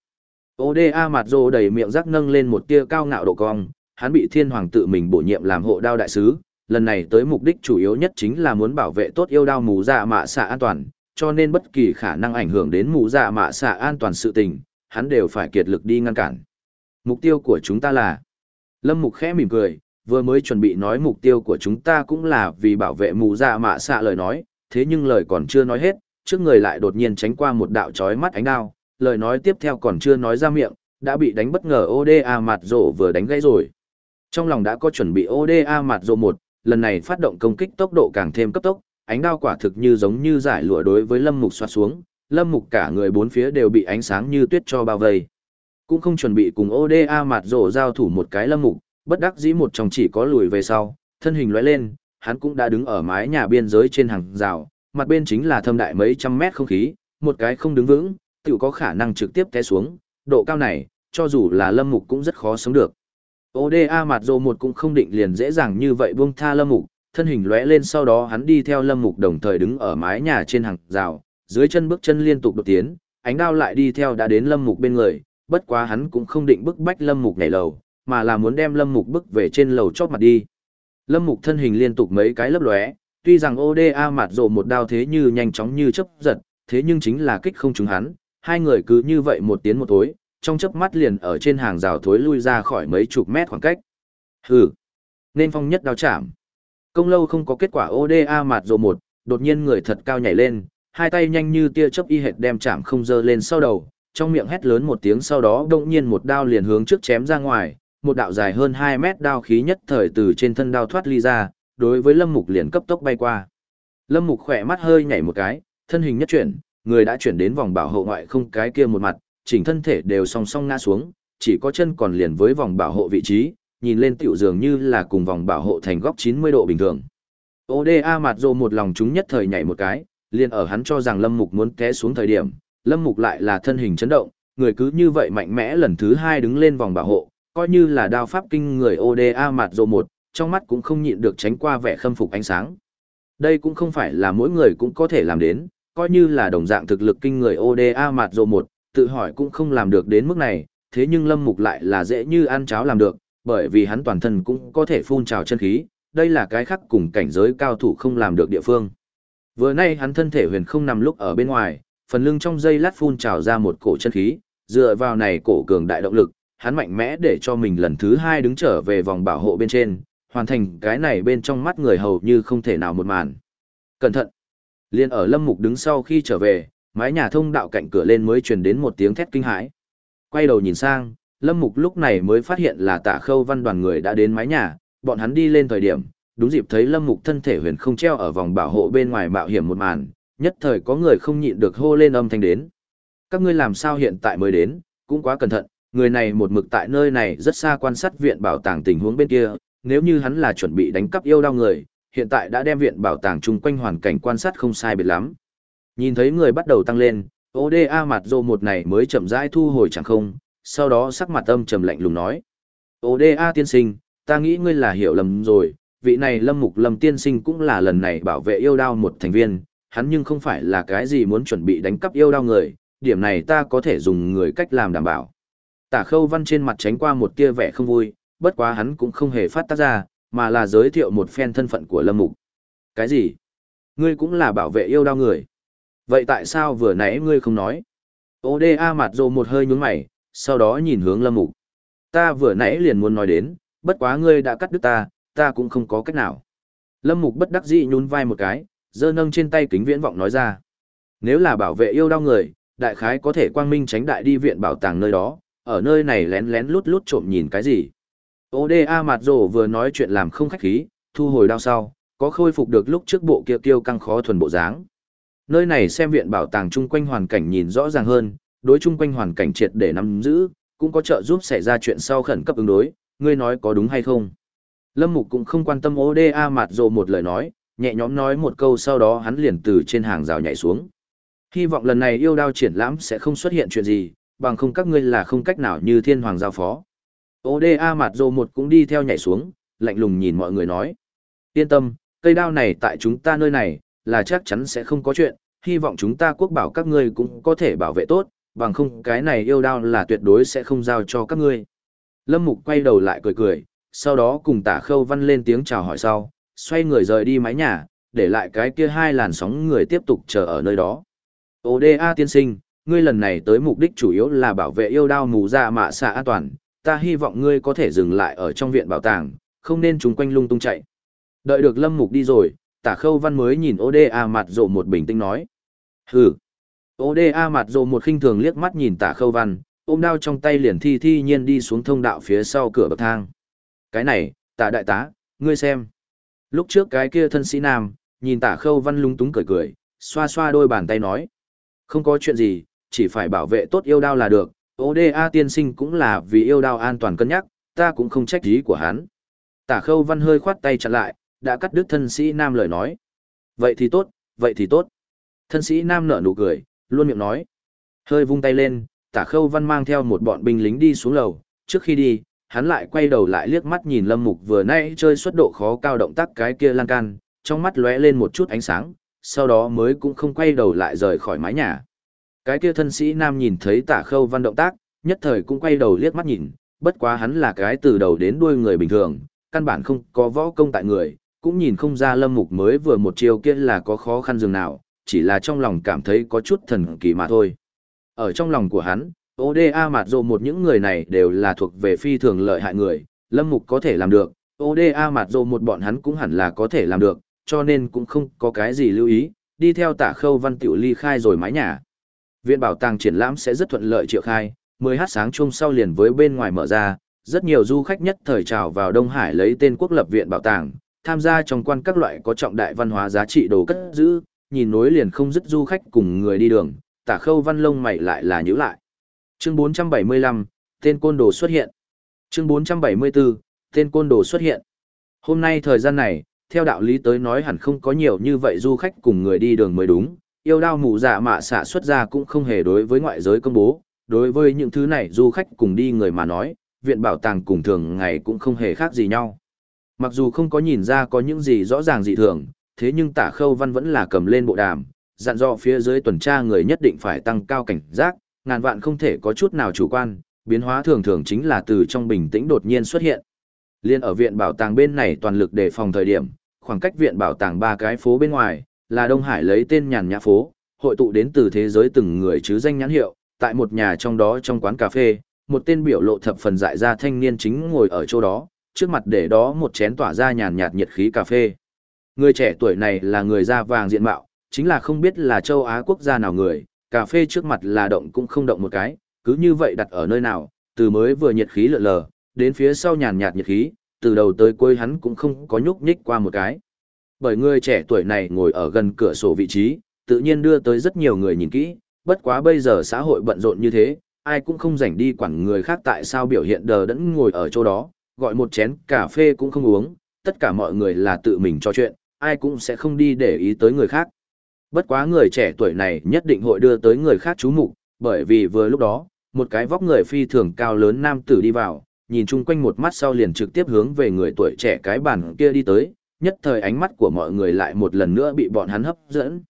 S1: Oda mặt rồ đầy miệng rắc nâng lên một tia cao ngạo độ cong, hắn bị thiên hoàng tự mình bổ nhiệm làm hộ đao đại sứ, lần này tới mục đích chủ yếu nhất chính là muốn bảo vệ tốt yêu đao mù dạ mạ xạ an toàn, cho nên bất kỳ khả năng ảnh hưởng đến mù dạ mạ xạ an toàn sự tình, hắn đều phải kiệt lực đi ngăn cản. Mục tiêu của chúng ta là... Lâm Mục khẽ mỉm cười, vừa mới chuẩn bị nói mục tiêu của chúng ta cũng là vì bảo vệ mù dạ mạ xạ lời nói, thế nhưng lời còn chưa nói hết, trước người lại đột nhiên tránh qua một đạo chói mắt ánh đao, lời nói tiếp theo còn chưa nói ra miệng, đã bị đánh bất ngờ ODA mặt rổ vừa đánh gãy rồi. Trong lòng đã có chuẩn bị ODA mặt rổ một, lần này phát động công kích tốc độ càng thêm cấp tốc, ánh đao quả thực như giống như giải lụa đối với Lâm Mục xoa xuống, Lâm Mục cả người bốn phía đều bị ánh sáng như tuyết cho bao vây. Cũng không chuẩn bị cùng ODA mặt rổ giao thủ một cái Lâm Mục, bất đắc dĩ một trong chỉ có lùi về sau, thân hình lóe lên, hắn cũng đã đứng ở mái nhà biên giới trên hàng rào, mặt bên chính là thâm đại mấy trăm mét không khí, một cái không đứng vững, tự có khả năng trực tiếp té xuống, độ cao này, cho dù là Lâm Mục cũng rất khó sống được. ODA mặt rồ một cũng không định liền dễ dàng như vậy buông tha Lâm Mục, thân hình lóe lên sau đó hắn đi theo Lâm Mục đồng thời đứng ở mái nhà trên hàng rào, dưới chân bước chân liên tục đột tiến, ánh đao lại đi theo đã đến Lâm Mục bên người, bất quá hắn cũng không định bức bách Lâm Mục nhảy lầu, mà là muốn đem Lâm Mục bức về trên lầu chót mặt đi. Lâm Mục thân hình liên tục mấy cái lấp lóe, tuy rằng ODA mặt rộ một đao thế như nhanh chóng như chớp giật, thế nhưng chính là kích không trúng hắn, hai người cứ như vậy một tiến một tối, trong chớp mắt liền ở trên hàng rào thối lui ra khỏi mấy chục mét khoảng cách. Hừ, nên phong nhất đao chạm. Công lâu không có kết quả ODA mặt rộ một, đột nhiên người thật cao nhảy lên, hai tay nhanh như tia chớp y hệt đem chạm không dơ lên sau đầu, trong miệng hét lớn một tiếng sau đó đột nhiên một đao liền hướng trước chém ra ngoài, một đạo dài hơn 2 mét đao khí nhất thời từ trên thân đao thoát ly ra, đối với Lâm Mục liền cấp tốc bay qua. Lâm Mục khỏe mắt hơi nhảy một cái, thân hình nhất chuyển, người đã chuyển đến vòng bảo hộ ngoại không cái kia một mặt, chỉnh thân thể đều song song ngã xuống, chỉ có chân còn liền với vòng bảo hộ vị trí, nhìn lên tiểu dường như là cùng vòng bảo hộ thành góc 90 độ bình thường. ODA mặt rồ một lòng chúng nhất thời nhảy một cái, liền ở hắn cho rằng Lâm Mục muốn té xuống thời điểm, Lâm Mục lại là thân hình chấn động, người cứ như vậy mạnh mẽ lần thứ hai đứng lên vòng bảo hộ, coi như là đao pháp kinh người ODA mặt rồ một, trong mắt cũng không nhịn được tránh qua vẻ khâm phục ánh sáng. Đây cũng không phải là mỗi người cũng có thể làm đến, coi như là đồng dạng thực lực kinh người ODA mạt rồ một, tự hỏi cũng không làm được đến mức này, thế nhưng Lâm Mục lại là dễ như ăn cháo làm được, bởi vì hắn toàn thân cũng có thể phun trào chân khí, đây là cái khác cùng cảnh giới cao thủ không làm được địa phương. Vừa nay hắn thân thể huyền không nằm lúc ở bên ngoài, phần lưng trong dây lát phun trào ra một cổ chân khí, dựa vào này cổ cường đại động lực, hắn mạnh mẽ để cho mình lần thứ hai đứng trở về vòng bảo hộ bên trên, hoàn thành cái này bên trong mắt người hầu như không thể nào một màn. Cẩn thận! Liên ở Lâm Mục đứng sau khi trở về, mái nhà thông đạo cạnh cửa lên mới truyền đến một tiếng thét kinh hãi. Quay đầu nhìn sang, Lâm Mục lúc này mới phát hiện là tạ khâu văn đoàn người đã đến mái nhà, bọn hắn đi lên thời điểm, đúng dịp thấy Lâm Mục thân thể huyền không treo ở vòng bảo hộ bên ngoài mạo hiểm một màn, nhất thời có người không nhịn được hô lên âm thanh đến. Các ngươi làm sao hiện tại mới đến, cũng quá cẩn thận, người này một mực tại nơi này rất xa quan sát viện bảo tàng tình huống bên kia, nếu như hắn là chuẩn bị đánh cắp yêu đao người, hiện tại đã đem viện bảo tàng chung quanh hoàn cảnh quan sát không sai biệt lắm. Nhìn thấy người bắt đầu tăng lên, ODA mặt rồ một này mới chậm rãi thu hồi chẳng không, sau đó sắc mặt âm trầm lạnh lùng nói. ODA tiên sinh, ta nghĩ ngươi là hiểu lầm rồi, vị này lâm mục lâm tiên sinh cũng là lần này bảo vệ yêu đao một thành viên, hắn nhưng không phải là cái gì muốn chuẩn bị đánh cắp yêu đao người, điểm này ta có thể dùng người cách làm đảm bảo. Tả khâu văn trên mặt tránh qua một tia vẻ không vui, bất quá hắn cũng không hề phát tác ra, mà là giới thiệu một phen thân phận của lâm mục. Cái gì? Ngươi cũng là bảo vệ yêu đao người. Vậy tại sao vừa nãy ngươi không nói? ODA mặt rồ một hơi nhướng mày, sau đó nhìn hướng lâm mục. Ta vừa nãy liền muốn nói đến, bất quá ngươi đã cắt đứt ta, ta cũng không có cách nào. Lâm mục bất đắc dĩ nhún vai một cái, giơ nâng trên tay kính viễn vọng nói ra. Nếu là bảo vệ yêu đau người, đại khái có thể quang minh tránh đại đi viện bảo tàng nơi đó, ở nơi này lén lén lút lút trộm nhìn cái gì. ODA mặt rồ vừa nói chuyện làm không khách khí, thu hồi đao sau, có khôi phục được lúc trước bộ kia tiêu căng khó thuần bộ dáng. Nơi này xem viện bảo tàng chung quanh hoàn cảnh nhìn rõ ràng hơn, đối chung quanh hoàn cảnh triệt để nắm giữ, cũng có trợ giúp xảy ra chuyện sau khẩn cấp ứng đối, ngươi nói có đúng hay không? Lâm Mục cũng không quan tâm ODA mặt rồ một lời nói, nhẹ nhõm nói một câu sau đó hắn liền từ trên hàng rào nhảy xuống. Hy vọng lần này yêu đao triển lãm sẽ không xuất hiện chuyện gì, bằng không các ngươi là không cách nào như thiên hoàng giao phó. ODA mặt rồ một cũng đi theo nhảy xuống, lạnh lùng nhìn mọi người nói. Yên tâm, cây đao này tại chúng ta nơi này, là chắc chắn sẽ không có chuyện, hy vọng chúng ta quốc bảo các ngươi cũng có thể bảo vệ tốt, bằng không cái này yêu đao là tuyệt đối sẽ không giao cho các ngươi. Lâm Mục quay đầu lại cười cười, sau đó cùng tả khâu văn lên tiếng chào hỏi sau, xoay người rời đi mái nhà, để lại cái kia hai làn sóng người tiếp tục chờ ở nơi đó. ODA tiên sinh, ngươi lần này tới mục đích chủ yếu là bảo vệ yêu đao mù ra mạ xạ an toàn, ta hy vọng ngươi có thể dừng lại ở trong viện bảo tàng, không nên chúng quanh lung tung chạy. Đợi được Lâm Mục đi rồi, tả khâu văn mới nhìn ODA mặt rộ một bình tĩnh nói. Hừ. ODA mặt rộ một khinh thường liếc mắt nhìn tả khâu văn, ôm đao trong tay liền thi thi nhiên đi xuống thông đạo phía sau cửa bậc thang. Cái này, tả đại tá, ngươi xem. Lúc trước cái kia thân sĩ nam, nhìn tả khâu văn lung túng cười cười, xoa xoa đôi bàn tay nói. Không có chuyện gì, chỉ phải bảo vệ tốt yêu đao là được, ODA tiên sinh cũng là vì yêu đao an toàn cân nhắc, ta cũng không trách ý của hắn. Tả khâu văn hơi khoát tay chặn lại, đã cắt đứt thân sĩ nam lời nói. Vậy thì tốt, vậy thì tốt. Thân sĩ nam nở nụ cười, luôn miệng nói. Hơi vung tay lên, tả khâu văn mang theo một bọn binh lính đi xuống lầu, trước khi đi, hắn lại quay đầu lại liếc mắt nhìn lâm mục vừa nãy chơi xuất độ khó cao động tác cái kia lan can, trong mắt lóe lên một chút ánh sáng, sau đó mới cũng không quay đầu lại rời khỏi mái nhà. Cái kia thân sĩ nam nhìn thấy tả khâu văn động tác, nhất thời cũng quay đầu liếc mắt nhìn, bất quá hắn là cái từ đầu đến đuôi người bình thường, căn bản không có võ công tại người, cũng nhìn không ra lâm mục mới vừa một chiêu kia là có khó khăn dường nào, chỉ là trong lòng cảm thấy có chút thần kỳ mà thôi. Ở trong lòng của hắn, ODA mặt rộ một những người này đều là thuộc về phi thường lợi hại người, lâm mục có thể làm được, ODA mặt rộ một bọn hắn cũng hẳn là có thể làm được, cho nên cũng không có cái gì lưu ý, đi theo tả khâu văn tiểu ly khai rồi mái nhà. Viện bảo tàng triển lãm sẽ rất thuận lợi triệu khai, 10 h sáng chung sau liền với bên ngoài mở ra, rất nhiều du khách nhất thời trào vào Đông Hải lấy tên quốc lập viện bảo tàng, tham gia trong quan các loại có trọng đại văn hóa giá trị đồ cất giữ, nhìn nối liền không dứt du khách cùng người đi đường, tả khâu văn lông mày lại là nhữ lại. Chương 475, tên côn đồ xuất hiện. Chương 474, tên côn đồ xuất hiện. Hôm nay thời gian này, theo đạo lý tới nói hẳn không có nhiều như vậy du khách cùng người đi đường mới đúng, yêu đao mù dạ mạ xạ xuất ra cũng không hề đối với ngoại giới công bố, đối với những thứ này du khách cùng đi người mà nói, viện bảo tàng cùng thường ngày cũng không hề khác gì nhau. Mặc dù không có nhìn ra có những gì rõ ràng dị thường, thế nhưng tả khâu văn vẫn là cầm lên bộ đàm, dặn dò phía dưới tuần tra người nhất định phải tăng cao cảnh giác, ngàn vạn không thể có chút nào chủ quan, biến hóa thường thường chính là từ trong bình tĩnh đột nhiên xuất hiện. Liên ở viện bảo tàng bên này toàn lực đề phòng thời điểm, khoảng cách viện bảo tàng ba cái phố bên ngoài, là Đông Hải lấy tên nhàn nhã phố, hội tụ đến từ thế giới từng người chứ danh nhãn hiệu, tại một nhà trong đó trong quán cà phê, một tên biểu lộ thập phần dại ra thanh niên chính ngồi ở chỗ đó, trước mặt để đó một chén tỏa ra nhàn nhạt nhiệt khí cà phê. Người trẻ tuổi này là người da vàng diện mạo, chính là không biết là châu Á quốc gia nào người, cà phê trước mặt là động cũng không động một cái, cứ như vậy đặt ở nơi nào, từ mới vừa nhiệt khí lượn lờ, đến phía sau nhàn nhạt nhiệt khí, từ đầu tới cuối hắn cũng không có nhúc nhích qua một cái. Bởi người trẻ tuổi này ngồi ở gần cửa sổ vị trí, tự nhiên đưa tới rất nhiều người nhìn kỹ, bất quá bây giờ xã hội bận rộn như thế, ai cũng không rảnh đi quản người khác tại sao biểu hiện đờ đẫn ngồi ở chỗ đó, gọi một chén cà phê cũng không uống, tất cả mọi người là tự mình trò chuyện, ai cũng sẽ không đi để ý tới người khác. Bất quá người trẻ tuổi này nhất định hội đưa tới người khác chú mục, bởi vì vừa lúc đó, một cái vóc người phi thường cao lớn nam tử đi vào, nhìn chung quanh một mắt sau liền trực tiếp hướng về người tuổi trẻ cái bàn kia đi tới, nhất thời ánh mắt của mọi người lại một lần nữa bị bọn hắn hấp dẫn.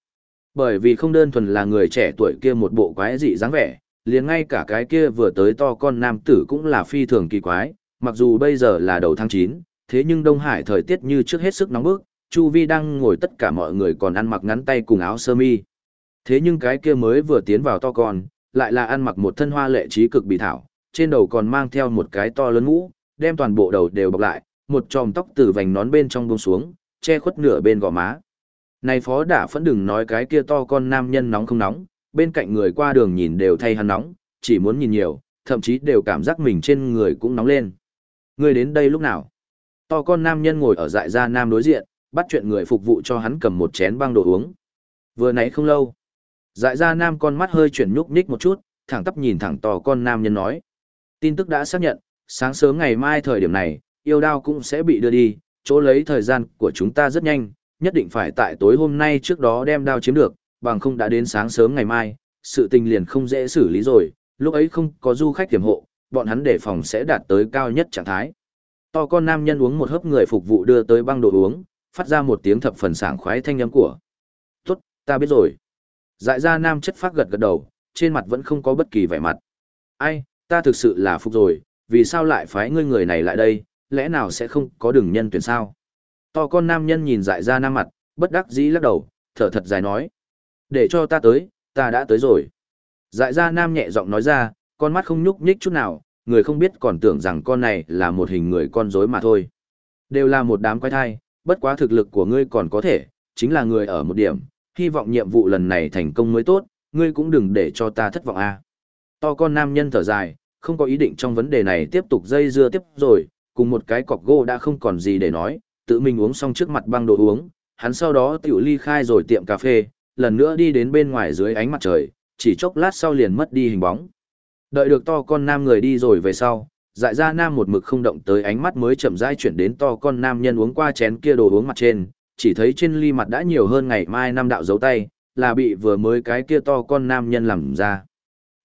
S1: Bởi vì không đơn thuần là người trẻ tuổi kia một bộ quái dị dáng vẻ, liền ngay cả cái kia vừa tới to con nam tử cũng là phi thường kỳ quái, mặc dù bây giờ là đầu tháng 9, thế nhưng Đông Hải thời tiết như trước hết sức nóng bức, Chu Vi đang ngồi tất cả mọi người còn ăn mặc ngắn tay cùng áo sơ mi. Thế nhưng cái kia mới vừa tiến vào to con, lại là ăn mặc một thân hoa lệ trí cực bị thảo, trên đầu còn mang theo một cái to lớn mũ, đem toàn bộ đầu đều bọc lại, một tròm tóc từ vành nón bên trong buông xuống, che khuất nửa bên gò má. Này phó đã phẫn đừng nói cái kia to con nam nhân nóng không nóng, bên cạnh người qua đường nhìn đều thay hắn nóng, chỉ muốn nhìn nhiều, thậm chí đều cảm giác mình trên người cũng nóng lên. Người đến đây lúc nào? To con nam nhân ngồi ở dại gia nam đối diện, bắt chuyện người phục vụ cho hắn cầm một chén băng đồ uống. Vừa nãy không lâu, dại gia nam con mắt hơi chuyển nhúc nhích một chút, thẳng tắp nhìn thẳng to con nam nhân nói. Tin tức đã xác nhận, sáng sớm ngày mai thời điểm này, yêu đao cũng sẽ bị đưa đi, chỗ lấy thời gian của chúng ta rất nhanh, nhất định phải tại tối hôm nay trước đó đem đao chiếm được, bằng không đã đến sáng sớm ngày mai, sự tình liền không dễ xử lý rồi, lúc ấy không có du khách tiềm hộ, bọn hắn đề phòng sẽ đạt tới cao nhất trạng thái. To con nam nhân uống một hớp người phục vụ đưa tới băng đồ uống, phát ra một tiếng thập phần sảng khoái thanh âm của. Tốt, ta biết rồi. Dại ra nam chất phát gật gật đầu, trên mặt vẫn không có bất kỳ vẻ mặt. Ai, ta thực sự là phục rồi, vì sao lại phái ngươi người này lại đây, lẽ nào sẽ không có đường nhân tuyển sao? To con nam nhân nhìn dại ra nam mặt, bất đắc dĩ lắc đầu, thở thật dài nói. Để cho ta tới, ta đã tới rồi. Dại ra nam nhẹ giọng nói ra, con mắt không nhúc nhích chút nào, người không biết còn tưởng rằng con này là một hình người con rối mà thôi. Đều là một đám quái thai, bất quá thực lực của ngươi còn có thể, chính là người ở một điểm, hy vọng nhiệm vụ lần này thành công mới tốt, ngươi cũng đừng để cho ta thất vọng a. To con nam nhân thở dài, không có ý định trong vấn đề này tiếp tục dây dưa tiếp rồi, cùng một cái cọc gỗ đã không còn gì để nói, tự mình uống xong trước mặt băng đồ uống, hắn sau đó tiểu ly khai rồi tiệm cà phê, lần nữa đi đến bên ngoài dưới ánh mặt trời, chỉ chốc lát sau liền mất đi hình bóng. Đợi được to con nam người đi rồi về sau, dại ra nam một mực không động tới ánh mắt mới chậm rãi chuyển đến to con nam nhân uống qua chén kia đồ uống mặt trên, chỉ thấy trên ly mặt đã nhiều hơn ngày mai năm đạo dấu tay, là bị vừa mới cái kia to con nam nhân làm ra.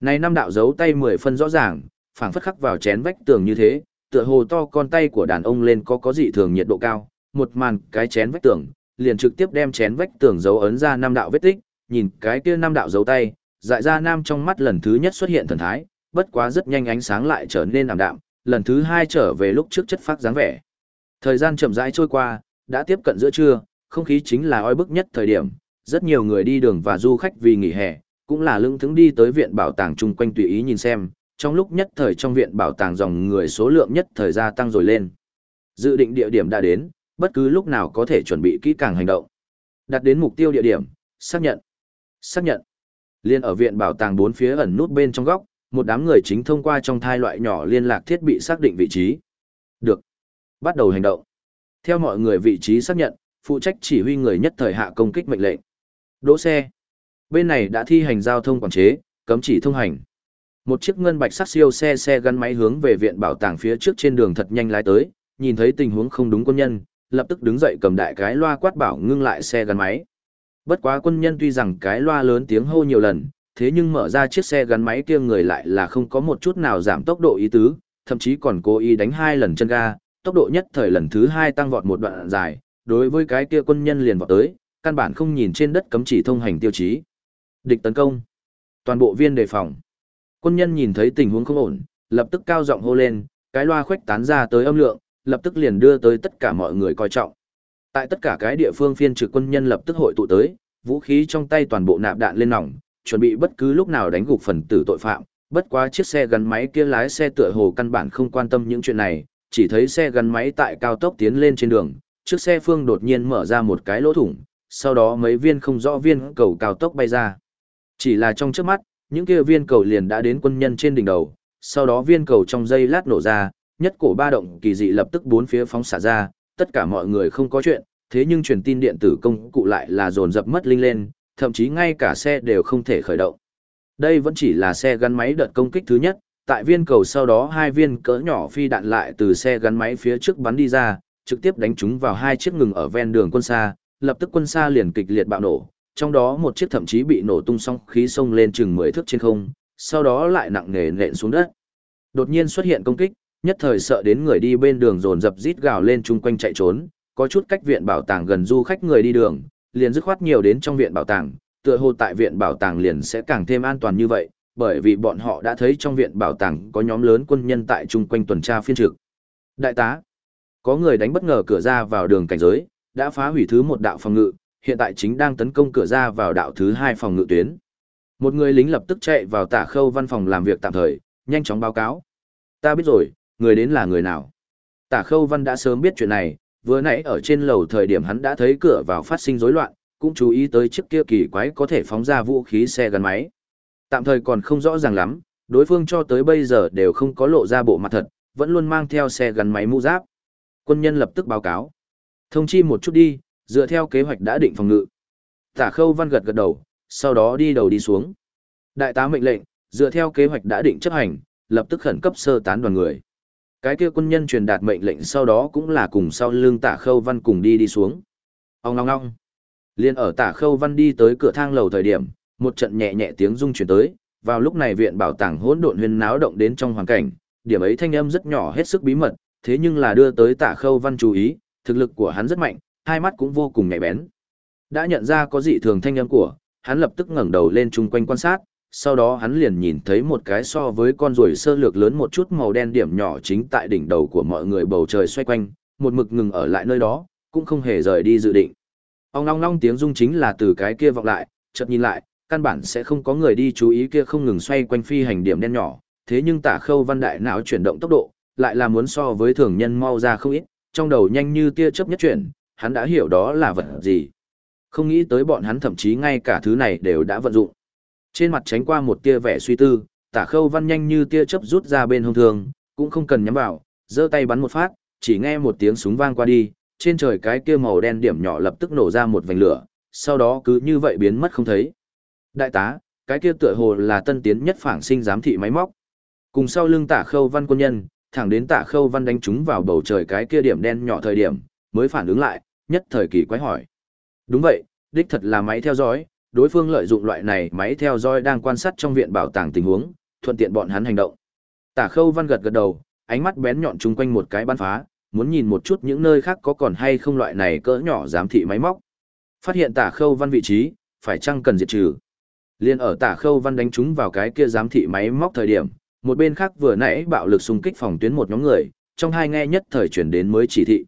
S1: Này năm đạo dấu tay mười phân rõ ràng, phảng phất khắc vào chén vách tường như thế, tựa hồ to con tay của đàn ông lên có có dị thường nhiệt độ cao, một màn cái chén vách tường, liền trực tiếp đem chén vách tường dấu ấn ra năm đạo vết tích, nhìn cái kia năm đạo dấu tay, dại ra nam trong mắt lần thứ nhất xuất hiện thần thái, bất quá rất nhanh ánh sáng lại trở nên ảm đạm, lần thứ hai trở về lúc trước chất phát dáng vẻ. Thời gian chậm rãi trôi qua, đã tiếp cận giữa trưa, không khí chính là oi bức nhất thời điểm, rất nhiều người đi đường và du khách vì nghỉ hè, cũng là lưng thững đi tới viện bảo tàng chung quanh tùy ý nhìn xem, trong lúc nhất thời trong viện bảo tàng dòng người số lượng nhất thời gia tăng rồi lên. Dự định địa điểm đã đến, bất cứ lúc nào có thể chuẩn bị kỹ càng hành động. Đặt đến mục tiêu địa điểm, xác nhận. Xác nhận. Liên ở viện bảo tàng bốn phía ẩn nút bên trong góc, một đám người chính thông qua trong thai loại nhỏ liên lạc thiết bị xác định vị trí. Được. Bắt đầu hành động. Theo mọi người vị trí xác nhận, phụ trách chỉ huy người nhất thời hạ công kích mệnh lệnh. Đỗ xe. Bên này đã thi hành giao thông quản chế, cấm chỉ thông hành. Một chiếc ngân bạch sắc siêu xe xe gắn máy hướng về viện bảo tàng phía trước trên đường thật nhanh lái tới, nhìn thấy tình huống không đúng quân nhân, lập tức đứng dậy cầm đại cái loa quát bảo ngưng lại xe gắn máy. Bất quá quân nhân tuy rằng cái loa lớn tiếng hô nhiều lần, thế nhưng mở ra chiếc xe gắn máy kia người lại là không có một chút nào giảm tốc độ ý tứ, thậm chí còn cố ý đánh hai lần chân ga, tốc độ nhất thời lần thứ hai tăng vọt một đoạn dài, đối với cái kia quân nhân liền vọt tới, căn bản không nhìn trên đất cấm chỉ thông hành tiêu chí. Địch tấn công. Toàn bộ viên đề phòng. Quân nhân nhìn thấy tình huống không ổn, lập tức cao giọng hô lên, cái loa khuếch tán ra tới âm lượng, lập tức liền đưa tới tất cả mọi người coi trọng. Tại tất cả cái địa phương phiên trực quân nhân lập tức hội tụ tới, vũ khí trong tay toàn bộ nạp đạn lên nòng, chuẩn bị bất cứ lúc nào đánh gục phần tử tội phạm. Bất quá chiếc xe gắn máy kia lái xe tựa hồ căn bản không quan tâm những chuyện này, chỉ thấy xe gắn máy tại cao tốc tiến lên trên đường, trước xe phương đột nhiên mở ra một cái lỗ thủng, sau đó mấy viên không rõ viên cầu cao tốc bay ra. Chỉ là trong trước mắt, những kia viên cầu liền đã đến quân nhân trên đỉnh đầu, sau đó viên cầu trong dây lát nổ ra, nhất cổ ba động kỳ dị lập tức bốn phía phóng xả ra, tất cả mọi người không có chuyện, thế nhưng truyền tin điện tử công cụ lại là dồn dập mất linh lên, thậm chí ngay cả xe đều không thể khởi động. Đây vẫn chỉ là xe gắn máy đợt công kích thứ nhất, tại viên cầu sau đó hai viên cỡ nhỏ phi đạn lại từ xe gắn máy phía trước bắn đi ra, trực tiếp đánh chúng vào hai chiếc ngừng ở ven đường quân xa, lập tức quân xa liền kịch liệt bạo nổ, trong đó một chiếc thậm chí bị nổ tung xong khí xông lên chừng 10 thước trên không, sau đó lại nặng nề nện xuống đất. Đột nhiên xuất hiện công kích, nhất thời sợ đến người đi bên đường dồn dập rít gào lên chung quanh chạy trốn, có chút cách viện bảo tàng gần du khách người đi đường, liền dứt khoát nhiều đến trong viện bảo tàng, tựa hồ tại viện bảo tàng liền sẽ càng thêm an toàn như vậy, bởi vì bọn họ đã thấy trong viện bảo tàng có nhóm lớn quân nhân tại chung quanh tuần tra phiên trực. Đại tá, có người đánh bất ngờ cửa ra vào đường cảnh giới, đã phá hủy thứ một đạo phòng ngự, hiện tại chính đang tấn công cửa ra vào đạo thứ hai phòng ngự tuyến. Một người lính lập tức chạy vào tả khâu văn phòng làm việc tạm thời, nhanh chóng báo cáo. Ta biết rồi, người đến là người nào. Tả khâu văn đã sớm biết chuyện này, vừa nãy ở trên lầu thời điểm hắn đã thấy cửa vào phát sinh rối loạn, cũng chú ý tới chiếc kia kỳ quái có thể phóng ra vũ khí xe gắn máy. Tạm thời còn không rõ ràng lắm, đối phương cho tới bây giờ đều không có lộ ra bộ mặt thật, vẫn luôn mang theo xe gắn máy mũ giáp. Quân nhân lập tức báo cáo. Thông chi một chút đi, dựa theo kế hoạch đã định phòng ngự. Tả khâu văn gật gật đầu, sau đó đi đầu đi xuống. Đại tá mệnh lệnh, dựa theo kế hoạch đã định chấp hành, lập tức khẩn cấp sơ tán đoàn người. cái kia quân nhân truyền đạt mệnh lệnh sau đó cũng là cùng sau lưng tả khâu văn cùng đi đi xuống. Ông ngong ngong. Liên ở tả khâu văn đi tới cửa thang lầu thời điểm, một trận nhẹ nhẹ tiếng rung chuyển tới, vào lúc này viện bảo tàng hỗn độn huyên náo động đến trong hoàn cảnh, điểm ấy thanh âm rất nhỏ hết sức bí mật, thế nhưng là đưa tới tả khâu văn chú ý, thực lực của hắn rất mạnh, hai mắt cũng vô cùng nhạy bén. Đã nhận ra có dị thường thanh âm của, hắn lập tức ngẩng đầu lên chung quanh quan sát, sau đó hắn liền nhìn thấy một cái so với con ruồi sơ lược lớn một chút màu đen điểm nhỏ chính tại đỉnh đầu của mọi người bầu trời xoay quanh, một mực ngừng ở lại nơi đó, cũng không hề rời đi dự định. Ông long long tiếng rung chính là từ cái kia vọng lại, chợt nhìn lại, căn bản sẽ không có người đi chú ý kia không ngừng xoay quanh phi hành điểm đen nhỏ, thế nhưng tả khâu văn đại não chuyển động tốc độ, lại là muốn so với thường nhân mau ra không ít, trong đầu nhanh như tia chớp nhất chuyển, hắn đã hiểu đó là vật gì. Không nghĩ tới bọn hắn thậm chí ngay cả thứ này đều đã vận dụng. Trên mặt tránh qua một tia vẻ suy tư, tả khâu văn nhanh như tia chớp rút ra bên hông thường, cũng không cần nhắm vào, giơ tay bắn một phát, chỉ nghe một tiếng súng vang qua đi, trên trời cái kia màu đen điểm nhỏ lập tức nổ ra một vành lửa, sau đó cứ như vậy biến mất không thấy. Đại tá, cái kia tựa hồ là tân tiến nhất phảng sinh giám thị máy móc. Cùng sau lưng tả khâu văn quân nhân, thẳng đến tả khâu văn đánh trúng vào bầu trời cái kia điểm đen nhỏ thời điểm, mới phản ứng lại, nhất thời kỳ quái hỏi. Đúng vậy, đích thật là máy theo dõi, đối phương lợi dụng loại này máy theo dõi đang quan sát trong viện bảo tàng tình huống, thuận tiện bọn hắn hành động. Tả khâu văn gật gật đầu, ánh mắt bén nhọn chung quanh một cái bắn phá, muốn nhìn một chút những nơi khác có còn hay không loại này cỡ nhỏ giám thị máy móc. Phát hiện tả khâu văn vị trí, phải chăng cần diệt trừ. Liên ở tả khâu văn đánh chúng vào cái kia giám thị máy móc thời điểm, một bên khác vừa nãy bạo lực xung kích phòng tuyến một nhóm người, trong hai nghe nhất thời chuyển đến mới chỉ thị.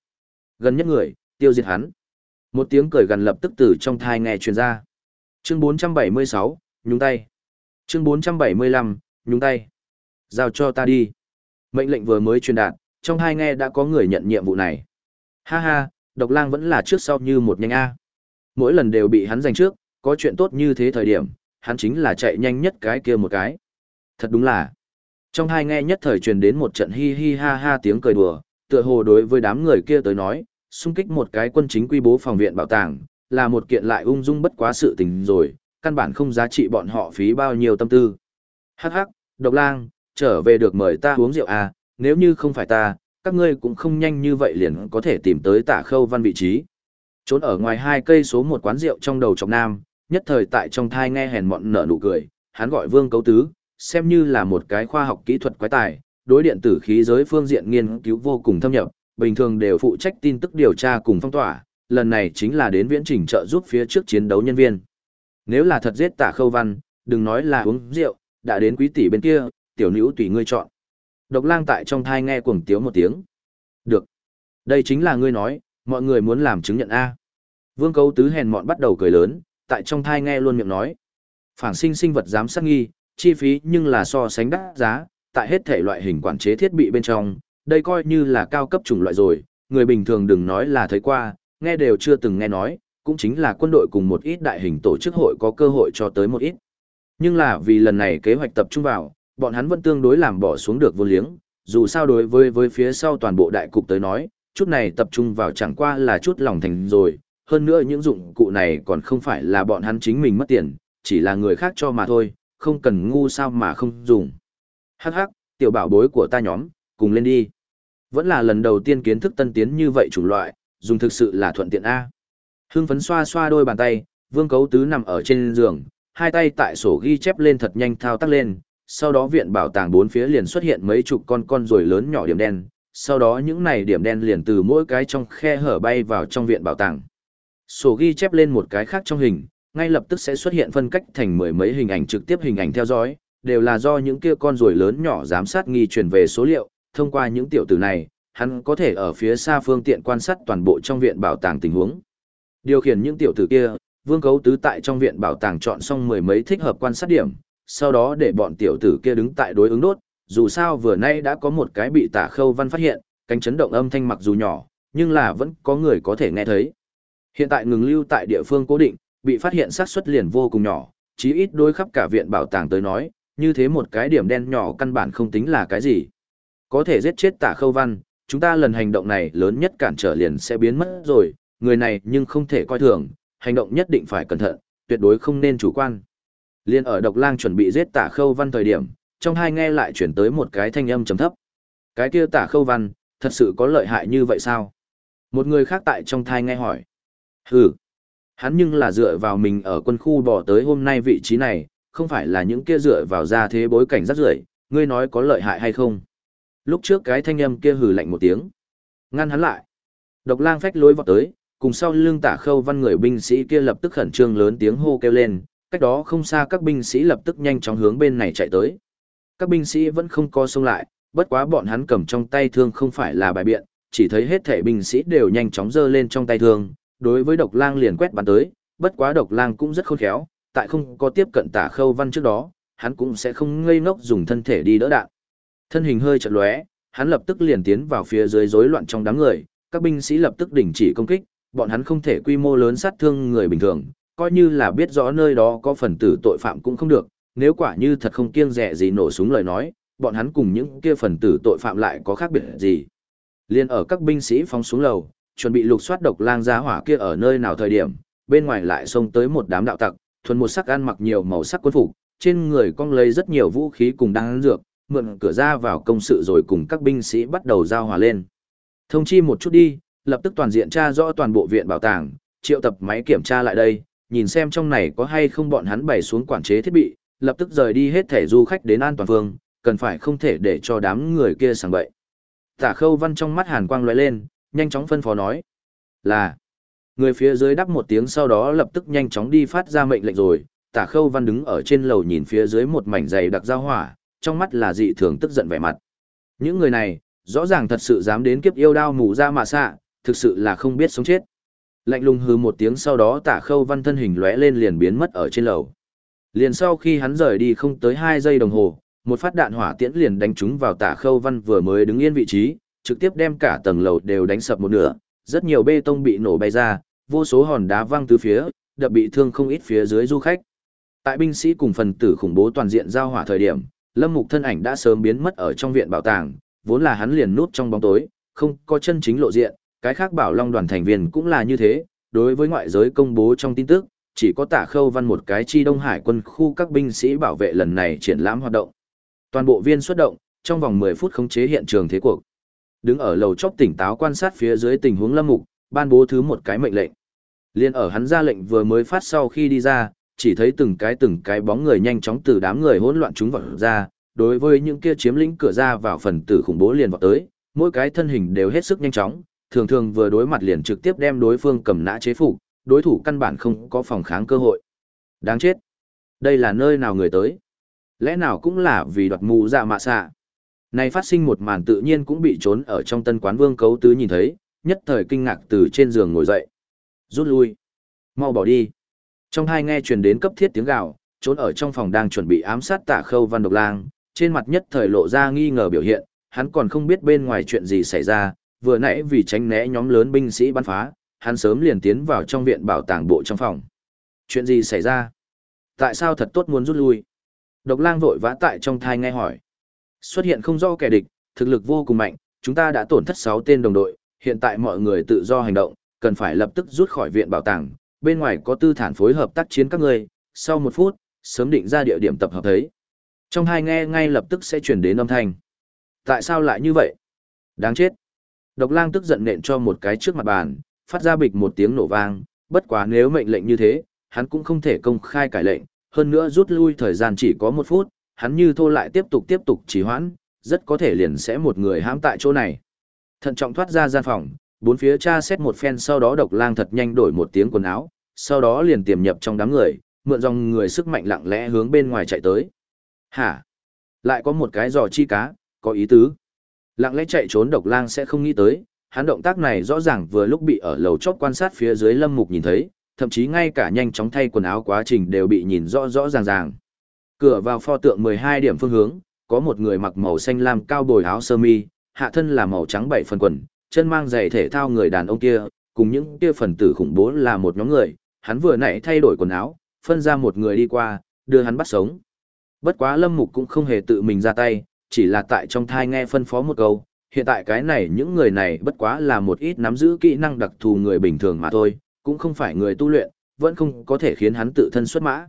S1: Gần nhất người, tiêu diệt hắn. Một tiếng cười gần lập tức từ trong thai nghe truyền ra. Chương 476, nhúng tay. Chương 475, nhúng tay. Giao cho ta đi. Mệnh lệnh vừa mới truyền đạt, trong hai nghe đã có người nhận nhiệm vụ này. Ha ha, độc lang vẫn là trước sau như một nhanh A. Mỗi lần đều bị hắn giành trước, có chuyện tốt như thế thời điểm, hắn chính là chạy nhanh nhất cái kia một cái. Thật đúng là. Trong hai nghe nhất thời truyền đến một trận hi hi ha ha tiếng cười đùa, tựa hồ đối với đám người kia tới nói, xung kích một cái quân chính quy bố phòng viện bảo tàng, là một kiện lại ung dung bất quá sự tình rồi, căn bản không giá trị bọn họ phí bao nhiêu tâm tư. Hắc hắc, độc lang, trở về được mời ta uống rượu à, nếu như không phải ta, các ngươi cũng không nhanh như vậy liền có thể tìm tới tả khâu văn vị trí. Trốn ở ngoài hai cây số một quán rượu trong đầu trọng nam, nhất thời tại trong thai nghe hèn mọn nở nụ cười, hắn gọi vương cấu tứ, xem như là một cái khoa học kỹ thuật quái tài, đối điện tử khí giới phương diện nghiên cứu vô cùng thâm nhập, bình thường đều phụ trách tin tức điều tra cùng phong tỏa, lần này chính là đến viễn trình trợ giúp phía trước chiến đấu nhân viên. Nếu là thật giết tả khâu văn, đừng nói là uống rượu, đã đến quý tỷ bên kia, tiểu nữ tùy ngươi chọn. Độc lang tại trong thai nghe cuồng tiếu một tiếng. Được. Đây chính là ngươi nói, mọi người muốn làm chứng nhận A. Vương cấu tứ hèn mọn bắt đầu cười lớn, tại trong thai nghe luôn miệng nói. Phản sinh sinh vật dám sát nghi, chi phí nhưng là so sánh đắt giá, tại hết thể loại hình quản chế thiết bị bên trong, đây coi như là cao cấp chủng loại rồi, người bình thường đừng nói là thấy qua, nghe đều chưa từng nghe nói, cũng chính là quân đội cùng một ít đại hình tổ chức hội có cơ hội cho tới một ít. Nhưng là vì lần này kế hoạch tập trung vào, bọn hắn vẫn tương đối làm bỏ xuống được vô liếng, dù sao đối với với phía sau toàn bộ đại cục tới nói, chút này tập trung vào chẳng qua là chút lòng thành rồi, hơn nữa những dụng cụ này còn không phải là bọn hắn chính mình mất tiền, chỉ là người khác cho mà thôi, không cần ngu sao mà không dùng. Hắc hắc, tiểu bảo bối của ta nhóm, cùng lên đi. Vẫn là lần đầu tiên kiến thức tân tiến như vậy chủng loại, dùng thực sự là thuận tiện A. Hưng phấn xoa xoa đôi bàn tay, vương cấu tứ nằm ở trên giường, hai tay tại sổ ghi chép lên thật nhanh thao tác lên, sau đó viện bảo tàng bốn phía liền xuất hiện mấy chục con con rồi lớn nhỏ điểm đen, sau đó những này điểm đen liền từ mỗi cái trong khe hở bay vào trong viện bảo tàng. Sổ ghi chép lên một cái khác trong hình, ngay lập tức sẽ xuất hiện phân cách thành mười mấy hình ảnh trực tiếp hình ảnh theo dõi, đều là do những kia con ruồi lớn nhỏ giám sát nghi truyền về số liệu, thông qua những tiểu tử này, hắn có thể ở phía xa phương tiện quan sát toàn bộ trong viện bảo tàng tình huống. Điều khiển những tiểu tử kia, Vương Cấu Tứ tại trong viện bảo tàng chọn xong mười mấy thích hợp quan sát điểm, sau đó để bọn tiểu tử kia đứng tại đối ứng đốt, dù sao vừa nay đã có một cái bị tả khâu văn phát hiện, cánh chấn động âm thanh mặc dù nhỏ, nhưng là vẫn có người có thể nghe thấy. Hiện tại ngừng lưu tại địa phương cố định, bị phát hiện xác suất liền vô cùng nhỏ, chí ít đối khắp cả viện bảo tàng tới nói, như thế một cái điểm đen nhỏ căn bản không tính là cái gì. Có thể giết chết tả khâu văn, chúng ta lần hành động này lớn nhất cản trở liền sẽ biến mất rồi, người này nhưng không thể coi thường, hành động nhất định phải cẩn thận, tuyệt đối không nên chủ quan. Liên ở độc lang chuẩn bị giết tả khâu văn thời điểm, trong hai nghe lại chuyển tới một cái thanh âm trầm thấp. Cái kia tả khâu văn, thật sự có lợi hại như vậy sao? Một người khác tại trong thai nghe hỏi. Hừ, hắn nhưng là dựa vào mình ở quân khu bỏ tới hôm nay vị trí này, không phải là những kia dựa vào ra thế bối cảnh rất rưởi, ngươi nói có lợi hại hay không? Lúc trước cái thanh âm kia hừ lạnh một tiếng. Ngăn hắn lại. Độc lang phách lối vọt tới, cùng sau lưng tả khâu văn người binh sĩ kia lập tức khẩn trương lớn tiếng hô kêu lên, cách đó không xa các binh sĩ lập tức nhanh chóng hướng bên này chạy tới. Các binh sĩ vẫn không co xông lại, bất quá bọn hắn cầm trong tay thương không phải là bài biện, chỉ thấy hết thể binh sĩ đều nhanh chóng giơ lên trong tay thương, đối với độc lang liền quét bắn tới, bất quá độc lang cũng rất khôn khéo, tại không có tiếp cận tả khâu văn trước đó, hắn cũng sẽ không ngây ngốc dùng thân thể đi đỡ đạn. Thân hình hơi chật lóe, hắn lập tức liền tiến vào phía dưới rối loạn trong đám người, các binh sĩ lập tức đình chỉ công kích, bọn hắn không thể quy mô lớn sát thương người bình thường, coi như là biết rõ nơi đó có phần tử tội phạm cũng không được, nếu quả như thật không kiêng dè gì nổ súng lời nói, bọn hắn cùng những kia phần tử tội phạm lại có khác biệt gì. Liên ở các binh sĩ phóng xuống lầu, chuẩn bị lục soát độc lang giá hỏa kia ở nơi nào thời điểm, bên ngoài lại xông tới một đám đạo tặc, thuần một sắc ăn mặc nhiều màu sắc quân phục, trên người cong lấy rất nhiều vũ khí cùng đan dược, mượn cửa ra vào công sự rồi cùng các binh sĩ bắt đầu giao hòa lên. Thông chi một chút đi, lập tức toàn diện tra rõ toàn bộ viện bảo tàng, triệu tập máy kiểm tra lại đây, nhìn xem trong này có hay không bọn hắn bày xuống quản chế thiết bị, lập tức rời đi hết thể du khách đến an toàn phương, cần phải không thể để cho đám người kia sảng bậy. Tả khâu văn trong mắt hàn quang lóe lên, nhanh chóng phân phó nói. Là, người phía dưới đáp một tiếng sau đó lập tức nhanh chóng đi phát ra mệnh lệnh rồi, tả khâu văn đứng ở trên lầu nhìn phía dưới một mảnh dày đặc giao hỏa, trong mắt là dị thường tức giận vẻ mặt. Những người này, rõ ràng thật sự dám đến kiếp yêu đao mù ra mà xạ, thực sự là không biết sống chết. Lạnh lùng hừ một tiếng sau đó tả khâu văn thân hình lóe lên liền biến mất ở trên lầu. Liền sau khi hắn rời đi không tới 2 giây đồng hồ, một phát đạn hỏa tiễn liền đánh trúng vào tả khâu văn vừa mới đứng yên vị trí, trực tiếp đem cả tầng lầu đều đánh sập một nửa, rất nhiều bê tông bị nổ bay ra, vô số hòn đá văng từ phía, đập bị thương không ít phía dưới du khách. Tại binh sĩ cùng phần tử khủng bố toàn diện giao hỏa thời điểm, Lâm Mục thân ảnh đã sớm biến mất ở trong viện bảo tàng, vốn là hắn liền núp trong bóng tối, không có chân chính lộ diện, cái khác bảo long đoàn thành viên cũng là như thế, đối với ngoại giới công bố trong tin tức, chỉ có tả khâu văn một cái chi Đông Hải quân khu các binh sĩ bảo vệ lần này triển lãm hoạt động. Toàn bộ viên xuất động, trong vòng 10 phút khống chế hiện trường thế cuộc. Đứng ở lầu chóp tỉnh táo quan sát phía dưới tình huống lâm mục, ban bố thứ một cái mệnh lệnh. Liên ở hắn ra lệnh vừa mới phát sau khi đi ra, chỉ thấy từng cái từng cái bóng người nhanh chóng từ đám người hỗn loạn chúng vọt ra, đối với những kia chiếm lĩnh cửa ra vào phần tử khủng bố liền vọt tới, mỗi cái thân hình đều hết sức nhanh chóng, thường thường vừa đối mặt liền trực tiếp đem đối phương cầm nã chế phục, đối thủ căn bản không có phòng kháng cơ hội. Đáng chết. Đây là nơi nào người tới? Lẽ nào cũng là vì đoạt mù dạ mạ xạ? Này phát sinh một màn tự nhiên cũng bị trốn ở trong tân quán vương cấu tứ nhìn thấy, nhất thời kinh ngạc từ trên giường ngồi dậy. Rút lui. Mau bỏ đi. Trong hai nghe truyền đến cấp thiết tiếng gào, trốn ở trong phòng đang chuẩn bị ám sát tả khâu văn độc lang, trên mặt nhất thời lộ ra nghi ngờ biểu hiện, hắn còn không biết bên ngoài chuyện gì xảy ra, vừa nãy vì tránh né nhóm lớn binh sĩ bắn phá, hắn sớm liền tiến vào trong viện bảo tàng bộ trong phòng. Chuyện gì xảy ra? Tại sao thật tốt muốn rút lui? Độc lang vội vã tại trong thai nghe hỏi. Xuất hiện không do kẻ địch, thực lực vô cùng mạnh, chúng ta đã tổn thất 6 tên đồng đội, hiện tại mọi người tự do hành động, cần phải lập tức rút khỏi viện bảo tàng, bên ngoài có tư thản phối hợp tác chiến các người, sau một phút, sớm định ra địa điểm tập hợp thấy. Trong hai nghe ngay lập tức sẽ chuyển đến âm thanh. Tại sao lại như vậy? Đáng chết. Độc lang tức giận nện cho một cái trước mặt bàn, phát ra bịch một tiếng nổ vang, bất quá nếu mệnh lệnh như thế, hắn cũng không thể công khai cải lệnh, hơn nữa rút lui thời gian chỉ có một phút, hắn như thô lại tiếp tục tiếp tục trì hoãn, rất có thể liền sẽ một người hãm tại chỗ này. Thận trọng thoát ra gian phòng, bốn phía tra xét một phen sau đó độc lang thật nhanh đổi một tiếng quần áo, sau đó liền tiềm nhập trong đám người, mượn dòng người sức mạnh lặng lẽ hướng bên ngoài chạy tới. Hả? Lại có một cái giò chi cá, có ý tứ. Lặng lẽ chạy trốn độc lang sẽ không nghĩ tới, hắn động tác này rõ ràng vừa lúc bị ở lầu chót quan sát phía dưới lâm mục nhìn thấy, thậm chí ngay cả nhanh chóng thay quần áo quá trình đều bị nhìn rõ rõ ràng ràng. Cửa vào pho tượng 12 điểm phương hướng, có một người mặc màu xanh lam cao bồi áo sơ mi, hạ thân là màu trắng bảy phần quần, chân mang giày thể thao người đàn ông kia, cùng những kia phần tử khủng bố là một nhóm người, hắn vừa nãy thay đổi quần áo, phân ra một người đi qua, đưa hắn bắt sống. Bất quá Lâm Mục cũng không hề tự mình ra tay, chỉ là tại trong thai nghe phân phó một câu, hiện tại cái này những người này bất quá là một ít nắm giữ kỹ năng đặc thù người bình thường mà thôi, cũng không phải người tu luyện, vẫn không có thể khiến hắn tự thân xuất mã.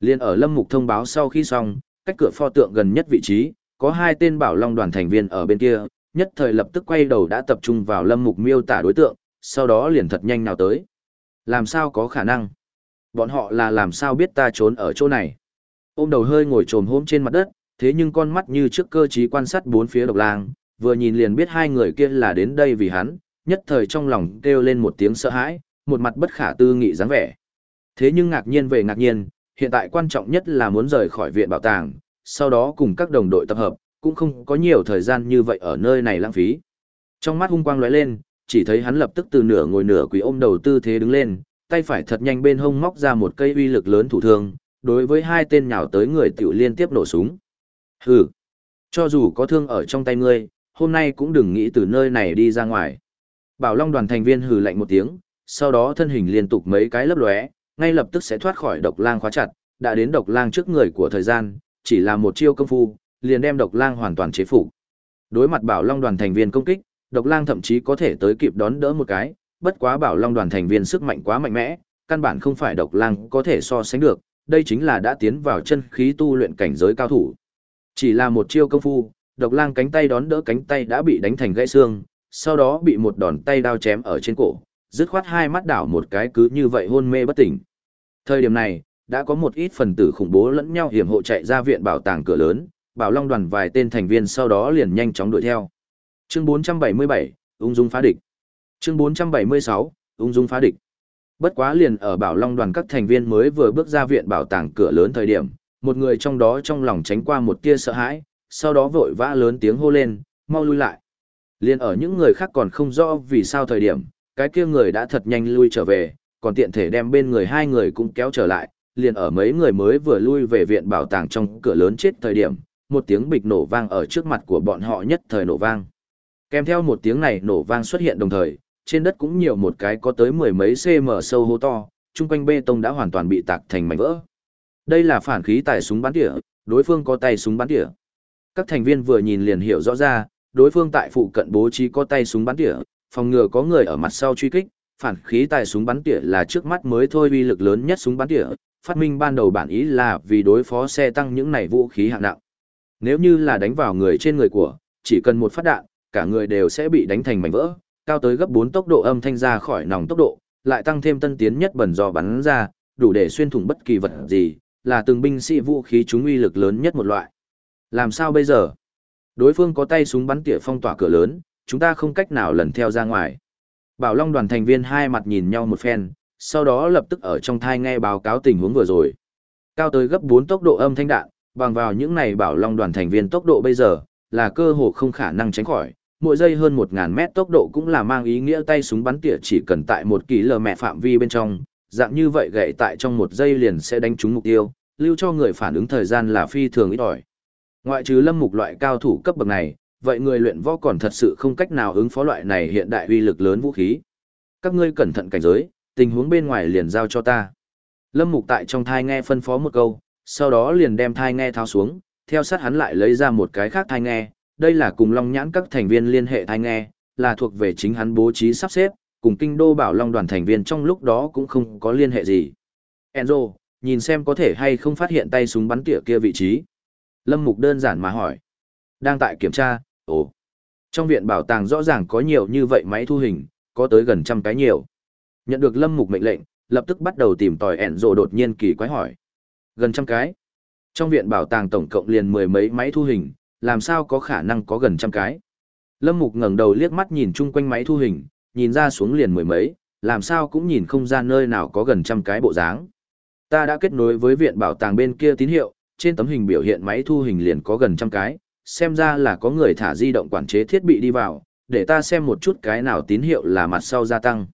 S1: Liên ở Lâm Mục thông báo sau khi xong, cách cửa pho tượng gần nhất vị trí, có hai tên bảo long đoàn thành viên ở bên kia, nhất thời lập tức quay đầu đã tập trung vào Lâm Mục miêu tả đối tượng, sau đó liền thật nhanh nào tới. Làm sao có khả năng? Bọn họ là làm sao biết ta trốn ở chỗ này? Ôm đầu hơi ngồi trồm hôm trên mặt đất, thế nhưng con mắt như trước cơ trí quan sát bốn phía độc lang, vừa nhìn liền biết hai người kia là đến đây vì hắn, nhất thời trong lòng kêu lên một tiếng sợ hãi, một mặt bất khả tư nghị dáng vẻ. Thế nhưng ngạc nhiên về ngạc nhiên, hiện tại quan trọng nhất là muốn rời khỏi viện bảo tàng, sau đó cùng các đồng đội tập hợp, cũng không có nhiều thời gian như vậy ở nơi này lãng phí. Trong mắt hung quang lóe lên, chỉ thấy hắn lập tức từ nửa ngồi nửa quỳ ôm đầu tư thế đứng lên, tay phải thật nhanh bên hông móc ra một cây uy lực lớn thủ thương, đối với hai tên nhào tới người tiểu liên tiếp nổ súng. Hừ, cho dù có thương ở trong tay ngươi, hôm nay cũng đừng nghĩ từ nơi này đi ra ngoài. Bảo Long đoàn thành viên hừ lạnh một tiếng, sau đó thân hình liên tục mấy cái lấp lóe, ngay lập tức sẽ thoát khỏi độc lang khóa chặt, đã đến độc lang trước người của thời gian, chỉ là một chiêu công phu, liền đem độc lang hoàn toàn chế phục. Đối mặt Bảo Long đoàn thành viên công kích, độc lang thậm chí có thể tới kịp đón đỡ một cái, bất quá Bảo Long đoàn thành viên sức mạnh quá mạnh mẽ, căn bản không phải độc lang có thể so sánh được, đây chính là đã tiến vào chân khí tu luyện cảnh giới cao thủ. Chỉ là một chiêu công phu, độc lang cánh tay đón đỡ cánh tay đã bị đánh thành gãy xương, sau đó bị một đòn tay đao chém ở trên cổ, dứt khoát hai mắt đảo một cái cứ như vậy hôn mê bất tỉnh. Thời điểm này, đã có một ít phần tử khủng bố lẫn nhau hiểm hộ chạy ra viện bảo tàng cửa lớn, bảo long đoàn vài tên thành viên sau đó liền nhanh chóng đuổi theo. Chương 477, ung dung phá địch. Chương 476, ung dung phá địch. Bất quá liền ở bảo long đoàn các thành viên mới vừa bước ra viện bảo tàng cửa lớn thời điểm, một người trong đó trong lòng tránh qua một tia sợ hãi, sau đó vội vã lớn tiếng hô lên, mau lui lại. Liên ở những người khác còn không rõ vì sao thời điểm, cái kia người đã thật nhanh lui trở về, còn tiện thể đem bên người hai người cũng kéo trở lại, liền ở mấy người mới vừa lui về viện bảo tàng trong cửa lớn chết thời điểm, một tiếng bịch nổ vang ở trước mặt của bọn họ nhất thời nổ vang. Kèm theo một tiếng này nổ vang xuất hiện đồng thời, trên đất cũng nhiều một cái có tới mười mấy cm sâu hố to, chung quanh bê tông đã hoàn toàn bị tạc thành mảnh vỡ. Đây là phản khí tại súng bắn tỉa, đối phương có tay súng bắn tỉa. Các thành viên vừa nhìn liền hiểu rõ ra, đối phương tại phụ cận bố trí có tay súng bắn tỉa, phòng ngừa có người ở mặt sau truy kích, phản khí tại súng bắn tỉa là trước mắt mới thôi uy lực lớn nhất súng bắn tỉa, phát minh ban đầu bản ý là vì đối phó xe tăng những này vũ khí hạng nặng. Nếu như là đánh vào người trên người của, chỉ cần một phát đạn, cả người đều sẽ bị đánh thành mảnh vỡ, cao tới gấp 4 tốc độ âm thanh ra khỏi nòng tốc độ, lại tăng thêm tân tiến nhất bẩn do bắn ra, đủ để xuyên thủng bất kỳ vật gì, là từng binh sĩ vũ khí chúng uy lực lớn nhất một loại. Làm sao bây giờ? Đối phương có tay súng bắn tỉa phong tỏa cửa lớn, chúng ta không cách nào lần theo ra ngoài. Bảo Long đoàn thành viên hai mặt nhìn nhau một phen, sau đó lập tức ở trong thai nghe báo cáo tình huống vừa rồi. Cao tới gấp 4 tốc độ âm thanh đạn, bằng vào những này Bảo Long đoàn thành viên tốc độ bây giờ, là cơ hồ không khả năng tránh khỏi. Mỗi giây hơn 1000 mét tốc độ cũng là mang ý nghĩa tay súng bắn tỉa chỉ cần tại 1 mẹ phạm vi bên trong, dạng như vậy gậy tại trong một giây liền sẽ đánh trúng mục tiêu, lưu cho người phản ứng thời gian là phi thường ít ỏi. Ngoại trừ lâm mục loại cao thủ cấp bậc này, vậy người luyện võ còn thật sự không cách nào ứng phó loại này hiện đại uy lực lớn vũ khí. Các ngươi cẩn thận cảnh giới, tình huống bên ngoài liền giao cho ta. Lâm mục tại trong thai nghe phân phó một câu, sau đó liền đem thai nghe tháo xuống, theo sát hắn lại lấy ra một cái khác thai nghe, đây là cùng long nhãn các thành viên liên hệ thai nghe, là thuộc về chính hắn bố trí sắp xếp, cùng kinh đô bảo long đoàn thành viên trong lúc đó cũng không có liên hệ gì. Enzo, nhìn xem có thể hay không phát hiện tay súng bắn tỉa kia vị trí. Lâm Mục đơn giản mà hỏi. Đang tại kiểm tra, ồ. Trong viện bảo tàng rõ ràng có nhiều như vậy máy thu hình, có tới gần trăm cái nhiều. Nhận được Lâm Mục mệnh lệnh, lập tức bắt đầu tìm tòi ẻn rồ đột nhiên kỳ quái hỏi. Gần trăm cái. Trong viện bảo tàng tổng cộng liền mười mấy máy thu hình, làm sao có khả năng có gần trăm cái. Lâm Mục ngẩng đầu liếc mắt nhìn chung quanh máy thu hình, nhìn ra xuống liền mười mấy, làm sao cũng nhìn không ra nơi nào có gần trăm cái bộ dáng. Ta đã kết nối với viện bảo tàng bên kia tín hiệu, trên tấm hình biểu hiện máy thu hình liền có gần trăm cái, xem ra là có người thả di động quản chế thiết bị đi vào, để ta xem một chút cái nào tín hiệu là mặt sau gia tăng.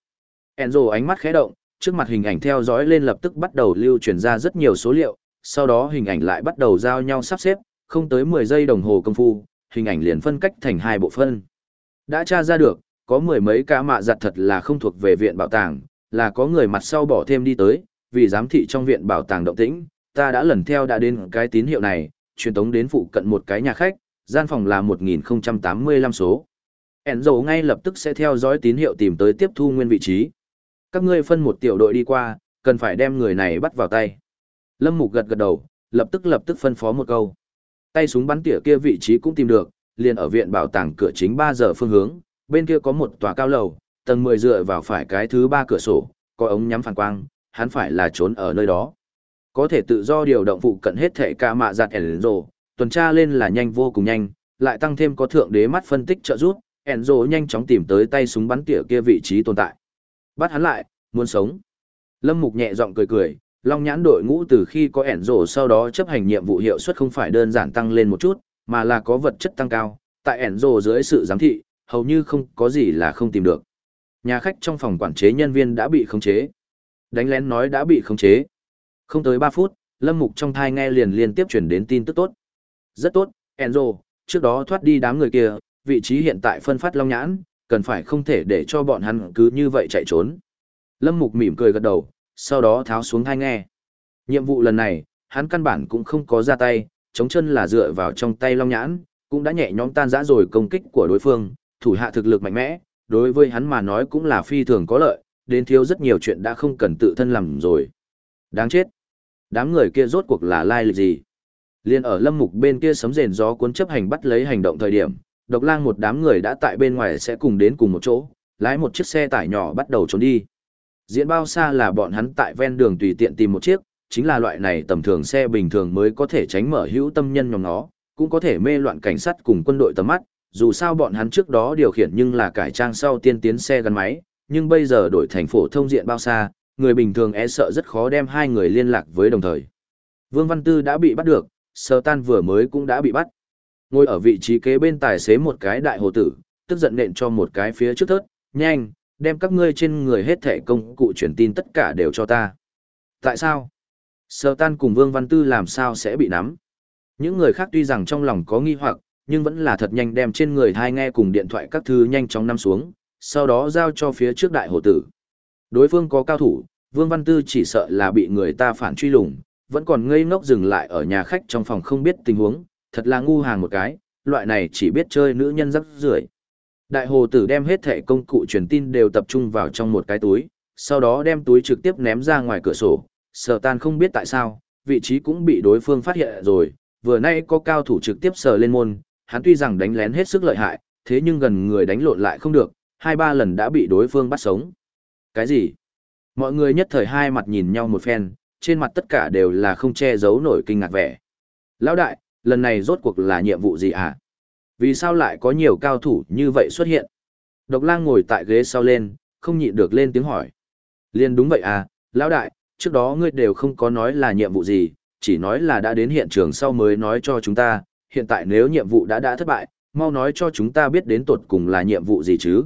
S1: Enzo ánh mắt khẽ động, trước mặt hình ảnh theo dõi lên lập tức bắt đầu lưu truyền ra rất nhiều số liệu, sau đó hình ảnh lại bắt đầu giao nhau sắp xếp, không tới 10 giây đồng hồ công phu, hình ảnh liền phân cách thành hai bộ phân. Đã tra ra được, có mười mấy cá mạ giặt thật là không thuộc về viện bảo tàng, là có người mặt sau bỏ thêm đi tới, vì giám thị trong viện bảo tàng động tĩnh, ta đã lần theo đã đến cái tín hiệu này, truyền tống đến phụ cận một cái nhà khách, gian phòng là 1085 số. Enzo ngay lập tức sẽ theo dõi tín hiệu tìm tới tiếp thu nguyên vị trí. Các ngươi phân một tiểu đội đi qua, cần phải đem người này bắt vào tay. Lâm Mục gật gật đầu, lập tức lập tức phân phó một câu. Tay súng bắn tỉa kia vị trí cũng tìm được, liền ở viện bảo tàng cửa chính 3 giờ phương hướng, bên kia có một tòa cao lầu, tầng 10 dựa vào phải cái thứ ba cửa sổ, có ống nhắm phản quang, hắn phải là trốn ở nơi đó. Có thể tự do điều động phụ cận hết thể ca mạ giặt Enzo, tuần tra lên là nhanh vô cùng nhanh, lại tăng thêm có thượng đế mắt phân tích trợ giúp, Enzo nhanh chóng tìm tới tay súng bắn tỉa kia vị trí tồn tại. Bắt hắn lại, muốn sống. Lâm Mục nhẹ giọng cười cười, Long Nhãn đội ngũ từ khi có Enzo sau đó chấp hành nhiệm vụ hiệu suất không phải đơn giản tăng lên một chút, mà là có vật chất tăng cao, tại Enzo dưới sự giám thị, hầu như không có gì là không tìm được. Nhà khách trong phòng quản chế nhân viên đã bị khống chế. Đánh lén nói đã bị khống chế. Không tới 3 phút, Lâm Mục trong thai nghe liền liên tiếp chuyển đến tin tức tốt. Rất tốt, Enzo, trước đó thoát đi đám người kia, vị trí hiện tại phân phát long nhãn, cần phải không thể để cho bọn hắn cứ như vậy chạy trốn. Lâm Mục mỉm cười gật đầu, sau đó tháo xuống thai nghe. Nhiệm vụ lần này, hắn căn bản cũng không có ra tay, chống chân là dựa vào trong tay long nhãn, cũng đã nhẹ nhõm tan rã rồi công kích của đối phương, thủ hạ thực lực mạnh mẽ, đối với hắn mà nói cũng là phi thường có lợi, đến thiếu rất nhiều chuyện đã không cần tự thân làm rồi. Đáng chết. Đám người kia rốt cuộc là lai lịch gì? Liên ở lâm mục bên kia sấm rền gió cuốn chấp hành bắt lấy hành động thời điểm, độc lang một đám người đã tại bên ngoài sẽ cùng đến cùng một chỗ, lái một chiếc xe tải nhỏ bắt đầu trốn đi. Diễn bao xa là bọn hắn tại ven đường tùy tiện tìm một chiếc, chính là loại này tầm thường xe bình thường mới có thể tránh mở hữu tâm nhân nhóm nó, cũng có thể mê loạn cảnh sát cùng quân đội tầm mắt, dù sao bọn hắn trước đó điều khiển nhưng là cải trang sau tiên tiến xe gắn máy, nhưng bây giờ đổi thành phổ thông diện bao xa, người bình thường e sợ rất khó đem hai người liên lạc với đồng thời. Vương Văn Tư đã bị bắt được, Sơ Tan vừa mới cũng đã bị bắt. Ngồi ở vị trí kế bên tài xế một cái đại hồ tử, tức giận nện cho một cái phía trước thớt, nhanh, đem các ngươi trên người hết thẻ công cụ truyền tin tất cả đều cho ta. Tại sao? Sơ Tan cùng Vương Văn Tư làm sao sẽ bị nắm? Những người khác tuy rằng trong lòng có nghi hoặc, nhưng vẫn là thật nhanh đem trên người thai nghe cùng điện thoại các thứ nhanh chóng nắm xuống, sau đó giao cho phía trước đại hồ tử. Đối phương có cao thủ, Vương Văn Tư chỉ sợ là bị người ta phản truy lùng, vẫn còn ngây ngốc dừng lại ở nhà khách trong phòng không biết tình huống, thật là ngu hàng một cái, loại này chỉ biết chơi nữ nhân rắc rưởi. Đại hồ tử đem hết thẻ công cụ truyền tin đều tập trung vào trong một cái túi, sau đó đem túi trực tiếp ném ra ngoài cửa sổ, sở tan không biết tại sao, vị trí cũng bị đối phương phát hiện rồi, vừa nay có cao thủ trực tiếp sờ lên môn, hắn tuy rằng đánh lén hết sức lợi hại, thế nhưng gần người đánh lộn lại không được, hai ba lần đã bị đối phương bắt sống. Cái gì? Mọi người nhất thời hai mặt nhìn nhau một phen, trên mặt tất cả đều là không che giấu nổi kinh ngạc vẻ. Lão đại, lần này rốt cuộc là nhiệm vụ gì à? Vì sao lại có nhiều cao thủ như vậy xuất hiện? Độc lang ngồi tại ghế sau lên, không nhịn được lên tiếng hỏi. Liên đúng vậy à, lão đại, trước đó ngươi đều không có nói là nhiệm vụ gì, chỉ nói là đã đến hiện trường sau mới nói cho chúng ta, hiện tại nếu nhiệm vụ đã đã thất bại, mau nói cho chúng ta biết đến tột cùng là nhiệm vụ gì chứ.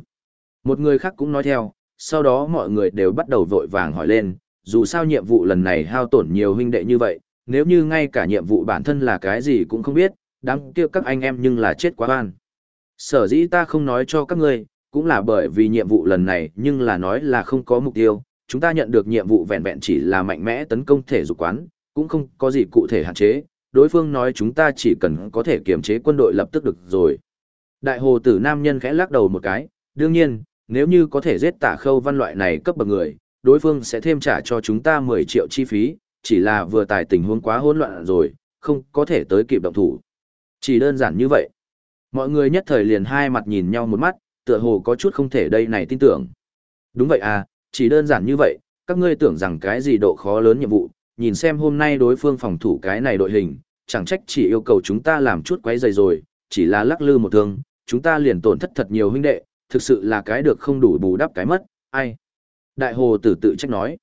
S1: Một người khác cũng nói theo, sau đó mọi người đều bắt đầu vội vàng hỏi lên, dù sao nhiệm vụ lần này hao tổn nhiều huynh đệ như vậy, nếu như ngay cả nhiệm vụ bản thân là cái gì cũng không biết, đáng tiếc các anh em nhưng là chết quá oan. Sở dĩ ta không nói cho các ngươi, cũng là bởi vì nhiệm vụ lần này nhưng là nói là không có mục tiêu, chúng ta nhận được nhiệm vụ vẹn vẹn chỉ là mạnh mẽ tấn công thể dục quán, cũng không có gì cụ thể hạn chế, đối phương nói chúng ta chỉ cần có thể kiềm chế quân đội lập tức được rồi. Đại hồ tử nam nhân khẽ lắc đầu một cái, đương nhiên, nếu như có thể giết tả khâu văn loại này cấp bậc người, đối phương sẽ thêm trả cho chúng ta 10 triệu chi phí, chỉ là vừa tài tình huống quá hỗn loạn rồi, không có thể tới kịp động thủ. Chỉ đơn giản như vậy. Mọi người nhất thời liền hai mặt nhìn nhau một mắt, tựa hồ có chút không thể đây này tin tưởng. Đúng vậy à, chỉ đơn giản như vậy, các ngươi tưởng rằng cái gì độ khó lớn nhiệm vụ, nhìn xem hôm nay đối phương phòng thủ cái này đội hình, chẳng trách chỉ yêu cầu chúng ta làm chút quấy dày rồi, chỉ là lắc lư một thương, chúng ta liền tổn thất thật nhiều huynh đệ, thực sự là cái được không đủ bù đắp cái mất, ai. Đại hồ tử tự trách nói.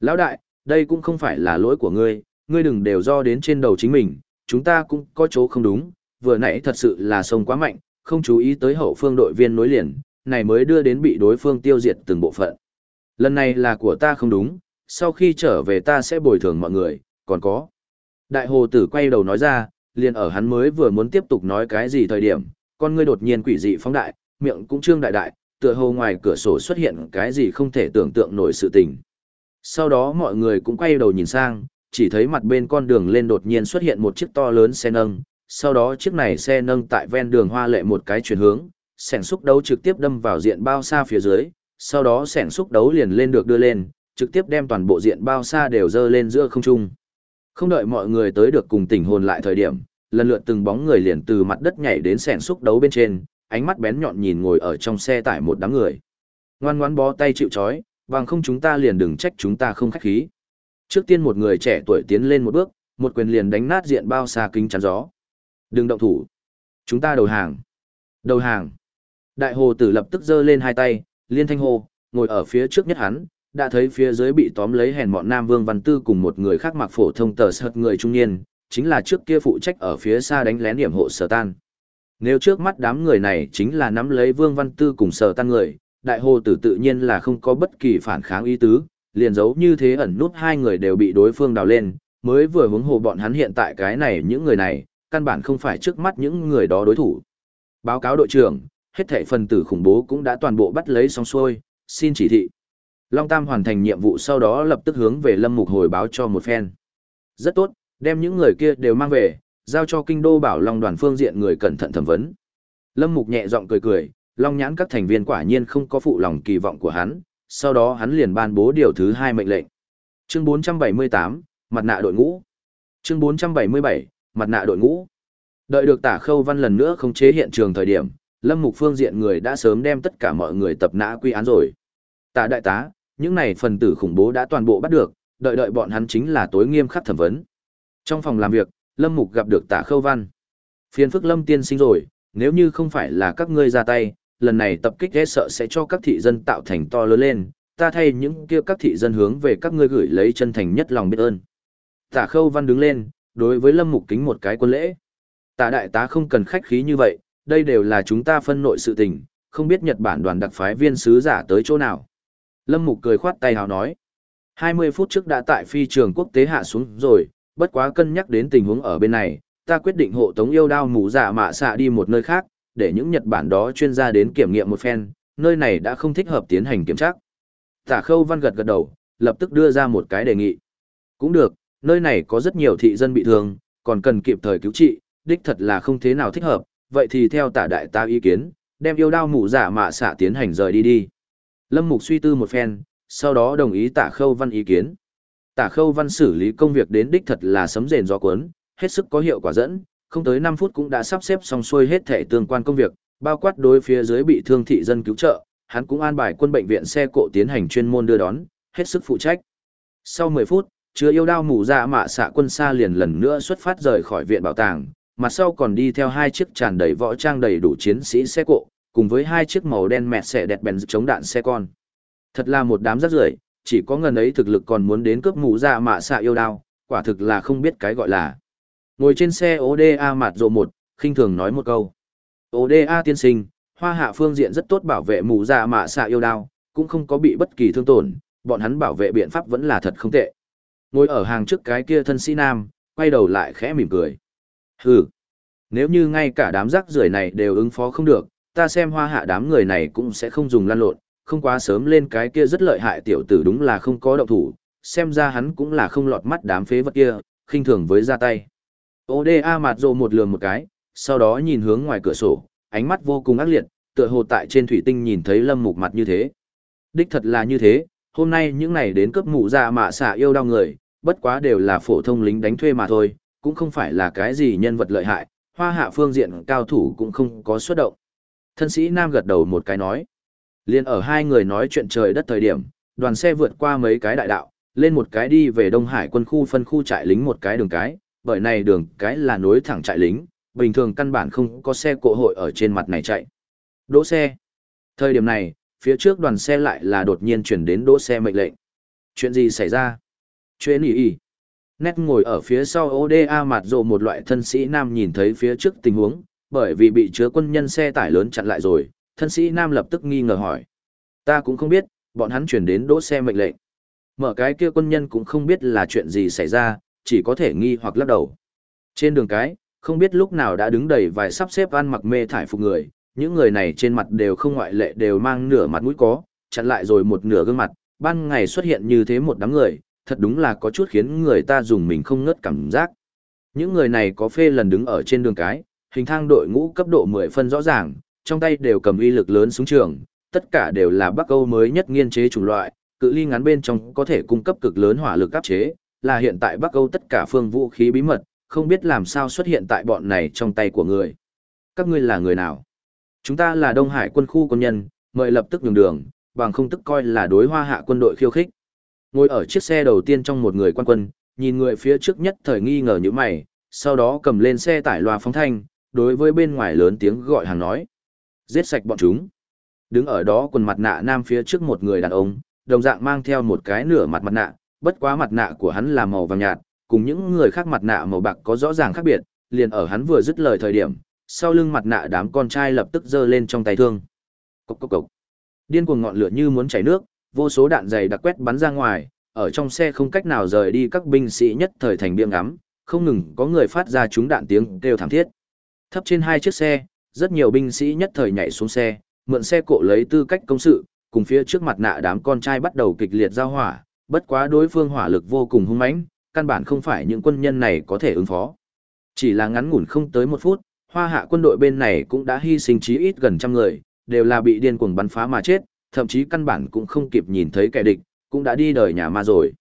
S1: Lão đại, đây cũng không phải là lỗi của ngươi, ngươi đừng đều do đến trên đầu chính mình, chúng ta cũng có chỗ không đúng, vừa nãy thật sự là sông quá mạnh, không chú ý tới hậu phương đội viên nối liền, này mới đưa đến bị đối phương tiêu diệt từng bộ phận. Lần này là của ta không đúng, sau khi trở về ta sẽ bồi thường mọi người, còn có. Đại hồ tử quay đầu nói ra, liền ở hắn mới vừa muốn tiếp tục nói cái gì thời điểm, con ngươi đột nhiên quỷ dị phóng đại, miệng cũng trương đại đại, tựa hồ ngoài cửa sổ xuất hiện cái gì không thể tưởng tượng nổi sự tình. Sau đó mọi người cũng quay đầu nhìn sang, chỉ thấy mặt bên con đường lên đột nhiên xuất hiện một chiếc to lớn xe nâng, sau đó chiếc này xe nâng tại ven đường hoa lệ một cái chuyển hướng, sẻng xúc đấu trực tiếp đâm vào diện bao xa phía dưới, sau đó sẻng xúc đấu liền lên được đưa lên, trực tiếp đem toàn bộ diện bao xa đều dơ lên giữa không trung. Không đợi mọi người tới được cùng tỉnh hồn lại thời điểm, lần lượt từng bóng người liền từ mặt đất nhảy đến sẻng xúc đấu bên trên, ánh mắt bén nhọn nhìn ngồi ở trong xe tải một đám người. Ngoan ngoãn bó tay chịu chói bằng không chúng ta liền đừng trách chúng ta không khách khí. Trước tiên một người trẻ tuổi tiến lên một bước, một quyền liền đánh nát diện bao xa kính chắn gió. Đừng động thủ. Chúng ta đầu hàng. Đầu hàng. Đại hồ tử lập tức giơ lên hai tay, liên thanh hô, ngồi ở phía trước nhất hắn, đã thấy phía dưới bị tóm lấy hèn mọn Nam Vương Văn Tư cùng một người khác mặc phổ thông tờ sợt người trung niên, chính là trước kia phụ trách ở phía xa đánh lén điểm hộ sở tan. Nếu trước mắt đám người này chính là nắm lấy Vương Văn Tư cùng sở tan người, đại hồ tử tự nhiên là không có bất kỳ phản kháng ý tứ, liền giấu như thế ẩn nút hai người đều bị đối phương đào lên, mới vừa hướng hồ bọn hắn hiện tại cái này những người này, căn bản không phải trước mắt những người đó đối thủ. Báo cáo đội trưởng, hết thảy phần tử khủng bố cũng đã toàn bộ bắt lấy xong xuôi, xin chỉ thị. Long Tam hoàn thành nhiệm vụ sau đó lập tức hướng về Lâm Mục hồi báo cho một phen. Rất tốt, đem những người kia đều mang về, giao cho kinh đô bảo Long đoàn phương diện người cẩn thận thẩm vấn. Lâm Mục nhẹ giọng cười cười, Long nhãn các thành viên quả nhiên không có phụ lòng kỳ vọng của hắn, sau đó hắn liền ban bố điều thứ hai mệnh lệnh. Chương 478, mặt nạ đội ngũ. Chương 477, mặt nạ đội ngũ. Đợi được tả khâu văn lần nữa không chế hiện trường thời điểm, Lâm Mục phương diện người đã sớm đem tất cả mọi người tập nã quy án rồi. Tả đại tá, những này phần tử khủng bố đã toàn bộ bắt được, đợi đợi bọn hắn chính là tối nghiêm khắc thẩm vấn. Trong phòng làm việc, Lâm Mục gặp được tả khâu văn. Phiền phức Lâm tiên sinh rồi, nếu như không phải là các ngươi ra tay, lần này tập kích ghé sợ sẽ cho các thị dân tạo thành to lớn lên, ta thay những kia các thị dân hướng về các ngươi gửi lấy chân thành nhất lòng biết ơn. Tả khâu văn đứng lên, đối với Lâm Mục kính một cái quân lễ. Tả đại tá không cần khách khí như vậy, đây đều là chúng ta phân nội sự tình, không biết Nhật Bản đoàn đặc phái viên sứ giả tới chỗ nào. Lâm Mục cười khoát tay hào nói. 20 phút trước đã tại phi trường quốc tế hạ xuống rồi, bất quá cân nhắc đến tình huống ở bên này, ta quyết định hộ tống yêu đao mù giả mạ xạ đi một nơi khác, để những Nhật Bản đó chuyên gia đến kiểm nghiệm một phen, nơi này đã không thích hợp tiến hành kiểm tra. Tả khâu văn gật gật đầu, lập tức đưa ra một cái đề nghị. Cũng được, nơi này có rất nhiều thị dân bị thương, còn cần kịp thời cứu trị, đích thật là không thế nào thích hợp, vậy thì theo tả đại ta ý kiến, đem yêu đao mụ giả mạ xạ tiến hành rời đi đi. Lâm Mục suy tư một phen, sau đó đồng ý tả khâu văn ý kiến. Tả khâu văn xử lý công việc đến đích thật là sấm rền gió cuốn, hết sức có hiệu quả dẫn, không tới 5 phút cũng đã sắp xếp xong xuôi hết thể tương quan công việc, bao quát đối phía dưới bị thương thị dân cứu trợ, hắn cũng an bài quân bệnh viện xe cộ tiến hành chuyên môn đưa đón, hết sức phụ trách. Sau 10 phút, chứa yêu đao mù dạ mạ xạ quân xa liền lần nữa xuất phát rời khỏi viện bảo tàng, mặt sau còn đi theo hai chiếc tràn đầy võ trang đầy đủ chiến sĩ xe cộ, cùng với hai chiếc màu đen mẹ xẻ đẹp bèn chống đạn xe con. Thật là một đám rác rưởi, chỉ có ngần ấy thực lực còn muốn đến cướp mũ dạ mạ xạ yêu đao, quả thực là không biết cái gọi là. Ngồi trên xe ODA mặt rộ một, khinh thường nói một câu. ODA tiên sinh, hoa hạ phương diện rất tốt bảo vệ mũ dạ mạ xạ yêu đao, cũng không có bị bất kỳ thương tổn, bọn hắn bảo vệ biện pháp vẫn là thật không tệ. Ngồi ở hàng trước cái kia thân sĩ nam, quay đầu lại khẽ mỉm cười. Hừ, nếu như ngay cả đám rác rưởi này đều ứng phó không được, ta xem hoa hạ đám người này cũng sẽ không dùng lan lộn, không quá sớm lên cái kia rất lợi hại tiểu tử đúng là không có động thủ, xem ra hắn cũng là không lọt mắt đám phế vật kia, khinh thường với ra tay. ODA mặt rồ một lườm một cái, sau đó nhìn hướng ngoài cửa sổ, ánh mắt vô cùng ác liệt, tựa hồ tại trên thủy tinh nhìn thấy lâm mục mặt như thế. Đích thật là như thế, hôm nay những này đến cướp mụ ra mạ xạ yêu đau người, bất quá đều là phổ thông lính đánh thuê mà thôi, cũng không phải là cái gì nhân vật lợi hại, hoa hạ phương diện cao thủ cũng không có xuất động. Thân sĩ Nam gật đầu một cái nói. Liên ở hai người nói chuyện trời đất thời điểm, đoàn xe vượt qua mấy cái đại đạo, lên một cái đi về Đông Hải quân khu phân khu trại lính một cái đường cái, bởi này đường cái là nối thẳng trại lính, bình thường căn bản không có xe cộ hội ở trên mặt này chạy. Đỗ xe. Thời điểm này, phía trước đoàn xe lại là đột nhiên chuyển đến đỗ xe mệnh lệnh. Chuyện gì xảy ra? Chuyện ý ý. Nét ngồi ở phía sau ODA mặt rộ một loại thân sĩ nam nhìn thấy phía trước tình huống, bởi vì bị chứa quân nhân xe tải lớn chặn lại rồi, thân sĩ nam lập tức nghi ngờ hỏi. Ta cũng không biết, bọn hắn chuyển đến đỗ xe mệnh lệnh. Mở cái kia quân nhân cũng không biết là chuyện gì xảy ra, chỉ có thể nghi hoặc lắc đầu. Trên đường cái, không biết lúc nào đã đứng đầy vài sắp xếp ăn mặc mê thải phục người, những người này trên mặt đều không ngoại lệ đều mang nửa mặt mũi có, chặn lại rồi một nửa gương mặt, ban ngày xuất hiện như thế một đám người, thật đúng là có chút khiến người ta dùng mình không ngớt cảm giác. Những người này có phê lần đứng ở trên đường cái, hình thang đội ngũ cấp độ 10 phân rõ ràng, trong tay đều cầm uy lực lớn súng trường, tất cả đều là Bắc Âu mới nhất nghiên chế chủng loại, cự ly ngắn bên trong có thể cung cấp cực lớn hỏa lực áp chế, là hiện tại Bắc Âu tất cả phương vũ khí bí mật, không biết làm sao xuất hiện tại bọn này trong tay của người. Các ngươi là người nào? Chúng ta là Đông Hải quân khu quân nhân, mời lập tức nhường đường, bằng không tức coi là đối hoa hạ quân đội khiêu khích. Ngồi ở chiếc xe đầu tiên trong một người quan quân, nhìn người phía trước nhất thời nghi ngờ như mày, sau đó cầm lên xe tải loa phóng thanh, đối với bên ngoài lớn tiếng gọi hàng nói. Giết sạch bọn chúng. Đứng ở đó quần mặt nạ nam phía trước một người đàn ông, đồng dạng mang theo một cái nửa mặt mặt nạ, bất quá mặt nạ của hắn là màu vàng nhạt, cùng những người khác mặt nạ màu bạc có rõ ràng khác biệt, liền ở hắn vừa dứt lời thời điểm, sau lưng mặt nạ đám con trai lập tức giơ lên trong tay thương. Cốc cốc cốc. Điên cuồng ngọn lửa như muốn chảy nước, vô số đạn dày đặc quét bắn ra ngoài, ở trong xe không cách nào rời đi các binh sĩ nhất thời thành biếng ngắm, không ngừng có người phát ra chúng đạn tiếng kêu thảm thiết. Thấp trên hai chiếc xe, rất nhiều binh sĩ nhất thời nhảy xuống xe, mượn xe cộ lấy tư cách công sự, cùng phía trước mặt nạ đám con trai bắt đầu kịch liệt giao hỏa, bất quá đối phương hỏa lực vô cùng hung mãnh, căn bản không phải những quân nhân này có thể ứng phó. Chỉ là ngắn ngủn không tới một phút, hoa hạ quân đội bên này cũng đã hy sinh chí ít gần trăm người, đều là bị điên cuồng bắn phá mà chết, thậm chí căn bản cũng không kịp nhìn thấy kẻ địch, cũng đã đi đời nhà ma rồi.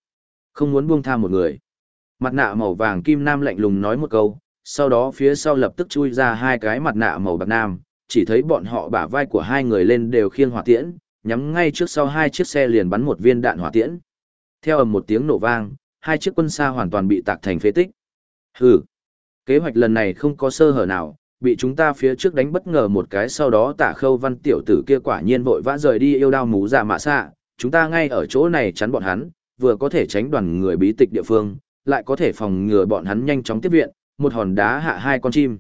S1: Không muốn buông tha một người. Mặt nạ màu vàng kim nam lạnh lùng nói một câu, sau đó phía sau lập tức chui ra hai cái mặt nạ màu bạc nam, chỉ thấy bọn họ bả vai của hai người lên đều khiêng hỏa tiễn, nhắm ngay trước sau hai chiếc xe liền bắn một viên đạn hỏa tiễn. Theo ầm một tiếng nổ vang, hai chiếc quân xa hoàn toàn bị tạc thành phế tích. Hừ, kế hoạch lần này không có sơ hở nào, bị chúng ta phía trước đánh bất ngờ một cái sau đó tả khâu văn tiểu tử kia quả nhiên vội vã rời đi yêu đao mũ dạ mạ xạ, chúng ta ngay ở chỗ này chắn bọn hắn, vừa có thể tránh đoàn người bí tịch địa phương, lại có thể phòng ngừa bọn hắn nhanh chóng tiếp viện, một hòn đá hạ hai con chim.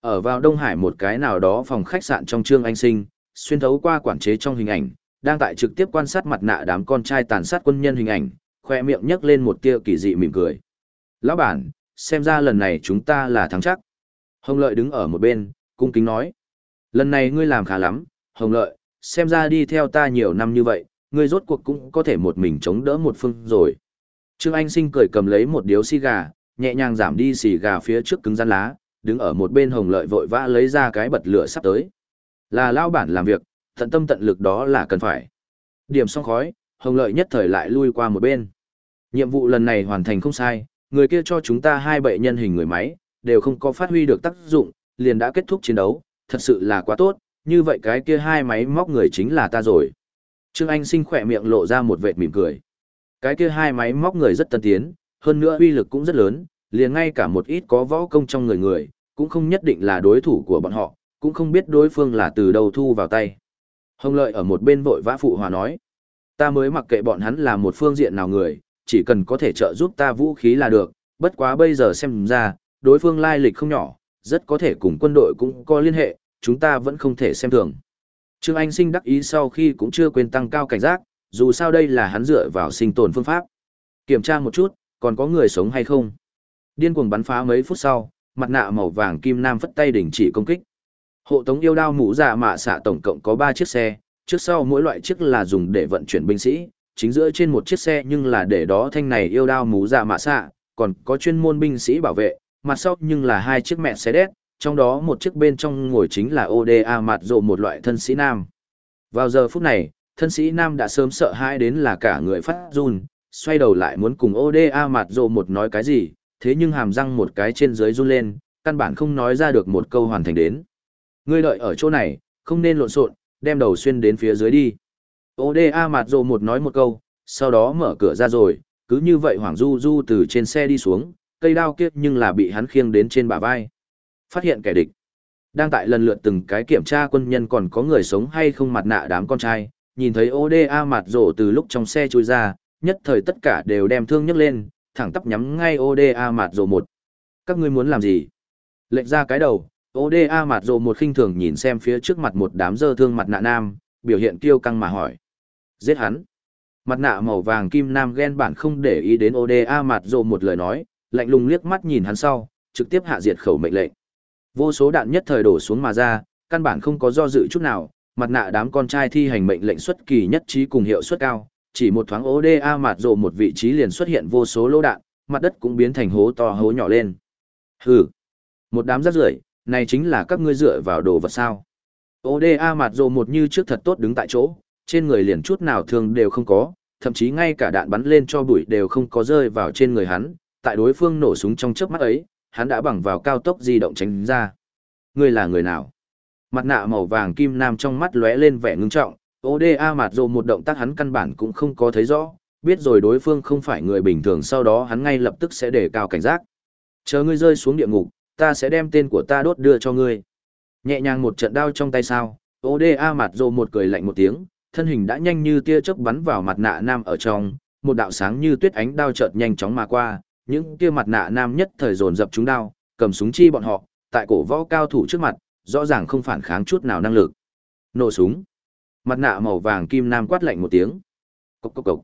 S1: Ở vào Đông Hải một cái nào đó phòng khách sạn trong trương anh sinh, xuyên thấu qua quản chế trong hình ảnh, đang tại trực tiếp quan sát mặt nạ đám con trai tàn sát quân nhân hình ảnh, khoe miệng nhấc lên một tia kỳ dị mỉm cười. Lão bản, xem ra lần này chúng ta là thắng chắc. Hồng Lợi đứng ở một bên, cung kính nói. Lần này ngươi làm khá lắm, Hồng Lợi, xem ra đi theo ta nhiều năm như vậy, ngươi rốt cuộc cũng có thể một mình chống đỡ một phương rồi. Trương Anh Sinh cười cầm lấy một điếu xì gà, nhẹ nhàng giảm đi xì gà phía trước cứng rắn lá, đứng ở một bên Hồng Lợi vội vã lấy ra cái bật lửa sắp tới. Là lao bản làm việc, tận tâm tận lực đó là cần phải. Điểm xong khói, Hồng Lợi nhất thời lại lui qua một bên. Nhiệm vụ lần này hoàn thành không sai, người kia cho chúng ta hai bệ nhân hình người máy, đều không có phát huy được tác dụng, liền đã kết thúc chiến đấu, thật sự là quá tốt, như vậy cái kia hai máy móc người chính là ta rồi. Trương Anh sinh khỏe miệng lộ ra một vệt mỉm cười. Cái kia hai máy móc người rất tân tiến, hơn nữa uy lực cũng rất lớn, liền ngay cả một ít có võ công trong người người, cũng không nhất định là đối thủ của bọn họ, cũng không biết đối phương là từ đâu thu vào tay. Hồng Lợi ở một bên vội vã phụ hòa nói, ta mới mặc kệ bọn hắn là một phương diện nào người, chỉ cần có thể trợ giúp ta vũ khí là được, bất quá bây giờ xem ra, đối phương lai lịch không nhỏ, rất có thể cùng quân đội cũng có liên hệ, chúng ta vẫn không thể xem thường. Trương Anh sinh đắc ý sau khi cũng chưa quên tăng cao cảnh giác, dù sao đây là hắn dựa vào sinh tồn phương pháp. Kiểm tra một chút, còn có người sống hay không? Điên cuồng bắn phá mấy phút sau, mặt nạ màu vàng kim nam phất tay đình chỉ công kích. Hộ tống yêu đao mũ dạ mạ xạ tổng cộng có 3 chiếc xe, trước sau mỗi loại chiếc là dùng để vận chuyển binh sĩ, chính giữa trên một chiếc xe nhưng là để đó thanh này yêu đao mũ dạ mạ xạ, còn có chuyên môn binh sĩ bảo vệ, mặt sau nhưng là hai chiếc mẹ xe đét, trong đó một chiếc bên trong ngồi chính là ODA mặt rộ một loại thân sĩ nam. Vào giờ phút này, thân sĩ nam đã sớm sợ hãi đến là cả người phát run, xoay đầu lại muốn cùng ODA mặt rộ một nói cái gì, thế nhưng hàm răng một cái trên dưới run lên, căn bản không nói ra được một câu hoàn thành đến. Ngươi đợi ở chỗ này, không nên lộn xộn, đem đầu xuyên đến phía dưới đi. ODA mặt rồ một nói một câu, sau đó mở cửa ra rồi, cứ như vậy Hoàng Du Du từ trên xe đi xuống, cây đao kiếp nhưng là bị hắn khiêng đến trên bả vai. Phát hiện kẻ địch. Đang tại lần lượt từng cái kiểm tra quân nhân còn có người sống hay không mặt nạ đám con trai, nhìn thấy ODA mặt rổ từ lúc trong xe chui ra, nhất thời tất cả đều đem thương nhấc lên, thẳng tắp nhắm ngay ODA mặt rổ một. Các ngươi muốn làm gì? Lệnh ra cái đầu, ODA mặt rồ một khinh thường nhìn xem phía trước mặt một đám dơ thương mặt nạ nam, biểu hiện kiêu căng mà hỏi. Giết hắn. Mặt nạ màu vàng kim nam ghen bản không để ý đến ODA mặt rồ một lời nói, lạnh lùng liếc mắt nhìn hắn sau, trực tiếp hạ diệt khẩu mệnh lệnh. Vô số đạn nhất thời đổ xuống mà ra, căn bản không có do dự chút nào, mặt nạ đám con trai thi hành mệnh lệnh xuất kỳ nhất trí cùng hiệu suất cao, chỉ một thoáng ODA mạt rồ một vị trí liền xuất hiện vô số lỗ đạn, mặt đất cũng biến thành hố to hố nhỏ lên. Hừ, một đám rác rưởi, này chính là các ngươi dựa vào đồ vật sao? ODA mặt rồ một như trước thật tốt đứng tại chỗ, trên người liền chút nào thường đều không có, thậm chí ngay cả đạn bắn lên cho bụi đều không có rơi vào trên người hắn, tại đối phương nổ súng trong chớp mắt ấy, hắn đã bằng vào cao tốc di động tránh ra. Ngươi là người nào? Mặt nạ màu vàng kim nam trong mắt lóe lên vẻ ngưng trọng, ODA mặt rồ một động tác hắn căn bản cũng không có thấy rõ, biết rồi đối phương không phải người bình thường sau đó hắn ngay lập tức sẽ đề cao cảnh giác. Chờ ngươi rơi xuống địa ngục, ta sẽ đem tên của ta đốt đưa cho ngươi. Nhẹ nhàng một trận đao trong tay sao, ODA mặt rồ một cười lạnh một tiếng, thân hình đã nhanh như tia chớp bắn vào mặt nạ nam ở trong, một đạo sáng như tuyết ánh đao chợt nhanh chóng mà qua, những kia mặt nạ nam nhất thời dồn dập chúng đao, cầm súng chi bọn họ, tại cổ võ cao thủ trước mặt, rõ ràng không phản kháng chút nào năng lực. Nổ súng. Mặt nạ màu vàng kim nam quát lạnh một tiếng. Cốc cốc cốc.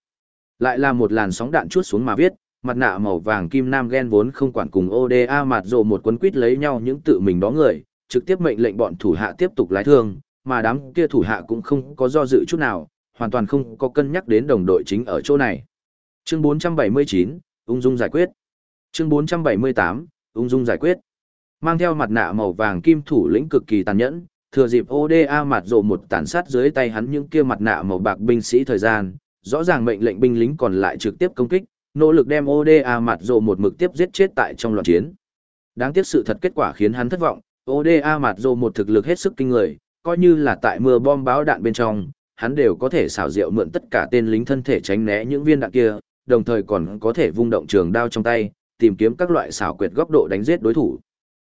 S1: Lại là một làn sóng đạn chuốt xuống mà viết, mặt nạ màu vàng kim nam ghen vốn không quản cùng ODA mặt rộ một quân quýt lấy nhau những tự mình đó người, trực tiếp mệnh lệnh bọn thủ hạ tiếp tục lái thương, mà đám kia thủ hạ cũng không có do dự chút nào, hoàn toàn không có cân nhắc đến đồng đội chính ở chỗ này. Chương 479, ung dung giải quyết. Chương 478, ung dung giải quyết. Mang theo mặt nạ màu vàng kim thủ lĩnh cực kỳ tàn nhẫn, thừa dịp ODA mặt rộ một tàn sát dưới tay hắn những kia mặt nạ màu bạc binh sĩ thời gian, rõ ràng mệnh lệnh binh lính còn lại trực tiếp công kích, nỗ lực đem ODA mặt rộ một mực tiếp giết chết tại trong loạn chiến. Đáng tiếc sự thật kết quả khiến hắn thất vọng, ODA mặt rộ một thực lực hết sức kinh người, coi như là tại mưa bom báo đạn bên trong, hắn đều có thể xảo diệu mượn tất cả tên lính thân thể tránh né những viên đạn kia, đồng thời còn có thể vung động trường đao trong tay, tìm kiếm các loại xảo quyệt góc độ đánh giết đối thủ.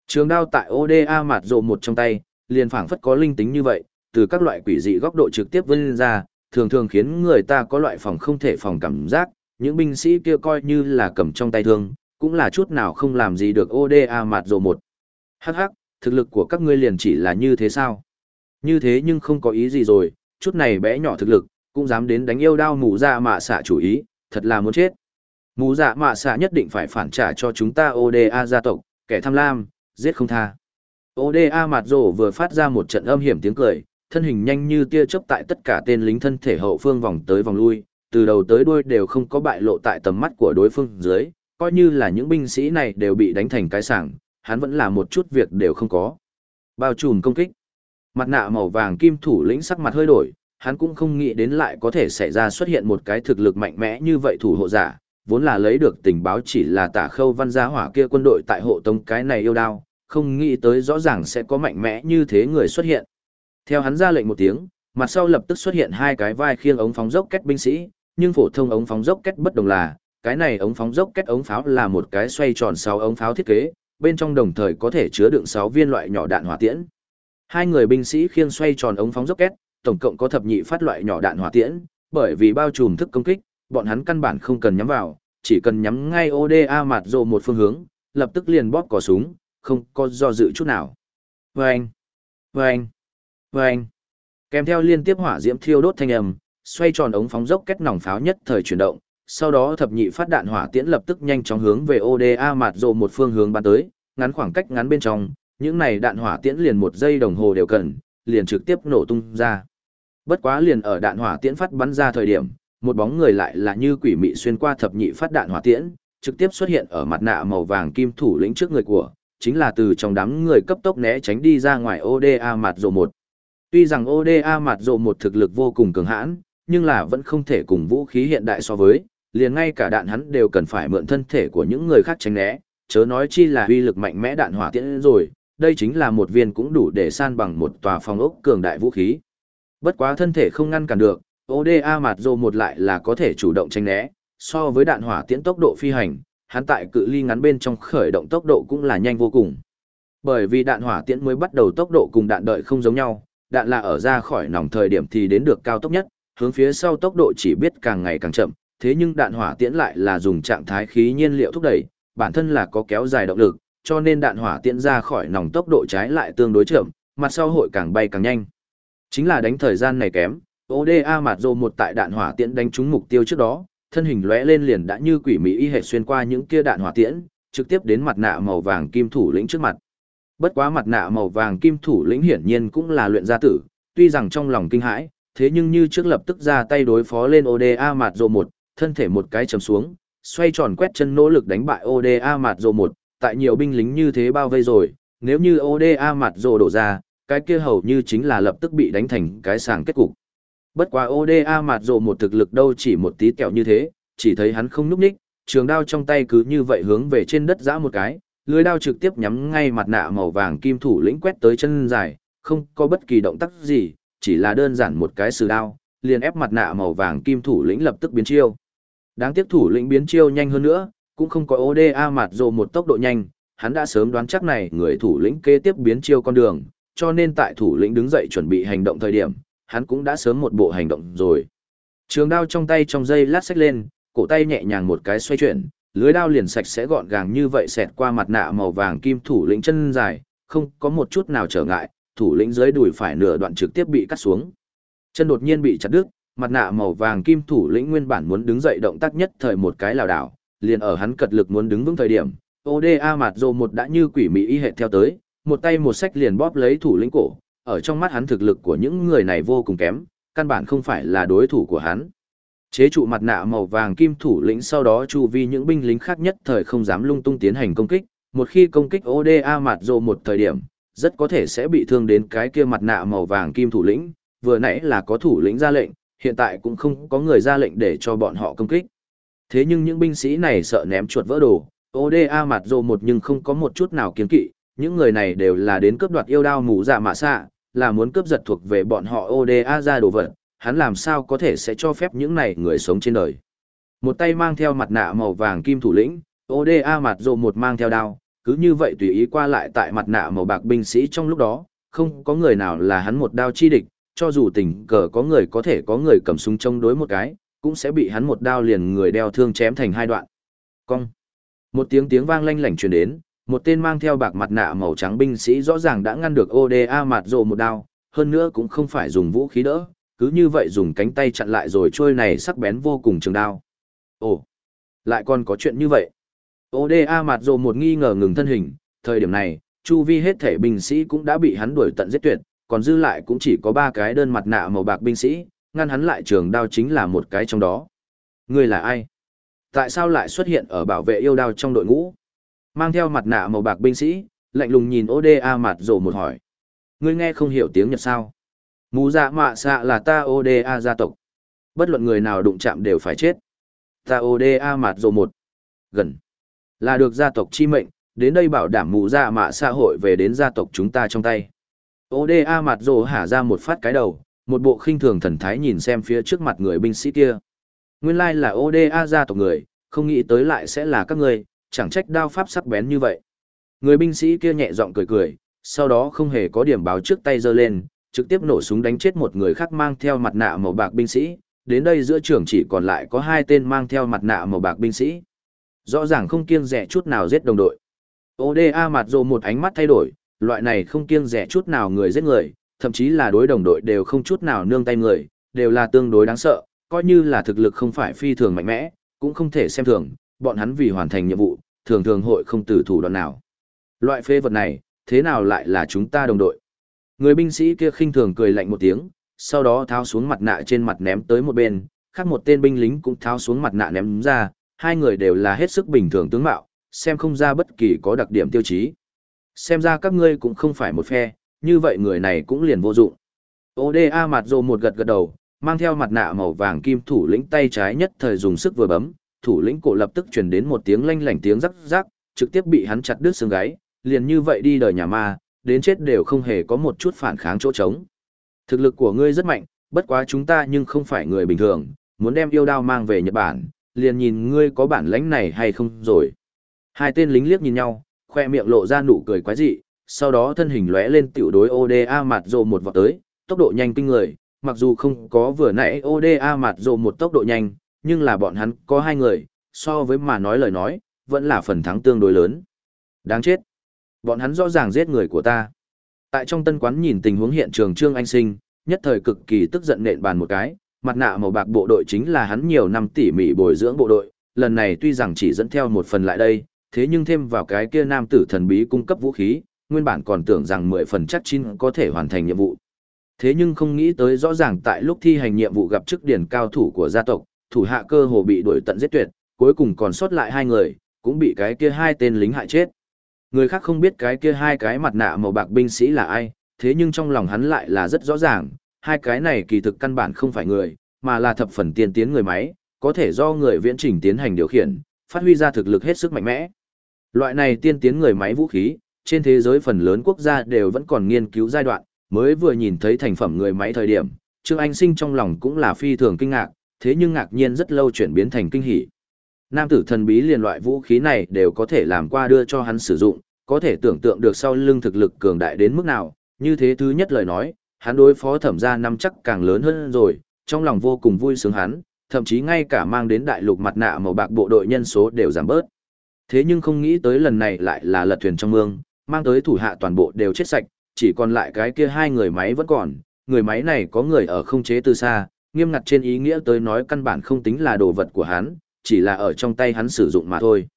S1: Trường đao tại ODA mặt rộ một trong tay, liền phảng phất có linh tính như vậy, từ các loại quỷ dị góc độ trực tiếp vươn ra, thường thường khiến người ta có loại phòng không thể phòng cảm giác, những binh sĩ kia coi như là cầm trong tay thương, cũng là chút nào không làm gì được ODA mặt rộ một. Hắc hắc, thực lực của các ngươi liền chỉ là như thế sao? Như thế nhưng không có ý gì rồi, chút này bé nhỏ thực lực, cũng dám đến đánh yêu đao mù dạ mạ xạ chủ ý, thật là muốn chết. Mù dạ mạ xạ nhất định phải phản trả cho chúng ta ODA gia tộc, kẻ tham lam, giết không tha. ODA mặt rổ vừa phát ra một trận âm hiểm tiếng cười, thân hình nhanh như tia chớp tại tất cả tên lính thân thể hậu phương vòng tới vòng lui, từ đầu tới đuôi đều không có bại lộ tại tầm mắt của đối phương dưới, coi như là những binh sĩ này đều bị đánh thành cái sảng, hắn vẫn là một chút việc đều không có. Bao trùm công kích. Mặt nạ màu vàng kim thủ lĩnh sắc mặt hơi đổi, hắn cũng không nghĩ đến lại có thể xảy ra xuất hiện một cái thực lực mạnh mẽ như vậy thủ hộ giả, vốn là lấy được tình báo chỉ là tả khâu văn gia hỏa kia quân đội tại hộ tống cái này yêu đao, không nghĩ tới rõ ràng sẽ có mạnh mẽ như thế người xuất hiện. Theo hắn ra lệnh một tiếng, mặt sau lập tức xuất hiện hai cái vai khiêng ống phóng dốc kết binh sĩ, nhưng phổ thông ống phóng dốc kết bất đồng là, cái này ống phóng dốc kết ống pháo là một cái xoay tròn 6 ống pháo thiết kế, bên trong đồng thời có thể chứa đựng 6 viên loại nhỏ đạn hỏa tiễn. Hai người binh sĩ khiêng xoay tròn ống phóng dốc kết, tổng cộng có thập nhị phát loại nhỏ đạn hỏa tiễn, bởi vì bao trùm thức công kích, bọn hắn căn bản không cần nhắm vào, chỉ cần nhắm ngay ODA mặt rồ một phương hướng, lập tức liền bóp cò súng, không có do dự chút nào. Vâng! Vâng! Vâng! Kèm theo liên tiếp hỏa diễm thiêu đốt thanh âm, xoay tròn ống phóng dốc kết nòng pháo nhất thời chuyển động, sau đó thập nhị phát đạn hỏa tiễn lập tức nhanh chóng hướng về ODA mặt rộ một phương hướng bắn tới, ngắn khoảng cách ngắn bên trong, những này đạn hỏa tiễn liền một giây đồng hồ đều cần, liền trực tiếp nổ tung ra. Bất quá liền ở đạn hỏa tiễn phát bắn ra thời điểm, một bóng người lại là như quỷ mị xuyên qua thập nhị phát đạn hỏa tiễn, trực tiếp xuất hiện ở mặt nạ màu vàng kim thủ lĩnh trước người của, chính là từ trong đám người cấp tốc né tránh đi ra ngoài ODA mặt rộ một. Tuy rằng ODA mặt rộ một thực lực vô cùng cường hãn, nhưng là vẫn không thể cùng vũ khí hiện đại so với, liền ngay cả đạn hắn đều cần phải mượn thân thể của những người khác tránh né, chớ nói chi là uy lực mạnh mẽ đạn hỏa tiễn rồi, đây chính là một viên cũng đủ để san bằng một tòa phòng ốc cường đại vũ khí. Bất quá thân thể không ngăn cản được, ODA mặt dù một lại là có thể chủ động tránh né, so với đạn hỏa tiễn tốc độ phi hành, hắn tại cự ly ngắn bên trong khởi động tốc độ cũng là nhanh vô cùng. Bởi vì đạn hỏa tiễn mới bắt đầu tốc độ cùng đạn đợi không giống nhau, đạn là ở ra khỏi nòng thời điểm thì đến được cao tốc nhất, hướng phía sau tốc độ chỉ biết càng ngày càng chậm, thế nhưng đạn hỏa tiễn lại là dùng trạng thái khí nhiên liệu thúc đẩy, bản thân là có kéo dài động lực, cho nên đạn hỏa tiễn ra khỏi nòng tốc độ trái lại tương đối chậm, mặt sau hội càng bay càng nhanh. Chính là đánh thời gian này kém, ODA mặt rồ một tại đạn hỏa tiễn đánh trúng mục tiêu trước đó, thân hình lóe lên liền đã như quỷ mỹ y hệ xuyên qua những kia đạn hỏa tiễn, trực tiếp đến mặt nạ màu vàng kim thủ lĩnh trước mặt. Bất quá mặt nạ màu vàng kim thủ lĩnh hiển nhiên cũng là luyện gia tử, tuy rằng trong lòng kinh hãi, thế nhưng như trước lập tức ra tay đối phó lên ODA Mạt rồ một, thân thể một cái chầm xuống, xoay tròn quét chân nỗ lực đánh bại ODA Mạt rồ một, tại nhiều binh lính như thế bao vây rồi, nếu như ODA Mạt rồ đổ ra, cái kia hầu như chính là lập tức bị đánh thành cái sàng kết cục. Bất quá ODA Mạt rồ một thực lực đâu chỉ một tí kẹo như thế, chỉ thấy hắn không núp ních, trường đao trong tay cứ như vậy hướng về trên đất giã một cái, lưới đao trực tiếp nhắm ngay mặt nạ màu vàng kim thủ lĩnh quét tới chân dài, không có bất kỳ động tác gì, chỉ là đơn giản một cái sử đao, liền ép mặt nạ màu vàng kim thủ lĩnh lập tức biến chiêu. Đáng tiếc thủ lĩnh biến chiêu nhanh hơn nữa, cũng không có ODA mặt rồ một tốc độ nhanh, hắn đã sớm đoán chắc này người thủ lĩnh kế tiếp biến chiêu con đường, cho nên tại thủ lĩnh đứng dậy chuẩn bị hành động thời điểm, hắn cũng đã sớm một bộ hành động rồi. Trường đao trong tay trong dây lát xách lên, cổ tay nhẹ nhàng một cái xoay chuyển, lưới đao liền sạch sẽ gọn gàng như vậy xẹt qua mặt nạ màu vàng kim thủ lĩnh chân dài, không có một chút nào trở ngại, thủ lĩnh dưới đùi phải nửa đoạn trực tiếp bị cắt xuống. Chân đột nhiên bị chặt đứt, mặt nạ màu vàng kim thủ lĩnh nguyên bản muốn đứng dậy động tác nhất thời một cái lảo đảo, liền ở hắn cật lực muốn đứng vững thời điểm, ODA mặt rồ một đã như quỷ mị y hệt theo tới, một tay một sách liền bóp lấy thủ lĩnh cổ, ở trong mắt hắn thực lực của những người này vô cùng kém, căn bản không phải là đối thủ của hắn. Chế trụ mặt nạ màu vàng kim thủ lĩnh sau đó chu vi những binh lính khác nhất thời không dám lung tung tiến hành công kích, một khi công kích ODA mặt rồ một thời điểm, rất có thể sẽ bị thương đến cái kia mặt nạ màu vàng kim thủ lĩnh, vừa nãy là có thủ lĩnh ra lệnh, hiện tại cũng không có người ra lệnh để cho bọn họ công kích. Thế nhưng những binh sĩ này sợ ném chuột vỡ đồ, ODA mặt rồ một nhưng không có một chút nào kiến kỵ, những người này đều là đến cướp đoạt yêu đao mù giả mạ xạ, là muốn cướp giật thuộc về bọn họ ODA ra đồ vật, hắn làm sao có thể sẽ cho phép những này người sống trên đời. Một tay mang theo mặt nạ màu vàng kim thủ lĩnh, ODA mặt rồ một mang theo đao, cứ như vậy tùy ý qua lại tại mặt nạ màu bạc binh sĩ trong lúc đó, không có người nào là hắn một đao chi địch, cho dù tình cờ có người có thể có người cầm súng chống đối một cái, cũng sẽ bị hắn một đao liền người đeo thương chém thành hai đoạn. Cong. Một tiếng tiếng vang lanh lảnh truyền đến, một tên mang theo bạc mặt nạ màu trắng binh sĩ rõ ràng đã ngăn được ODA mặt rồ một đao, hơn nữa cũng không phải dùng vũ khí đỡ, cứ như vậy dùng cánh tay chặn lại rồi trôi này sắc bén vô cùng trường đao. Ồ, lại còn có chuyện như vậy. ODA mặt rồ một nghi ngờ ngừng thân hình, thời điểm này, chu vi hết thể binh sĩ cũng đã bị hắn đuổi tận giết tuyệt, còn dư lại cũng chỉ có ba cái đơn mặt nạ màu bạc binh sĩ, ngăn hắn lại trường đao chính là một cái trong đó. Người là ai? Tại sao lại xuất hiện ở bảo vệ yêu đao trong đội ngũ? Mang theo mặt nạ màu bạc binh sĩ, lạnh lùng nhìn ODA mặt rồ một hỏi. Ngươi nghe không hiểu tiếng Nhật sao? Mù dạ mạ xạ là ta ODA gia tộc. Bất luận người nào đụng chạm đều phải chết. Ta ODA mặt rồ một. Gần. Là được gia tộc chi mệnh, đến đây bảo đảm mù ra dạ mạ xã hội về đến gia tộc chúng ta trong tay. ODA mặt rồ hả ra một phát cái đầu, một bộ khinh thường thần thái nhìn xem phía trước mặt người binh sĩ kia. Nguyên lai là ODA gia tộc người, không nghĩ tới lại sẽ là các người, chẳng trách đao pháp sắc bén như vậy. Người binh sĩ kia nhẹ giọng cười cười, sau đó không hề có điểm báo trước tay giơ lên, trực tiếp nổ súng đánh chết một người khác mang theo mặt nạ màu bạc binh sĩ, đến đây giữa trường chỉ còn lại có hai tên mang theo mặt nạ màu bạc binh sĩ. Rõ ràng không kiêng rẻ chút nào giết đồng đội. ODA mặt rồ một ánh mắt thay đổi, loại này không kiêng rẻ chút nào người giết người, thậm chí là đối đồng đội đều không chút nào nương tay người, đều là tương đối đáng sợ, coi như là thực lực không phải phi thường mạnh mẽ, cũng không thể xem thường, bọn hắn vì hoàn thành nhiệm vụ, thường thường hội không từ thủ đoạn nào. Loại phê vật này, thế nào lại là chúng ta đồng đội? Người binh sĩ kia khinh thường cười lạnh một tiếng, sau đó tháo xuống mặt nạ trên mặt ném tới một bên, khác một tên binh lính cũng tháo xuống mặt nạ ném ra, hai người đều là hết sức bình thường tướng mạo, xem không ra bất kỳ có đặc điểm tiêu chí. Xem ra các ngươi cũng không phải một phe, như vậy người này cũng liền vô dụng. ODA mặt rồ một gật gật đầu, mang theo mặt nạ màu vàng kim thủ lĩnh tay trái nhất thời dùng sức vừa bấm, thủ lĩnh cổ lập tức truyền đến một tiếng lanh lảnh tiếng rắc rắc, trực tiếp bị hắn chặt đứt xương gáy, liền như vậy đi đời nhà ma, đến chết đều không hề có một chút phản kháng chỗ trống. Thực lực của ngươi rất mạnh, bất quá chúng ta nhưng không phải người bình thường, muốn đem yêu đao mang về Nhật Bản, liền nhìn ngươi có bản lãnh này hay không rồi. Hai tên lính liếc nhìn nhau, khoe miệng lộ ra nụ cười quái dị, sau đó thân hình lóe lên tiểu đối ODA mặt rồ một vọt tới, tốc độ nhanh kinh người, mặc dù không có vừa nãy ODA mặt rồ một tốc độ nhanh, nhưng là bọn hắn có hai người, so với mà nói lời nói, vẫn là phần thắng tương đối lớn. Đáng chết. Bọn hắn rõ ràng giết người của ta. Tại trong tân quán nhìn tình huống hiện trường Trương Anh Sinh, nhất thời cực kỳ tức giận nện bàn một cái, mặt nạ màu bạc bộ đội chính là hắn nhiều năm tỉ mỉ bồi dưỡng bộ đội, lần này tuy rằng chỉ dẫn theo một phần lại đây, thế nhưng thêm vào cái kia nam tử thần bí cung cấp vũ khí, nguyên bản còn tưởng rằng mười phần chắc chín có thể hoàn thành nhiệm vụ. Thế nhưng không nghĩ tới rõ ràng tại lúc thi hành nhiệm vụ gặp chức điển cao thủ của gia tộc, thủ hạ cơ hồ bị đuổi tận giết tuyệt, cuối cùng còn sót lại hai người, cũng bị cái kia hai tên lính hại chết. Người khác không biết cái kia hai cái mặt nạ màu bạc binh sĩ là ai, thế nhưng trong lòng hắn lại là rất rõ ràng, hai cái này kỳ thực căn bản không phải người, mà là thập phần tiên tiến người máy, có thể do người viễn trình tiến hành điều khiển, phát huy ra thực lực hết sức mạnh mẽ. Loại này tiên tiến người máy vũ khí, trên thế giới phần lớn quốc gia đều vẫn còn nghiên cứu giai đoạn, mới vừa nhìn thấy thành phẩm người máy thời điểm, Trương Anh Sinh trong lòng cũng là phi thường kinh ngạc, thế nhưng ngạc nhiên rất lâu chuyển biến thành kinh hỉ. Nam tử thần bí liền loại vũ khí này đều có thể làm qua đưa cho hắn sử dụng, có thể tưởng tượng được sau lưng thực lực cường đại đến mức nào, như thế thứ nhất lời nói, hắn đối phó thẩm gia năm chắc càng lớn hơn rồi, trong lòng vô cùng vui sướng hắn, thậm chí ngay cả mang đến đại lục mặt nạ màu bạc bộ đội nhân số đều giảm bớt. Thế nhưng không nghĩ tới lần này lại là lật thuyền trong mương, mang tới thủ hạ toàn bộ đều chết sạch, chỉ còn lại cái kia hai người máy vẫn còn, người máy này có người ở không chế từ xa, nghiêm ngặt trên ý nghĩa tới nói căn bản không tính là đồ vật của hắn, chỉ là ở trong tay hắn sử dụng mà thôi.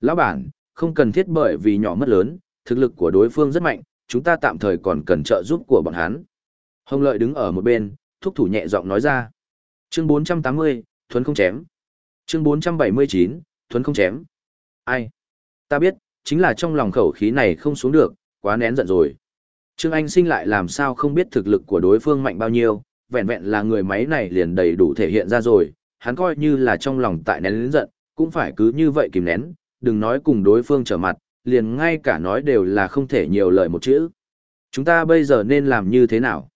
S1: Lão bản, không cần thiết bởi vì nhỏ mất lớn, thực lực của đối phương rất mạnh, chúng ta tạm thời còn cần trợ giúp của bọn hắn. Hồng Lợi đứng ở một bên, thúc thủ nhẹ giọng nói ra. Chương 480, Thuấn không chém. Chương 479, Thuấn không chém. Ai? Ta biết, chính là trong lòng khẩu khí này không xuống được, quá nén giận rồi. Trương Anh sinh lại làm sao không biết thực lực của đối phương mạnh bao nhiêu, vẹn vẹn là người máy này liền đầy đủ thể hiện ra rồi, hắn coi như là trong lòng tại nén lớn giận, cũng phải cứ như vậy kìm nén, đừng nói cùng đối phương trở mặt, liền ngay cả nói đều là không thể nhiều lời một chữ. Chúng ta bây giờ nên làm như thế nào?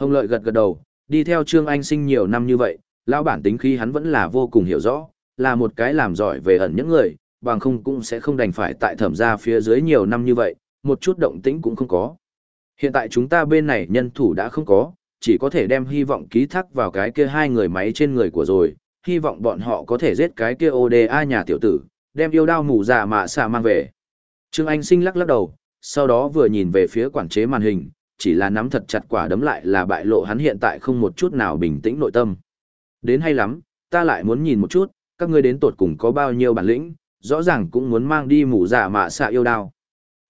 S1: Hồng Lợi gật gật đầu, đi theo Trương Anh sinh nhiều năm như vậy, lão bản tính khí hắn vẫn là vô cùng hiểu rõ, là một cái làm giỏi về ẩn những người, bằng không cũng sẽ không đành phải tại thẩm gia phía dưới nhiều năm như vậy, một chút động tĩnh cũng không có. Hiện tại chúng ta bên này nhân thủ đã không có, chỉ có thể đem hy vọng ký thác vào cái kia hai người máy trên người của rồi, hy vọng bọn họ có thể giết cái kia ODA nhà tiểu tử, đem yêu đao mù giả mạ xà mang về. Trương Anh sinh lắc lắc đầu, sau đó vừa nhìn về phía quản chế màn hình, chỉ là nắm thật chặt quả đấm lại là bại lộ hắn hiện tại không một chút nào bình tĩnh nội tâm. Đến hay lắm, ta lại muốn nhìn một chút, các ngươi đến tột cùng có bao nhiêu bản lĩnh, rõ ràng cũng muốn mang đi mù giả mạ xạ yêu đao.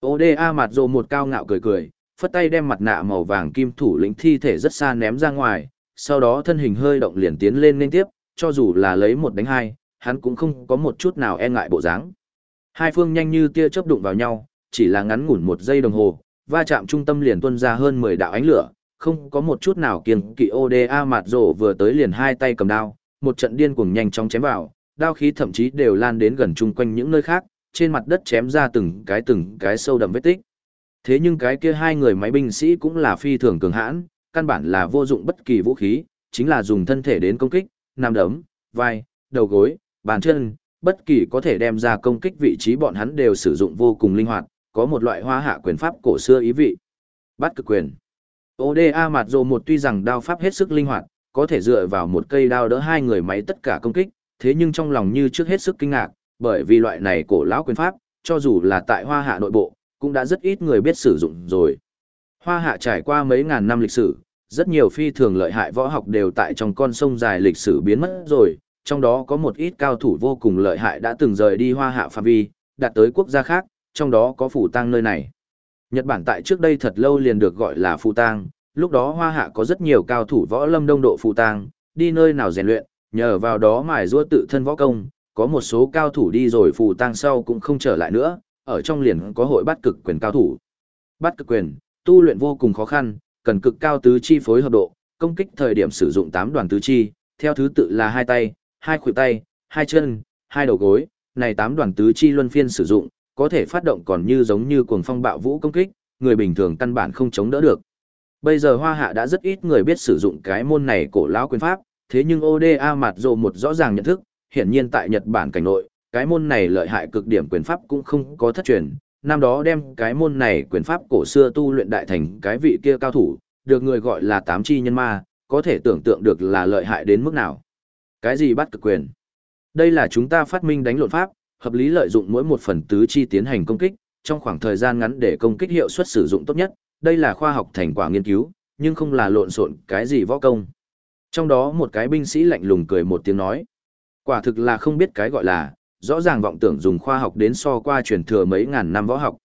S1: ODA mặt rồ một cao ngạo cười cười, phất tay đem mặt nạ màu vàng kim thủ lĩnh thi thể rất xa ném ra ngoài, sau đó thân hình hơi động liền tiến lên liên tiếp, cho dù là lấy một đánh hai, hắn cũng không có một chút nào e ngại bộ dáng. Hai phương nhanh như tia chớp đụng vào nhau, chỉ là ngắn ngủn một giây đồng hồ, va chạm trung tâm liền tuôn ra hơn 10 đạo ánh lửa, không có một chút nào kiêng kỵ ODA mặt rổ vừa tới liền hai tay cầm đao, một trận điên cuồng nhanh chóng chém vào, đao khí thậm chí đều lan đến gần chung quanh những nơi khác, trên mặt đất chém ra từng cái từng cái sâu đậm vết tích. Thế nhưng cái kia hai người máy binh sĩ cũng là phi thường cường hãn, căn bản là vô dụng bất kỳ vũ khí, chính là dùng thân thể đến công kích, nằm đấm, vai, đầu gối, bàn chân, bất kỳ có thể đem ra công kích vị trí bọn hắn đều sử dụng vô cùng linh hoạt, có một loại hoa hạ quyền pháp cổ xưa ý vị. Bắt cực quyền. ODA mặt dù một tuy rằng đao pháp hết sức linh hoạt, có thể dựa vào một cây đao đỡ hai người máy tất cả công kích, thế nhưng trong lòng như trước hết sức kinh ngạc, bởi vì loại này cổ lão quyền pháp, cho dù là tại hoa hạ nội bộ, cũng đã rất ít người biết sử dụng rồi. Hoa hạ trải qua mấy ngàn năm lịch sử, rất nhiều phi thường lợi hại võ học đều tại trong con sông dài lịch sử biến mất rồi, trong đó có một ít cao thủ vô cùng lợi hại đã từng rời đi hoa hạ phạm vi, đạt tới quốc gia khác, trong đó có phủ tang nơi này. Nhật Bản tại trước đây thật lâu liền được gọi là phủ tang, lúc đó hoa hạ có rất nhiều cao thủ võ lâm đông độ phủ tang, đi nơi nào rèn luyện, nhờ vào đó mài rua tự thân võ công, có một số cao thủ đi rồi phủ tang sau cũng không trở lại nữa, ở trong liền có hội bắt cực quyền cao thủ. Bắt cực quyền, tu luyện vô cùng khó khăn, cần cực cao tứ chi phối hợp độ, công kích thời điểm sử dụng 8 đoàn tứ chi, theo thứ tự là hai tay, hai khuỷu tay, hai chân, hai đầu gối, này 8 đoàn tứ chi luân phiên sử dụng, có thể phát động còn như giống như cuồng phong bạo vũ công kích, người bình thường căn bản không chống đỡ được. Bây giờ Hoa Hạ đã rất ít người biết sử dụng cái môn này cổ lão quyền pháp, thế nhưng ODA mặt dù một rõ ràng nhận thức, hiển nhiên tại Nhật Bản cảnh nội, cái môn này lợi hại cực điểm quyền pháp cũng không có thất truyền, năm đó đem cái môn này quyền pháp cổ xưa tu luyện đại thành cái vị kia cao thủ, được người gọi là tám chi nhân ma, có thể tưởng tượng được là lợi hại đến mức nào. Cái gì bắt cực quyền? Đây là chúng ta phát minh đánh lộn pháp, hợp lý lợi dụng mỗi một phần tứ chi tiến hành công kích, trong khoảng thời gian ngắn để công kích hiệu suất sử dụng tốt nhất, đây là khoa học thành quả nghiên cứu, nhưng không là lộn xộn cái gì võ công. Trong đó một cái binh sĩ lạnh lùng cười một tiếng nói, quả thực là không biết cái gọi là, rõ ràng vọng tưởng dùng khoa học đến so qua truyền thừa mấy ngàn năm võ học.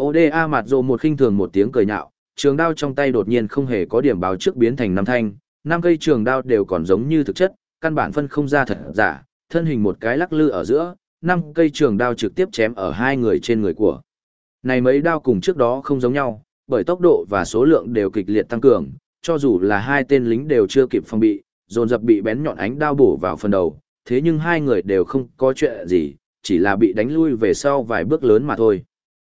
S1: ODA mặt rồ một khinh thường một tiếng cười nhạo, trường đao trong tay đột nhiên không hề có điểm báo trước biến thành năm thanh, năm cây trường đao đều còn giống như thực chất, căn bản phân không ra thật giả, thân hình một cái lắc lư ở giữa, năm cây trường đao trực tiếp chém ở hai người trên người của. Này mấy đao cùng trước đó không giống nhau, bởi tốc độ và số lượng đều kịch liệt tăng cường, cho dù là hai tên lính đều chưa kịp phòng bị, dồn dập bị bén nhọn ánh đao bổ vào phần đầu, thế nhưng hai người đều không có chuyện gì, chỉ là bị đánh lui về sau vài bước lớn mà thôi.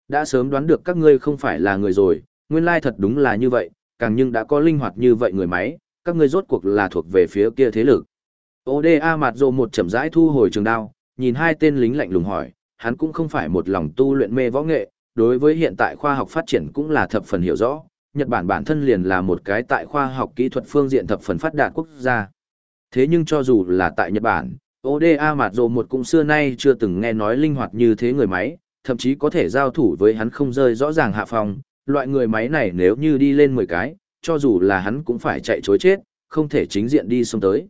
S1: Đã sớm đoán được các ngươi không phải là người rồi, nguyên lai thật đúng là như vậy, càng nhưng đã có linh hoạt như vậy người máy, các ngươi rốt cuộc là thuộc về phía kia thế lực. ODA mặt rồ một chậm rãi thu hồi trường đao, nhìn hai tên lính lạnh lùng hỏi, hắn cũng không phải một lòng tu luyện mê võ nghệ, đối với hiện tại khoa học phát triển cũng là thập phần hiểu rõ, Nhật Bản bản thân liền là một cái tại khoa học kỹ thuật phương diện thập phần phát đạt quốc gia. Thế nhưng cho dù là tại Nhật Bản, ODA mặt dù một cũng xưa nay chưa từng nghe nói linh hoạt như thế người máy, thậm chí có thể giao thủ với hắn không rơi rõ ràng hạ phòng, loại người máy này nếu như đi lên 10 cái, cho dù là hắn cũng phải chạy chối chết, không thể chính diện đi xuống tới.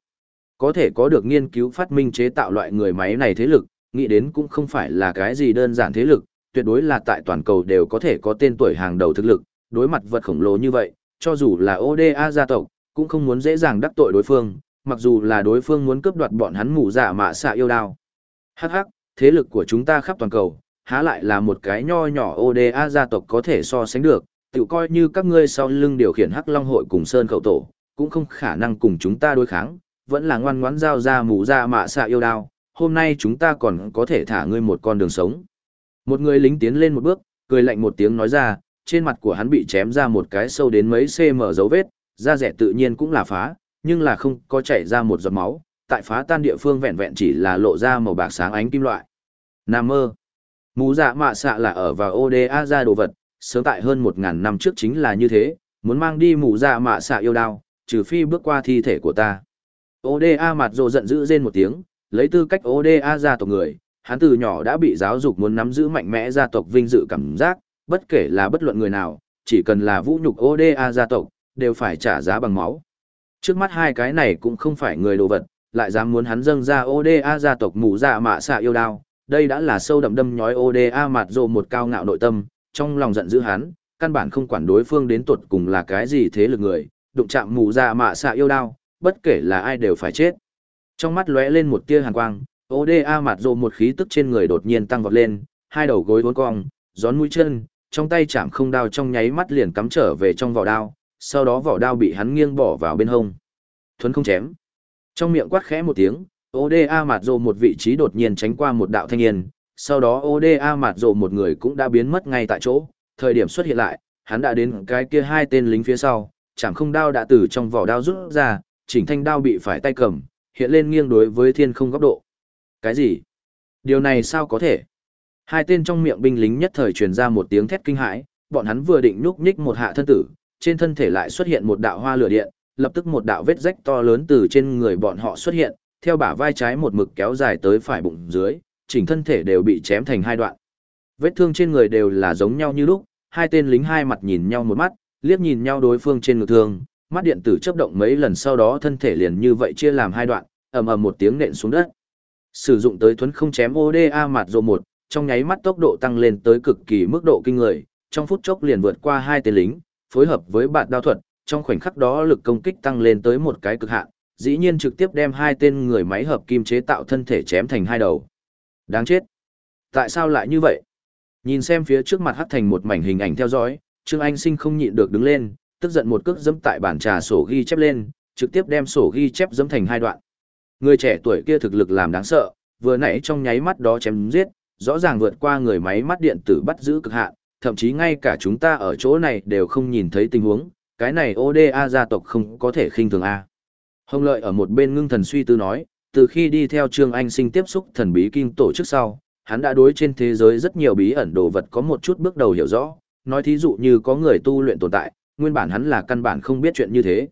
S1: Có thể có được nghiên cứu phát minh chế tạo loại người máy này thế lực, nghĩ đến cũng không phải là cái gì đơn giản thế lực, tuyệt đối là tại toàn cầu đều có thể có tên tuổi hàng đầu thực lực, đối mặt vật khổng lồ như vậy, cho dù là ODA gia tộc, cũng không muốn dễ dàng đắc tội đối phương, mặc dù là đối phương muốn cướp đoạt bọn hắn mù dạ mạ xạ yêu đao. Hắc hắc, thế lực của chúng ta khắp toàn cầu, há lại là một cái nho nhỏ ODA gia tộc có thể so sánh được, tự coi như các ngươi sau lưng điều khiển Hắc Long hội cùng Sơn Khẩu Tổ, cũng không khả năng cùng chúng ta đối kháng, vẫn là ngoan ngoãn giao ra mũ ra mạ xạ yêu đao, hôm nay chúng ta còn có thể thả ngươi một con đường sống. Một người lính tiến lên một bước, cười lạnh một tiếng nói ra, trên mặt của hắn bị chém ra một cái sâu đến mấy cm dấu vết, da rẻ tự nhiên cũng là phá, nhưng là không có chảy ra một giọt máu, tại phá tan địa phương vẹn vẹn chỉ là lộ ra màu bạc sáng ánh kim loại. Nam mơ. mũ dạ mạ xạ là ở vào ODA ra đồ vật, sớm tại hơn 1.000 năm trước chính là như thế, muốn mang đi mũ dạ mạ xạ yêu đao, trừ phi bước qua thi thể của ta. ODA mặt rồ giận dữ rên một tiếng, lấy tư cách ODA gia tộc người, hắn từ nhỏ đã bị giáo dục muốn nắm giữ mạnh mẽ gia tộc vinh dự cảm giác, bất kể là bất luận người nào, chỉ cần là vũ nhục ODA gia tộc, đều phải trả giá bằng máu. Trước mắt hai cái này cũng không phải người đồ vật, lại dám muốn hắn dâng ra ODA gia tộc mù dạ mạ xạ yêu đao, đây đã là sâu đậm đâm nhói ODA mặt rồ một cao ngạo nội tâm, trong lòng giận dữ hắn, căn bản không quản đối phương đến tuột cùng là cái gì thế lực người, đụng chạm mù dạ mạ xạ yêu đao, bất kể là ai đều phải chết. Trong mắt lóe lên một tia hàn quang, ODA mặt rồ một khí tức trên người đột nhiên tăng vọt lên, hai đầu gối uốn cong, gión mũi chân, trong tay chạm không đao trong nháy mắt liền cắm trở về trong vỏ đao, sau đó vỏ đao bị hắn nghiêng bỏ vào bên hông. Thuấn không chém. Trong miệng quát khẽ một tiếng, ODA mặt rồ một vị trí đột nhiên tránh qua một đạo thanh niên, sau đó ODA mặt rồ một người cũng đã biến mất ngay tại chỗ, thời điểm xuất hiện lại, hắn đã đến cái kia hai tên lính phía sau, chạm không đao đã từ trong vỏ đao rút ra, chỉnh thanh đao bị phải tay cầm, hiện lên nghiêng đối với thiên không góc độ. Cái gì? Điều này sao có thể? Hai tên trong miệng binh lính nhất thời truyền ra một tiếng thét kinh hãi, bọn hắn vừa định nhúc nhích một hạ thân tử, trên thân thể lại xuất hiện một đạo hoa lửa điện, lập tức một đạo vết rách to lớn từ trên người bọn họ xuất hiện, theo bả vai trái một mực kéo dài tới phải bụng dưới, chỉnh thân thể đều bị chém thành hai đoạn. Vết thương trên người đều là giống nhau như lúc, hai tên lính hai mặt nhìn nhau một mắt, liếc nhìn nhau đối phương trên ngực thương, mắt điện tử chớp động mấy lần sau đó thân thể liền như vậy chia làm hai đoạn, ầm ầm một tiếng nện xuống đất. Sử dụng tới thuấn không chém ODA mặt rồ một, trong nháy mắt tốc độ tăng lên tới cực kỳ mức độ kinh người, trong phút chốc liền vượt qua hai tên lính, phối hợp với bạn đao thuật, trong khoảnh khắc đó lực công kích tăng lên tới một cái cực hạn, dĩ nhiên trực tiếp đem hai tên người máy hợp kim chế tạo thân thể chém thành hai đầu. Đáng chết. Tại sao lại như vậy? Nhìn xem phía trước mặt hắt thành một mảnh hình ảnh theo dõi, Trương Anh Sinh không nhịn được đứng lên, tức giận một cước dẫm tại bản trà sổ ghi chép lên, trực tiếp đem sổ ghi chép dẫm thành hai đoạn. Người trẻ tuổi kia thực lực làm đáng sợ, vừa nãy trong nháy mắt đó chém giết, rõ ràng vượt qua người máy mắt điện tử bắt giữ cực hạn, thậm chí ngay cả chúng ta ở chỗ này đều không nhìn thấy tình huống, cái này ODA gia tộc không có thể khinh thường A. Hồng Lợi ở một bên ngưng thần suy tư nói, từ khi đi theo Trương Anh sinh tiếp xúc thần bí kinh tổ chức sau, hắn đã đối trên thế giới rất nhiều bí ẩn đồ vật có một chút bước đầu hiểu rõ, nói thí dụ như có người tu luyện tồn tại, nguyên bản hắn là căn bản không biết chuyện như thế.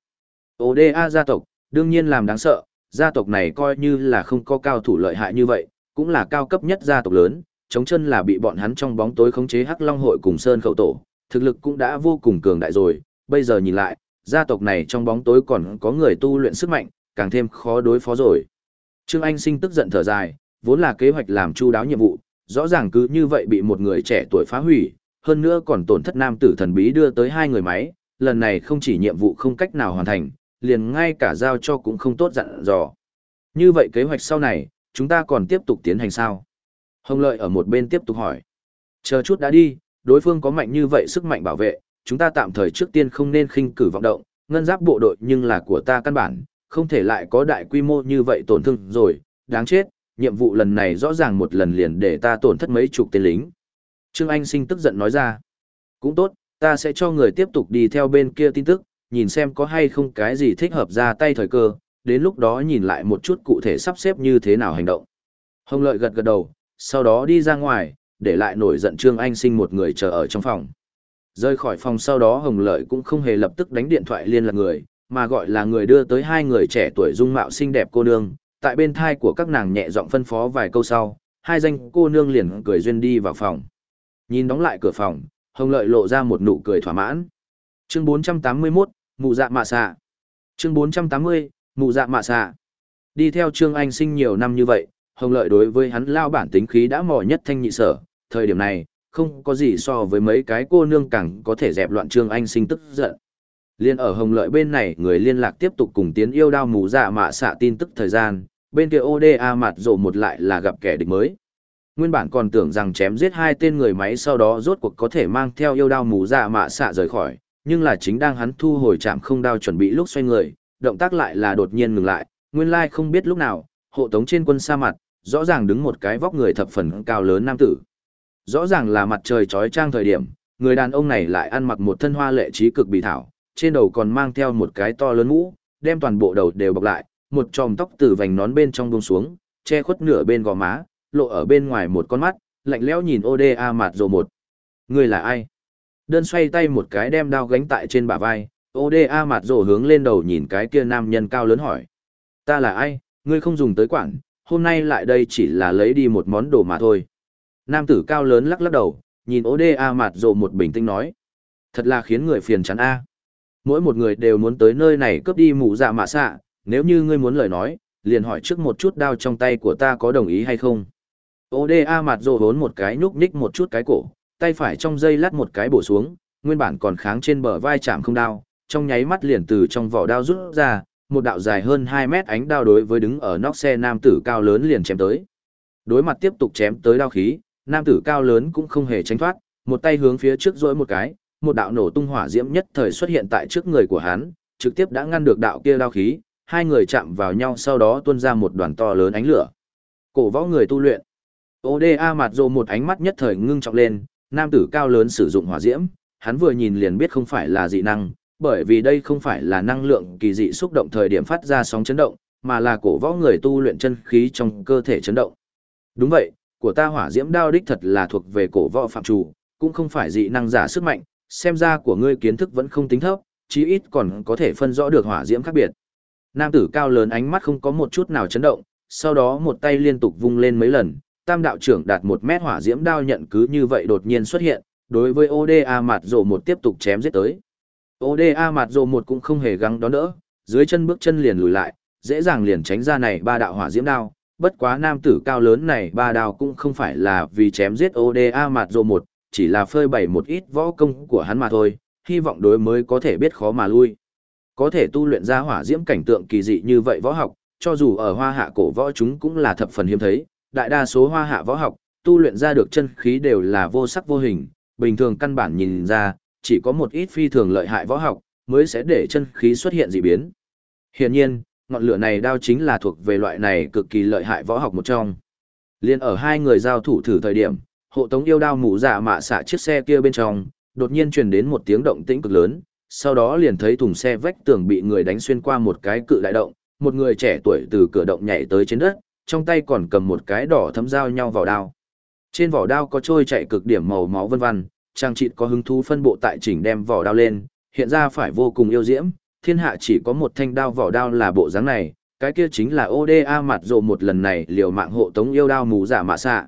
S1: ODA gia tộc, đương nhiên làm đáng sợ, gia tộc này coi như là không có cao thủ lợi hại như vậy, cũng là cao cấp nhất gia tộc lớn, chống chân là bị bọn hắn trong bóng tối khống chế Hắc Long hội cùng Sơn Khẩu Tổ, thực lực cũng đã vô cùng cường đại rồi, bây giờ nhìn lại, gia tộc này trong bóng tối còn có người tu luyện sức mạnh, càng thêm khó đối phó rồi. Trương Anh Sinh tức giận thở dài, vốn là kế hoạch làm chu đáo nhiệm vụ, rõ ràng cứ như vậy bị một người trẻ tuổi phá hủy, hơn nữa còn tổn thất nam tử thần bí đưa tới hai người máy, lần này không chỉ nhiệm vụ không cách nào hoàn thành, liền ngay cả giao cho cũng không tốt dặn dò. Như vậy kế hoạch sau này, chúng ta còn tiếp tục tiến hành sao? Hồng Lợi ở một bên tiếp tục hỏi. Chờ chút đã đi, đối phương có mạnh như vậy sức mạnh bảo vệ, chúng ta tạm thời trước tiên không nên khinh cử vọng động, ngân giáp bộ đội nhưng là của ta căn bản, không thể lại có đại quy mô như vậy tổn thương rồi, đáng chết, nhiệm vụ lần này rõ ràng một lần liền để ta tổn thất mấy chục tên lính. Trương Anh Sinh tức giận nói ra. Cũng tốt, ta sẽ cho người tiếp tục đi theo bên kia tin tức, nhìn xem có hay không cái gì thích hợp ra tay thời cơ, đến lúc đó nhìn lại một chút cụ thể sắp xếp như thế nào hành động. Hồng Lợi gật gật đầu, sau đó đi ra ngoài, để lại nổi giận Trương Anh Sinh một người chờ ở trong phòng. Rơi khỏi phòng sau đó Hồng Lợi cũng không hề lập tức đánh điện thoại liên lạc người, mà gọi là người đưa tới hai người trẻ tuổi dung mạo xinh đẹp cô nương, tại bên thai của các nàng nhẹ giọng phân phó vài câu sau, hai danh cô nương liền cười duyên đi vào phòng. Nhìn đóng lại cửa phòng, Hồng Lợi lộ ra một nụ cười thỏa mãn. Chương 481, Mụ dạ mạ xạ. Chương 480, Mụ dạ mạ xạ. Đi theo Trương Anh sinh nhiều năm như vậy, Hồng Lợi đối với hắn lao bản tính khí đã mò nhất thanh nhị sở, thời điểm này, không có gì so với mấy cái cô nương càng có thể dẹp loạn Trương Anh sinh tức giận. Liên ở Hồng Lợi bên này người liên lạc tiếp tục cùng tiến yêu đao mù dạ mạ xạ tin tức thời gian, bên kia ODA mặt rộ một lại là gặp kẻ địch mới. Nguyên bản còn tưởng rằng chém giết hai tên người máy sau đó rốt cuộc có thể mang theo yêu đao mù dạ mạ xạ rời khỏi, nhưng là chính đang hắn thu hồi chạm không đao chuẩn bị lúc xoay người, động tác lại là đột nhiên ngừng lại, nguyên lai không biết lúc nào, hộ tống trên quân sa mặt, rõ ràng đứng một cái vóc người thập phần cao lớn nam tử. Rõ ràng là mặt trời trói trang thời điểm, người đàn ông này lại ăn mặc một thân hoa lệ trí cực bị thảo, trên đầu còn mang theo một cái to lớn mũ, đem toàn bộ đầu đều bọc lại, một chòm tóc từ vành nón bên trong buông xuống, che khuất nửa bên gò má, lộ ở bên ngoài một con mắt, lạnh lẽo nhìn ODA mặt rồ một. Người là ai? Đơn xoay tay một cái đem đao gánh tại trên bả vai, ODA mặt rồ hướng lên đầu nhìn cái kia nam nhân cao lớn hỏi. Ta là ai, ngươi không dùng tới quản, hôm nay lại đây chỉ là lấy đi một món đồ mà thôi. Nam tử cao lớn lắc lắc đầu, nhìn ODA mặt rồ một bình tĩnh nói. Thật là khiến người phiền chán a. Mỗi một người đều muốn tới nơi này cướp đi mụ dạ mạ xạ, nếu như ngươi muốn lời nói, liền hỏi trước một chút đao trong tay của ta có đồng ý hay không. ODA mặt rồ hốn một cái nhúc nhích một chút cái cổ, tay phải trong dây lát một cái bổ xuống, nguyên bản còn kháng trên bờ vai chạm không đao, trong nháy mắt liền từ trong vỏ đao rút ra, một đạo dài hơn 2 mét ánh đao đối với đứng ở nóc xe nam tử cao lớn liền chém tới. Đối mặt tiếp tục chém tới đao khí, nam tử cao lớn cũng không hề tránh thoát, một tay hướng phía trước rỗi một cái, một đạo nổ tung hỏa diễm nhất thời xuất hiện tại trước người của hắn, trực tiếp đã ngăn được đạo kia đao khí, hai người chạm vào nhau sau đó tuôn ra một đoàn to lớn ánh lửa. Cổ võ người tu luyện. ODA mặt rồ một ánh mắt nhất thời ngưng trọng lên, nam tử cao lớn sử dụng hỏa diễm, hắn vừa nhìn liền biết không phải là dị năng, bởi vì đây không phải là năng lượng kỳ dị xúc động thời điểm phát ra sóng chấn động, mà là cổ võ người tu luyện chân khí trong cơ thể chấn động. Đúng vậy, của ta hỏa diễm đao đích thật là thuộc về cổ võ phạm chủ, cũng không phải dị năng giả sức mạnh, xem ra của ngươi kiến thức vẫn không tính thấp, chí ít còn có thể phân rõ được hỏa diễm khác biệt. Nam tử cao lớn ánh mắt không có một chút nào chấn động, sau đó một tay liên tục vung lên mấy lần, tam đạo trưởng đạt một mét hỏa diễm đao nhận cứ như vậy đột nhiên xuất hiện, đối với ODA mặt rồ một tiếp tục chém giết tới. ODA mặt rồ một cũng không hề gắng đón đỡ, dưới chân bước chân liền lùi lại, dễ dàng liền tránh ra này ba đạo hỏa diễm đao. Bất quá nam tử cao lớn này ba đao cũng không phải là vì chém giết ODA mặt rồ một, chỉ là phơi bày một ít võ công của hắn mà thôi, hy vọng đối mới có thể biết khó mà lui. Có thể tu luyện ra hỏa diễm cảnh tượng kỳ dị như vậy võ học, cho dù ở hoa hạ cổ võ chúng cũng là thập phần hiếm thấy, đại đa số hoa hạ võ học, tu luyện ra được chân khí đều là vô sắc vô hình, bình thường căn bản nhìn ra, chỉ có một ít phi thường lợi hại võ học, mới sẽ để chân khí xuất hiện dị biến. Hiển nhiên, ngọn lửa này đao chính là thuộc về loại này cực kỳ lợi hại võ học một trong. Liên ở hai người giao thủ thử thời điểm, hộ tống yêu đao mũ dạ mạ xạ chiếc xe kia bên trong, đột nhiên truyền đến một tiếng động tĩnh cực lớn, sau đó liền thấy thùng xe vách tường bị người đánh xuyên qua một cái cự đại động, một người trẻ tuổi từ cửa động nhảy tới trên đất, trong tay còn cầm một cái đỏ thấm dao nhau vào đao. Trên vỏ đao có trôi chạy cực điểm màu máu vân vân, trang trị có hứng thú phân bộ tại chỉnh đem vỏ đao lên, hiện ra phải vô cùng yêu diễm, thiên hạ chỉ có một thanh đao vỏ đao là bộ dáng này, cái kia chính là ODA mặt rộ một lần này liều mạng hộ tống yêu đao mù giả mạ xạ.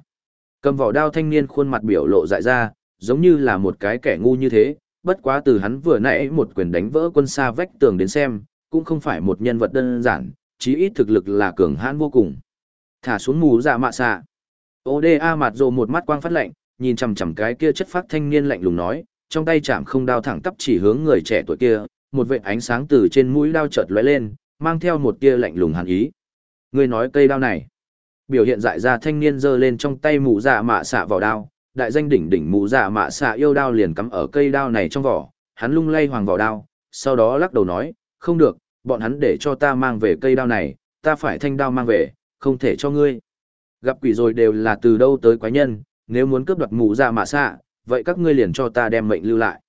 S1: Cầm vỏ đao thanh niên khuôn mặt biểu lộ dại ra, giống như là một cái kẻ ngu như thế, bất quá từ hắn vừa nãy một quyền đánh vỡ quân xa vách tường đến xem, cũng không phải một nhân vật đơn giản, chí ít thực lực là cường hãn vô cùng. Thả xuống mù dạ mạ xạ. Oda mặt rộ một mắt quang phát lạnh, nhìn chằm chằm cái kia chất phát thanh niên lạnh lùng nói, trong tay chạm không đao thẳng tắp chỉ hướng người trẻ tuổi kia, một vệt ánh sáng từ trên mũi đao chợt lóe lên, mang theo một tia lạnh lùng hàn ý. Người nói cây đao này. Biểu hiện dại ra thanh niên giơ lên trong tay mù dạ mạ xạ vào đao, đại danh đỉnh đỉnh mù dạ mạ xạ yêu đao liền cắm ở cây đao này trong vỏ, hắn lung lay hoàng vỏ đao, sau đó lắc đầu nói, không được, bọn hắn để cho ta mang về cây đao này, ta phải thanh đao mang về, không thể cho ngươi. Gặp quỷ rồi đều là từ đâu tới quái nhân, nếu muốn cướp đoạt mù dạ mạ xạ, vậy các ngươi liền cho ta đem mệnh lưu lại.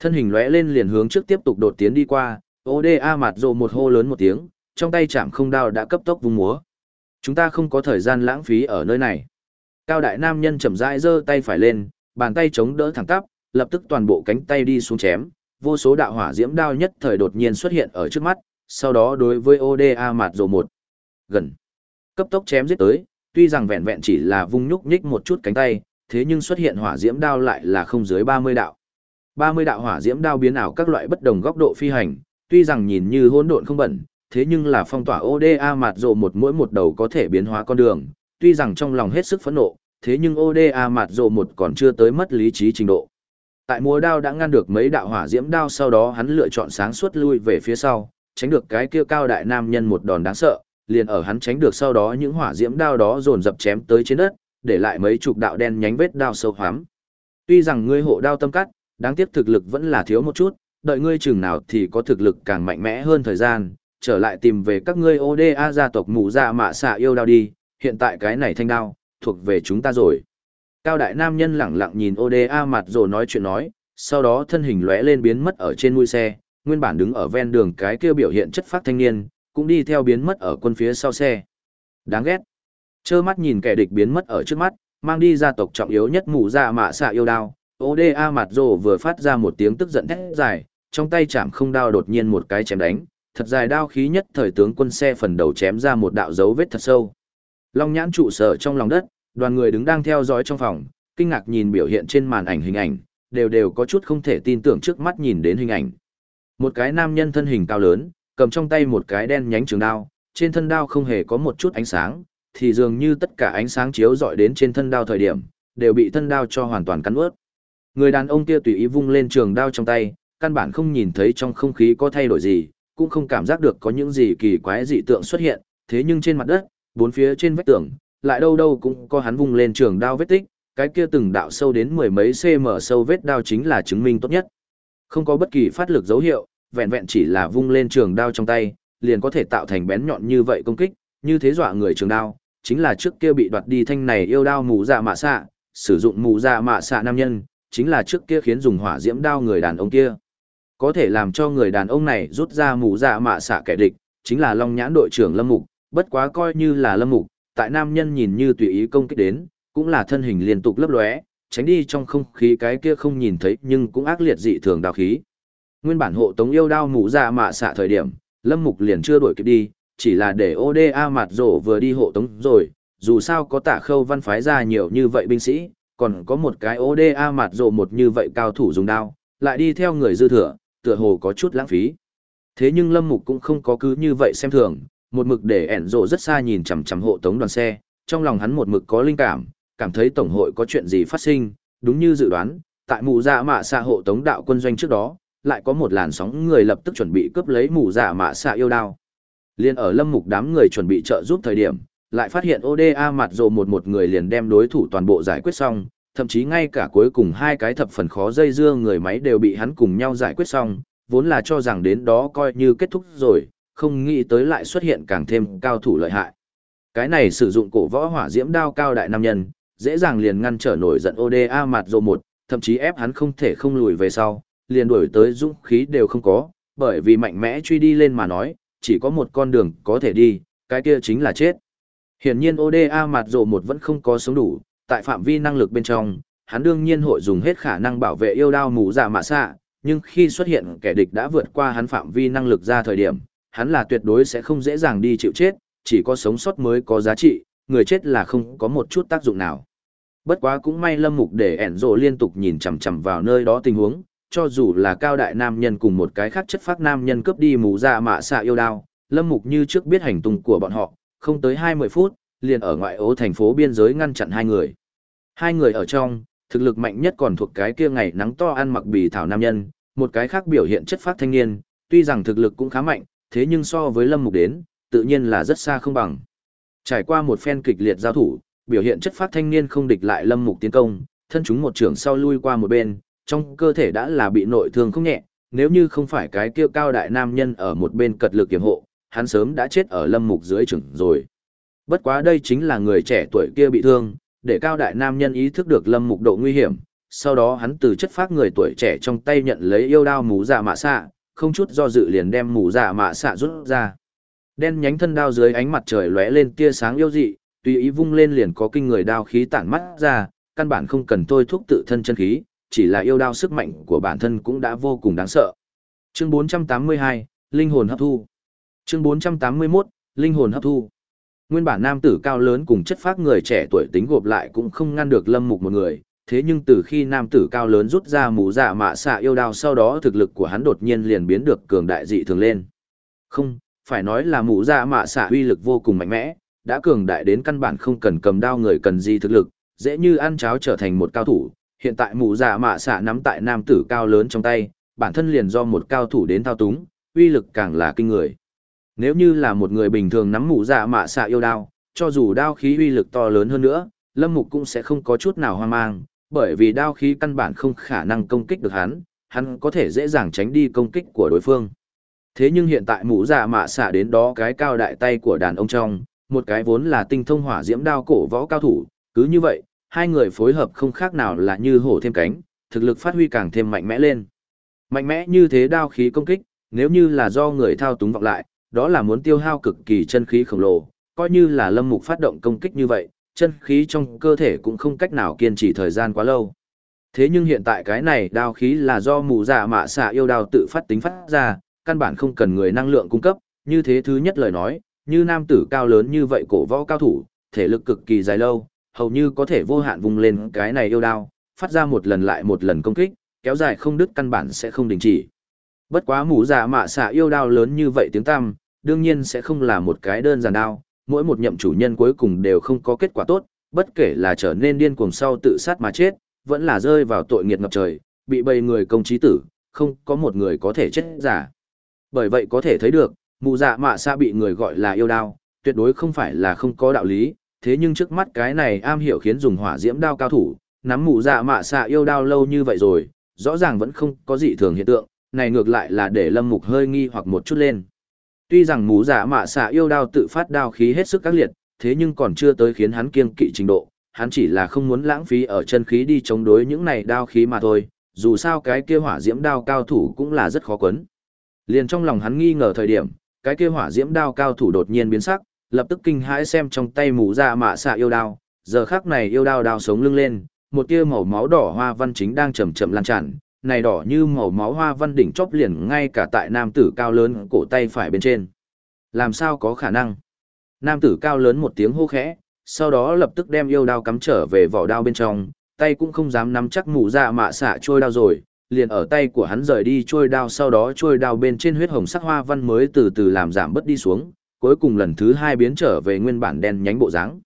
S1: Thân hình lóe lên liền hướng trước tiếp tục đột tiến đi qua, ODA mặt rồ một hô lớn một tiếng, trong tay chạm không đao đã cấp tốc vung múa. Chúng ta không có thời gian lãng phí ở nơi này. Cao đại nam nhân chậm rãi giơ tay phải lên, bàn tay chống đỡ thẳng tắp, lập tức toàn bộ cánh tay đi xuống chém, vô số đạo hỏa diễm đao nhất thời đột nhiên xuất hiện ở trước mắt, sau đó đối với ODA mặt rồ một gần cấp tốc chém giết tới, tuy rằng vẹn vẹn chỉ là vung nhúc nhích một chút cánh tay, thế nhưng xuất hiện hỏa diễm đao lại là không dưới 30 đạo. 30 đạo hỏa diễm đao biến ảo các loại bất đồng góc độ phi hành, tuy rằng nhìn như hỗn độn không bẩn, thế nhưng là phong tỏa ODA mặt rộ một mỗi một đầu có thể biến hóa con đường, tuy rằng trong lòng hết sức phẫn nộ, thế nhưng ODA mặt rộ một còn chưa tới mất lý trí trình độ. Tại mùa đao đã ngăn được mấy đạo hỏa diễm đao sau đó hắn lựa chọn sáng suốt lui về phía sau, tránh được cái kia cao đại nam nhân một đòn đáng sợ, liền ở hắn tránh được sau đó những hỏa diễm đao đó dồn dập chém tới trên đất, để lại mấy chục đạo đen nhánh vết đao sâu hoắm. Tuy rằng ngươi hộ đao tâm cắt, đáng tiếc thực lực vẫn là thiếu một chút, đợi ngươi chừng nào thì có thực lực càng mạnh mẽ hơn thời gian, trở lại tìm về các ngươi ODA gia tộc mụ dạ mạ xạ yêu đao đi, hiện tại cái này thanh đao, thuộc về chúng ta rồi. Cao đại nam nhân lẳng lặng nhìn ODA mặt rồi nói chuyện nói, sau đó thân hình lóe lên biến mất ở trên mũi xe, nguyên bản đứng ở ven đường cái kia biểu hiện chất phát thanh niên, cũng đi theo biến mất ở quân phía sau xe. Đáng ghét. Chơ mắt nhìn kẻ địch biến mất ở trước mắt, mang đi gia tộc trọng yếu nhất mù ra mạ xạ yêu đao. Oda mặt rồ vừa phát ra một tiếng tức giận thét dài, trong tay chạm không đao đột nhiên một cái chém đánh, thật dài đao khí nhất thời tướng quân xe phần đầu chém ra một đạo dấu vết thật sâu. Long nhãn trụ sở trong lòng đất, đoàn người đứng đang theo dõi trong phòng, kinh ngạc nhìn biểu hiện trên màn ảnh hình ảnh, đều đều có chút không thể tin tưởng trước mắt nhìn đến hình ảnh. Một cái nam nhân thân hình cao lớn, cầm trong tay một cái đen nhánh trường đao, trên thân đao không hề có một chút ánh sáng, thì dường như tất cả ánh sáng chiếu dọi đến trên thân đao thời điểm, đều bị thân đao cho hoàn toàn cắn ướt. Người đàn ông kia tùy ý vung lên trường đao trong tay, căn bản không nhìn thấy trong không khí có thay đổi gì, cũng không cảm giác được có những gì kỳ quái dị tượng xuất hiện, thế nhưng trên mặt đất, bốn phía trên vách tường, lại đâu đâu cũng có hắn vung lên trường đao vết tích, cái kia từng đạo sâu đến mười mấy cm sâu vết đao chính là chứng minh tốt nhất. Không có bất kỳ phát lực dấu hiệu, vẹn vẹn chỉ là vung lên trường đao trong tay, liền có thể tạo thành bén nhọn như vậy công kích, như thế dọa người trường đao, chính là trước kia bị đoạt đi thanh này yêu đao mù dạ mạ xạ, sử dụng mù dạ mạ xạ nam nhân, chính là trước kia khiến dùng hỏa diễm đao người đàn ông kia. Có thể làm cho người đàn ông này rút ra mù dạ mạ xạ kẻ địch, chính là Long Nhãn đội trưởng Lâm Mục, bất quá coi như là Lâm Mục, tại nam nhân nhìn như tùy ý công kích đến, cũng là thân hình liên tục lấp lóe, tránh đi trong không khí cái kia không nhìn thấy nhưng cũng ác liệt dị thường đào khí. Nguyên bản hộ tống yêu đao mũ ra dạ mạ xạ thời điểm, Lâm Mục liền chưa đuổi kịp đi, chỉ là để ODA mặt rổ vừa đi hộ tống rồi, dù sao có tả khâu văn phái ra nhiều như vậy binh sĩ, còn có một cái ODA mặt rổ một như vậy cao thủ dùng đao, lại đi theo người dư thừa, tựa hồ có chút lãng phí. Thế nhưng Lâm Mục cũng không có cứ như vậy xem thường, một mực để ẻn rộ rất xa nhìn chằm chằm hộ tống đoàn xe, trong lòng hắn một mực có linh cảm, cảm thấy tổng hội có chuyện gì phát sinh, đúng như dự đoán, tại mụ dạ mạ xạ hộ tống đạo quân doanh trước đó, lại có một làn sóng người lập tức chuẩn bị cướp lấy mù dạ mạ xạ yêu đao. Liên ở lâm mục đám người chuẩn bị trợ giúp thời điểm, lại phát hiện ODA mặt rồ một một người liền đem đối thủ toàn bộ giải quyết xong, thậm chí ngay cả cuối cùng hai cái thập phần khó dây dưa người máy đều bị hắn cùng nhau giải quyết xong, vốn là cho rằng đến đó coi như kết thúc rồi, không nghĩ tới lại xuất hiện càng thêm cao thủ lợi hại. Cái này sử dụng cổ võ hỏa diễm đao cao đại nam nhân, dễ dàng liền ngăn trở nổi giận ODA mặt rồ một, thậm chí ép hắn không thể không lùi về sau, liền đuổi tới dũng khí đều không có, bởi vì mạnh mẽ truy đi lên mà nói, chỉ có một con đường có thể đi, cái kia chính là chết. Hiển nhiên ODA mặt rộ một vẫn không có sống đủ, tại phạm vi năng lực bên trong, hắn đương nhiên hội dùng hết khả năng bảo vệ yêu đao mù giả mạ xạ, nhưng khi xuất hiện kẻ địch đã vượt qua hắn phạm vi năng lực ra thời điểm, hắn là tuyệt đối sẽ không dễ dàng đi chịu chết, chỉ có sống sót mới có giá trị, người chết là không có một chút tác dụng nào. Bất quá cũng may lâm mục để ẻn rộ liên tục nhìn chằm chằm vào nơi đó tình huống, cho dù là cao đại nam nhân cùng một cái khác chất phác nam nhân cướp đi mù ra mạ xạ yêu đao, lâm mục như trước biết hành tung của bọn họ, không tới 20 phút, liền ở ngoại ô thành phố biên giới ngăn chặn hai người. Hai người ở trong, thực lực mạnh nhất còn thuộc cái kia ngày nắng to ăn mặc bì thảo nam nhân, một cái khác biểu hiện chất phát thanh niên, tuy rằng thực lực cũng khá mạnh, thế nhưng so với lâm mục đến, tự nhiên là rất xa không bằng. Trải qua một phen kịch liệt giao thủ, biểu hiện chất phát thanh niên không địch lại lâm mục tiến công, thân chúng một trưởng sau lui qua một bên, trong cơ thể đã là bị nội thương không nhẹ, nếu như không phải cái kia cao đại nam nhân ở một bên cật lực kiểm hộ, hắn sớm đã chết ở lâm mục dưới chừng rồi. Bất quá đây chính là người trẻ tuổi kia bị thương, để cao đại nam nhân ý thức được lâm mục độ nguy hiểm, sau đó hắn từ chất phát người tuổi trẻ trong tay nhận lấy yêu đao mũ dạ mạ xạ, không chút do dự liền đem mũ dạ mạ xạ rút ra. Đen nhánh thân đao dưới ánh mặt trời lóe lên tia sáng yêu dị, tùy ý vung lên liền có kinh người đao khí tản mắt ra, căn bản không cần tôi thúc tự thân chân khí, chỉ là yêu đao sức mạnh của bản thân cũng đã vô cùng đáng sợ. Chương 482, Linh hồn hấp thu. Chương 481, Linh hồn hấp thu. Nguyên bản nam tử cao lớn cùng chất phác người trẻ tuổi tính gộp lại cũng không ngăn được lâm mục một người, thế nhưng từ khi nam tử cao lớn rút ra mũ dạ mạ xạ yêu đao sau đó thực lực của hắn đột nhiên liền biến được cường đại dị thường lên. Không, phải nói là mũ dạ mạ xạ uy lực vô cùng mạnh mẽ, đã cường đại đến căn bản không cần cầm đao người cần gì thực lực, dễ như ăn cháo trở thành một cao thủ. Hiện tại mũ dạ mạ xạ nắm tại nam tử cao lớn trong tay, bản thân liền do một cao thủ đến thao túng, uy lực càng là kinh người. Nếu như là một người bình thường nắm mũ dạ mạ xạ yêu đao, cho dù đao khí uy lực to lớn hơn nữa, Lâm Mục cũng sẽ không có chút nào hoang mang, bởi vì đao khí căn bản không khả năng công kích được hắn, hắn có thể dễ dàng tránh đi công kích của đối phương. Thế nhưng hiện tại mũ dạ mạ xạ đến đó cái cao đại tay của đàn ông trong, một cái vốn là tinh thông hỏa diễm đao cổ võ cao thủ, cứ như vậy, hai người phối hợp không khác nào là như hổ thêm cánh, thực lực phát huy càng thêm mạnh mẽ lên. Mạnh mẽ như thế đao khí công kích, nếu như là do người thao túng vọng lại, đó là muốn tiêu hao cực kỳ chân khí khổng lồ, coi như là lâm mục phát động công kích như vậy, chân khí trong cơ thể cũng không cách nào kiên trì thời gian quá lâu. Thế nhưng hiện tại cái này đao khí là do mù dạ mạ xạ yêu đao tự phát tính phát ra, căn bản không cần người năng lượng cung cấp, như thế thứ nhất lời nói, như nam tử cao lớn như vậy cổ võ cao thủ, thể lực cực kỳ dài lâu, hầu như có thể vô hạn vùng lên cái này yêu đao, phát ra một lần lại một lần công kích, kéo dài không đứt căn bản sẽ không đình chỉ. Bất quá mũ giả dạ mạ xạ yêu đao lớn như vậy tiếng tăm, đương nhiên sẽ không là một cái đơn giản đao, mỗi một nhậm chủ nhân cuối cùng đều không có kết quả tốt, bất kể là trở nên điên cuồng sau tự sát mà chết, vẫn là rơi vào tội nghiệt ngập trời, bị bầy người công trí tử, không có một người có thể chết giả. Bởi vậy có thể thấy được, mù dạ mạ xạ bị người gọi là yêu đao, tuyệt đối không phải là không có đạo lý, thế nhưng trước mắt cái này am hiểu khiến dùng hỏa diễm đao cao thủ, nắm mụ dạ mạ xạ yêu đao lâu như vậy rồi, rõ ràng vẫn không có gì thường hiện tượng, này ngược lại là để lâm mục hơi nghi hoặc một chút lên. Tuy rằng mũ giả dạ mạ xạ yêu đao tự phát đao khí hết sức các liệt, thế nhưng còn chưa tới khiến hắn kiêng kỵ trình độ, hắn chỉ là không muốn lãng phí ở chân khí đi chống đối những này đao khí mà thôi, dù sao cái kia hỏa diễm đao cao thủ cũng là rất khó quấn. Liền trong lòng hắn nghi ngờ thời điểm, cái kia hỏa diễm đao cao thủ đột nhiên biến sắc, lập tức kinh hãi xem trong tay mũ dạ mạ xạ yêu đao, giờ khắc này yêu đao đao sống lưng lên, một tia màu máu đỏ hoa văn chính đang chậm chậm lan tràn, này đỏ như màu máu hoa văn đỉnh chóp liền ngay cả tại nam tử cao lớn cổ tay phải bên trên. Làm sao có khả năng? Nam tử cao lớn một tiếng hô khẽ, sau đó lập tức đem yêu đao cắm trở về vỏ đao bên trong, tay cũng không dám nắm chắc mũ ra dạ mạ xạ trôi đao rồi, liền ở tay của hắn rời đi trôi đao sau đó trôi đao bên trên huyết hồng sắc hoa văn mới từ từ làm giảm bớt đi xuống, cuối cùng lần thứ hai biến trở về nguyên bản đen nhánh bộ dáng.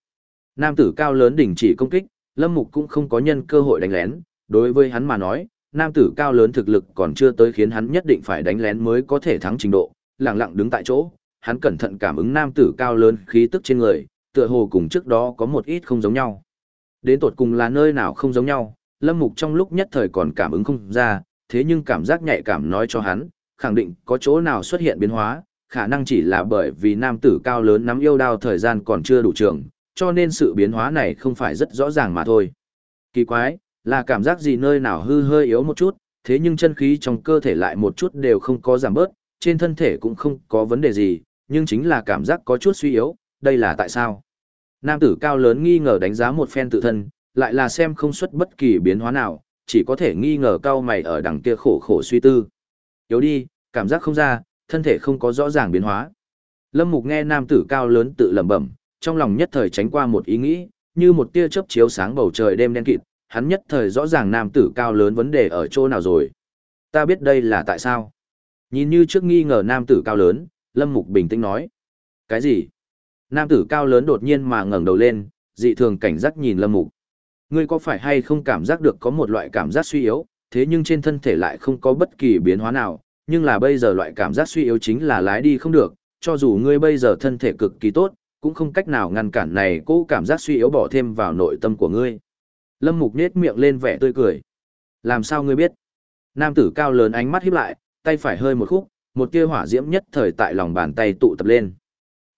S1: Nam tử cao lớn đình chỉ công kích, Lâm Mục cũng không có nhân cơ hội đánh lén, đối với hắn mà nói, nam tử cao lớn thực lực còn chưa tới khiến hắn nhất định phải đánh lén mới có thể thắng trình độ, lặng lặng đứng tại chỗ, hắn cẩn thận cảm ứng nam tử cao lớn khí tức trên người, tựa hồ cùng trước đó có một ít không giống nhau. Đến tột cùng là nơi nào không giống nhau, Lâm Mục trong lúc nhất thời còn cảm ứng không ra, thế nhưng cảm giác nhạy cảm nói cho hắn, khẳng định có chỗ nào xuất hiện biến hóa, khả năng chỉ là bởi vì nam tử cao lớn nắm yêu đao thời gian còn chưa đủ trường, cho nên sự biến hóa này không phải rất rõ ràng mà thôi. Kỳ quái, là cảm giác gì nơi nào hư hơi yếu một chút, thế nhưng chân khí trong cơ thể lại một chút đều không có giảm bớt, trên thân thể cũng không có vấn đề gì, nhưng chính là cảm giác có chút suy yếu, đây là tại sao? Nam tử cao lớn nghi ngờ đánh giá một phen tự thân, lại là xem không xuất bất kỳ biến hóa nào, chỉ có thể nghi ngờ cao mày ở đằng kia khổ khổ suy tư. Yếu đi, cảm giác không ra, thân thể không có rõ ràng biến hóa. Lâm Mục nghe nam tử cao lớn tự lẩm bẩm, trong lòng nhất thời tránh qua một ý nghĩ, như một tia chớp chiếu sáng bầu trời đêm đen kịt, hắn nhất thời rõ ràng nam tử cao lớn vấn đề ở chỗ nào rồi. Ta biết đây là tại sao. Nhìn như trước nghi ngờ nam tử cao lớn, Lâm Mục bình tĩnh nói. Cái gì? Nam tử cao lớn đột nhiên mà ngẩng đầu lên, dị thường cảnh giác nhìn Lâm Mục. Ngươi có phải hay không cảm giác được có một loại cảm giác suy yếu, thế nhưng trên thân thể lại không có bất kỳ biến hóa nào, nhưng là bây giờ loại cảm giác suy yếu chính là lái đi không được, cho dù ngươi bây giờ thân thể cực kỳ tốt, cũng không cách nào ngăn cản này cố cảm giác suy yếu bỏ thêm vào nội tâm của ngươi. Lâm Mục nết miệng lên vẻ tươi cười. Làm sao ngươi biết? Nam tử cao lớn ánh mắt híp lại, tay phải hơi một khúc, một tia hỏa diễm nhất thời tại lòng bàn tay tụ tập lên.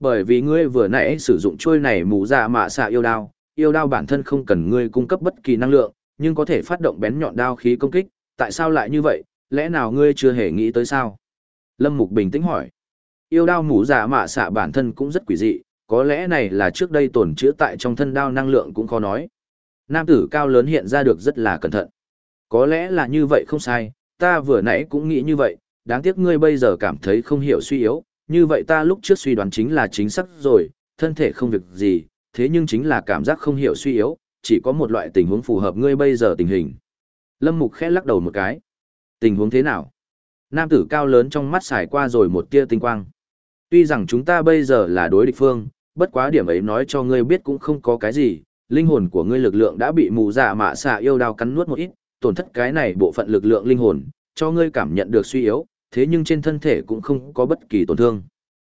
S1: Bởi vì ngươi vừa nãy sử dụng trôi này mù dạ mạ xạ yêu đao, yêu đao bản thân không cần ngươi cung cấp bất kỳ năng lượng, nhưng có thể phát động bén nhọn đao khí công kích, tại sao lại như vậy, lẽ nào ngươi chưa hề nghĩ tới sao? Lâm Mục bình tĩnh hỏi. Yêu đao mũ giả dạ mạ xạ bản thân cũng rất quỷ dị, có lẽ này là trước đây tổn chữa tại trong thân đao năng lượng cũng khó nói. Nam tử cao lớn hiện ra được rất là cẩn thận. Có lẽ là như vậy không sai, ta vừa nãy cũng nghĩ như vậy, đáng tiếc ngươi bây giờ cảm thấy không hiểu suy yếu, như vậy ta lúc trước suy đoán chính là chính xác rồi, thân thể không việc gì, thế nhưng chính là cảm giác không hiểu suy yếu, chỉ có một loại tình huống phù hợp ngươi bây giờ tình hình. Lâm Mục khẽ lắc đầu một cái. Tình huống thế nào? Nam tử cao lớn trong mắt xài qua rồi một tia tinh quang. Tuy rằng chúng ta bây giờ là đối địch phương, bất quá điểm ấy nói cho ngươi biết cũng không có cái gì, linh hồn của ngươi lực lượng đã bị mù dạ mạ xạ yêu đao cắn nuốt một ít, tổn thất cái này bộ phận lực lượng linh hồn, cho ngươi cảm nhận được suy yếu, thế nhưng trên thân thể cũng không có bất kỳ tổn thương.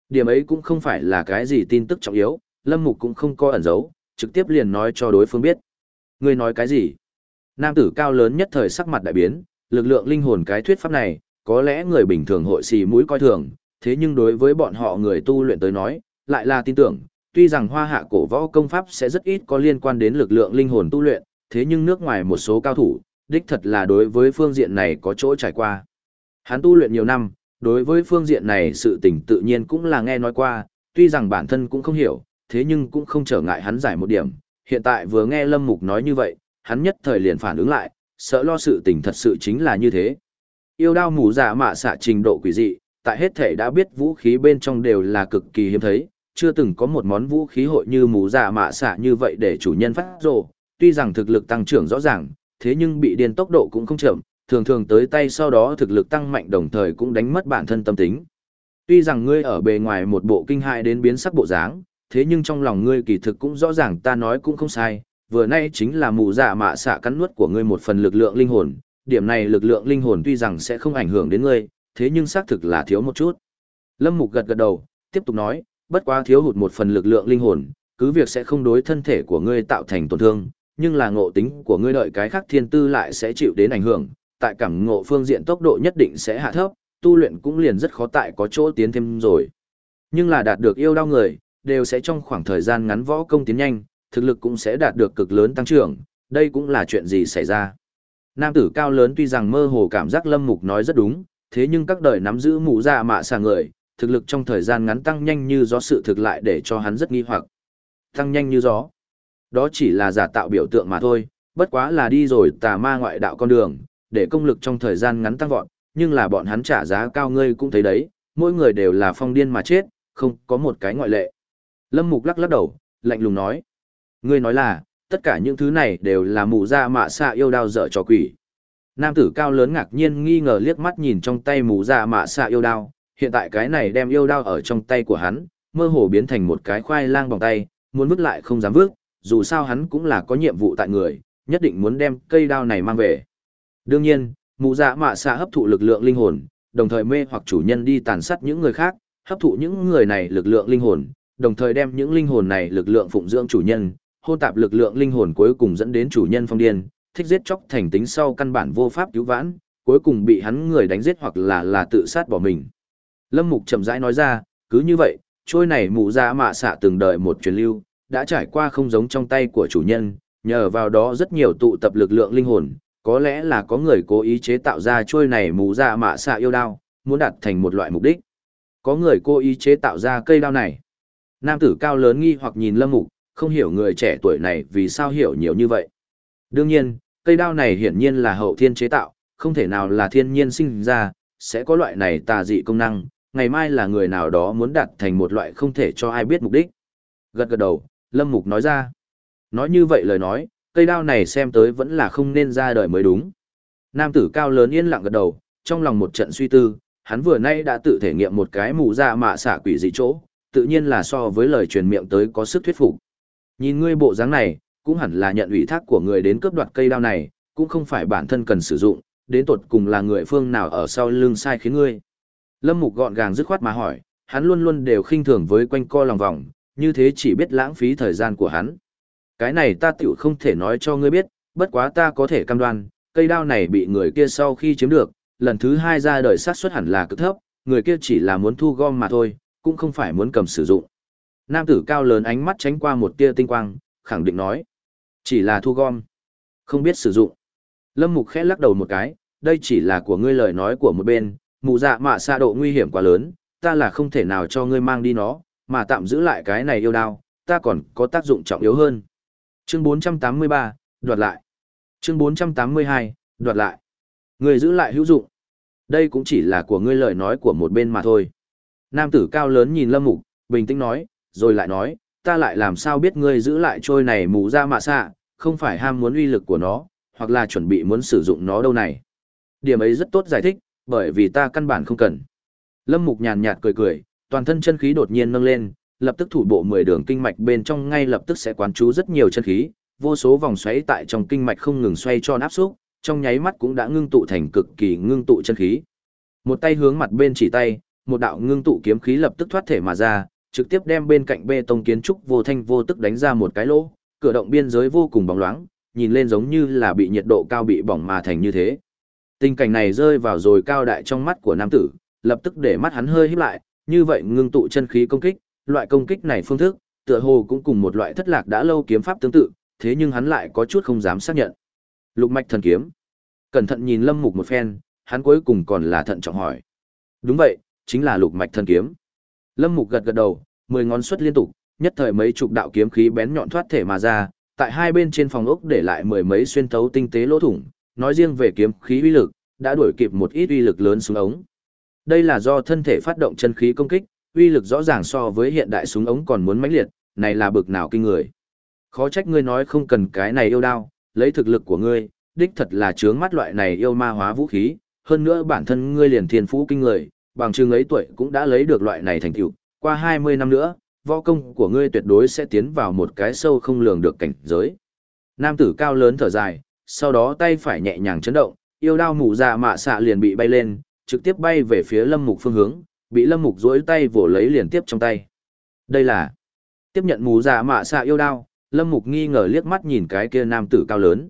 S1: Điểm ấy cũng không phải là cái gì tin tức trọng yếu, Lâm Mục cũng không có ẩn giấu, trực tiếp liền nói cho đối phương biết. Ngươi nói cái gì? Nam tử cao lớn nhất thời sắc mặt đại biến, lực lượng linh hồn cái thuyết pháp này, có lẽ người bình thường hội xì mũi coi thường, thế nhưng đối với bọn họ người tu luyện tới nói, lại là tin tưởng, tuy rằng hoa hạ cổ võ công pháp sẽ rất ít có liên quan đến lực lượng linh hồn tu luyện, thế nhưng nước ngoài một số cao thủ, đích thật là đối với phương diện này có chỗ trải qua. Hắn tu luyện nhiều năm, đối với phương diện này sự tình tự nhiên cũng là nghe nói qua, tuy rằng bản thân cũng không hiểu, thế nhưng cũng không trở ngại hắn giải một điểm. Hiện tại vừa nghe Lâm Mục nói như vậy, hắn nhất thời liền phản ứng lại, sợ lo sự tình thật sự chính là như thế. Yêu đao mù giả mạ xạ trình độ quỷ dị, tại hết thể đã biết vũ khí bên trong đều là cực kỳ hiếm thấy, chưa từng có một món vũ khí hội như mù giả mạ xạ như vậy để chủ nhân phát rồ, tuy rằng thực lực tăng trưởng rõ ràng, thế nhưng bị điên tốc độ cũng không chậm, thường thường tới tay sau đó thực lực tăng mạnh đồng thời cũng đánh mất bản thân tâm tính. Tuy rằng ngươi ở bề ngoài một bộ kinh hại đến biến sắc bộ dáng, thế nhưng trong lòng ngươi kỳ thực cũng rõ ràng ta nói cũng không sai, vừa nay chính là mù dạ mạ xạ cắn nuốt của ngươi một phần lực lượng linh hồn, điểm này lực lượng linh hồn tuy rằng sẽ không ảnh hưởng đến ngươi, thế nhưng xác thực là thiếu một chút. Lâm Mục gật gật đầu, tiếp tục nói, bất quá thiếu hụt một phần lực lượng linh hồn, cứ việc sẽ không đối thân thể của ngươi tạo thành tổn thương, nhưng là ngộ tính của ngươi đợi cái khác thiên tư lại sẽ chịu đến ảnh hưởng, tại cảm ngộ phương diện tốc độ nhất định sẽ hạ thấp, tu luyện cũng liền rất khó tại có chỗ tiến thêm rồi. Nhưng là đạt được yêu đau người, đều sẽ trong khoảng thời gian ngắn võ công tiến nhanh, thực lực cũng sẽ đạt được cực lớn tăng trưởng, đây cũng là chuyện gì xảy ra. Nam tử cao lớn tuy rằng mơ hồ cảm giác Lâm Mục nói rất đúng, thế nhưng các đời nắm giữ mũ dạ mạ xà người, thực lực trong thời gian ngắn tăng nhanh như gió sự thực lại để cho hắn rất nghi hoặc. Tăng nhanh như gió. Đó chỉ là giả tạo biểu tượng mà thôi, bất quá là đi rồi tà ma ngoại đạo con đường, để công lực trong thời gian ngắn tăng vọt, nhưng là bọn hắn trả giá cao ngươi cũng thấy đấy, mỗi người đều là phong điên mà chết, không có một cái ngoại lệ. Lâm Mục lắc lắc đầu, lạnh lùng nói. Ngươi nói là, tất cả những thứ này đều là mù ra mạ xạ yêu đao dở cho quỷ. Nam tử cao lớn ngạc nhiên nghi ngờ liếc mắt nhìn trong tay mù ra mạ xạ yêu đao, hiện tại cái này đem yêu đao ở trong tay của hắn, mơ hồ biến thành một cái khoai lang bằng tay, muốn vứt lại không dám vứt, dù sao hắn cũng là có nhiệm vụ tại người, nhất định muốn đem cây đao này mang về. Đương nhiên, mù dạ mạ xạ hấp thụ lực lượng linh hồn, đồng thời mê hoặc chủ nhân đi tàn sát những người khác, hấp thụ những người này lực lượng linh hồn, đồng thời đem những linh hồn này lực lượng phụng dưỡng chủ nhân, hôn tạp lực lượng linh hồn cuối cùng dẫn đến chủ nhân phong điên, thích giết chóc thành tính sau căn bản vô pháp cứu vãn, cuối cùng bị hắn người đánh giết hoặc là là tự sát bỏ mình. Lâm Mục chậm rãi nói ra, cứ như vậy, trôi này mù dạ mạ xạ từng đợi một truyền lưu, đã trải qua không giống trong tay của chủ nhân, nhờ vào đó rất nhiều tụ tập lực lượng linh hồn, có lẽ là có người cố ý chế tạo ra trôi này mù dạ mạ xạ yêu đao, muốn đạt thành một loại mục đích. Có người cố ý chế tạo ra cây đao này. Nam tử cao lớn nghi hoặc nhìn Lâm Mục, không hiểu người trẻ tuổi này vì sao hiểu nhiều như vậy. Đương nhiên, cây đao này hiển nhiên là hậu thiên chế tạo, không thể nào là thiên nhiên sinh ra, sẽ có loại này tà dị công năng, ngày mai là người nào đó muốn đạt thành một loại không thể cho ai biết mục đích. Gật gật đầu, Lâm Mục nói ra. Nói như vậy lời nói, cây đao này xem tới vẫn là không nên ra đời mới đúng. Nam tử cao lớn yên lặng gật đầu, trong lòng một trận suy tư, hắn vừa nay đã tự thể nghiệm một cái mù ra mạ xả quỷ dị chỗ, tự nhiên là so với lời truyền miệng tới có sức thuyết phục. Nhìn ngươi bộ dáng này, cũng hẳn là nhận ủy thác của người đến cướp đoạt cây đao này, cũng không phải bản thân cần sử dụng, đến tột cùng là người phương nào ở sau lưng sai khiến ngươi. Lâm Mục gọn gàng dứt khoát mà hỏi, hắn luôn luôn đều khinh thường với quanh co lòng vòng, như thế chỉ biết lãng phí thời gian của hắn. Cái này ta tiểu không thể nói cho ngươi biết, bất quá ta có thể cam đoan, cây đao này bị người kia sau khi chiếm được, lần thứ hai ra đời sát suất hẳn là cực thấp, người kia chỉ là muốn thu gom mà thôi, cũng không phải muốn cầm sử dụng. Nam tử cao lớn ánh mắt tránh qua một tia tinh quang, khẳng định nói. Chỉ là thu gom. Không biết sử dụng. Lâm Mục khẽ lắc đầu một cái, đây chỉ là của ngươi lời nói của một bên, mù dạ mạ xa độ nguy hiểm quá lớn, ta là không thể nào cho ngươi mang đi nó, mà tạm giữ lại cái này yêu đao, ta còn có tác dụng trọng yếu hơn. Chương 483, đoạt lại. Chương 482, đoạt lại. Ngươi giữ lại hữu dụng. Đây cũng chỉ là của ngươi lời nói của một bên mà thôi. Nam tử cao lớn nhìn Lâm Mục, bình tĩnh nói, rồi lại nói, ta lại làm sao biết ngươi giữ lại trôi này mù ra mạ xạ, không phải ham muốn uy lực của nó, hoặc là chuẩn bị muốn sử dụng nó đâu này. Điểm ấy rất tốt giải thích, bởi vì ta căn bản không cần. Lâm Mục nhàn nhạt cười cười, toàn thân chân khí đột nhiên nâng lên, lập tức thủ bộ 10 đường kinh mạch bên trong ngay lập tức sẽ quán chú rất nhiều chân khí, vô số vòng xoáy tại trong kinh mạch không ngừng xoay tròn áp xúc, trong nháy mắt cũng đã ngưng tụ thành cực kỳ ngưng tụ chân khí. Một tay hướng mặt bên chỉ tay, một đạo ngưng tụ kiếm khí lập tức thoát thể mà ra, trực tiếp đem bên cạnh bê tông kiến trúc vô thanh vô tức đánh ra một cái lỗ, cửa động biên giới vô cùng bóng loáng, nhìn lên giống như là bị nhiệt độ cao bị bỏng mà thành như thế. Tình cảnh này rơi vào rồi cao đại trong mắt của nam tử, lập tức để mắt hắn hơi híp lại, như vậy ngưng tụ chân khí công kích, loại công kích này phương thức, tựa hồ cũng cùng một loại thất lạc đã lâu kiếm pháp tương tự, thế nhưng hắn lại có chút không dám xác nhận. Lục mạch thần kiếm. Cẩn thận nhìn Lâm Mục một phen, hắn cuối cùng còn là thận trọng hỏi. Đúng vậy, chính là lục mạch thần kiếm. Lâm Mục gật gật đầu, mười ngón xuất liên tục, nhất thời mấy chục đạo kiếm khí bén nhọn thoát thể mà ra, tại hai bên trên phòng ốc để lại mười mấy xuyên thấu tinh tế lỗ thủng, nói riêng về kiếm khí uy lực, đã đuổi kịp một ít uy lực lớn xuống ống. Đây là do thân thể phát động chân khí công kích, uy lực rõ ràng so với hiện đại súng ống còn muốn mãnh liệt, này là bực nào kinh người. Khó trách ngươi nói không cần cái này yêu đao, lấy thực lực của ngươi, đích thật là chướng mắt loại này yêu ma hóa vũ khí, hơn nữa bản thân ngươi liền thiên phú kinh người, bằng chừng ấy tuổi cũng đã lấy được loại này thành tựu, qua 20 năm nữa, võ công của ngươi tuyệt đối sẽ tiến vào một cái sâu không lường được cảnh giới. Nam tử cao lớn thở dài, sau đó tay phải nhẹ nhàng chấn động, yêu đao mù dạ mạ xạ liền bị bay lên, trực tiếp bay về phía lâm mục phương hướng, bị lâm mục duỗi tay vỗ lấy liền tiếp trong tay. Đây là tiếp nhận mù dạ mạ xạ yêu đao, lâm mục nghi ngờ liếc mắt nhìn cái kia nam tử cao lớn.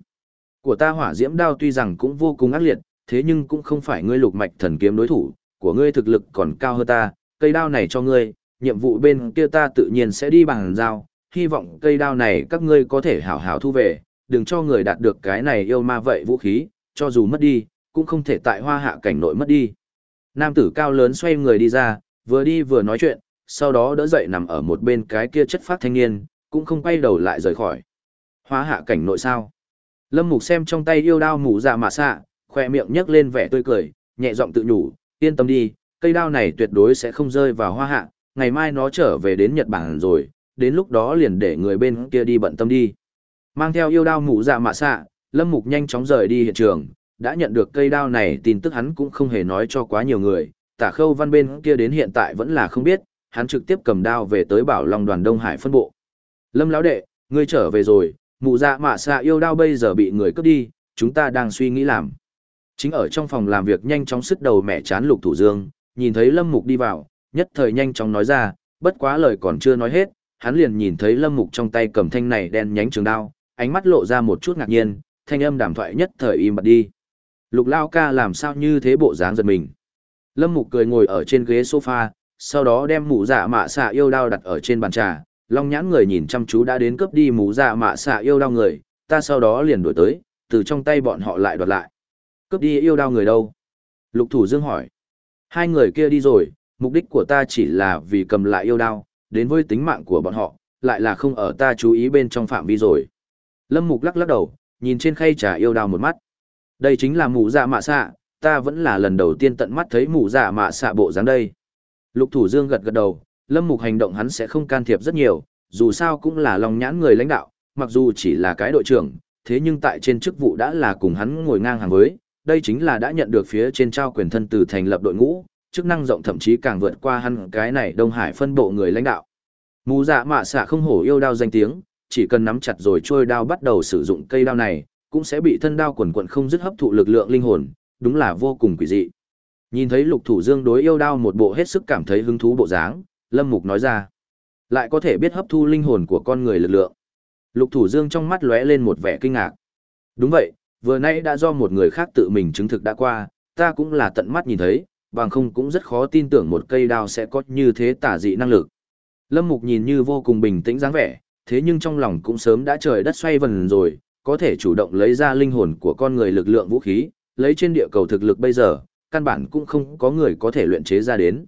S1: Của ta hỏa diễm đao tuy rằng cũng vô cùng ác liệt, thế nhưng cũng không phải ngươi lục mạch thần kiếm đối thủ, của ngươi thực lực còn cao hơn ta, cây đao này cho ngươi, nhiệm vụ bên kia ta tự nhiên sẽ đi bằng giao, hy vọng cây đao này các ngươi có thể hảo hảo thu về, đừng cho người đạt được cái này yêu ma vậy vũ khí, cho dù mất đi, cũng không thể tại hoa hạ cảnh nội mất đi. Nam tử cao lớn xoay người đi ra, vừa đi vừa nói chuyện, sau đó đỡ dậy nằm ở một bên cái kia chất phát thanh niên, cũng không quay đầu lại rời khỏi. Hoa hạ cảnh nội sao? Lâm Mục xem trong tay yêu đao mũ dạ mà xạ, khoe miệng nhấc lên vẻ tươi cười, nhẹ giọng tự nhủ, yên tâm đi, cây đao này tuyệt đối sẽ không rơi vào hoa hạ, ngày mai nó trở về đến Nhật Bản rồi, đến lúc đó liền để người bên kia đi bận tâm đi. Mang theo yêu đao mũ dạ mạ xạ, Lâm Mục nhanh chóng rời đi hiện trường, đã nhận được cây đao này tin tức hắn cũng không hề nói cho quá nhiều người, tả khâu văn bên kia đến hiện tại vẫn là không biết, hắn trực tiếp cầm đao về tới bảo long đoàn Đông Hải phân bộ. Lâm lão đệ, ngươi trở về rồi, mụ dạ mạ xạ yêu đao bây giờ bị người cướp đi, chúng ta đang suy nghĩ làm. Chính ở trong phòng làm việc nhanh chóng sức đầu mẹ chán lục thủ dương, nhìn thấy Lâm Mục đi vào, nhất thời nhanh chóng nói ra, bất quá lời còn chưa nói hết, hắn liền nhìn thấy Lâm Mục trong tay cầm thanh này đen nhánh trường đao, ánh mắt lộ ra một chút ngạc nhiên, thanh âm đàm thoại nhất thời im bặt đi. Lục Lao ca làm sao như thế bộ dáng giật mình. Lâm Mục cười ngồi ở trên ghế sofa, sau đó đem mũ dạ mạ xạ yêu đao đặt ở trên bàn trà, long nhãn người nhìn chăm chú đã đến cướp đi mũ dạ mạ xạ yêu đao người, ta sau đó liền đuổi tới, từ trong tay bọn họ lại đoạt lại. Cướp đi yêu đao người đâu? Lục Thủ Dương hỏi. Hai người kia đi rồi, mục đích của ta chỉ là vì cầm lại yêu đao, đến với tính mạng của bọn họ, lại là không ở ta chú ý bên trong phạm vi rồi. Lâm Mục lắc lắc đầu, nhìn trên khay trà yêu đao một mắt. Đây chính là mụ dạ mạ xạ, ta vẫn là lần đầu tiên tận mắt thấy mụ dạ mạ xạ bộ dáng đây. Lục Thủ Dương gật gật đầu, Lâm Mục hành động hắn sẽ không can thiệp rất nhiều, dù sao cũng là lòng nhãn người lãnh đạo, mặc dù chỉ là cái đội trưởng, thế nhưng tại trên chức vụ đã là cùng hắn ngồi ngang hàng với, đây chính là đã nhận được phía trên trao quyền thân từ thành lập đội ngũ, chức năng rộng thậm chí càng vượt qua hắn cái này Đông Hải phân bộ người lãnh đạo. Mù dạ mạ xạ không hổ yêu đao danh tiếng, chỉ cần nắm chặt rồi trôi đao bắt đầu sử dụng cây đao này, cũng sẽ bị thân đao quần quần không dứt hấp thụ lực lượng linh hồn, đúng là vô cùng quỷ dị. Nhìn thấy Lục Thủ Dương đối yêu đao một bộ hết sức cảm thấy hứng thú bộ dáng, Lâm Mục nói ra, lại có thể biết hấp thu linh hồn của con người lực lượng. Lục Thủ Dương trong mắt lóe lên một vẻ kinh ngạc. Đúng vậy, vừa nãy đã do một người khác tự mình chứng thực đã qua, ta cũng là tận mắt nhìn thấy, bằng không cũng rất khó tin tưởng một cây đao sẽ có như thế tả dị năng lực. Lâm Mục nhìn như vô cùng bình tĩnh dáng vẻ, thế nhưng trong lòng cũng sớm đã trời đất xoay vần rồi, có thể chủ động lấy ra linh hồn của con người lực lượng vũ khí, lấy trên địa cầu thực lực bây giờ, căn bản cũng không có người có thể luyện chế ra đến.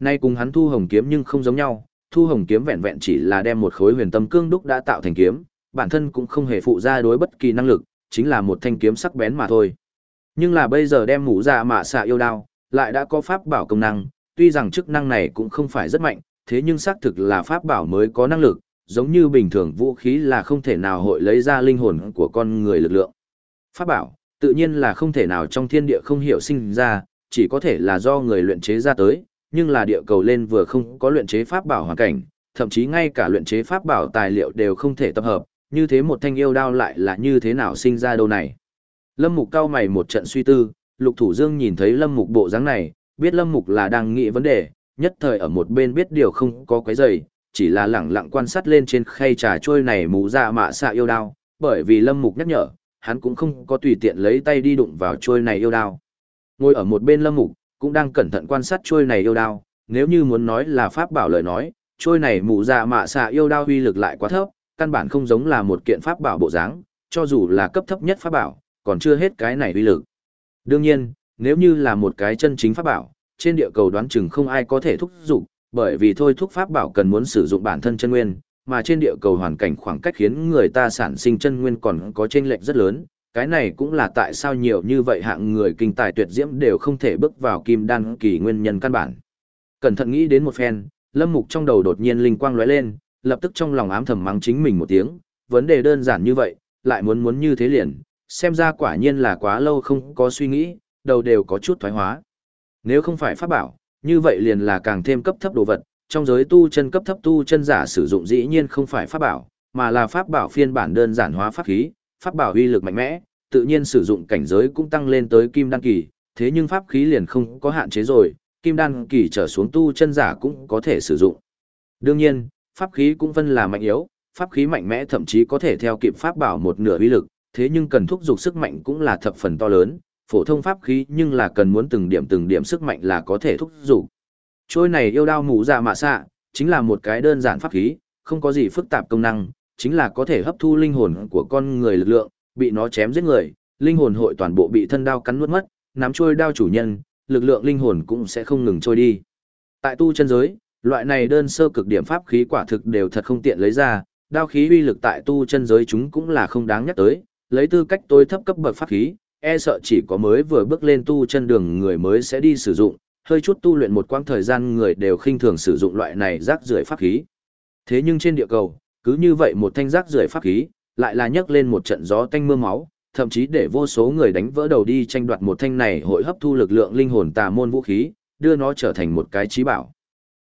S1: Nay cùng hắn thu hồng kiếm nhưng không giống nhau, thu hồng kiếm vẹn vẹn chỉ là đem một khối huyền tâm cương đúc đã tạo thành kiếm, bản thân cũng không hề phụ ra đối bất kỳ năng lực, chính là một thanh kiếm sắc bén mà thôi. Nhưng là bây giờ đem mũ ra mạ xạ yêu đao, lại đã có pháp bảo công năng, tuy rằng chức năng này cũng không phải rất mạnh, thế nhưng xác thực là pháp bảo mới có năng lực, giống như bình thường vũ khí là không thể nào hội lấy ra linh hồn của con người lực lượng. Pháp bảo, tự nhiên là không thể nào trong thiên địa không hiểu sinh ra, chỉ có thể là do người luyện chế ra tới, nhưng là địa cầu lên vừa không có luyện chế pháp bảo hoàn cảnh, thậm chí ngay cả luyện chế pháp bảo tài liệu đều không thể tập hợp, như thế một thanh yêu đao lại là như thế nào sinh ra đâu này. Lâm Mục cao mày một trận suy tư, Lục Thủ Dương nhìn thấy Lâm Mục bộ dáng này, biết Lâm Mục là đang nghĩ vấn đề, nhất thời ở một bên biết điều không có quấy rầy, chỉ là lẳng lặng quan sát lên trên khay trà trôi này mũ ra dạ mạ xạ yêu đao, bởi vì Lâm Mục nhắc nhở, hắn cũng không có tùy tiện lấy tay đi đụng vào trôi này yêu đao. Ngồi ở một bên Lâm Mục, cũng đang cẩn thận quan sát trôi này yêu đao, nếu như muốn nói là pháp bảo lời nói, trôi này mũ ra dạ mạ xạ yêu đao uy lực lại quá thấp, căn bản không giống là một kiện pháp bảo bộ dáng, cho dù là cấp thấp nhất pháp bảo, còn chưa hết cái này uy lực. Đương nhiên, nếu như là một cái chân chính pháp bảo, trên địa cầu đoán chừng không ai có thể thúc dục, bởi vì thôi thúc pháp bảo cần muốn sử dụng bản thân chân nguyên, mà trên địa cầu hoàn cảnh khoảng cách khiến người ta sản sinh chân nguyên còn có chênh lệch rất lớn, cái này cũng là tại sao nhiều như vậy hạng người kinh tài tuyệt diễm đều không thể bước vào kim đan kỳ nguyên nhân căn bản. Cẩn thận nghĩ đến một phen, Lâm Mục trong đầu đột nhiên linh quang lóe lên, lập tức trong lòng ám thầm mắng chính mình một tiếng, vấn đề đơn giản như vậy, lại muốn muốn như thế liền, xem ra quả nhiên là quá lâu không có suy nghĩ, đầu đều có chút thoái hóa. Nếu không phải pháp bảo, như vậy liền là càng thêm cấp thấp đồ vật, trong giới tu chân cấp thấp tu chân giả sử dụng dĩ nhiên không phải pháp bảo, mà là pháp bảo phiên bản đơn giản hóa pháp khí, pháp bảo uy lực mạnh mẽ, tự nhiên sử dụng cảnh giới cũng tăng lên tới kim đan kỳ, thế nhưng pháp khí liền không có hạn chế rồi, kim đan kỳ trở xuống tu chân giả cũng có thể sử dụng. Đương nhiên, pháp khí cũng phân là mạnh yếu, pháp khí mạnh mẽ thậm chí có thể theo kịp pháp bảo một nửa uy lực, thế nhưng cần thúc giục sức mạnh cũng là thập phần to lớn, phổ thông pháp khí nhưng là cần muốn từng điểm từng điểm sức mạnh là có thể thúc giục. Trôi này yêu đao mũ dạ mạ xạ, chính là một cái đơn giản pháp khí, không có gì phức tạp công năng, chính là có thể hấp thu linh hồn của con người lực lượng, bị nó chém giết người, linh hồn hội toàn bộ bị thân đao cắn nuốt mất, nắm trôi đao chủ nhân, lực lượng linh hồn cũng sẽ không ngừng trôi đi. Tại tu chân giới, loại này đơn sơ cực điểm pháp khí quả thực đều thật không tiện lấy ra, đao khí uy lực tại tu chân giới chúng cũng là không đáng nhắc tới, lấy tư cách tối thấp cấp bậc pháp khí, e sợ chỉ có mới vừa bước lên tu chân đường người mới sẽ đi sử dụng, hơi chút tu luyện một quãng thời gian người đều khinh thường sử dụng loại này rác rưởi pháp khí. Thế nhưng trên địa cầu, cứ như vậy một thanh rác rưởi pháp khí, lại là nhấc lên một trận gió tanh mưa máu, thậm chí để vô số người đánh vỡ đầu đi tranh đoạt một thanh này hội hấp thu lực lượng linh hồn tà môn vũ khí, đưa nó trở thành một cái trí bảo.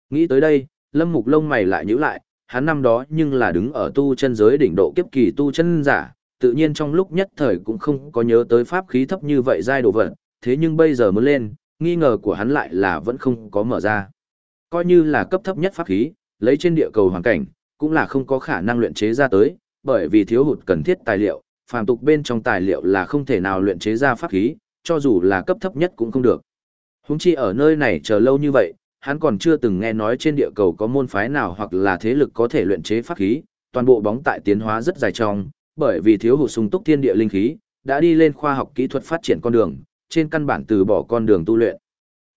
S1: Nghĩ tới đây, Lâm Mục lông mày lại nhíu lại, hắn năm đó nhưng là đứng ở tu chân giới đỉnh độ kiếp kỳ tu chân giả, tự nhiên trong lúc nhất thời cũng không có nhớ tới pháp khí thấp như vậy giai độ vật, thế nhưng bây giờ mới lên, nghi ngờ của hắn lại là vẫn không có mở ra. Coi như là cấp thấp nhất pháp khí, lấy trên địa cầu hoàn cảnh, cũng là không có khả năng luyện chế ra tới, bởi vì thiếu hụt cần thiết tài liệu, phàm tục bên trong tài liệu là không thể nào luyện chế ra pháp khí, cho dù là cấp thấp nhất cũng không được. Húng chi ở nơi này chờ lâu như vậy, hắn còn chưa từng nghe nói trên địa cầu có môn phái nào hoặc là thế lực có thể luyện chế pháp khí, toàn bộ bóng tại tiến hóa rất dài trong, bởi vì thiếu hụt sung túc thiên địa linh khí, đã đi lên khoa học kỹ thuật phát triển con đường, trên căn bản từ bỏ con đường tu luyện.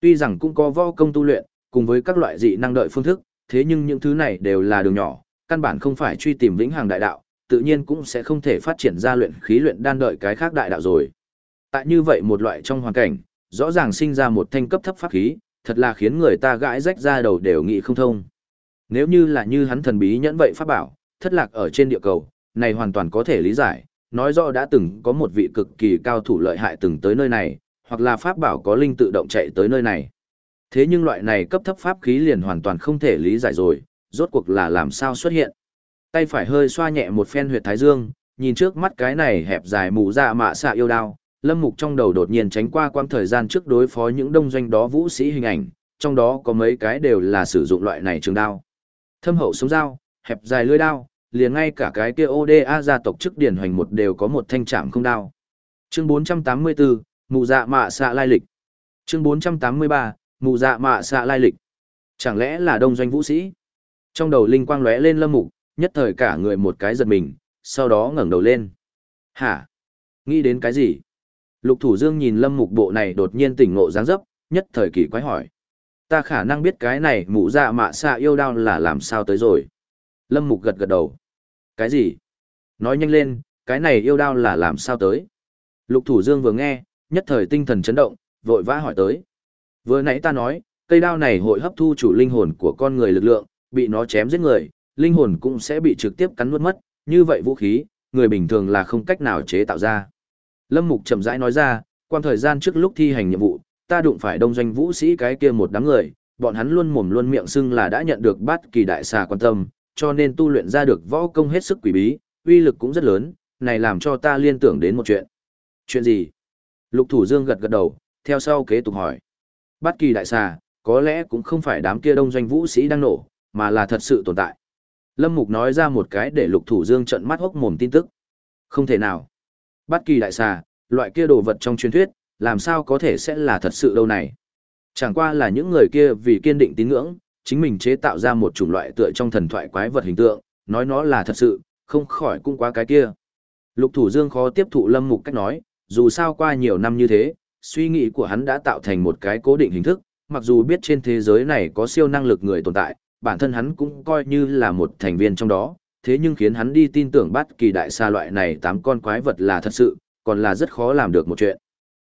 S1: Tuy rằng cũng có võ công tu luyện, cùng với các loại dị năng đợi phương thức, thế nhưng những thứ này đều là đường nhỏ, căn bản không phải truy tìm vĩnh hằng đại đạo, tự nhiên cũng sẽ không thể phát triển ra luyện khí luyện đan đợi cái khác đại đạo rồi. Tại như vậy một loại trong hoàn cảnh, rõ ràng sinh ra một thanh cấp thấp pháp khí, thật là khiến người ta gãi rách ra đầu đều nghĩ không thông. Nếu như là như hắn thần bí nhẫn vậy pháp bảo, thất lạc ở trên địa cầu, này hoàn toàn có thể lý giải, nói rõ đã từng có một vị cực kỳ cao thủ lợi hại từng tới nơi này, hoặc là pháp bảo có linh tự động chạy tới nơi này. Thế nhưng loại này cấp thấp pháp khí liền hoàn toàn không thể lý giải rồi, rốt cuộc là làm sao xuất hiện. Tay phải hơi xoa nhẹ một phen huyệt thái dương, nhìn trước mắt cái này hẹp dài mù ra mạ xạ yêu đao, lâm mục trong đầu đột nhiên tránh qua quãng thời gian trước đối phó những đông doanh đó vũ sĩ hình ảnh, trong đó có mấy cái đều là sử dụng loại này trường đao. Thâm hậu sống dao, hẹp dài lưỡi đao, liền ngay cả cái kia ODA gia tộc chức điển hoành một đều có một thanh trạm không đao. Chương 484, mù dạ mạ xạ lai lịch. Chương 483, mù dạ mạ xạ lai lịch. Chẳng lẽ là đông doanh vũ sĩ? Trong đầu linh quang lóe lên lâm mục, nhất thời cả người một cái giật mình, sau đó ngẩng đầu lên. Hả? Nghĩ đến cái gì? Lục Thủ Dương nhìn lâm mục bộ này đột nhiên tỉnh ngộ dáng dấp, nhất thời kỳ quái hỏi. Ta khả năng biết cái này mụ dạ mạ xạ yêu đao là làm sao tới rồi. Lâm mục gật gật đầu. Cái gì? Nói nhanh lên, cái này yêu đao là làm sao tới? Lục Thủ Dương vừa nghe, nhất thời tinh thần chấn động, vội vã hỏi tới. Vừa nãy ta nói, cây đao này hội hấp thu chủ linh hồn của con người lực lượng, bị nó chém giết người, linh hồn cũng sẽ bị trực tiếp cắn nuốt mất, như vậy vũ khí, người bình thường là không cách nào chế tạo ra. Lâm Mục chậm rãi nói ra, quan thời gian trước lúc thi hành nhiệm vụ, ta đụng phải đông doanh vũ sĩ cái kia một đám người, bọn hắn luôn mồm luôn miệng xưng là đã nhận được bát kỳ đại xà quan tâm, cho nên tu luyện ra được võ công hết sức quỷ bí, uy lực cũng rất lớn, này làm cho ta liên tưởng đến một chuyện. Chuyện gì? Lục Thủ Dương gật gật đầu, theo sau kế tục hỏi. Bát kỳ đại xà, có lẽ cũng không phải đám kia đông doanh vũ sĩ đang nổ, mà là thật sự tồn tại. Lâm Mục nói ra một cái để Lục Thủ Dương trận mắt hốc mồm tin tức. Không thể nào. Bất kỳ đại xà, loại kia đồ vật trong truyền thuyết, làm sao có thể sẽ là thật sự đâu này. Chẳng qua là những người kia vì kiên định tín ngưỡng, chính mình chế tạo ra một chủng loại tựa trong thần thoại quái vật hình tượng, nói nó là thật sự, không khỏi cũng quá cái kia. Lục Thủ Dương khó tiếp thụ Lâm Mục cách nói, dù sao qua nhiều năm như thế, suy nghĩ của hắn đã tạo thành một cái cố định hình thức, mặc dù biết trên thế giới này có siêu năng lực người tồn tại, bản thân hắn cũng coi như là một thành viên trong đó, thế nhưng khiến hắn đi tin tưởng bắt kỳ đại xa loại này tám con quái vật là thật sự, còn là rất khó làm được một chuyện.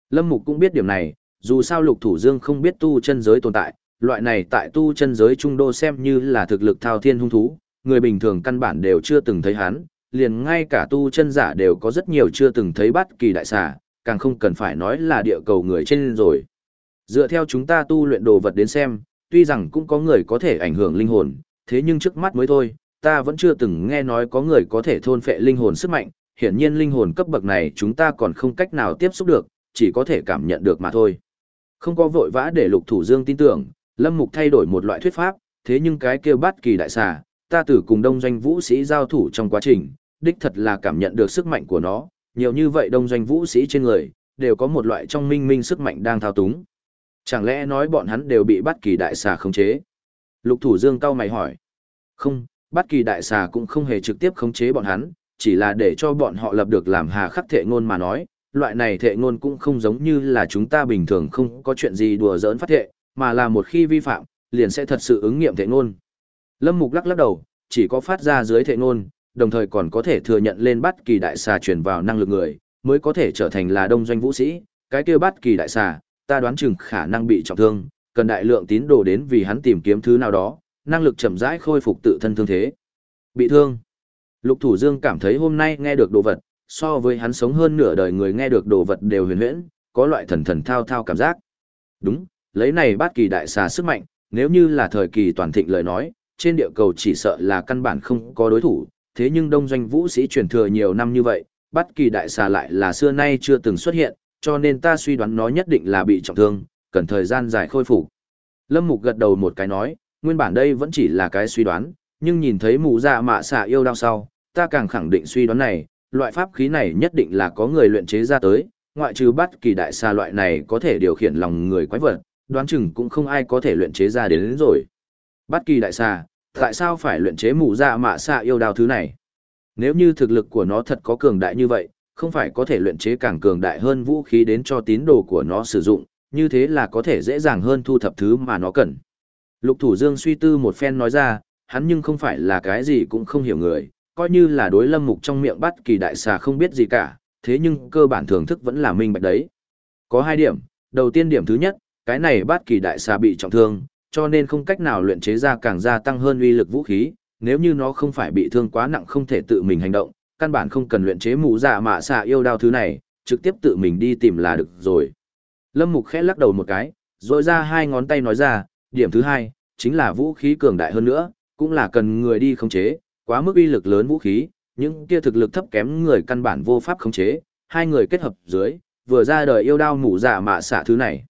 S1: Lâm Mục cũng biết điểm này, dù sao lục thủ dương không biết tu chân giới tồn tại, loại này tại tu chân giới trung đô xem như là thực lực thao thiên hung thú, người bình thường căn bản đều chưa từng thấy hắn, liền ngay cả tu chân giả đều có rất nhiều chưa từng thấy bắt kỳ đại xà, càng không cần phải nói là địa cầu người trên rồi. Dựa theo chúng ta tu luyện đồ vật đến xem, tuy rằng cũng có người có thể ảnh hưởng linh hồn, thế nhưng trước mắt mới thôi, ta vẫn chưa từng nghe nói có người có thể thôn phệ linh hồn sức mạnh, hiển nhiên linh hồn cấp bậc này chúng ta còn không cách nào tiếp xúc được, chỉ có thể cảm nhận được mà thôi. Không có vội vã để Lục Thủ Dương tin tưởng, Lâm Mục thay đổi một loại thuyết pháp, thế nhưng cái kia bắt kỳ đại xà, ta từ cùng đông doanh vũ sĩ giao thủ trong quá trình, đích thật là cảm nhận được sức mạnh của nó, nhiều như vậy đông doanh vũ sĩ trên người, đều có một loại trong minh minh sức mạnh đang thao túng. Chẳng lẽ nói bọn hắn đều bị bắt kỳ đại xà khống chế? Lục thủ dương cao mày hỏi. Không, Bất kỳ đại xà cũng không hề trực tiếp khống chế bọn hắn, chỉ là để cho bọn họ lập được làm hà khắc thệ ngôn mà nói. Loại này thệ ngôn cũng không giống như là chúng ta bình thường không có chuyện gì đùa giỡn phát thệ, mà là một khi vi phạm, liền sẽ thật sự ứng nghiệm thệ ngôn. Lâm Mục lắc lắc đầu, chỉ có phát ra dưới thệ ngôn, đồng thời còn có thể thừa nhận lên bất kỳ đại xà truyền vào năng lực người, mới có thể trở thành là đông doanh vũ sĩ, cái kia bất kỳ đại xà, ta đoán chừng khả năng bị trọng thương, cần đại lượng tín đồ đến vì hắn tìm kiếm thứ nào đó, năng lực chậm rãi khôi phục tự thân thương thế. Bị thương. Lục Thủ Dương cảm thấy hôm nay nghe được đồ vật, so với hắn sống hơn nửa đời người nghe được đồ vật đều huyền huyễn, có loại thần thần thao thao cảm giác. Đúng, lấy này bát kỳ đại xà sức mạnh, nếu như là thời kỳ toàn thịnh lời nói, trên địa cầu chỉ sợ là căn bản không có đối thủ, thế nhưng đông doanh vũ sĩ truyền thừa nhiều năm như vậy, bát kỳ đại xà lại là xưa nay chưa từng xuất hiện, cho nên ta suy đoán nó nhất định là bị trọng thương, cần thời gian dài khôi phục. Lâm Mục gật đầu một cái nói, nguyên bản đây vẫn chỉ là cái suy đoán, nhưng nhìn thấy mù dạ mạ xạ yêu đau sau, ta càng khẳng định suy đoán này, loại pháp khí này nhất định là có người luyện chế ra tới, ngoại trừ bắt kỳ đại xà loại này có thể điều khiển lòng người quái vật, đoán chừng cũng không ai có thể luyện chế ra đến, đến rồi. Bắt kỳ đại xà, tại sao phải luyện chế mù dạ mạ xạ yêu đao thứ này? Nếu như thực lực của nó thật có cường đại như vậy, không phải có thể luyện chế càng cường đại hơn vũ khí đến cho tín đồ của nó sử dụng, như thế là có thể dễ dàng hơn thu thập thứ mà nó cần. Lục Thủ Dương suy tư một phen nói ra, hắn nhưng không phải là cái gì cũng không hiểu người, coi như là đối lâm mục trong miệng bắt kỳ đại xà không biết gì cả, thế nhưng cơ bản thưởng thức vẫn là minh bạch đấy. Có hai điểm, đầu tiên điểm thứ nhất, cái này bắt kỳ đại xà bị trọng thương, cho nên không cách nào luyện chế ra càng gia tăng hơn uy lực vũ khí, nếu như nó không phải bị thương quá nặng không thể tự mình hành động, căn bản không cần luyện chế mũ giả dạ mạ xà yêu đao thứ này, trực tiếp tự mình đi tìm là được rồi. Lâm Mục khẽ lắc đầu một cái, rồi ra hai ngón tay nói ra, điểm thứ hai, chính là vũ khí cường đại hơn nữa, cũng là cần người đi khống chế, quá mức uy lực lớn vũ khí, những kia thực lực thấp kém người căn bản vô pháp khống chế, hai người kết hợp dưới, vừa ra đời yêu đao mũ giả dạ mạ xạ thứ này.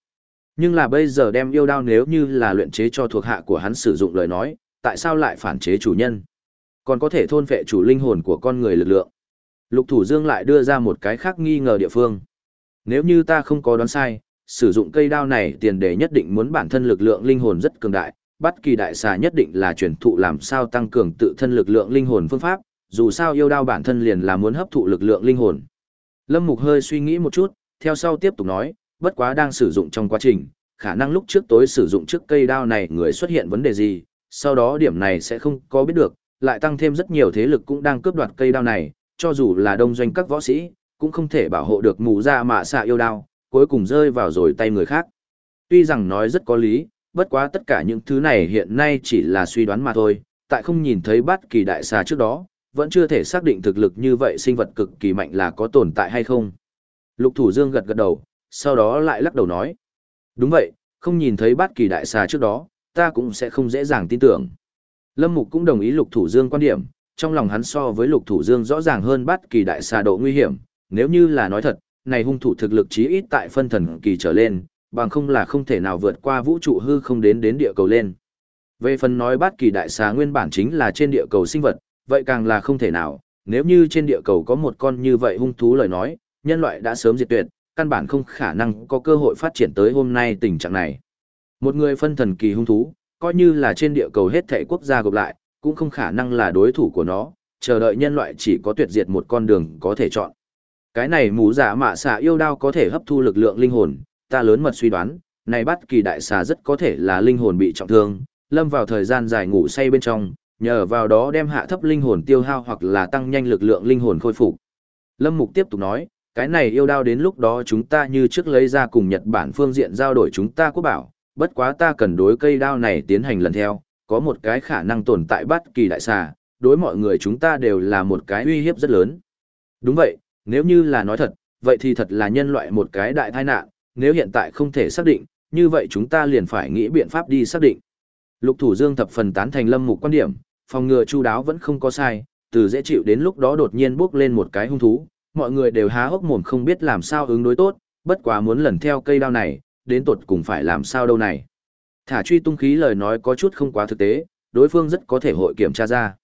S1: Nhưng là bây giờ đem yêu đao nếu như là luyện chế cho thuộc hạ của hắn sử dụng lời nói, tại sao lại phản chế chủ nhân? Còn có thể thôn vệ chủ linh hồn của con người lực lượng. Lục Thủ Dương lại đưa ra một cái khác nghi ngờ địa phương. Nếu như ta không có đoán sai, sử dụng cây đao này tiền đề nhất định muốn bản thân lực lượng linh hồn rất cường đại, bất kỳ đại xà nhất định là truyền thụ làm sao tăng cường tự thân lực lượng linh hồn phương pháp, dù sao yêu đao bản thân liền là muốn hấp thụ lực lượng linh hồn. Lâm Mục hơi suy nghĩ một chút, theo sau tiếp tục nói, bất quá đang sử dụng trong quá trình, khả năng lúc trước tối sử dụng trước cây đao này người xuất hiện vấn đề gì, sau đó điểm này sẽ không có biết được, lại tăng thêm rất nhiều thế lực cũng đang cướp đoạt cây đao này, cho dù là đông doanh các võ sĩ, cũng không thể bảo hộ được mù ra mà xạ yêu đao, cuối cùng rơi vào rồi tay người khác. Tuy rằng nói rất có lý, bất quá tất cả những thứ này hiện nay chỉ là suy đoán mà thôi, tại không nhìn thấy bất kỳ đại xà trước đó, vẫn chưa thể xác định thực lực như vậy sinh vật cực kỳ mạnh là có tồn tại hay không. Lục Thủ Dương gật gật đầu, sau đó lại lắc đầu nói. Đúng vậy, không nhìn thấy bất kỳ đại xà trước đó, ta cũng sẽ không dễ dàng tin tưởng. Lâm Mục cũng đồng ý Lục Thủ Dương quan điểm, trong lòng hắn so với Lục Thủ Dương rõ ràng hơn bất kỳ đại xà độ nguy hiểm, nếu như là nói thật, này hung thủ thực lực chí ít tại phân thần kỳ trở lên, bằng không là không thể nào vượt qua vũ trụ hư không đến đến địa cầu lên. Về phần nói bất kỳ đại xà nguyên bản chính là trên địa cầu sinh vật, vậy càng là không thể nào, nếu như trên địa cầu có một con như vậy hung thú lời nói, nhân loại đã sớm diệt tuyệt, căn bản không khả năng có cơ hội phát triển tới hôm nay tình trạng này. Một người phân thần kỳ hung thú, coi như là trên địa cầu hết thảy quốc gia gộp lại, cũng không khả năng là đối thủ của nó, chờ đợi nhân loại chỉ có tuyệt diệt một con đường có thể chọn. Cái này mũ giả dạ mạ xà yêu đao có thể hấp thu lực lượng linh hồn, ta lớn mật suy đoán, này bắt kỳ đại xà rất có thể là linh hồn bị trọng thương, lâm vào thời gian dài ngủ say bên trong, nhờ vào đó đem hạ thấp linh hồn tiêu hao hoặc là tăng nhanh lực lượng linh hồn khôi phục. Lâm Mục tiếp tục nói, cái này yêu đao đến lúc đó chúng ta như trước lấy ra cùng Nhật Bản phương diện giao đổi chúng ta quốc bảo, bất quá ta cần đối cây đao này tiến hành lần theo, có một cái khả năng tồn tại bất kỳ đại xà, đối mọi người chúng ta đều là một cái uy hiếp rất lớn. Đúng vậy, nếu như là nói thật, vậy thì thật là nhân loại một cái đại tai nạn, nếu hiện tại không thể xác định, như vậy chúng ta liền phải nghĩ biện pháp đi xác định. Lục Thủ Dương thập phần tán thành Lâm Mục quan điểm, phòng ngừa chu đáo vẫn không có sai, từ dễ chịu đến lúc đó đột nhiên bước lên một cái hung thú, mọi người đều há hốc mồm không biết làm sao ứng đối tốt, bất quá muốn lần theo cây đao này, đến tột cùng phải làm sao đâu này. Thả truy tung khí lời nói có chút không quá thực tế, đối phương rất có thể hội kiểm tra ra.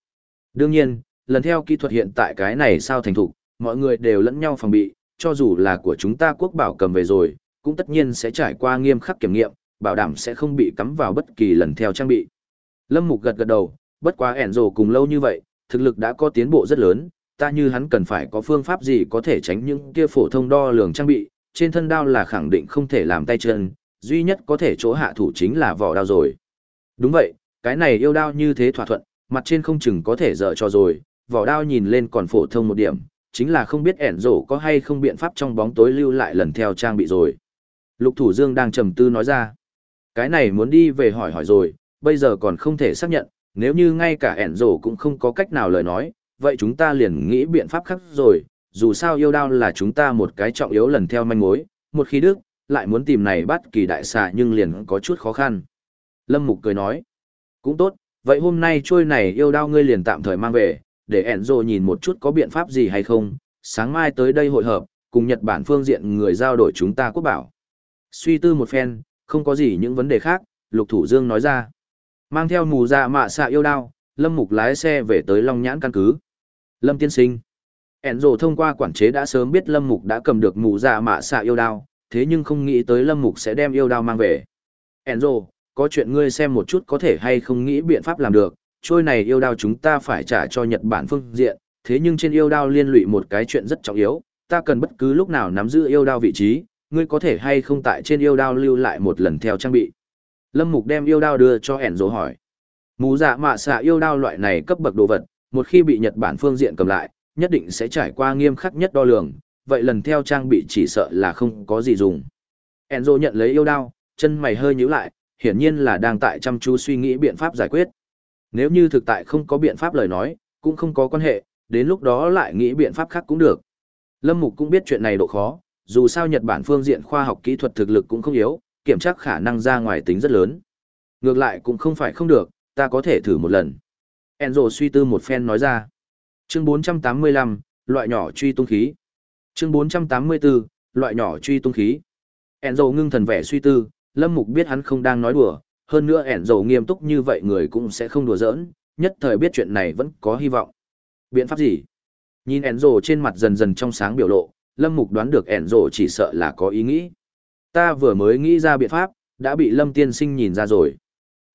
S1: Đương nhiên, lần theo kỹ thuật hiện tại cái này sao thành thục, mọi người đều lẫn nhau phòng bị, cho dù là của chúng ta quốc bảo cầm về rồi, cũng tất nhiên sẽ trải qua nghiêm khắc kiểm nghiệm, bảo đảm sẽ không bị cắm vào bất kỳ lần theo trang bị. Lâm Mục gật gật đầu, bất quá ẻn rồ cùng lâu như vậy, thực lực đã có tiến bộ rất lớn, ta như hắn cần phải có phương pháp gì có thể tránh những kia phổ thông đo lường trang bị, trên thân đao là khẳng định không thể làm tay chân, duy nhất có thể chỗ hạ thủ chính là vỏ đao rồi. Đúng vậy, cái này yêu đao như thế thỏa thuận, mặt trên không chừng có thể dở cho rồi, vỏ đao nhìn lên còn phổ thông một điểm, chính là không biết ẻn rổ có hay không biện pháp trong bóng tối lưu lại lần theo trang bị rồi. Lục Thủ Dương đang trầm tư nói ra. Cái này muốn đi về hỏi hỏi rồi, bây giờ còn không thể xác nhận, nếu như ngay cả ẻn rổ cũng không có cách nào lời nói, vậy chúng ta liền nghĩ biện pháp khác rồi, dù sao yêu đao là chúng ta một cái trọng yếu lần theo manh mối, một khi đức, lại muốn tìm này bắt kỳ đại xà nhưng liền có chút khó khăn. Lâm Mục cười nói, cũng tốt, vậy hôm nay trôi này yêu đao ngươi liền tạm thời mang về, để ẻn rồ nhìn một chút có biện pháp gì hay không, sáng mai tới đây hội hợp, cùng Nhật Bản phương diện người giao đổi chúng ta quốc bảo. Suy tư một phen, không có gì những vấn đề khác, Lục Thủ Dương nói ra. Mang theo mù dạ mạ xạ yêu đao, Lâm Mục lái xe về tới Long Nhãn căn cứ. Lâm tiên sinh. Enzo thông qua quản chế đã sớm biết Lâm Mục đã cầm được mù dạ mạ xạ yêu đao, thế nhưng không nghĩ tới Lâm Mục sẽ đem yêu đao mang về. Enzo, có chuyện ngươi xem một chút có thể hay không nghĩ biện pháp làm được, trôi này yêu đao chúng ta phải trả cho Nhật Bản phương diện, thế nhưng trên yêu đao liên lụy một cái chuyện rất trọng yếu, ta cần bất cứ lúc nào nắm giữ yêu đao vị trí, ngươi có thể hay không tại trên yêu đao lưu lại một lần theo trang bị. Lâm Mục đem yêu đao đưa cho ẻn dỗ hỏi. Mù dạ mạ xạ yêu đao loại này cấp bậc đồ vật, một khi bị Nhật Bản phương diện cầm lại, nhất định sẽ trải qua nghiêm khắc nhất đo lường, vậy lần theo trang bị chỉ sợ là không có gì dùng. Enzo nhận lấy yêu đao, chân mày hơi nhíu lại, hiển nhiên là đang tại chăm chú suy nghĩ biện pháp giải quyết. Nếu như thực tại không có biện pháp lời nói, cũng không có quan hệ, đến lúc đó lại nghĩ biện pháp khác cũng được. Lâm Mục cũng biết chuyện này độ khó, dù sao Nhật Bản phương diện khoa học kỹ thuật thực lực cũng không yếu, kiểm tra khả năng ra ngoài tính rất lớn. Ngược lại cũng không phải không được, ta có thể thử một lần. Enzo suy tư một phen nói ra. Chương 485, loại nhỏ truy tung khí. Chương 484, loại nhỏ truy tung khí. Enzo ngưng thần vẻ suy tư, Lâm Mục biết hắn không đang nói đùa, hơn nữa ẻn dầu nghiêm túc như vậy người cũng sẽ không đùa giỡn, nhất thời biết chuyện này vẫn có hy vọng. Biện pháp gì? Nhìn ẻn dầu trên mặt dần dần trong sáng biểu lộ, Lâm Mục đoán được ẻn dầu chỉ sợ là có ý nghĩ. Ta vừa mới nghĩ ra biện pháp, đã bị Lâm Tiên Sinh nhìn ra rồi.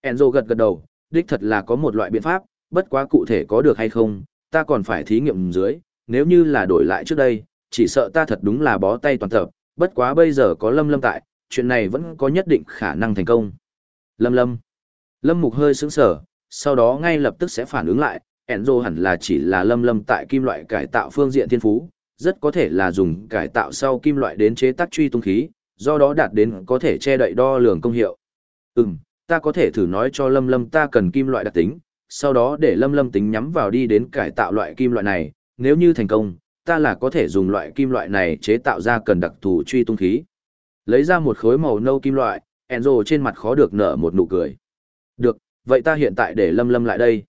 S1: ẻn dầu gật gật đầu, đích thật là có một loại biện pháp, bất quá cụ thể có được hay không, ta còn phải thí nghiệm dưới, nếu như là đổi lại trước đây, chỉ sợ ta thật đúng là bó tay toàn tập, bất quá bây giờ có Lâm Lâm tại, chuyện này vẫn có nhất định khả năng thành công. Lâm Lâm. Lâm Mục hơi sững sờ, sau đó ngay lập tức sẽ phản ứng lại, Enzo hẳn là chỉ là Lâm Lâm tại kim loại cải tạo phương diện thiên phú, rất có thể là dùng cải tạo sau kim loại đến chế tác truy tung khí, do đó đạt đến có thể che đậy đo lường công hiệu. Ừm, ta có thể thử nói cho Lâm Lâm ta cần kim loại đặc tính, sau đó để Lâm Lâm tính nhắm vào đi đến cải tạo loại kim loại này, nếu như thành công, ta là có thể dùng loại kim loại này chế tạo ra cần đặc thù truy tung khí. Lấy ra một khối màu nâu kim loại, Enzo trên mặt khó được nở một nụ cười. Được, vậy ta hiện tại để Lâm Lâm lại đây.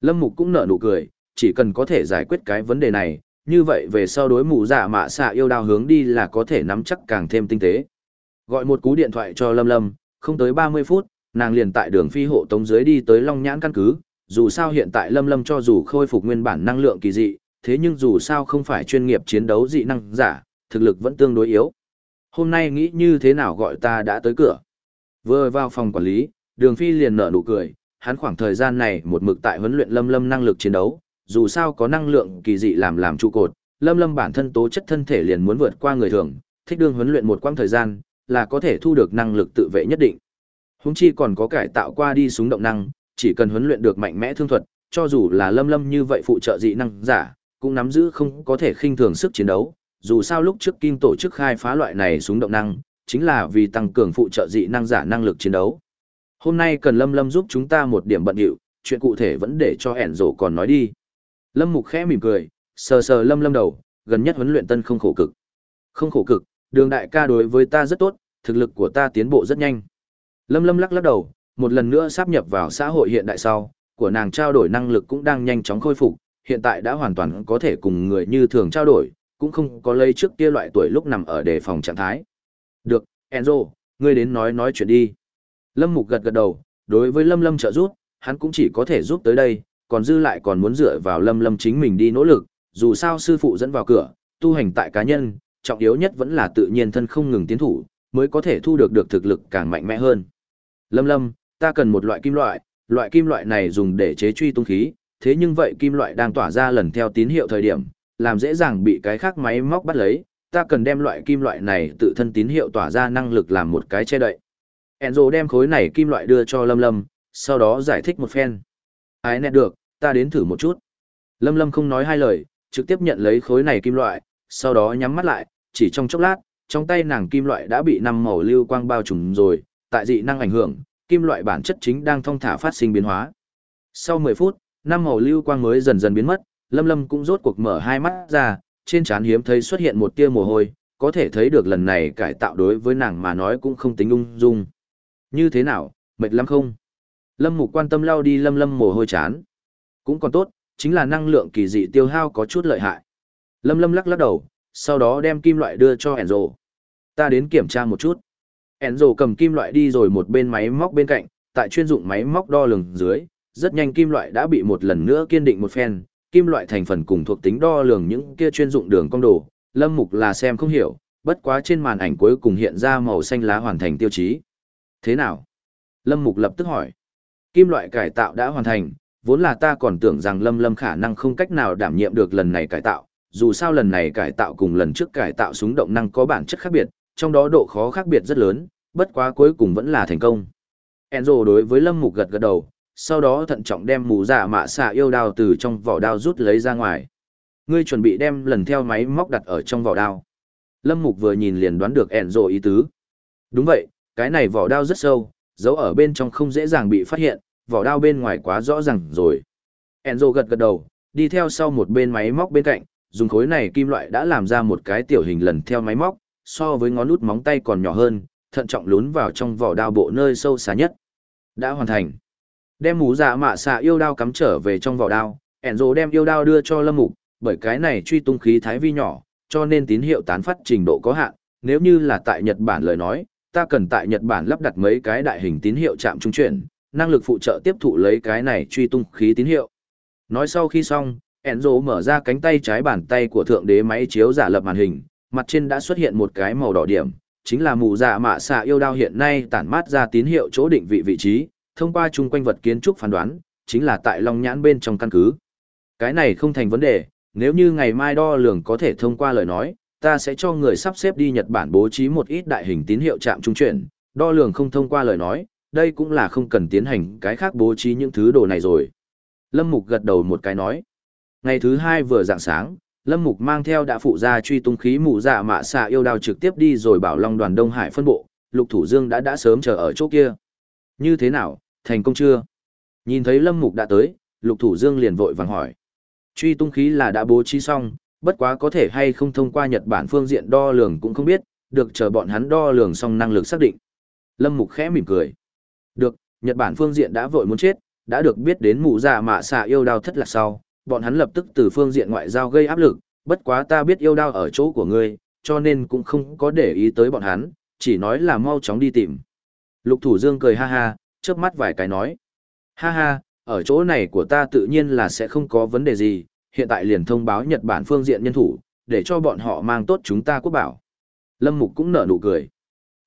S1: Lâm Mục cũng nở nụ cười, chỉ cần có thể giải quyết cái vấn đề này, như vậy về sau đối mụ giả mạ xạ yêu đao hướng đi là có thể nắm chắc càng thêm tinh tế. Gọi một cú điện thoại cho Lâm Lâm, không tới 30 phút, nàng liền tại đường phi hộ tống dưới đi tới Long Nhãn căn cứ, dù sao hiện tại Lâm Lâm cho dù khôi phục nguyên bản năng lượng kỳ dị, thế nhưng dù sao không phải chuyên nghiệp chiến đấu dị năng giả, thực lực vẫn tương đối yếu. Hôm nay nghĩ như thế nào gọi ta đã tới cửa. Vừa vào phòng quản lý, Đường Phi liền nở nụ cười, hắn khoảng thời gian này một mực tại huấn luyện Lâm Lâm năng lực chiến đấu, dù sao có năng lượng kỳ dị làm làm trụ cột, Lâm Lâm bản thân tố chất thân thể liền muốn vượt qua người thường, thích đương huấn luyện một quãng thời gian, là có thể thu được năng lực tự vệ nhất định. Húng chi còn có cải tạo qua đi súng động năng, chỉ cần huấn luyện được mạnh mẽ thương thuật, cho dù là Lâm Lâm như vậy phụ trợ dị năng giả, cũng nắm giữ không có thể khinh thường sức chiến đấu. Dù sao lúc trước Kim tổ chức khai phá loại này súng động năng, chính là vì tăng cường phụ trợ dị năng giả năng lực chiến đấu. Hôm nay cần Lâm Lâm giúp chúng ta một điểm bận rộn, chuyện cụ thể vẫn để cho ẻn rổ còn nói đi. Lâm Mục khẽ mỉm cười, sờ sờ Lâm Lâm đầu, gần nhất huấn luyện tân không khổ cực. Không khổ cực, đường đại ca đối với ta rất tốt, thực lực của ta tiến bộ rất nhanh. Lâm Lâm lắc lắc đầu, một lần nữa sáp nhập vào xã hội hiện đại sau, của nàng trao đổi năng lực cũng đang nhanh chóng khôi phục, hiện tại đã hoàn toàn có thể cùng người như thường trao đổi, cũng không có lây trước kia loại tuổi lúc nằm ở đề phòng trạng thái. Được, Enzo, ngươi đến nói nói chuyện đi. Lâm Mục gật gật đầu, đối với Lâm Lâm trợ giúp, hắn cũng chỉ có thể giúp tới đây, còn dư lại còn muốn dựa vào Lâm Lâm chính mình đi nỗ lực, dù sao sư phụ dẫn vào cửa, tu hành tại cá nhân, trọng yếu nhất vẫn là tự nhiên thân không ngừng tiến thủ, mới có thể thu được được thực lực càng mạnh mẽ hơn. Lâm Lâm, ta cần một loại kim loại, loại kim loại này dùng để chế truy tung khí, thế nhưng vậy kim loại đang tỏa ra lần theo tín hiệu thời điểm, làm dễ dàng bị cái khác máy móc bắt lấy, ta cần đem loại kim loại này tự thân tín hiệu tỏa ra năng lực làm một cái che đậy. Enzo đem khối này kim loại đưa cho Lâm Lâm, sau đó giải thích một phen. Ái nét được, ta đến thử một chút. Lâm Lâm không nói hai lời, trực tiếp nhận lấy khối này kim loại, sau đó nhắm mắt lại, chỉ trong chốc lát, trong tay nàng kim loại đã bị năm màu lưu quang bao trùm rồi, tại dị năng ảnh hưởng, kim loại bản chất chính đang thong thả phát sinh biến hóa. Sau 10 phút, năm màu lưu quang mới dần dần biến mất, Lâm Lâm cũng rốt cuộc mở hai mắt ra, trên trán hiếm thấy xuất hiện một tia mồ hôi, có thể thấy được lần này cải tạo đối với nàng mà nói cũng không tính ung dung. Như thế nào, mệt lắm không? Lâm Mục quan tâm lao đi Lâm Lâm mồ hôi chán. Cũng còn tốt, chính là năng lượng kỳ dị tiêu hao có chút lợi hại. Lâm Lâm lắc lắc đầu, sau đó đem kim loại đưa cho Enzo. Ta đến kiểm tra một chút. Enzo cầm kim loại đi rồi một bên máy móc bên cạnh, tại chuyên dụng máy móc đo lường dưới, rất nhanh kim loại đã bị một lần nữa kiên định một phen, kim loại thành phần cùng thuộc tính đo lường những kia chuyên dụng đường cong đồ, Lâm Mục là xem không hiểu, bất quá trên màn ảnh cuối cùng hiện ra màu xanh lá hoàn thành tiêu chí. Thế nào? Lâm Mục lập tức hỏi. Kim loại cải tạo đã hoàn thành, vốn là ta còn tưởng rằng Lâm Lâm khả năng không cách nào đảm nhiệm được lần này cải tạo, dù sao lần này cải tạo cùng lần trước cải tạo súng động năng có bản chất khác biệt, trong đó độ khó khác biệt rất lớn, bất quá cuối cùng vẫn là thành công. Enzo đối với Lâm Mục gật gật đầu, sau đó thận trọng đem mù giả dạ mạ xạ yêu đao từ trong vỏ đao rút lấy ra ngoài. Ngươi chuẩn bị đem lần theo máy móc đặt ở trong vỏ đao. Lâm Mục vừa nhìn liền đoán được ẻn rộ ý tứ. Đúng vậy, cái này vỏ đao rất sâu, giấu ở bên trong không dễ dàng bị phát hiện, vỏ đao bên ngoài quá rõ ràng rồi. ẻn rộ gật gật đầu, đi theo sau một bên máy móc bên cạnh, dùng khối này kim loại đã làm ra một cái tiểu hình lần theo máy móc, so với ngón nút móng tay còn nhỏ hơn, thận trọng lún vào trong vỏ đao bộ nơi sâu xa nhất. Đã hoàn thành. Đem mũ dạ mạ xạ yêu đao cắm trở về trong vỏ đao, Enzo đem yêu đao đưa cho Lâm Mục, bởi cái này truy tung khí thái vi nhỏ, cho nên tín hiệu tán phát trình độ có hạn, nếu như là tại Nhật Bản lời nói, ta cần tại Nhật Bản lắp đặt mấy cái đại hình tín hiệu chạm trung chuyển, năng lực phụ trợ tiếp thụ lấy cái này truy tung khí tín hiệu. Nói sau khi xong, Enzo mở ra cánh tay trái bàn tay của thượng đế máy chiếu giả lập màn hình, mặt trên đã xuất hiện một cái màu đỏ điểm, chính là mù dạ mạ xạ yêu đao hiện nay tản mát ra tín hiệu chỗ định vị vị trí, thông qua chung quanh vật kiến trúc phán đoán, chính là tại Long Nhãn bên trong căn cứ. Cái này không thành vấn đề, nếu như ngày mai đo lường có thể thông qua lời nói, ta sẽ cho người sắp xếp đi Nhật Bản bố trí một ít đại hình tín hiệu trạm trung chuyển, đo lường không thông qua lời nói, đây cũng là không cần tiến hành cái khác bố trí những thứ đồ này rồi. Lâm Mục gật đầu một cái nói. Ngày thứ hai vừa dạng sáng, Lâm Mục mang theo đã phụ ra truy tung khí mù dạ mạ xạ yêu đao trực tiếp đi rồi bảo Long đoàn Đông Hải phân bộ, Lục Thủ Dương đã đã sớm chờ ở chỗ kia. Như thế nào, thành công chưa? Nhìn thấy Lâm Mục đã tới, Lục Thủ Dương liền vội vàng hỏi. Truy tung khí là đã bố trí xong, bất quá có thể hay không thông qua Nhật Bản phương diện đo lường cũng không biết, được chờ bọn hắn đo lường xong năng lực xác định. Lâm Mục khẽ mỉm cười. Được, Nhật Bản phương diện đã vội muốn chết, đã được biết đến mụ già mạ xạ yêu đao thất lạc sau, bọn hắn lập tức từ phương diện ngoại giao gây áp lực, bất quá ta biết yêu đao ở chỗ của ngươi, cho nên cũng không có để ý tới bọn hắn, chỉ nói là mau chóng đi tìm. Lục Thủ Dương cười ha ha, chớp mắt vài cái nói. Ha ha, ở chỗ này của ta tự nhiên là sẽ không có vấn đề gì, hiện tại liền thông báo Nhật Bản phương diện nhân thủ, để cho bọn họ mang tốt chúng ta quốc bảo. Lâm Mục cũng nở nụ cười.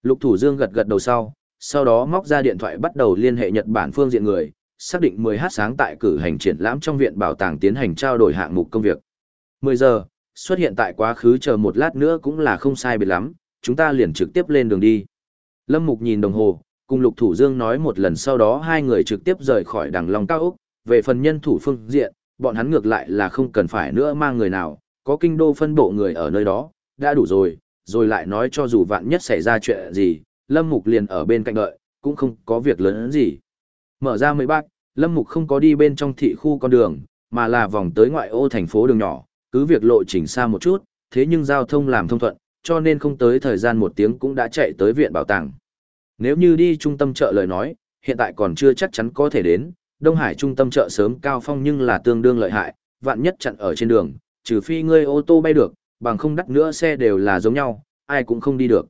S1: Lục Thủ Dương gật gật đầu sau, sau đó móc ra điện thoại bắt đầu liên hệ Nhật Bản phương diện người, xác định 10h sáng tại cử hành triển lãm trong viện bảo tàng tiến hành trao đổi hạng mục công việc. 10 giờ, xuất hiện tại quá khứ chờ một lát nữa cũng là không sai biệt lắm, chúng ta liền trực tiếp lên đường đi. Lâm Mục nhìn đồng hồ, cùng Lục Thủ Dương nói một lần sau đó hai người trực tiếp rời khỏi đằng Long Cao Úc, về phần nhân thủ phương diện, bọn hắn ngược lại là không cần phải nữa mang người nào, có kinh đô phân bộ người ở nơi đó, đã đủ rồi, rồi lại nói cho dù vạn nhất xảy ra chuyện gì, Lâm Mục liền ở bên cạnh đợi, cũng không có việc lớn gì. Mở ra mấy bác, Lâm Mục không có đi bên trong thị khu con đường, mà là vòng tới ngoại ô thành phố đường nhỏ, cứ việc lộ trình xa một chút, thế nhưng giao thông làm thông thuận, cho nên không tới thời gian một tiếng cũng đã chạy tới viện bảo tàng. Nếu như đi trung tâm chợ lời nói, hiện tại còn chưa chắc chắn có thể đến, Đông Hải trung tâm chợ sớm cao phong nhưng là tương đương lợi hại, vạn nhất chặn ở trên đường, trừ phi ngươi ô tô bay được, bằng không đắt nữa xe đều là giống nhau, ai cũng không đi được.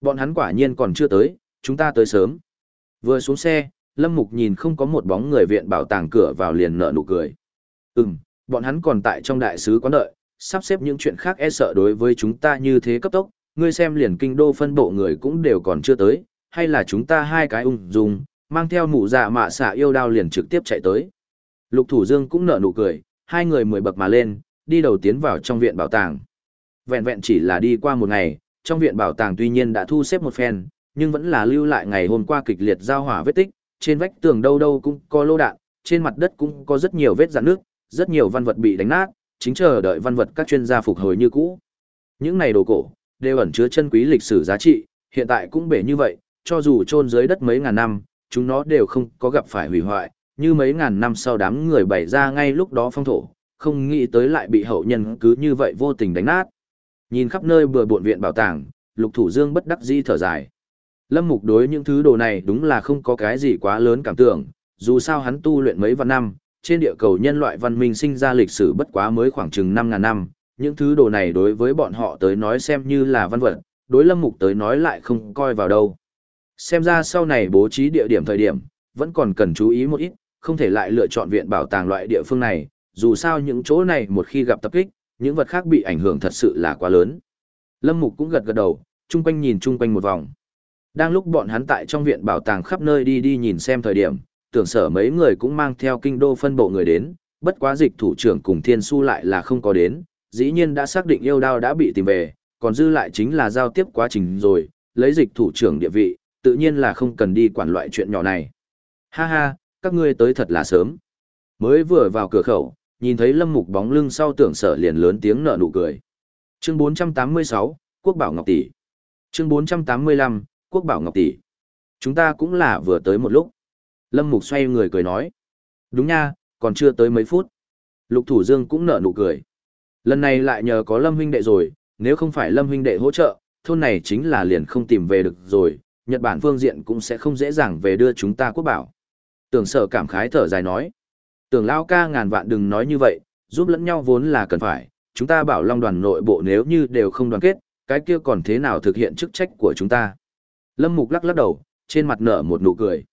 S1: Bọn hắn quả nhiên còn chưa tới, chúng ta tới sớm. Vừa xuống xe, Lâm Mục nhìn không có một bóng người viện bảo tàng cửa vào liền nở nụ cười. Ừm, bọn hắn còn tại trong đại sứ quán đợi, sắp xếp những chuyện khác e sợ đối với chúng ta như thế cấp tốc, ngươi xem liền kinh đô phân bộ người cũng đều còn chưa tới, hay là chúng ta hai cái ung dung, mang theo mụ dạ mạ xạ yêu đao liền trực tiếp chạy tới. Lục Thủ Dương cũng nở nụ cười, hai người mười bậc mà lên, đi đầu tiến vào trong viện bảo tàng. Vẹn vẹn chỉ là đi qua một ngày, trong viện bảo tàng tuy nhiên đã thu xếp một phen, nhưng vẫn là lưu lại ngày hôm qua kịch liệt giao hỏa vết tích, trên vách tường đâu đâu cũng có lô đạn, trên mặt đất cũng có rất nhiều vết rạn nước, rất nhiều văn vật bị đánh nát, chính chờ đợi văn vật các chuyên gia phục hồi như cũ. Những này đồ cổ đều ẩn chứa chân quý lịch sử giá trị, hiện tại cũng bể như vậy, cho dù chôn dưới đất mấy ngàn năm, chúng nó đều không có gặp phải hủy hoại, như mấy ngàn năm sau đám người bày ra ngay lúc đó phong thổ, không nghĩ tới lại bị hậu nhân cứ như vậy vô tình đánh nát. Nhìn khắp nơi bừa bộn viện bảo tàng, Lục Thủ Dương bất đắc dĩ thở dài. Lâm Mục đối những thứ đồ này đúng là không có cái gì quá lớn cảm tưởng, dù sao hắn tu luyện mấy vạn năm, trên địa cầu nhân loại văn minh sinh ra lịch sử bất quá mới khoảng chừng 5.000 năm, những thứ đồ này đối với bọn họ tới nói xem như là văn vật, đối Lâm Mục tới nói lại không coi vào đâu. Xem ra sau này bố trí địa điểm thời điểm, vẫn còn cần chú ý một ít, không thể lại lựa chọn viện bảo tàng loại địa phương này, dù sao những chỗ này một khi gặp tập kích, những vật khác bị ảnh hưởng thật sự là quá lớn. Lâm Mục cũng gật gật đầu, chung quanh nhìn chung quanh một vòng. Đang lúc bọn hắn tại trong viện bảo tàng khắp nơi đi đi nhìn xem thời điểm, tưởng sở mấy người cũng mang theo kinh đô phân bộ người đến, bất quá dịch thủ trưởng cùng thiên su lại là không có đến, dĩ nhiên đã xác định yêu đao đã bị tìm về, còn dư lại chính là giao tiếp quá trình rồi, lấy dịch thủ trưởng địa vị, tự nhiên là không cần đi quản loại chuyện nhỏ này. Ha ha, các ngươi tới thật là sớm. Mới vừa vào cửa khẩu, nhìn thấy lâm mục bóng lưng sau tưởng sở liền lớn tiếng nở nụ cười. Chương 486, Quốc Bảo Ngọc Tỷ. Chương 485, Quốc Bảo Ngọc Tỷ. Chúng ta cũng là vừa tới một lúc. Lâm Mục xoay người cười nói. Đúng nha, còn chưa tới mấy phút. Lục Thủ Dương cũng nở nụ cười. Lần này lại nhờ có Lâm huynh đệ rồi, nếu không phải Lâm huynh đệ hỗ trợ, thôn này chính là liền không tìm về được rồi, Nhật Bản phương diện cũng sẽ không dễ dàng về đưa chúng ta quốc bảo. Tưởng sở cảm khái thở dài nói. Tưởng lao ca ngàn vạn đừng nói như vậy, giúp lẫn nhau vốn là cần phải, chúng ta bảo long đoàn nội bộ nếu như đều không đoàn kết, cái kia còn thế nào thực hiện chức trách của chúng ta. Lâm Mục lắc lắc đầu, trên mặt nở một nụ cười.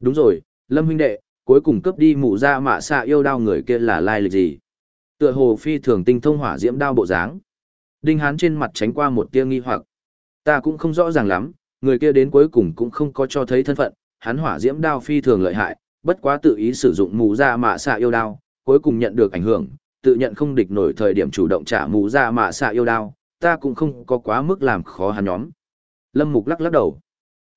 S1: Đúng rồi, Lâm huynh đệ, cuối cùng cấp đi mụ ra mạ xạ yêu đao người kia là lai lịch gì? Tựa hồ phi thường tinh thông hỏa diễm đao bộ dáng. Đinh Hán trên mặt tránh qua một tia nghi hoặc. Ta cũng không rõ ràng lắm, người kia đến cuối cùng cũng không có cho thấy thân phận, hắn hỏa diễm đao phi thường lợi hại, bất quá tự ý sử dụng mù ra mạ xạ yêu đao, cuối cùng nhận được ảnh hưởng, tự nhận không địch nổi thời điểm chủ động trả mù ra mạ xạ yêu đao, ta cũng không có quá mức làm khó hắn nhóm. Lâm Mục lắc lắc đầu.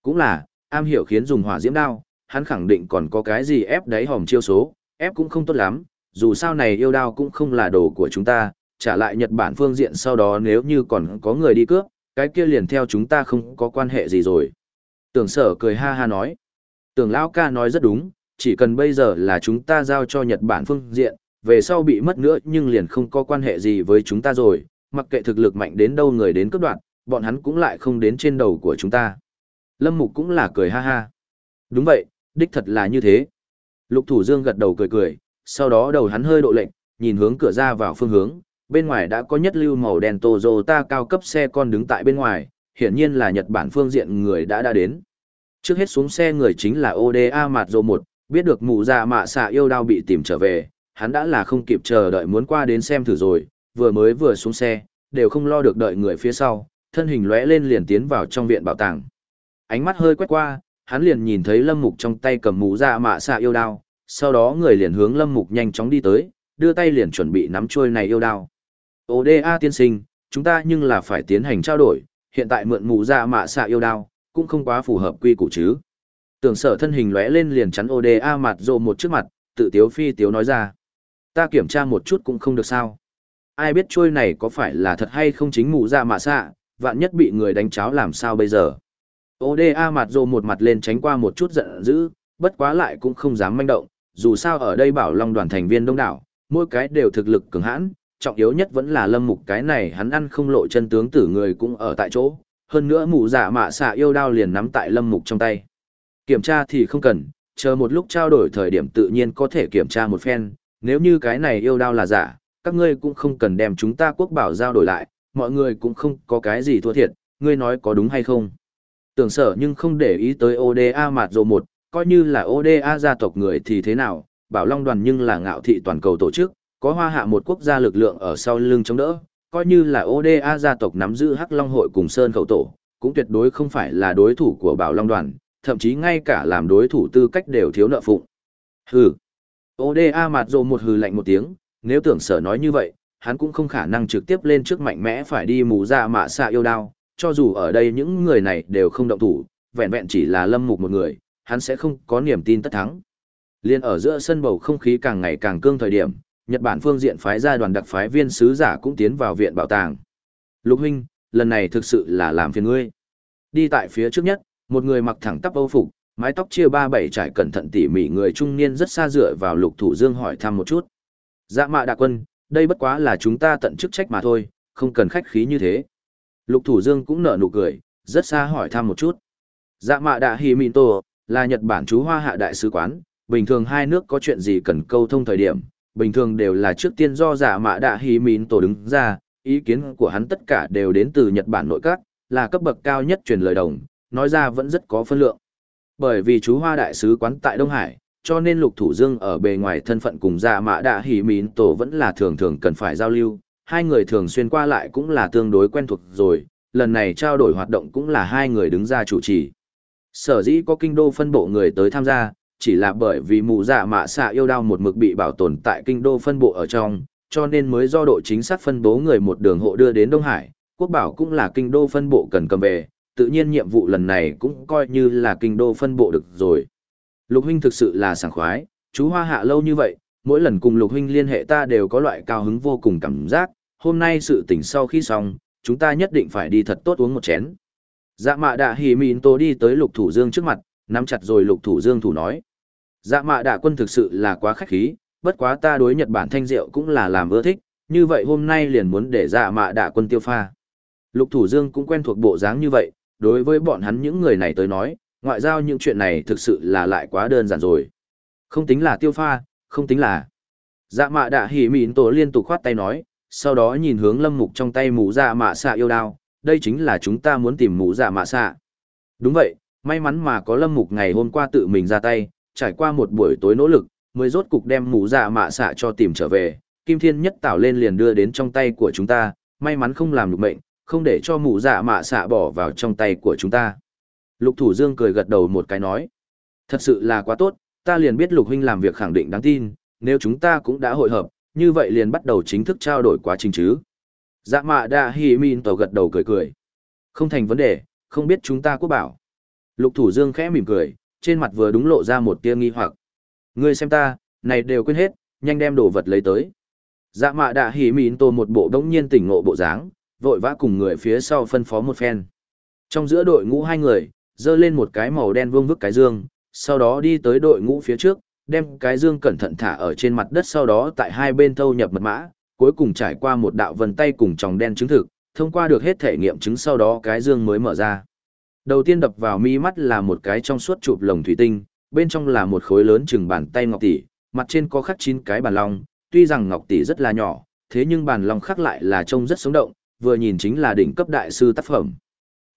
S1: Cũng là, am hiểu khiến dùng hỏa diễm đao, hắn khẳng định còn có cái gì ép đáy hòm chiêu số, ép cũng không tốt lắm, dù sao này yêu đao cũng không là đồ của chúng ta, trả lại Nhật Bản phương diện sau đó nếu như còn có người đi cướp, cái kia liền theo chúng ta không có quan hệ gì rồi. Tưởng sở cười ha ha nói. Tưởng lão ca nói rất đúng, chỉ cần bây giờ là chúng ta giao cho Nhật Bản phương diện, về sau bị mất nữa nhưng liền không có quan hệ gì với chúng ta rồi, mặc kệ thực lực mạnh đến đâu người đến cướp đoạn, bọn hắn cũng lại không đến trên đầu của chúng ta. Lâm Mục cũng là cười ha ha. Đúng vậy, đích thật là như thế. Lục Thủ Dương gật đầu cười cười, sau đó đầu hắn hơi độ lệnh, nhìn hướng cửa ra vào phương hướng, bên ngoài đã có nhất lưu màu đen Toyota cao cấp xe con đứng tại bên ngoài, hiển nhiên là Nhật Bản phương diện người đã đã đến. Trước hết xuống xe người chính là ODA Mạt Dô 1, biết được mụ già dạ mạ xạ yêu đao bị tìm trở về, hắn đã là không kịp chờ đợi muốn qua đến xem thử rồi, vừa mới vừa xuống xe, đều không lo được đợi người phía sau, thân hình lóe lên liền tiến vào trong viện bảo tàng. Ánh mắt hơi quét qua, hắn liền nhìn thấy Lâm Mục trong tay cầm mũ dạ mạ xạ yêu đao, sau đó người liền hướng Lâm Mục nhanh chóng đi tới, đưa tay liền chuẩn bị nắm chuôi này yêu đao. ODA tiên sinh, chúng ta nhưng là phải tiến hành trao đổi, hiện tại mượn mũ ra dạ mạ xạ yêu đao, cũng không quá phù hợp quy củ chứ. Tưởng sở thân hình lóe lên liền chắn ODA mặt rồ một trước mặt, tự tiếu phi tiếu nói ra. Ta kiểm tra một chút cũng không được sao. Ai biết trôi này có phải là thật hay không chính mũ ra dạ mạ xạ, vạn nhất bị người đánh cháo làm sao bây giờ. ODA mặt rồ một mặt lên tránh qua một chút giận dữ, bất quá lại cũng không dám manh động, dù sao ở đây bảo long đoàn thành viên đông đảo, mỗi cái đều thực lực cường hãn, trọng yếu nhất vẫn là lâm mục cái này hắn ăn không lộ chân tướng tử người cũng ở tại chỗ, hơn nữa mụ giả dạ mạ xạ yêu đao liền nắm tại lâm mục trong tay. Kiểm tra thì không cần, chờ một lúc trao đổi thời điểm tự nhiên có thể kiểm tra một phen, nếu như cái này yêu đao là giả, các ngươi cũng không cần đem chúng ta quốc bảo giao đổi lại, mọi người cũng không có cái gì thua thiệt, ngươi nói có đúng hay không. Tưởng sở nhưng không để ý tới ODA mạt dồ một, coi như là ODA gia tộc người thì thế nào, bảo long đoàn nhưng là ngạo thị toàn cầu tổ chức, có hoa hạ một quốc gia lực lượng ở sau lưng chống đỡ, coi như là ODA gia tộc nắm giữ Hắc Long hội cùng Sơn khẩu tổ, cũng tuyệt đối không phải là đối thủ của Bảo Long đoàn, thậm chí ngay cả làm đối thủ tư cách đều thiếu nợ phụng. Hừ. ODA mặt rồ một hừ lạnh một tiếng, nếu tưởng sở nói như vậy, hắn cũng không khả năng trực tiếp lên trước mạnh mẽ phải đi mù ra mạ xạ yêu đao, cho dù ở đây những người này đều không động thủ, vẹn vẹn chỉ là lâm mục một người, hắn sẽ không có niềm tin tất thắng. Liên ở giữa sân bầu không khí càng ngày càng cương thời điểm, Nhật Bản phương diện phái ra đoàn đặc phái viên sứ giả cũng tiến vào viện bảo tàng. Lục huynh, lần này thực sự là làm phiền ngươi. Đi tại phía trước nhất, một người mặc thẳng tắp âu phục, mái tóc chia ba bảy trải cẩn thận tỉ mỉ người trung niên rất xa dựa vào lục thủ dương hỏi thăm một chút. Dạ mạ đạ quân, đây bất quá là chúng ta tận chức trách mà thôi, không cần khách khí như thế. Lục thủ dương cũng nở nụ cười, rất xa hỏi thăm một chút. Dạ mạ đạ hì mịn tổ, là Nhật Bản chú hoa hạ đại sứ quán, bình thường hai nước có chuyện gì cần câu thông thời điểm, bình thường đều là trước tiên do giả mạ đạ hì mìn tổ đứng ra, ý kiến của hắn tất cả đều đến từ Nhật Bản nội các, là cấp bậc cao nhất truyền lời đồng, nói ra vẫn rất có phân lượng. Bởi vì chú Hoa Đại sứ quán tại Đông Hải, cho nên Lục Thủ Dương ở bề ngoài thân phận cùng giả mạ đạ hì mìn tổ vẫn là thường thường cần phải giao lưu, hai người thường xuyên qua lại cũng là tương đối quen thuộc rồi, lần này trao đổi hoạt động cũng là hai người đứng ra chủ trì. Sở dĩ có kinh đô phân bộ người tới tham gia, chỉ là bởi vì mụ dạ mạ xạ yêu đao một mực bị bảo tồn tại kinh đô phân bộ ở trong, cho nên mới do độ chính xác phân bố người một đường hộ đưa đến Đông Hải, quốc bảo cũng là kinh đô phân bộ cần cầm về, tự nhiên nhiệm vụ lần này cũng coi như là kinh đô phân bộ được rồi. Lục huynh thực sự là sảng khoái, chú hoa hạ lâu như vậy, mỗi lần cùng lục huynh liên hệ ta đều có loại cao hứng vô cùng cảm giác, hôm nay sự tỉnh sau khi xong, chúng ta nhất định phải đi thật tốt uống một chén. Dạ mạ đạ hỉ mìn tô đi tới lục thủ dương trước mặt, nắm chặt rồi lục thủ dương thủ nói. Dạ mạ đạ quân thực sự là quá khách khí, bất quá ta đối Nhật Bản thanh rượu cũng là làm ưa thích, như vậy hôm nay liền muốn để dạ mạ đạ quân tiêu pha. Lục Thủ Dương cũng quen thuộc bộ dáng như vậy, đối với bọn hắn những người này tới nói, ngoại giao những chuyện này thực sự là lại quá đơn giản rồi. Không tính là tiêu pha, không tính là. Dạ mạ đạ hỉ mịn tổ liên tục khoát tay nói, sau đó nhìn hướng lâm mục trong tay mũ dạ mạ xạ yêu đao, đây chính là chúng ta muốn tìm mũ dạ mạ xạ. Đúng vậy, may mắn mà có lâm mục ngày hôm qua tự mình ra tay, trải qua một buổi tối nỗ lực, mới rốt cục đem mũ dạ mạ xạ cho tìm trở về, kim thiên nhất tạo lên liền đưa đến trong tay của chúng ta, may mắn không làm được mệnh, không để cho mũ dạ mạ xạ bỏ vào trong tay của chúng ta. Lục Thủ Dương cười gật đầu một cái nói. Thật sự là quá tốt, ta liền biết lục huynh làm việc khẳng định đáng tin, nếu chúng ta cũng đã hội hợp, như vậy liền bắt đầu chính thức trao đổi quá trình chứ. Dạ mạ đa hi min tàu gật đầu cười cười. Không thành vấn đề, không biết chúng ta quốc bảo. Lục thủ dương khẽ mỉm cười, trên mặt vừa đúng lộ ra một tia nghi hoặc. Ngươi xem ta, này đều quên hết, nhanh đem đồ vật lấy tới. Dạ mạ đạ hỉ mịn tô một bộ đống nhiên tỉnh ngộ bộ dáng, vội vã cùng người phía sau phân phó một phen. Trong giữa đội ngũ hai người, dơ lên một cái màu đen vương vức cái dương, sau đó đi tới đội ngũ phía trước, đem cái dương cẩn thận thả ở trên mặt đất sau đó tại hai bên thâu nhập mật mã, cuối cùng trải qua một đạo vân tay cùng tròng đen chứng thực, thông qua được hết thể nghiệm chứng sau đó cái dương mới mở ra. Đầu tiên đập vào mi mắt là một cái trong suốt chụp lồng thủy tinh, bên trong là một khối lớn chừng bàn tay ngọc tỷ, mặt trên có khắc chín cái bàn long, tuy rằng ngọc tỷ rất là nhỏ, thế nhưng bàn long khắc lại là trông rất sống động, vừa nhìn chính là đỉnh cấp đại sư tác phẩm.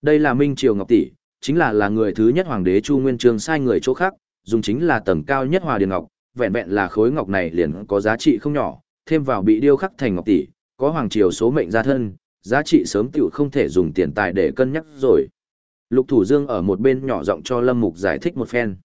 S1: Đây là Minh Triều Ngọc tỷ, chính là là người thứ nhất hoàng đế Chu Nguyên Chương sai người chỗ khác, dùng chính là tầng cao nhất hòa điền ngọc, vẹn vẹn là khối ngọc này liền có giá trị không nhỏ, thêm vào bị điêu khắc thành ngọc tỷ, có hoàng triều số mệnh gia thân, giá trị sớm tiểu không thể dùng tiền tài để cân nhắc rồi. Lục Thủ Dương ở một bên nhỏ giọng cho Lâm Mục giải thích một phen.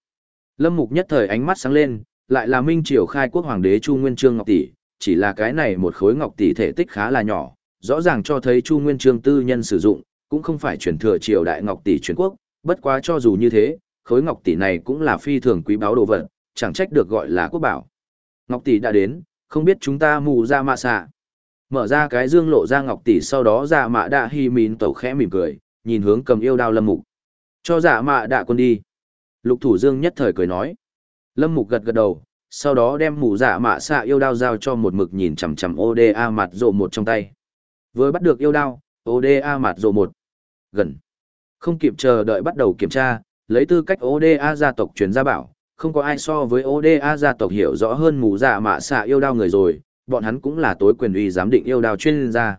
S1: Lâm Mục nhất thời ánh mắt sáng lên, lại là Minh Triều khai quốc hoàng đế Chu Nguyên Chương Ngọc Tỷ, chỉ là cái này một khối ngọc tỷ thể tích khá là nhỏ, rõ ràng cho thấy Chu Nguyên Chương tư nhân sử dụng, cũng không phải chuyển thừa triều đại ngọc tỷ truyền quốc, bất quá cho dù như thế, khối ngọc tỷ này cũng là phi thường quý báu đồ vật, chẳng trách được gọi là quốc bảo. Ngọc tỷ đã đến, không biết chúng ta mù ra mạ xạ. Mở ra cái dương lộ ra ngọc tỷ sau đó ra mạ đạ hi mìn tẩu khẽ mỉm cười, nhìn hướng cầm yêu đao lâm mục. Cho dạ mạ đạ quân đi. Lục thủ dương nhất thời cười nói. Lâm mục gật gật đầu, sau đó đem mù dạ mạ xạ yêu đao giao cho một mực nhìn chằm chằm ODA mặt rộ một trong tay. Vừa bắt được yêu đao, ODA mặt rộ một. Gần. Không kịp chờ đợi bắt đầu kiểm tra, lấy tư cách ODA gia tộc truyền gia bảo, không có ai so với ODA gia tộc hiểu rõ hơn mù dạ mạ xạ yêu đao người rồi, bọn hắn cũng là tối quyền uy giám định yêu đao chuyên gia.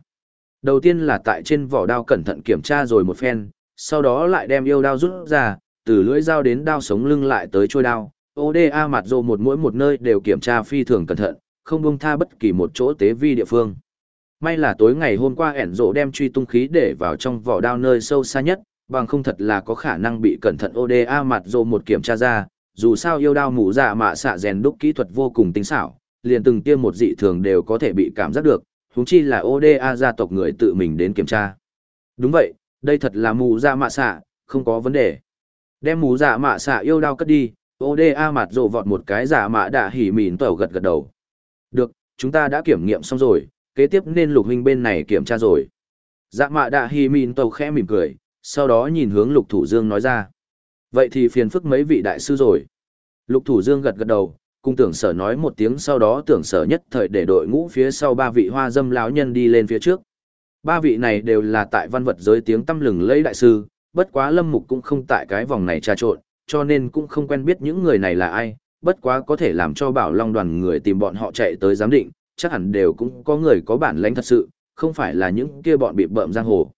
S1: Đầu tiên là tại trên vỏ đao cẩn thận kiểm tra rồi một phen, sau đó lại đem yêu đao rút ra, từ lưỡi dao đến đao sống lưng lại tới trôi đao. ODA mặt rồ một mỗi một nơi đều kiểm tra phi thường cẩn thận, không buông tha bất kỳ một chỗ tế vi địa phương. May là tối ngày hôm qua ẻn rộ đem truy tung khí để vào trong vỏ đao nơi sâu xa nhất, bằng không thật là có khả năng bị cẩn thận ODA mặt rồ một kiểm tra ra, dù sao yêu đao mũ dạ mạ xạ rèn đúc kỹ thuật vô cùng tinh xảo, liền từng tiêm một dị thường đều có thể bị cảm giác được, huống chi là ODA gia tộc người tự mình đến kiểm tra. Đúng vậy, đây thật là mù dạ mạ xạ, không có vấn đề. Đem mù dạ mạ xạ yêu đao cất đi, ODA mặt rồ vọt một cái giả mạ đã hỉ mỉn tẩu gật gật đầu. Được, chúng ta đã kiểm nghiệm xong rồi, kế tiếp nên lục huynh bên này kiểm tra rồi. Dạ mạ đã hỉ mỉn tẩu khẽ mỉm cười, sau đó nhìn hướng lục thủ dương nói ra. Vậy thì phiền phức mấy vị đại sư rồi. Lục thủ dương gật gật đầu, cung tưởng sở nói một tiếng sau đó tưởng sở nhất thời để đội ngũ phía sau ba vị hoa dâm lão nhân đi lên phía trước. Ba vị này đều là tại văn vật giới tiếng tâm lừng lấy đại sư, bất quá lâm mục cũng không tại cái vòng này trà trộn, cho nên cũng không quen biết những người này là ai, bất quá có thể làm cho bảo long đoàn người tìm bọn họ chạy tới giám định, chắc hẳn đều cũng có người có bản lãnh thật sự, không phải là những kia bọn bị bợm giang hồ.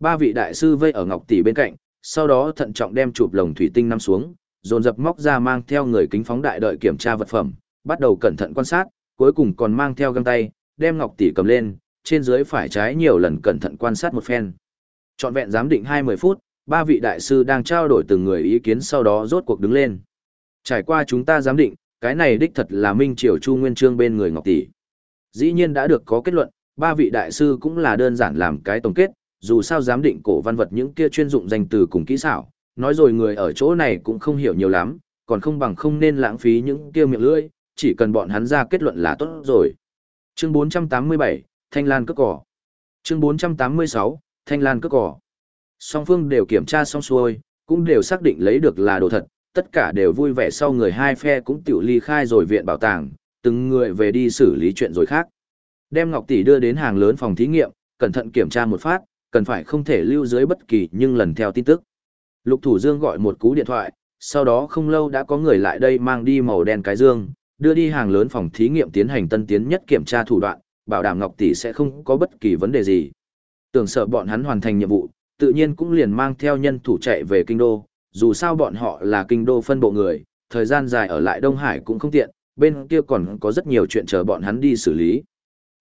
S1: Ba vị đại sư vây ở ngọc tỷ bên cạnh, sau đó thận trọng đem chụp lồng thủy tinh năm xuống, dồn dập móc ra mang theo người kính phóng đại đợi kiểm tra vật phẩm, bắt đầu cẩn thận quan sát, cuối cùng còn mang theo găng tay, đem ngọc tỷ cầm lên, trên dưới phải trái nhiều lần cẩn thận quan sát một phen. Trọn vẹn giám định 20 phút, ba vị đại sư đang trao đổi từng người ý kiến sau đó rốt cuộc đứng lên. Trải qua chúng ta giám định, cái này đích thật là Minh Triều Chu Nguyên Trương bên người Ngọc Tỷ. Dĩ nhiên đã được có kết luận, ba vị đại sư cũng là đơn giản làm cái tổng kết, dù sao giám định cổ văn vật những kia chuyên dụng danh từ cùng kỹ xảo, nói rồi người ở chỗ này cũng không hiểu nhiều lắm, còn không bằng không nên lãng phí những kia miệng lưỡi, chỉ cần bọn hắn ra kết luận là tốt rồi. Chương 487, Thanh Lan cất cỏ. Chương 486, Thanh Lan cất cỏ. Song phương đều kiểm tra xong xuôi, cũng đều xác định lấy được là đồ thật, tất cả đều vui vẻ sau người hai phe cũng tiểu ly khai rồi viện bảo tàng, từng người về đi xử lý chuyện rồi khác. Đem Ngọc Tỷ đưa đến hàng lớn phòng thí nghiệm, cẩn thận kiểm tra một phát, cần phải không thể lưu dưới bất kỳ nhưng lần theo tin tức. Lục Thủ Dương gọi một cú điện thoại, sau đó không lâu đã có người lại đây mang đi màu đen cái dương, đưa đi hàng lớn phòng thí nghiệm tiến hành tân tiến nhất kiểm tra thủ đoạn, bảo đảm Ngọc Tỷ sẽ không có bất kỳ vấn đề gì. Tưởng sợ bọn hắn hoàn thành nhiệm vụ, tự nhiên cũng liền mang theo nhân thủ chạy về kinh đô, dù sao bọn họ là kinh đô phân bộ người, thời gian dài ở lại Đông Hải cũng không tiện, bên kia còn có rất nhiều chuyện chờ bọn hắn đi xử lý.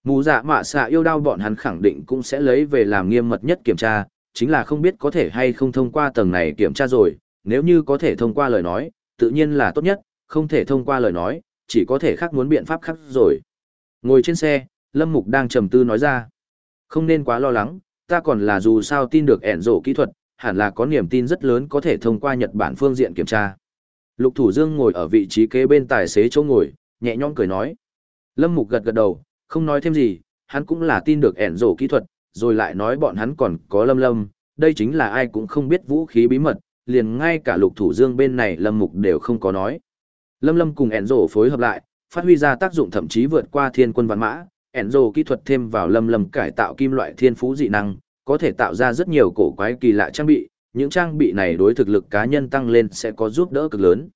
S1: Mù dạ mạ xạ yêu đau bọn hắn khẳng định cũng sẽ lấy về làm nghiêm mật nhất kiểm tra, chính là không biết có thể hay không thông qua tầng này kiểm tra rồi, nếu như có thể thông qua lời nói, tự nhiên là tốt nhất, không thể thông qua lời nói, chỉ có thể khác muốn biện pháp khác rồi. Ngồi trên xe, Lâm Mục đang trầm tư nói ra. Không nên quá lo lắng, ta còn là dù sao tin được ẻn rổ kỹ thuật, hẳn là có niềm tin rất lớn có thể thông qua Nhật Bản phương diện kiểm tra. Lục Thủ Dương ngồi ở vị trí kế bên tài xế chỗ ngồi, nhẹ nhõm cười nói. Lâm Mục gật gật đầu, không nói thêm gì, hắn cũng là tin được ẻn rổ kỹ thuật, rồi lại nói bọn hắn còn có lâm lâm, đây chính là ai cũng không biết vũ khí bí mật, liền ngay cả Lục Thủ Dương bên này Lâm Mục đều không có nói. Lâm Lâm cùng Enzo phối hợp lại, phát huy ra tác dụng thậm chí vượt qua thiên quân văn mã, Enzo kỹ thuật thêm vào Lâm Lâm cải tạo kim loại thiên phú dị năng, có thể tạo ra rất nhiều cổ quái kỳ lạ trang bị, những trang bị này đối thực lực cá nhân tăng lên sẽ có giúp đỡ cực lớn.